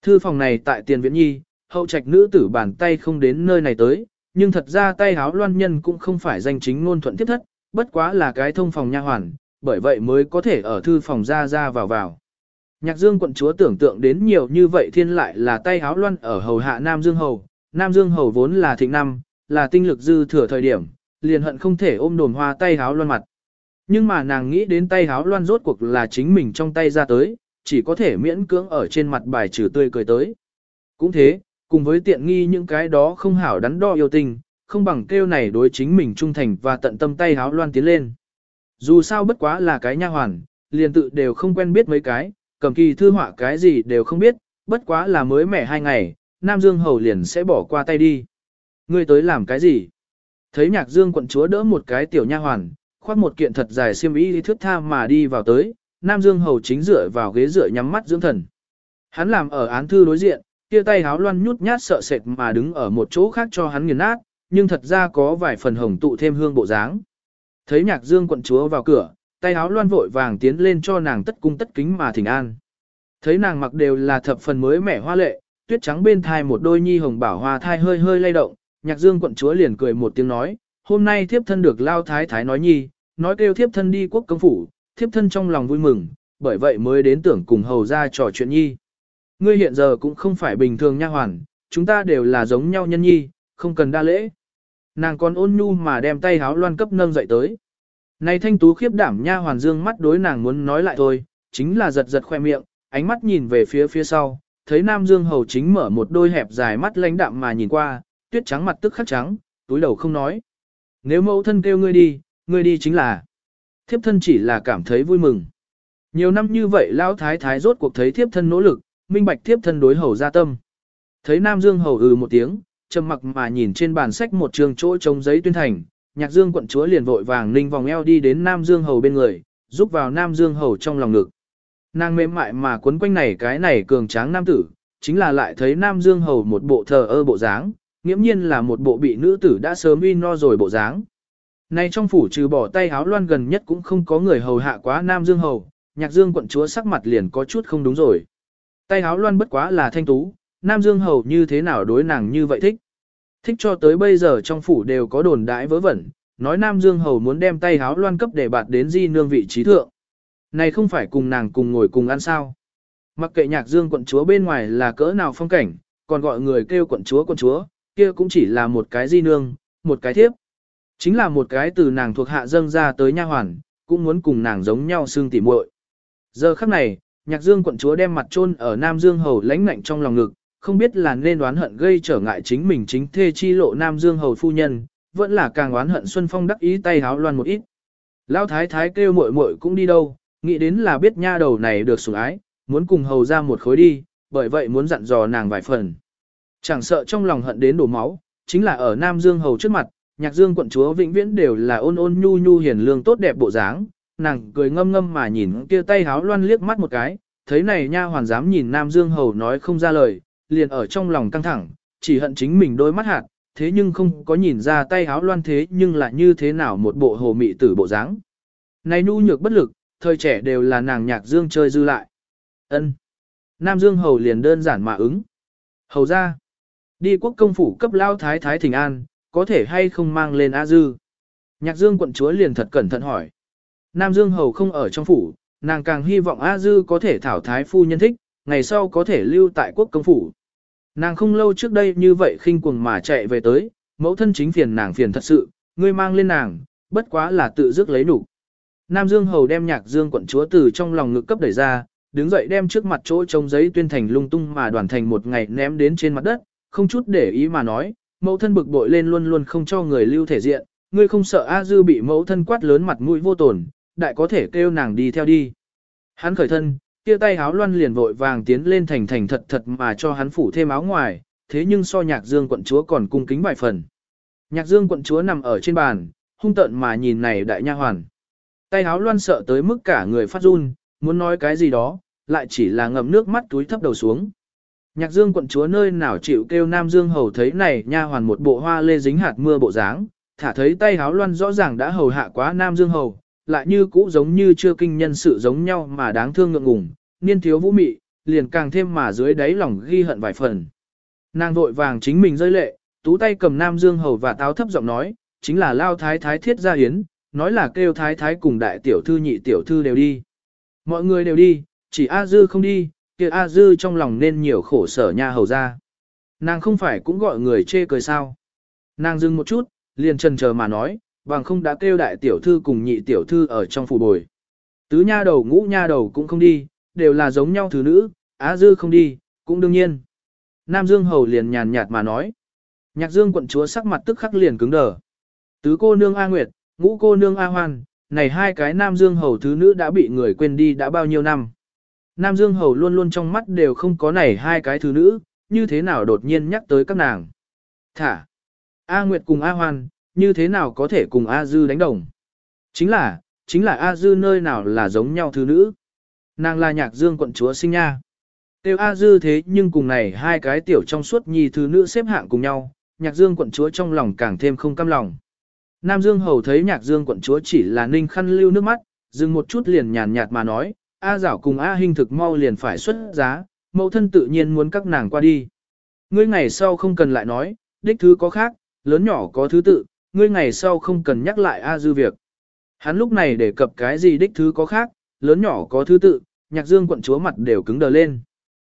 Thư phòng này tại tiền viện nhi, hậu trạch nữ tử bàn tay không đến nơi này tới, nhưng thật ra tay háo loan nhân cũng không phải danh chính ngôn thuận tiếp thất, bất quá là cái thông phòng nha hoàn, bởi vậy mới có thể ở thư phòng ra ra vào vào. Nhạc Dương quận chúa tưởng tượng đến nhiều như vậy thiên lại là tay háo loan ở hầu hạ Nam Dương Hầu. Nam Dương Hầu vốn là thịnh năm, là tinh lực dư thừa thời điểm, liền hận không thể ôm đồn hoa tay háo loan mặt. Nhưng mà nàng nghĩ đến tay háo loan rốt cuộc là chính mình trong tay ra tới, chỉ có thể miễn cưỡng ở trên mặt bài trừ tươi cười tới. Cũng thế, cùng với tiện nghi những cái đó không hảo đắn đo yêu tình, không bằng kêu này đối chính mình trung thành và tận tâm tay háo loan tiến lên. Dù sao bất quá là cái nha hoàn, liền tự đều không quen biết mấy cái, cầm kỳ thư họa cái gì đều không biết, bất quá là mới mẻ hai ngày, Nam Dương Hầu liền sẽ bỏ qua tay đi. Ngươi tới làm cái gì? Thấy nhạc Dương quận chúa đỡ một cái tiểu nha hoàn, khoác một kiện thật dài xiêm y thước tha mà đi vào tới, Nam Dương Hầu chính dựa vào ghế dựa nhắm mắt dưỡng thần. Hắn làm ở án thư đối diện, kia tay háo loan nhút nhát sợ sệt mà đứng ở một chỗ khác cho hắn nghiền nát, nhưng thật ra có vài phần hồng tụ thêm hương bộ dáng. Thấy nhạc dương quận chúa vào cửa, tay áo loan vội vàng tiến lên cho nàng tất cung tất kính mà thỉnh an. Thấy nàng mặc đều là thập phần mới mẻ hoa lệ, tuyết trắng bên thai một đôi nhi hồng bảo hoa thai hơi hơi lay động, nhạc dương quận chúa liền cười một tiếng nói, hôm nay thiếp thân được lao thái thái nói nhi, nói kêu thiếp thân đi quốc công phủ, thiếp thân trong lòng vui mừng, bởi vậy mới đến tưởng cùng hầu ra trò chuyện nhi. Ngươi hiện giờ cũng không phải bình thường nha hoàn, chúng ta đều là giống nhau nhân nhi, không cần đa lễ. Nàng còn ôn nhu mà đem tay háo loan cấp nâng dậy tới. Này thanh tú khiếp đảm nha hoàn dương mắt đối nàng muốn nói lại thôi, chính là giật giật khoe miệng, ánh mắt nhìn về phía phía sau, thấy Nam Dương hầu chính mở một đôi hẹp dài mắt lãnh đạm mà nhìn qua, tuyết trắng mặt tức khắc trắng, túi đầu không nói. Nếu mẫu thân kêu ngươi đi, ngươi đi chính là. Thiếp thân chỉ là cảm thấy vui mừng. Nhiều năm như vậy lão thái thái rốt cuộc thấy thiếp thân nỗ lực, minh bạch thiếp thân đối hầu ra tâm. Thấy Nam Dương hầu ừ một tiếng, trầm mặc mà nhìn trên bàn sách một trường chỗ trống giấy tuyên thành, Nhạc Dương quận chúa liền vội vàng ninh vòng eo đi đến Nam Dương hầu bên người, giúp vào Nam Dương hầu trong lòng ngực. Nàng mềm mại mà quấn quanh này cái này cường tráng nam tử, chính là lại thấy Nam Dương hầu một bộ thờ ơ bộ dáng, nghiễm nhiên là một bộ bị nữ tử đã sớm uy no rồi bộ dáng. Nay trong phủ trừ bỏ tay háo loan gần nhất cũng không có người hầu hạ quá Nam Dương hầu, Nhạc Dương quận chúa sắc mặt liền có chút không đúng rồi. Tay háo loan bất quá là thanh tú, Nam Dương hầu như thế nào đối nàng như vậy thích. Thích cho tới bây giờ trong phủ đều có đồn đãi vớ vẩn, nói Nam Dương Hầu muốn đem tay háo loan cấp để bạt đến di nương vị trí thượng. Này không phải cùng nàng cùng ngồi cùng ăn sao. Mặc kệ nhạc Dương quận chúa bên ngoài là cỡ nào phong cảnh, còn gọi người kêu quận chúa quận chúa, kia cũng chỉ là một cái di nương, một cái thiếp. Chính là một cái từ nàng thuộc hạ dâng ra tới nha hoàn, cũng muốn cùng nàng giống nhau xương tỉ muội. Giờ khắc này, nhạc Dương quận chúa đem mặt chôn ở Nam Dương Hầu lãnh ngạnh trong lòng ngực, không biết là nên đoán hận gây trở ngại chính mình chính thê chi lộ Nam Dương hầu phu nhân, vẫn là càng oán hận Xuân Phong đắc ý tay háo loan một ít. Lão thái thái kêu muội muội cũng đi đâu, nghĩ đến là biết nha đầu này được sủng ái, muốn cùng hầu ra một khối đi, bởi vậy muốn dặn dò nàng vài phần. Chẳng sợ trong lòng hận đến đổ máu, chính là ở Nam Dương hầu trước mặt, Nhạc Dương quận chúa vĩnh viễn đều là ôn ôn nhu nhu hiền lương tốt đẹp bộ dáng, nàng cười ngâm ngâm mà nhìn kia tay háo loan liếc mắt một cái, thấy này nha hoàn dám nhìn Nam Dương hầu nói không ra lời, liền ở trong lòng căng thẳng, chỉ hận chính mình đôi mắt hạt, thế nhưng không có nhìn ra tay háo loan thế nhưng lại như thế nào một bộ hồ mị tử bộ dáng. Này nhu nhược bất lực, thời trẻ đều là nàng nhạc dương chơi dư lại. ân Nam Dương hầu liền đơn giản mà ứng. Hầu ra. Đi quốc công phủ cấp lao thái thái thỉnh an, có thể hay không mang lên A dư. Nhạc dương quận chúa liền thật cẩn thận hỏi. Nam Dương hầu không ở trong phủ, nàng càng hy vọng A dư có thể thảo thái phu nhân thích, ngày sau có thể lưu tại quốc công phủ. Nàng không lâu trước đây như vậy khinh cuồng mà chạy về tới, mẫu thân chính phiền nàng phiền thật sự, ngươi mang lên nàng, bất quá là tự dứt lấy đủ. Nam Dương Hầu đem nhạc Dương quận chúa từ trong lòng ngực cấp đẩy ra, đứng dậy đem trước mặt chỗ trống giấy tuyên thành lung tung mà đoàn thành một ngày ném đến trên mặt đất, không chút để ý mà nói, mẫu thân bực bội lên luôn luôn không cho người lưu thể diện, ngươi không sợ A Dư bị mẫu thân quát lớn mặt mũi vô tổn, đại có thể kêu nàng đi theo đi. Hắn khởi thân, kia tay háo loan liền vội vàng tiến lên thành thành thật thật mà cho hắn phủ thêm áo ngoài, thế nhưng so nhạc dương quận chúa còn cung kính vài phần. Nhạc dương quận chúa nằm ở trên bàn, hung tợn mà nhìn này đại nha hoàn. Tay háo loan sợ tới mức cả người phát run, muốn nói cái gì đó, lại chỉ là ngậm nước mắt túi thấp đầu xuống. Nhạc dương quận chúa nơi nào chịu kêu Nam Dương hầu thấy này nha hoàn một bộ hoa lê dính hạt mưa bộ dáng, thả thấy tay háo loan rõ ràng đã hầu hạ quá Nam Dương hầu, lại như cũ giống như chưa kinh nhân sự giống nhau mà đáng thương ngượng ngùng, niên thiếu vũ mị, liền càng thêm mà dưới đáy lòng ghi hận vài phần. Nàng vội vàng chính mình rơi lệ, tú tay cầm Nam Dương Hầu và táo thấp giọng nói, chính là lao thái thái thiết gia hiến, nói là kêu thái thái cùng đại tiểu thư nhị tiểu thư đều đi. Mọi người đều đi, chỉ A Dư không đi, kia A Dư trong lòng nên nhiều khổ sở nha hầu ra. Nàng không phải cũng gọi người chê cười sao. Nàng dừng một chút, liền trần chờ mà nói, bằng không đã kêu đại tiểu thư cùng nhị tiểu thư ở trong phủ bồi. Tứ nha đầu ngũ nha đầu cũng không đi, đều là giống nhau thứ nữ, Á Dư không đi, cũng đương nhiên. Nam Dương Hầu liền nhàn nhạt mà nói. Nhạc Dương quận chúa sắc mặt tức khắc liền cứng đờ. Tứ cô nương A Nguyệt, ngũ cô nương A Hoan, này hai cái Nam Dương Hầu thứ nữ đã bị người quên đi đã bao nhiêu năm. Nam Dương Hầu luôn luôn trong mắt đều không có này hai cái thứ nữ, như thế nào đột nhiên nhắc tới các nàng. Thả. A Nguyệt cùng A Hoan, như thế nào có thể cùng A Dư đánh đồng. Chính là, chính là A Dư nơi nào là giống nhau thứ nữ. Nàng là nhạc dương quận chúa sinh nha. Tiêu A Dư thế nhưng cùng này hai cái tiểu trong suốt nhi thứ nữ xếp hạng cùng nhau, nhạc dương quận chúa trong lòng càng thêm không cam lòng. Nam Dương hầu thấy nhạc dương quận chúa chỉ là ninh khăn lưu nước mắt, dừng một chút liền nhàn nhạt mà nói, A giảo cùng A hình thực mau liền phải xuất giá, mẫu thân tự nhiên muốn các nàng qua đi. Ngươi ngày sau không cần lại nói, đích thứ có khác, lớn nhỏ có thứ tự, ngươi ngày sau không cần nhắc lại A dư việc. Hắn lúc này để cập cái gì đích thứ có khác, lớn nhỏ có thứ tự, nhạc dương quận chúa mặt đều cứng đờ lên.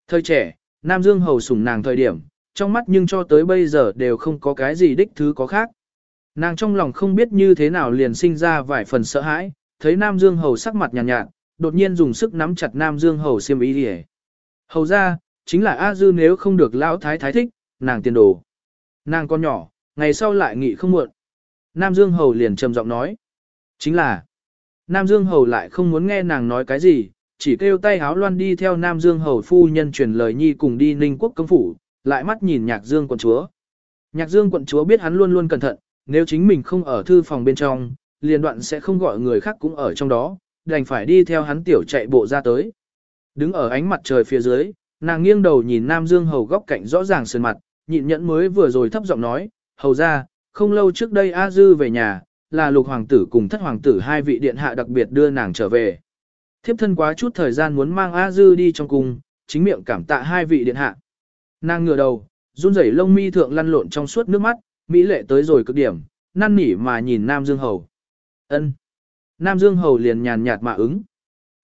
Thời trẻ, Nam Dương hầu sủng nàng thời điểm, trong mắt nhưng cho tới bây giờ đều không có cái gì đích thứ có khác. Nàng trong lòng không biết như thế nào liền sinh ra vài phần sợ hãi, thấy Nam Dương hầu sắc mặt nhàn nhạt, nhạt, đột nhiên dùng sức nắm chặt Nam Dương hầu xiêm y đi Hầu ra, chính là A Dư nếu không được lão thái thái thích, nàng tiền đồ. Nàng con nhỏ, ngày sau lại nghị không muộn. Nam Dương hầu liền trầm giọng nói. Chính là, Nam Dương hầu lại không muốn nghe nàng nói cái gì, chỉ kêu tay háo loan đi theo Nam Dương hầu phu nhân truyền lời nhi cùng đi ninh quốc công phủ, lại mắt nhìn nhạc Dương quận chúa. Nhạc Dương quận chúa biết hắn luôn luôn cẩn thận, nếu chính mình không ở thư phòng bên trong, liền đoạn sẽ không gọi người khác cũng ở trong đó, đành phải đi theo hắn tiểu chạy bộ ra tới. Đứng ở ánh mặt trời phía dưới, nàng nghiêng đầu nhìn Nam Dương hầu góc cạnh rõ ràng sườn mặt, nhịn nhẫn mới vừa rồi thấp giọng nói, hầu ra, không lâu trước đây A Dư về nhà, là lục hoàng tử cùng thất hoàng tử hai vị điện hạ đặc biệt đưa nàng trở về. Thiếp thân quá chút thời gian muốn mang A Dư đi trong cung, chính miệng cảm tạ hai vị điện hạ. Nàng ngửa đầu, run rẩy lông mi thượng lăn lộn trong suốt nước mắt, mỹ lệ tới rồi cực điểm, năn nỉ mà nhìn Nam Dương Hầu. Ân. Nam Dương Hầu liền nhàn nhạt mà ứng.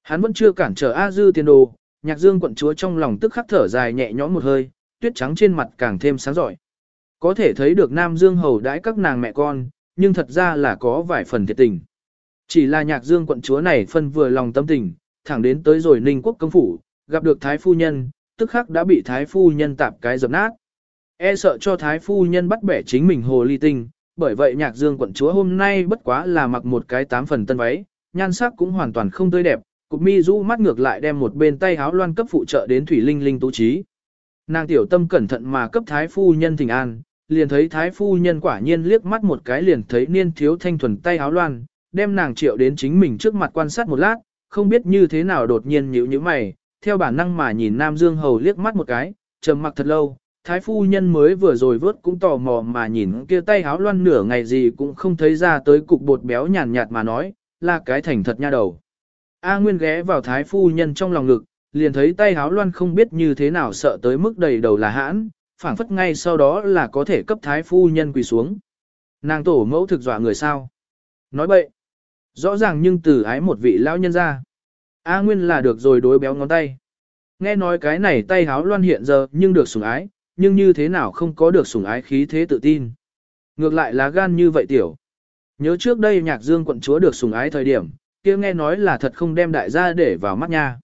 Hắn vẫn chưa cản trở A Dư tiền đồ, nhạc dương quận chúa trong lòng tức khắc thở dài nhẹ nhõm một hơi, tuyết trắng trên mặt càng thêm sáng giỏi. Có thể thấy được Nam Dương Hầu đãi các nàng mẹ con, nhưng thật ra là có vài phần thiệt tình. Chỉ là nhạc dương quận chúa này phân vừa lòng tâm tình, thẳng đến tới rồi ninh quốc công phủ, gặp được thái phu nhân, tức khắc đã bị thái phu nhân tạp cái dập nát. E sợ cho thái phu nhân bắt bẻ chính mình hồ ly tinh, bởi vậy nhạc dương quận chúa hôm nay bất quá là mặc một cái tám phần tân váy, nhan sắc cũng hoàn toàn không tươi đẹp, cục mi rũ mắt ngược lại đem một bên tay háo loan cấp phụ trợ đến thủy linh linh tú trí. Nàng tiểu tâm cẩn thận mà cấp thái phu nhân thỉnh an, liền thấy thái phu nhân quả nhiên liếc mắt một cái liền thấy niên thiếu thanh thuần tay háo loan, đem nàng triệu đến chính mình trước mặt quan sát một lát, không biết như thế nào đột nhiên nhíu nhíu mày, theo bản năng mà nhìn Nam Dương Hầu liếc mắt một cái, trầm mặc thật lâu, thái phu nhân mới vừa rồi vớt cũng tò mò mà nhìn kia tay háo loan nửa ngày gì cũng không thấy ra tới cục bột béo nhàn nhạt mà nói, là cái thành thật nha đầu. A Nguyên ghé vào thái phu nhân trong lòng ngực, liền thấy tay háo loan không biết như thế nào sợ tới mức đầy đầu là hãn, phảng phất ngay sau đó là có thể cấp thái phu nhân quỳ xuống. Nàng tổ mẫu thực dọa người sao? Nói bậy. Rõ ràng nhưng từ ái một vị lão nhân ra. A Nguyên là được rồi đối béo ngón tay. Nghe nói cái này tay háo loan hiện giờ nhưng được sủng ái, nhưng như thế nào không có được sủng ái khí thế tự tin. Ngược lại là gan như vậy tiểu. Nhớ trước đây nhạc dương quận chúa được sủng ái thời điểm, kia nghe nói là thật không đem đại gia để vào mắt nha.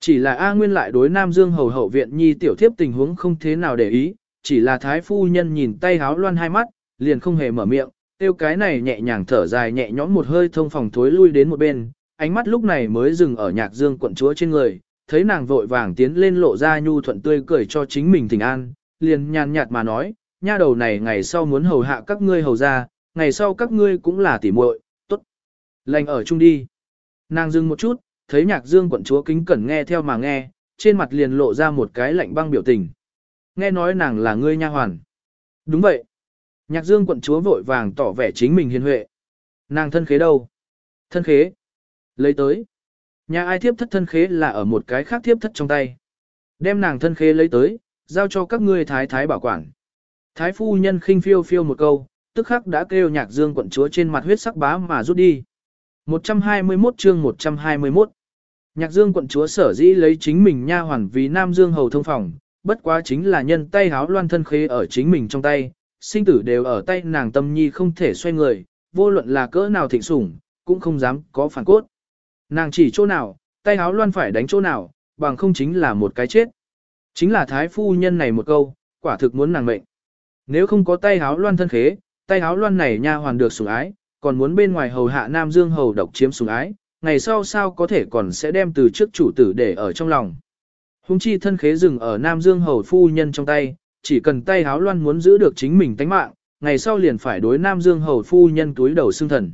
Chỉ là A Nguyên lại đối Nam Dương hầu hậu viện nhi tiểu thiếp tình huống không thế nào để ý, chỉ là thái phu nhân nhìn tay háo loan hai mắt, liền không hề mở miệng, tiêu cái này nhẹ nhàng thở dài nhẹ nhõm một hơi thông phòng thối lui đến một bên, ánh mắt lúc này mới dừng ở nhạc dương quận chúa trên người, thấy nàng vội vàng tiến lên lộ ra nhu thuận tươi cười cho chính mình thỉnh an, liền nhàn nhạt mà nói, nha đầu này ngày sau muốn hầu hạ các ngươi hầu ra, ngày sau các ngươi cũng là tỉ muội, tốt. Lành ở chung đi. Nàng dừng một chút, thấy nhạc dương quận chúa kính cẩn nghe theo mà nghe, trên mặt liền lộ ra một cái lạnh băng biểu tình. Nghe nói nàng là ngươi nha hoàn. Đúng vậy. Nhạc dương quận chúa vội vàng tỏ vẻ chính mình hiền huệ. Nàng thân khế đâu? Thân khế. Lấy tới. Nhà ai thiếp thất thân khế là ở một cái khác thiếp thất trong tay. Đem nàng thân khế lấy tới, giao cho các ngươi thái thái bảo quản. Thái phu nhân khinh phiêu phiêu một câu, tức khắc đã kêu nhạc dương quận chúa trên mặt huyết sắc bá mà rút đi. 121 chương 121 Nhạc dương quận chúa sở dĩ lấy chính mình nha hoàn vì Nam Dương hầu thông phòng, bất quá chính là nhân tay háo loan thân khế ở chính mình trong tay, sinh tử đều ở tay nàng tâm nhi không thể xoay người, vô luận là cỡ nào thịnh sủng, cũng không dám có phản cốt. Nàng chỉ chỗ nào, tay háo loan phải đánh chỗ nào, bằng không chính là một cái chết. Chính là thái phu nhân này một câu, quả thực muốn nàng mệnh. Nếu không có tay háo loan thân khế, tay háo loan này nha hoàn được sủng ái, còn muốn bên ngoài hầu hạ Nam Dương hầu độc chiếm sủng ái, ngày sau sao có thể còn sẽ đem từ trước chủ tử để ở trong lòng. Hùng chi thân khế dừng ở Nam Dương hầu phu nhân trong tay, chỉ cần tay háo loan muốn giữ được chính mình tánh mạng, ngày sau liền phải đối Nam Dương hầu phu nhân túi đầu xương thần.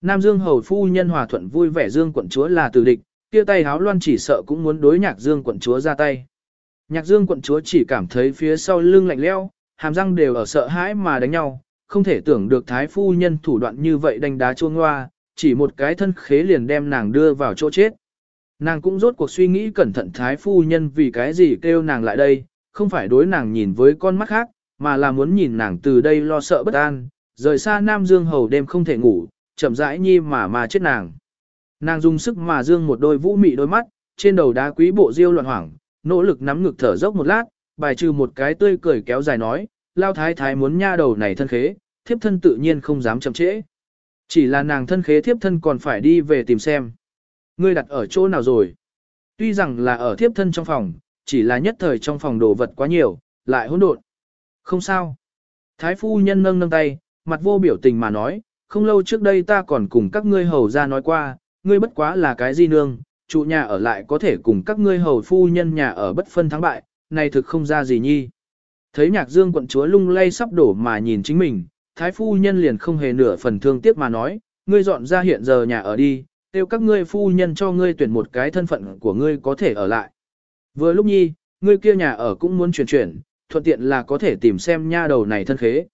Nam Dương hầu phu nhân hòa thuận vui vẻ Dương quận chúa là tử địch, kia tay háo loan chỉ sợ cũng muốn đối nhạc Dương quận chúa ra tay. Nhạc Dương quận chúa chỉ cảm thấy phía sau lưng lạnh leo, hàm răng đều ở sợ hãi mà đánh nhau, không thể tưởng được thái phu nhân thủ đoạn như vậy đánh đá chuông hoa, chỉ một cái thân khế liền đem nàng đưa vào chỗ chết. Nàng cũng rốt cuộc suy nghĩ cẩn thận thái phu nhân vì cái gì kêu nàng lại đây, không phải đối nàng nhìn với con mắt khác, mà là muốn nhìn nàng từ đây lo sợ bất an, rời xa Nam Dương hầu đêm không thể ngủ, chậm rãi nhi mà mà chết nàng. Nàng dùng sức mà dương một đôi vũ mị đôi mắt, trên đầu đá quý bộ diêu loạn hoảng, nỗ lực nắm ngực thở dốc một lát, bài trừ một cái tươi cười kéo dài nói, lao thái thái muốn nha đầu này thân khế, thiếp thân tự nhiên không dám chậm trễ. Chỉ là nàng thân khế thiếp thân còn phải đi về tìm xem. Ngươi đặt ở chỗ nào rồi? Tuy rằng là ở thiếp thân trong phòng, chỉ là nhất thời trong phòng đồ vật quá nhiều, lại hỗn độn. Không sao. Thái phu nhân nâng nâng tay, mặt vô biểu tình mà nói, không lâu trước đây ta còn cùng các ngươi hầu ra nói qua, ngươi bất quá là cái gì nương, trụ nhà ở lại có thể cùng các ngươi hầu phu nhân nhà ở bất phân thắng bại, này thực không ra gì nhi. Thấy nhạc dương quận chúa lung lay sắp đổ mà nhìn chính mình, thái phu nhân liền không hề nửa phần thương tiếc mà nói, ngươi dọn ra hiện giờ nhà ở đi, tiêu các ngươi phu nhân cho ngươi tuyển một cái thân phận của ngươi có thể ở lại. Vừa lúc nhi, ngươi kia nhà ở cũng muốn chuyển chuyển, thuận tiện là có thể tìm xem nha đầu này thân khế.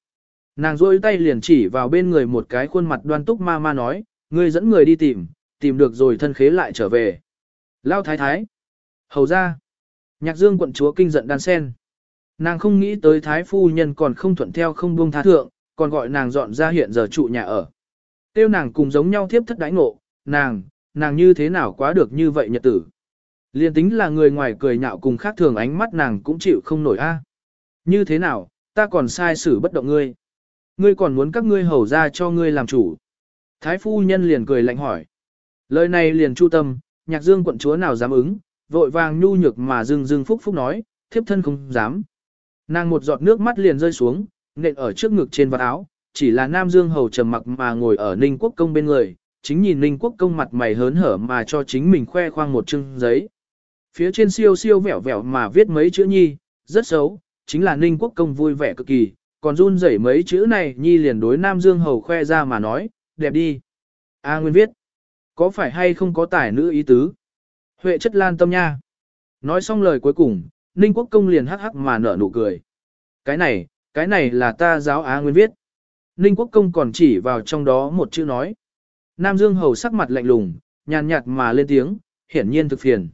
Nàng rôi tay liền chỉ vào bên người một cái khuôn mặt đoan túc ma ma nói, ngươi dẫn người đi tìm, tìm được rồi thân khế lại trở về. Lao thái thái. Hầu ra. Nhạc dương quận chúa kinh giận đan sen. Nàng không nghĩ tới thái phu nhân còn không thuận theo không buông tha thượng, còn gọi nàng dọn ra hiện giờ trụ nhà ở. Tiêu nàng cùng giống nhau thiếp thất đãi ngộ, nàng, nàng như thế nào quá được như vậy nhật tử. Liên tính là người ngoài cười nhạo cùng khác thường ánh mắt nàng cũng chịu không nổi a. À. Như thế nào, ta còn sai xử bất động ngươi. Ngươi còn muốn các ngươi hầu ra cho ngươi làm chủ. Thái phu nhân liền cười lạnh hỏi. Lời này liền chu tâm, nhạc dương quận chúa nào dám ứng, vội vàng nhu nhược mà dương dương phúc phúc nói, thiếp thân không dám. Nàng một giọt nước mắt liền rơi xuống, nện ở trước ngực trên vạt áo, chỉ là Nam Dương hầu trầm mặc mà ngồi ở Ninh Quốc công bên người, chính nhìn Ninh Quốc công mặt mày hớn hở mà cho chính mình khoe khoang một chương giấy. Phía trên siêu siêu vẹo vẹo mà viết mấy chữ nhi, rất xấu, chính là Ninh Quốc công vui vẻ cực kỳ, còn run rẩy mấy chữ này nhi liền đối Nam Dương hầu khoe ra mà nói, đẹp đi. A Nguyên viết, có phải hay không có tài nữ ý tứ? Huệ chất lan tâm nha. Nói xong lời cuối cùng, Ninh Quốc công liền hắc hắc mà nở nụ cười. Cái này, cái này là ta giáo Á Nguyên viết. Ninh Quốc công còn chỉ vào trong đó một chữ nói. Nam Dương hầu sắc mặt lạnh lùng, nhàn nhạt mà lên tiếng, hiển nhiên thực phiền.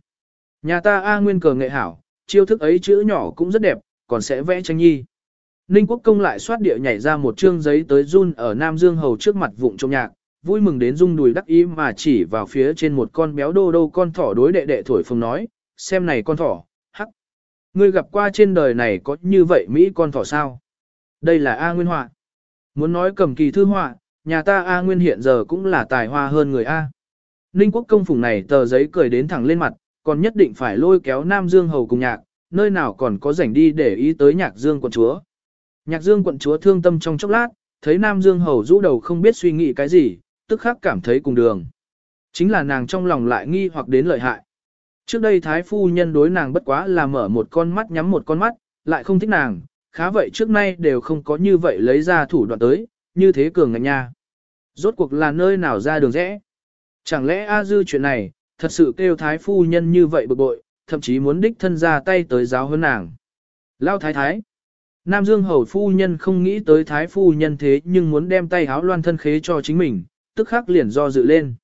Nhà ta A Nguyên cờ nghệ hảo, chiêu thức ấy chữ nhỏ cũng rất đẹp, còn sẽ vẽ tranh nhi. Ninh Quốc công lại xoát địa nhảy ra một chương giấy tới run ở Nam Dương hầu trước mặt vụng trong nhạc, vui mừng đến rung đùi đắc ý mà chỉ vào phía trên một con béo đô đô con thỏ đối đệ đệ thổi phồng nói, xem này con thỏ, hắc. Ngươi gặp qua trên đời này có như vậy Mỹ con thỏ sao? Đây là A Nguyên họa. Muốn nói cầm kỳ thư họa, nhà ta A Nguyên hiện giờ cũng là tài hoa hơn người A. Ninh quốc công phùng này tờ giấy cười đến thẳng lên mặt, còn nhất định phải lôi kéo Nam Dương hầu cùng nhạc, nơi nào còn có rảnh đi để ý tới nhạc Dương quận chúa. Nhạc Dương quận chúa thương tâm trong chốc lát, thấy Nam Dương hầu rũ đầu không biết suy nghĩ cái gì, tức khắc cảm thấy cùng đường. Chính là nàng trong lòng lại nghi hoặc đến lợi hại. Trước đây thái phu nhân đối nàng bất quá là mở một con mắt nhắm một con mắt, lại không thích nàng, khá vậy trước nay đều không có như vậy lấy ra thủ đoạn tới, như thế cường ngạnh nha. Rốt cuộc là nơi nào ra đường rẽ? Chẳng lẽ A Dư chuyện này, thật sự kêu thái phu nhân như vậy bực bội, thậm chí muốn đích thân ra tay tới giáo hơn nàng. Lao thái thái. Nam Dương hầu phu nhân không nghĩ tới thái phu nhân thế nhưng muốn đem tay háo loan thân khế cho chính mình, tức khắc liền do dự lên.